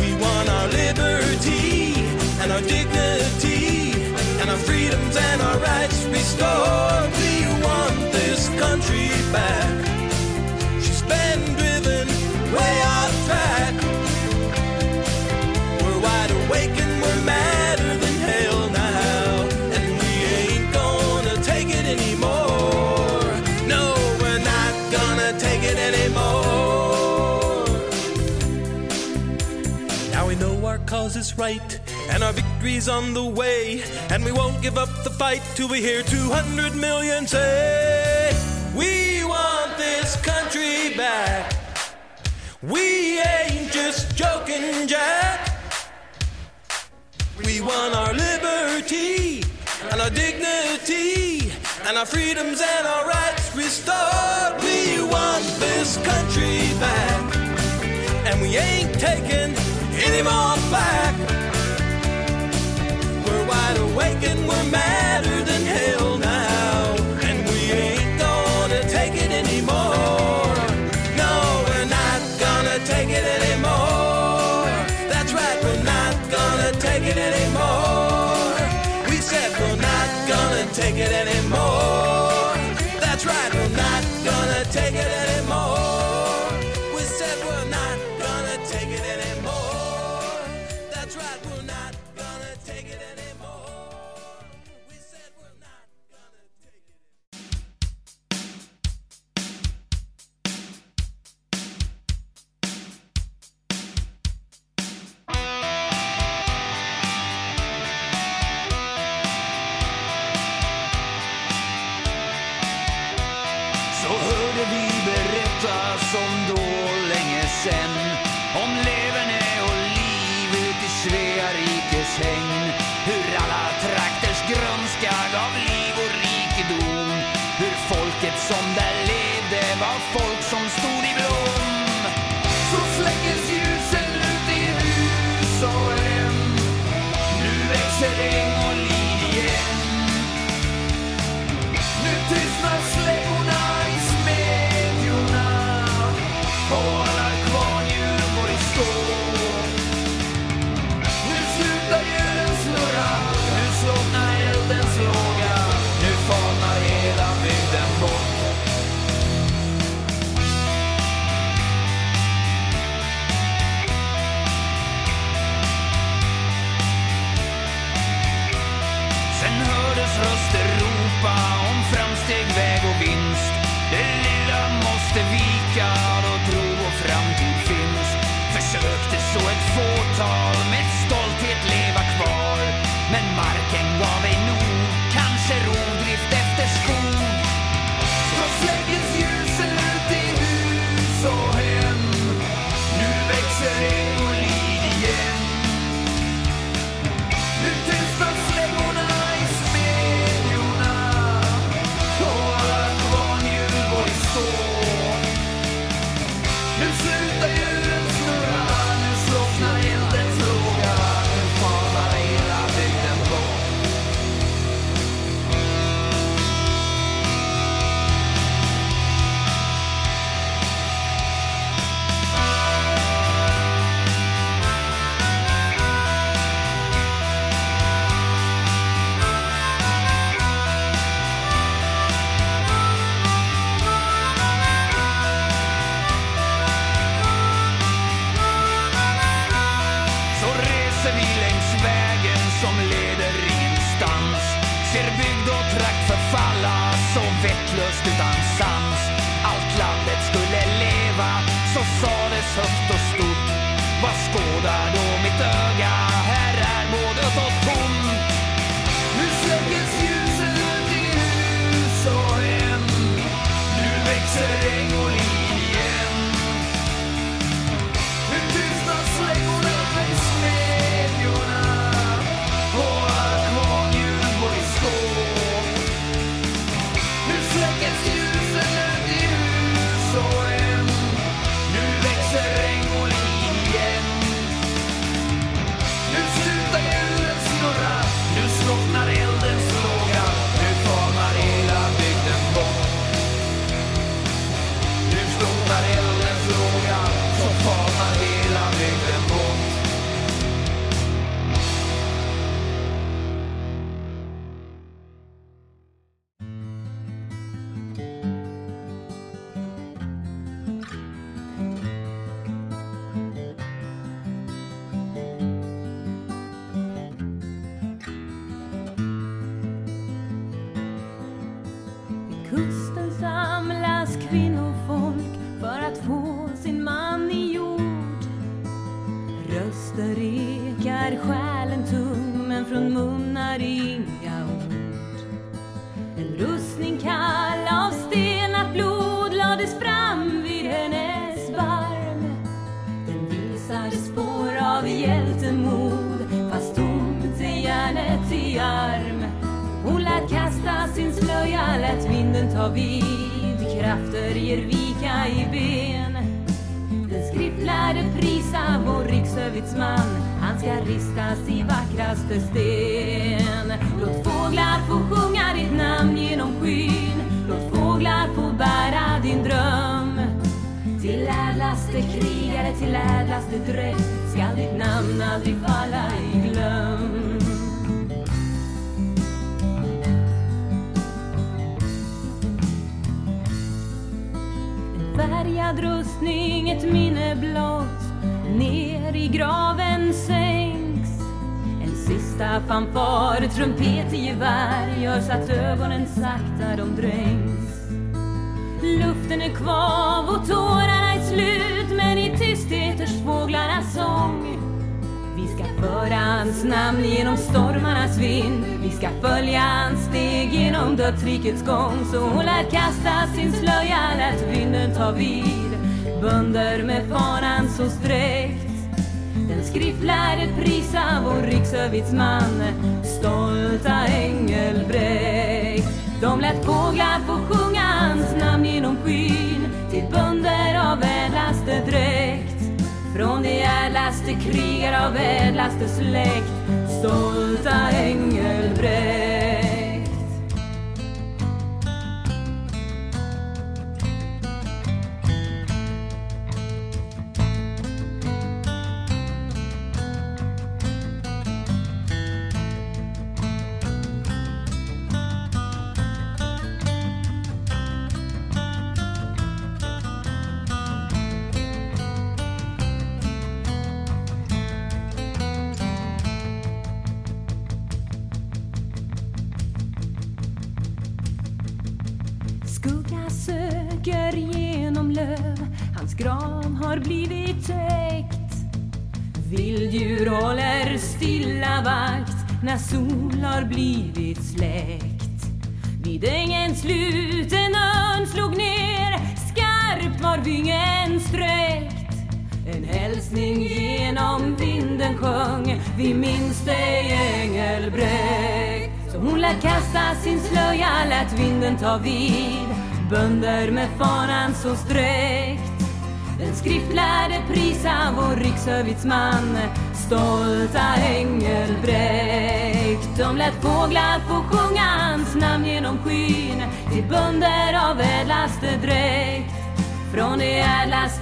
We want our liberty and our dignity and our freedoms and our rights restored. We want this country back. Is right and our victory's on the way. And we won't give up the fight till we hear 200 million say, We want this country back. We ain't just joking, Jack. We want our liberty and our dignity and our freedoms and our rights restored. We want this country back. And we ain't taking back. We're wide awake and we're madder släkt,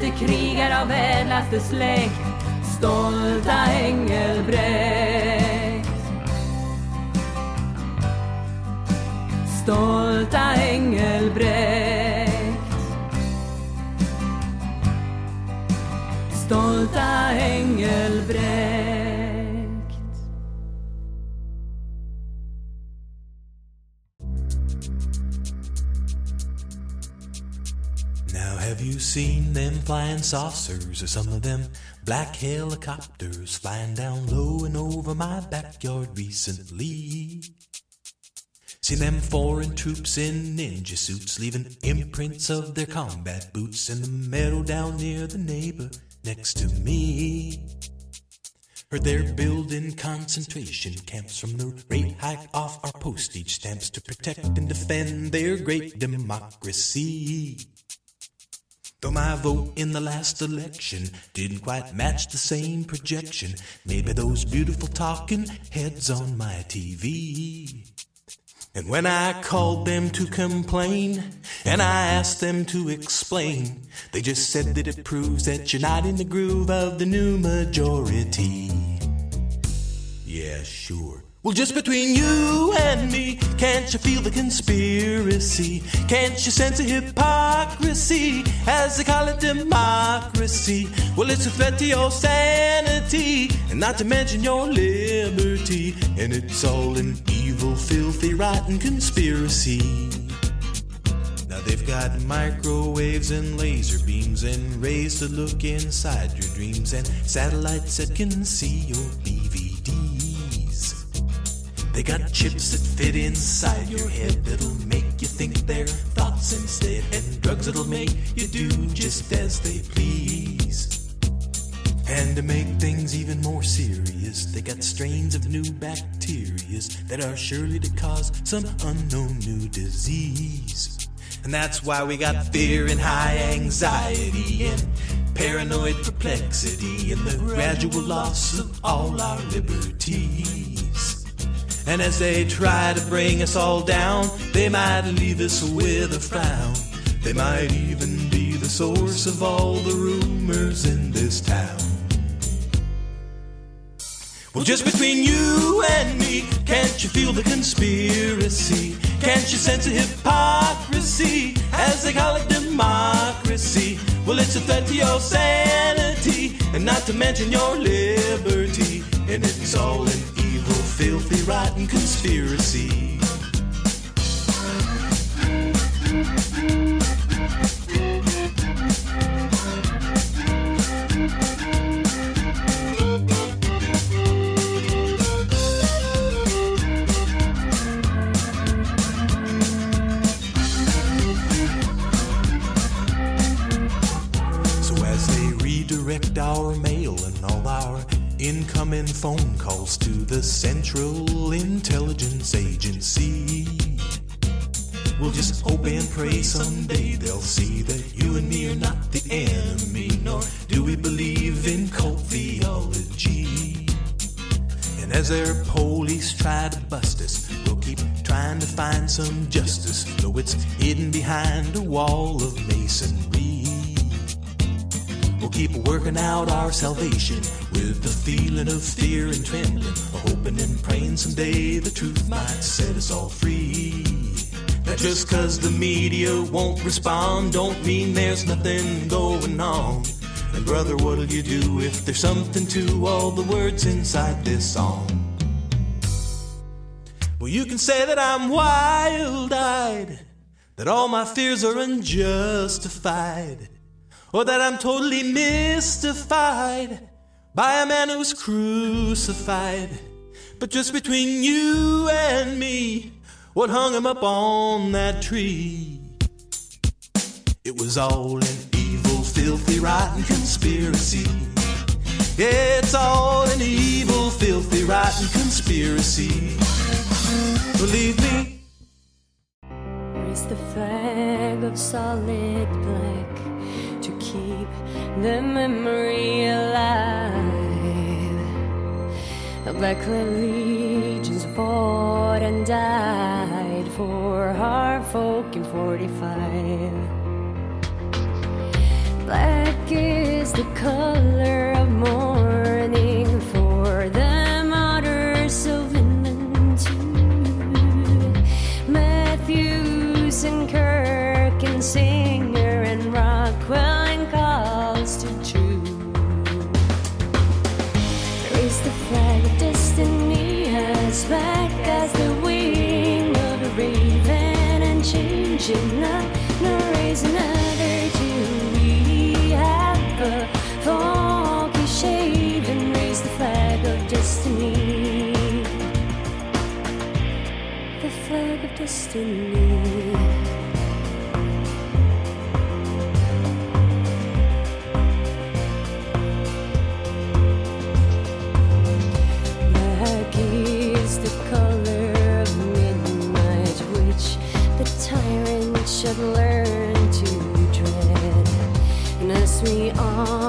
ädlaste krigare av ädlaste släkt, stolta Engelbrekt. Stolta Engelbrekt. Flying saucers or some of them black helicopters flying down low and over my backyard recently? Seen them foreign troops in ninja suits leaving imprints of their combat boots in the meadow down near the neighbor next to me. Heard they're building concentration camps from the rate hike off our postage stamps to protect and defend their great democracy. Though my vote in the last election didn't quite match the same projection made by those beautiful talking heads on my TV. And when I called them to complain and I asked them to explain, they just said that it proves that you're not in the groove of the new majority. Yeah, sure. Well, just between you and me, can't you feel the conspiracy? Can't you sense the hypocrisy as they call it democracy? Well, it's a threat to your sanity, and not to mention your liberty. And it's all an evil, filthy, rotten conspiracy. Now they've got microwaves and laser beams and rays to look inside your dreams and satellites that can see your DVDs. They got chips that fit inside your head that'll make you think their thoughts instead, and drugs that'll make you do just as they please. And to make things even more serious, they got strains of new bacterias that are surely to cause some unknown new disease. And that's why we got fear and high anxiety and paranoid perplexity and the gradual loss of all our liberties. And as they try to bring us all down, they might leave us with a frown. They might even be the source of all the rumors in this town. Well, just between you and me, can't you feel the conspiracy? Can't you sense the hypocrisy, as they call it democracy? Well, it's a threat to your sanity, and not to mention your liberty. And it's all evil, filthy, rotten conspiracy. So as they redirect our our incoming phone calls to the Central Intelligence Agency, we'll just hope and pray someday they'll see that you and me are not the enemy, nor do we believe in cult theology. And as their police try to bust us, we'll keep trying to find some justice, though it's hidden behind a wall of masonry. We'll keep working out our salvation with the feeling of fear and trembling, hoping and praying someday the truth might set us all free. Now just cause the media won't respond don't mean there's nothing going on. And brother, what'll you do if there's something to all the words inside this song? Well, you can say that I'm wild eyed, that all my fears are unjustified, or that I'm totally mystified by a man who's crucified. But just between you and me, what hung him up on that tree? It was all an evil, filthy, rotten conspiracy. Yeah, it's all an evil, filthy, rotten conspiracy. Believe me, Raise the flag of solid keep the memory alive. The black legions fought and died for our folk in 45. Black is the color of mourning should not, not raise another to have the funky shave and raise the flag of destiny. The flag of destiny. As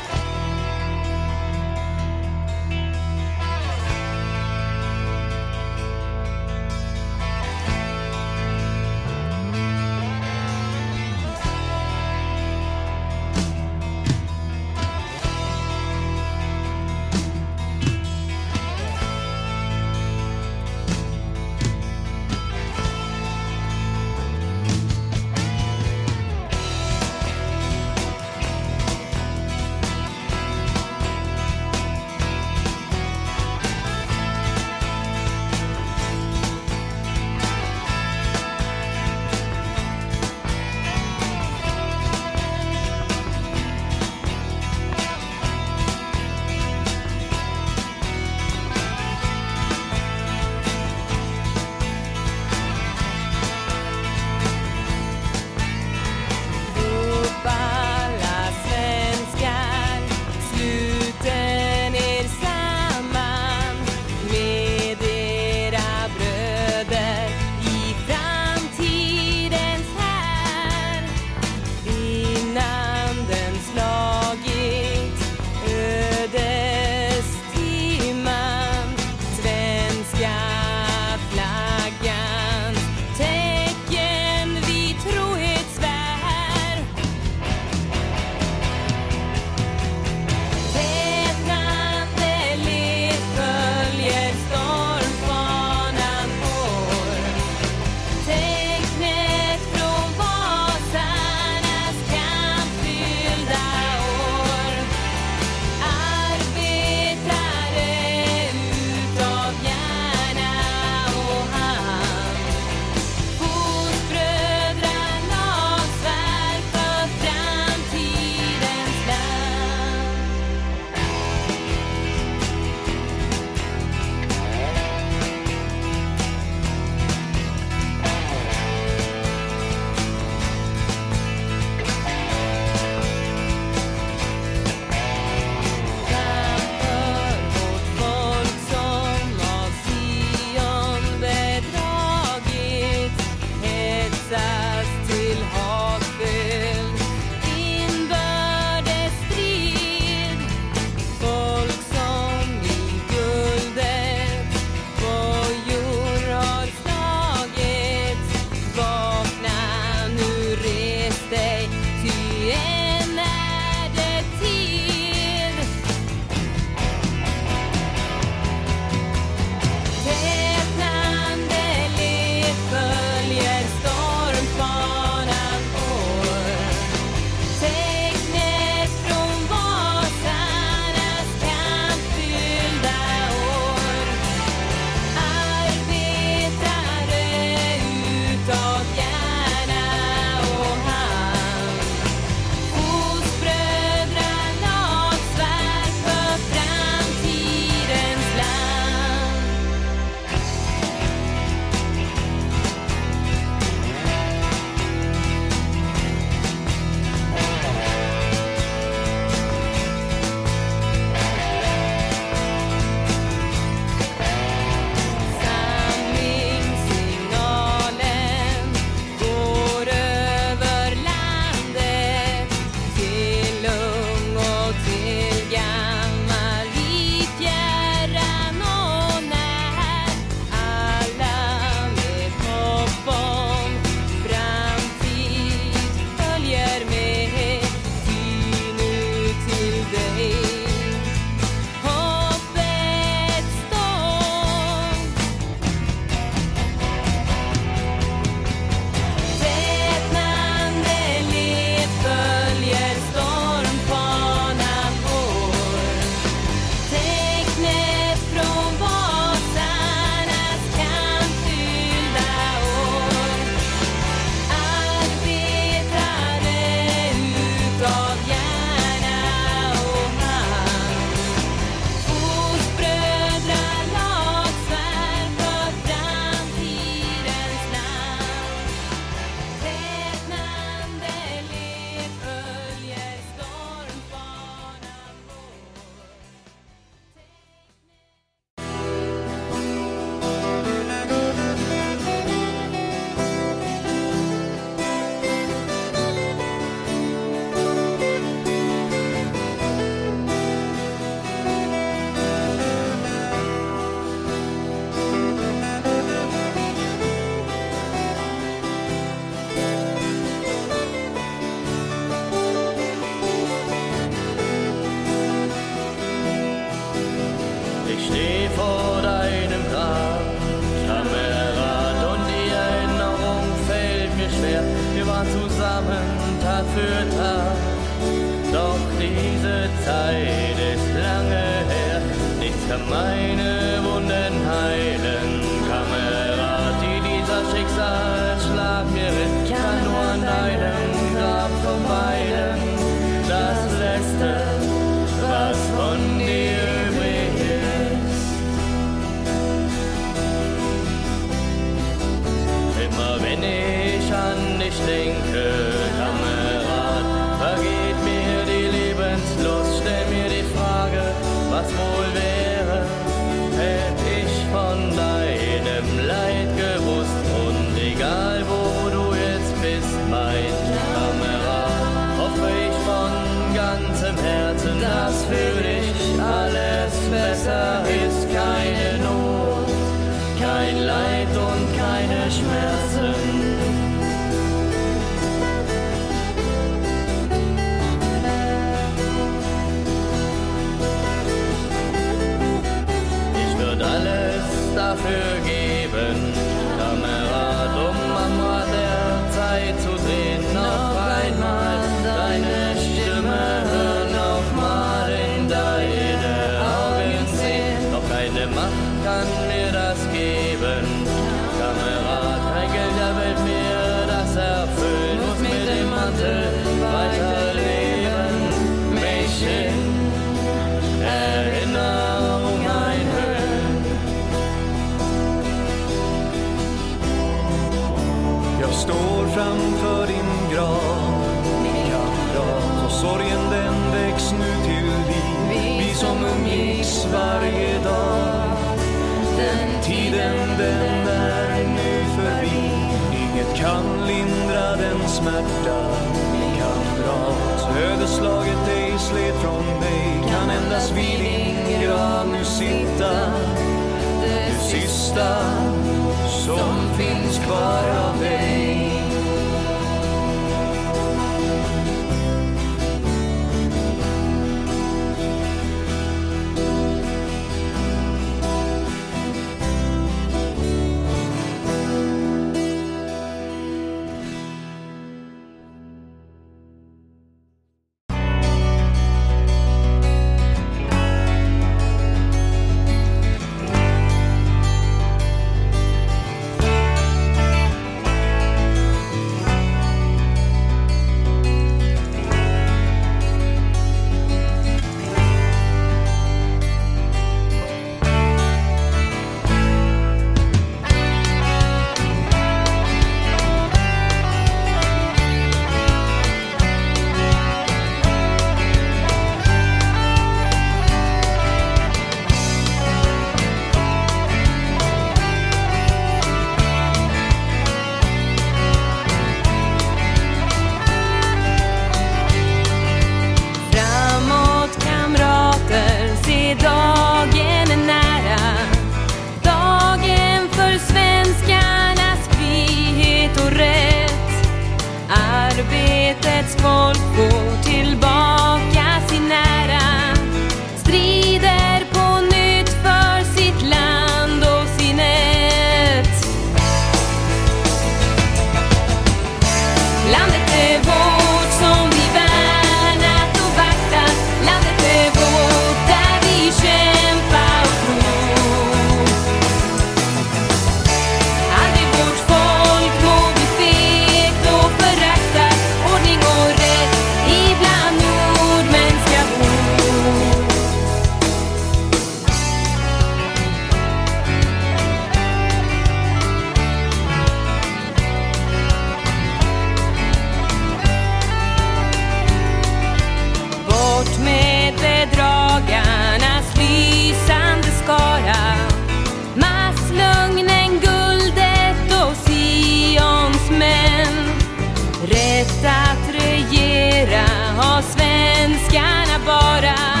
svenskarna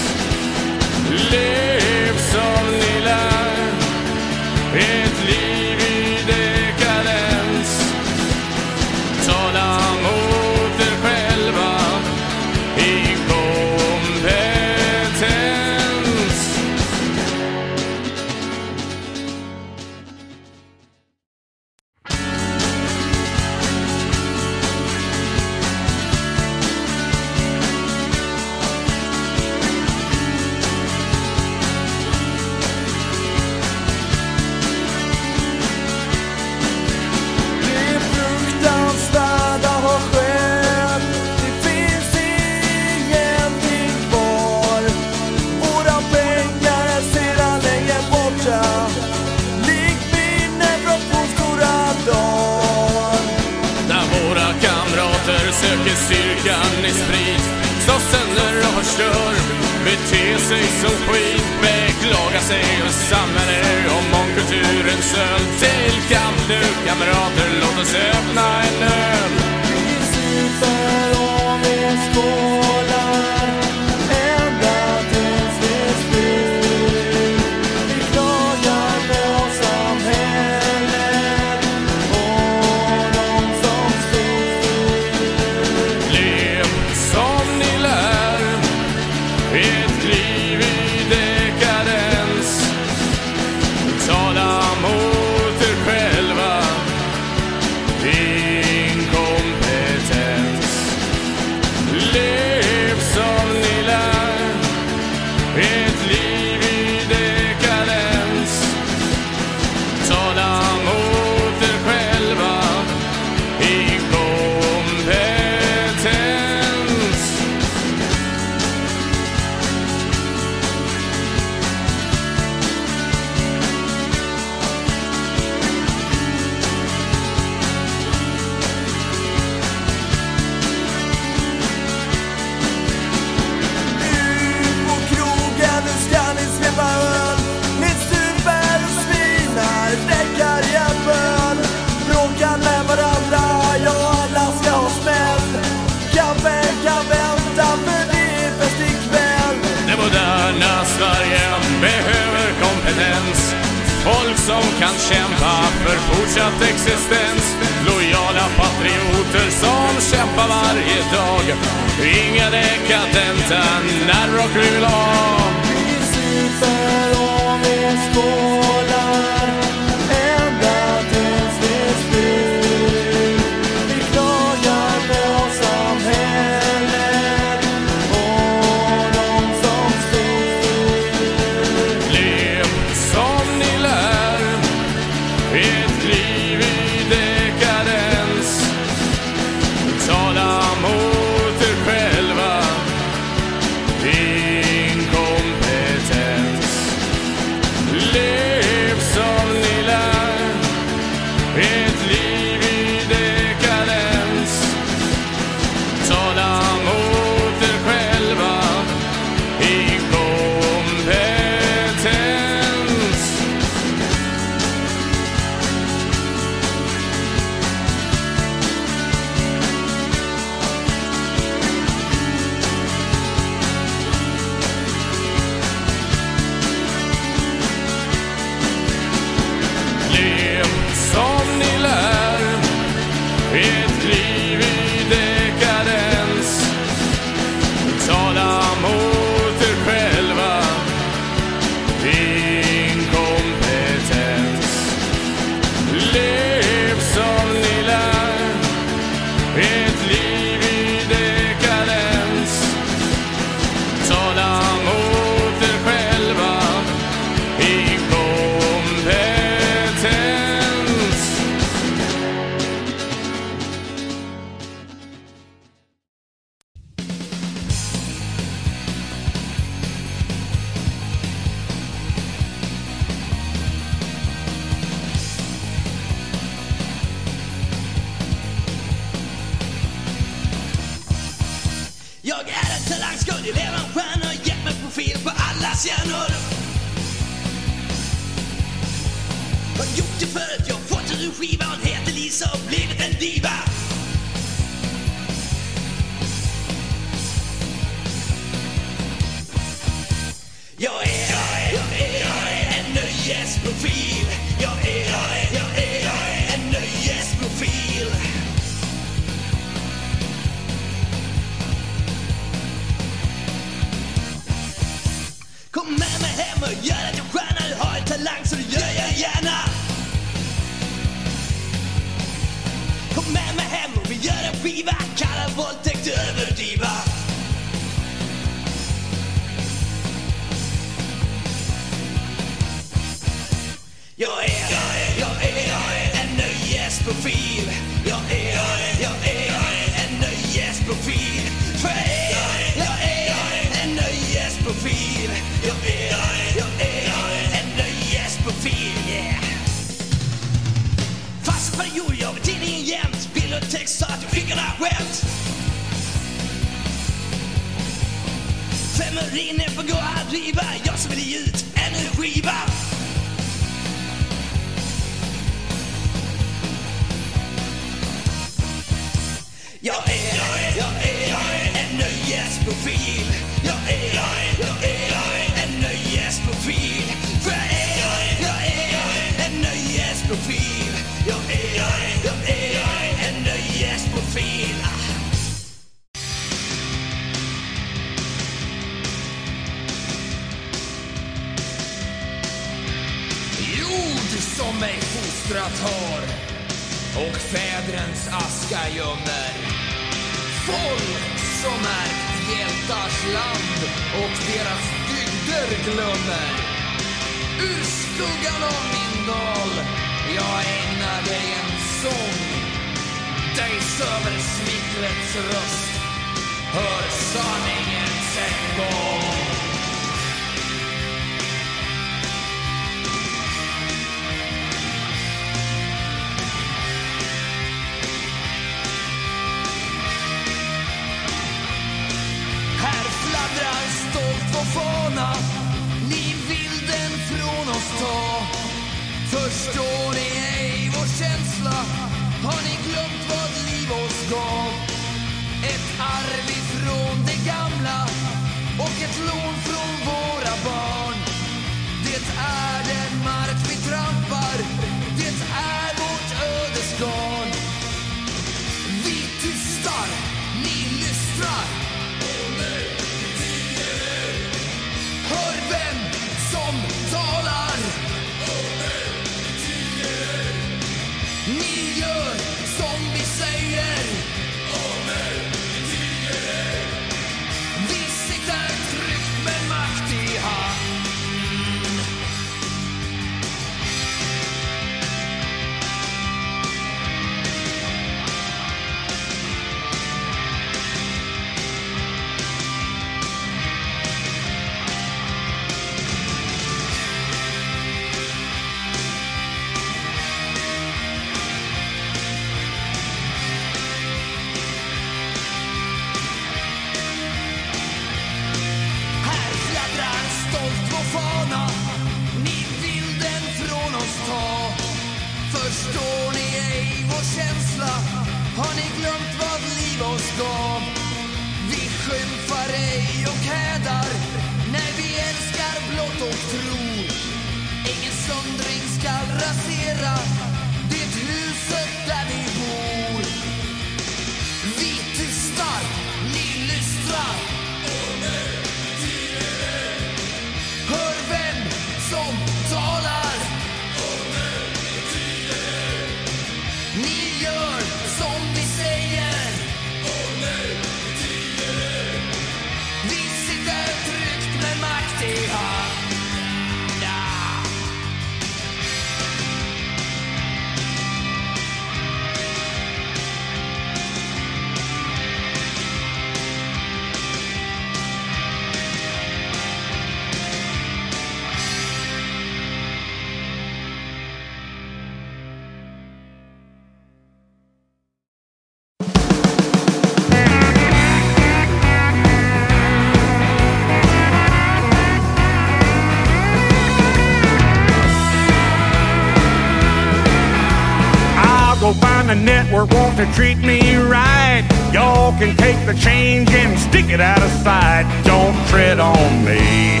network won't to treat me right. Y'all can take the change and stick it out of sight. Don't tread on me.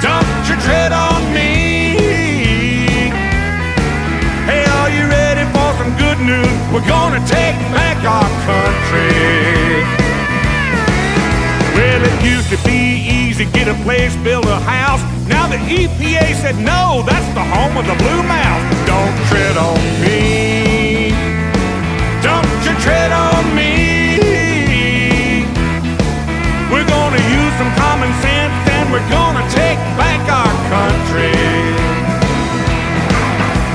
Don't you tread on me. Hey, are you ready for some good news? We're gonna take back our country. Well, it used to be easy, get a place, build a house. Now the EPA said no, that's the home of the blue mouse. Don't tread on me. we're gonna take back our country.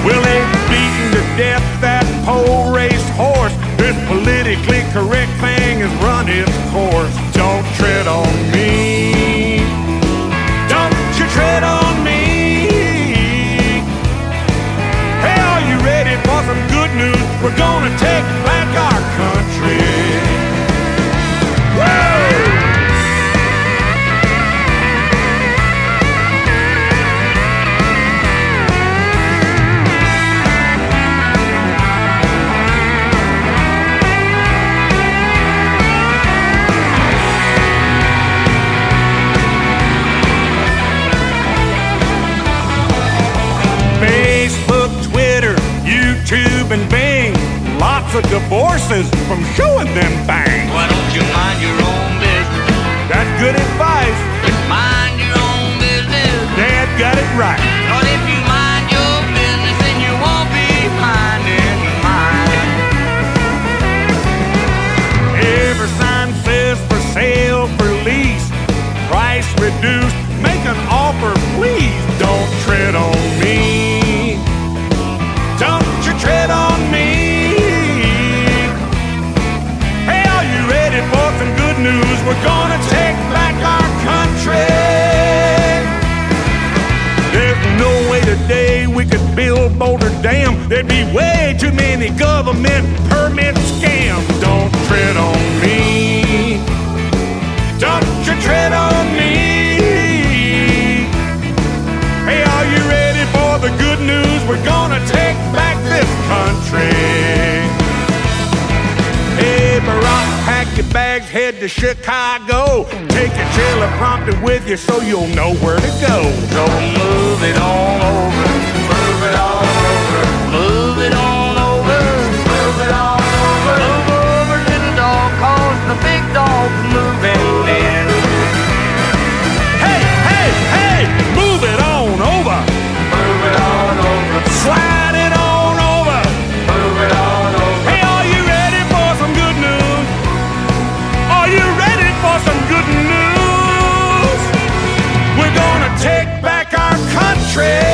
Will they beaten to death that pole raced horse? This politically correct thing has run its course. Don't tread on me. Don't you tread on me. Hey, are you ready for some good news? We're gonna take back our country. divorces from showing them things. Why don't you mind your own business? That's good advice. Mind your own business. Dad got it right. But if you mind your business, then you won't be minding mine. Every sign says for sale, for lease, price reduced. Make an offer We're gonna take back our country. There's no way today we could build Boulder Dam. There'd be way too many government permit scams. Don't tread on me. Don't you tread on me. Hey, are you ready for the good news? We're gonna take back this country. bags, head to Chicago. Take your teleprompter with you so you'll know where to go. So move it all over, move it all over, move it all over, move it all over. Move over, little dog, cause the big dog's moving in. Hey, hey, hey, move it on over. Move it on over. Slide. trail.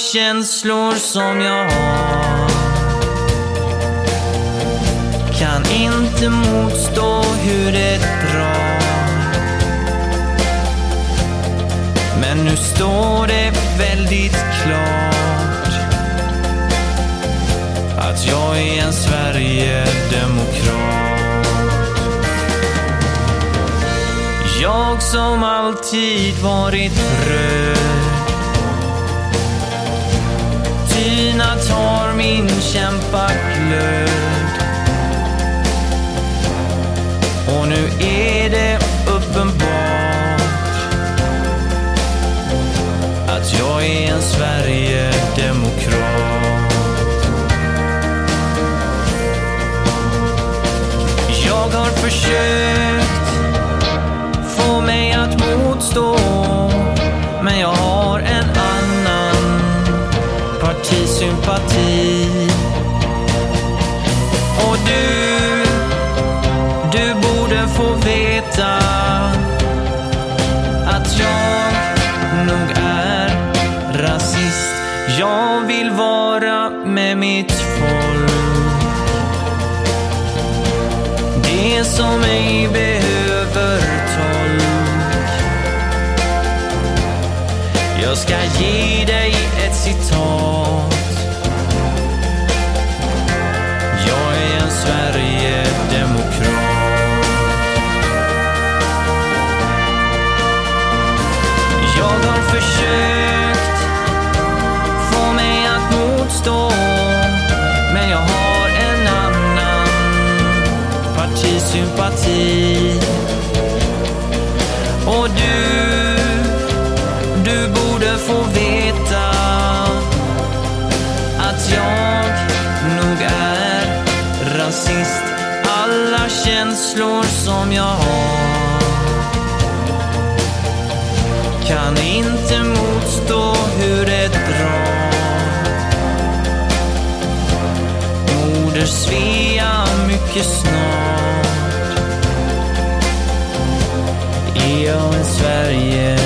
känslor som jag har. Kan inte motstå hur det drar. Men nu står det väldigt klart att jag är en Sverigedemokrat. Jag som alltid varit röd jag tar min kämpaglöd. Och nu är det uppenbart att jag är en Sverigedemokrat. Jag har försökt få mig att motstå, men jag har en anti sympati Och du, du borde få veta att jag nog är rasist. Jag vill vara med mitt folk. Det som ej behövs mycket snart. Är jag en Sverige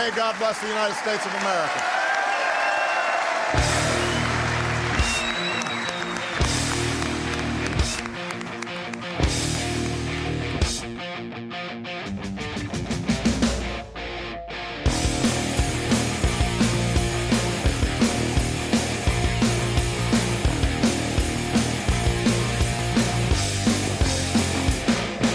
may God bless the United States of America.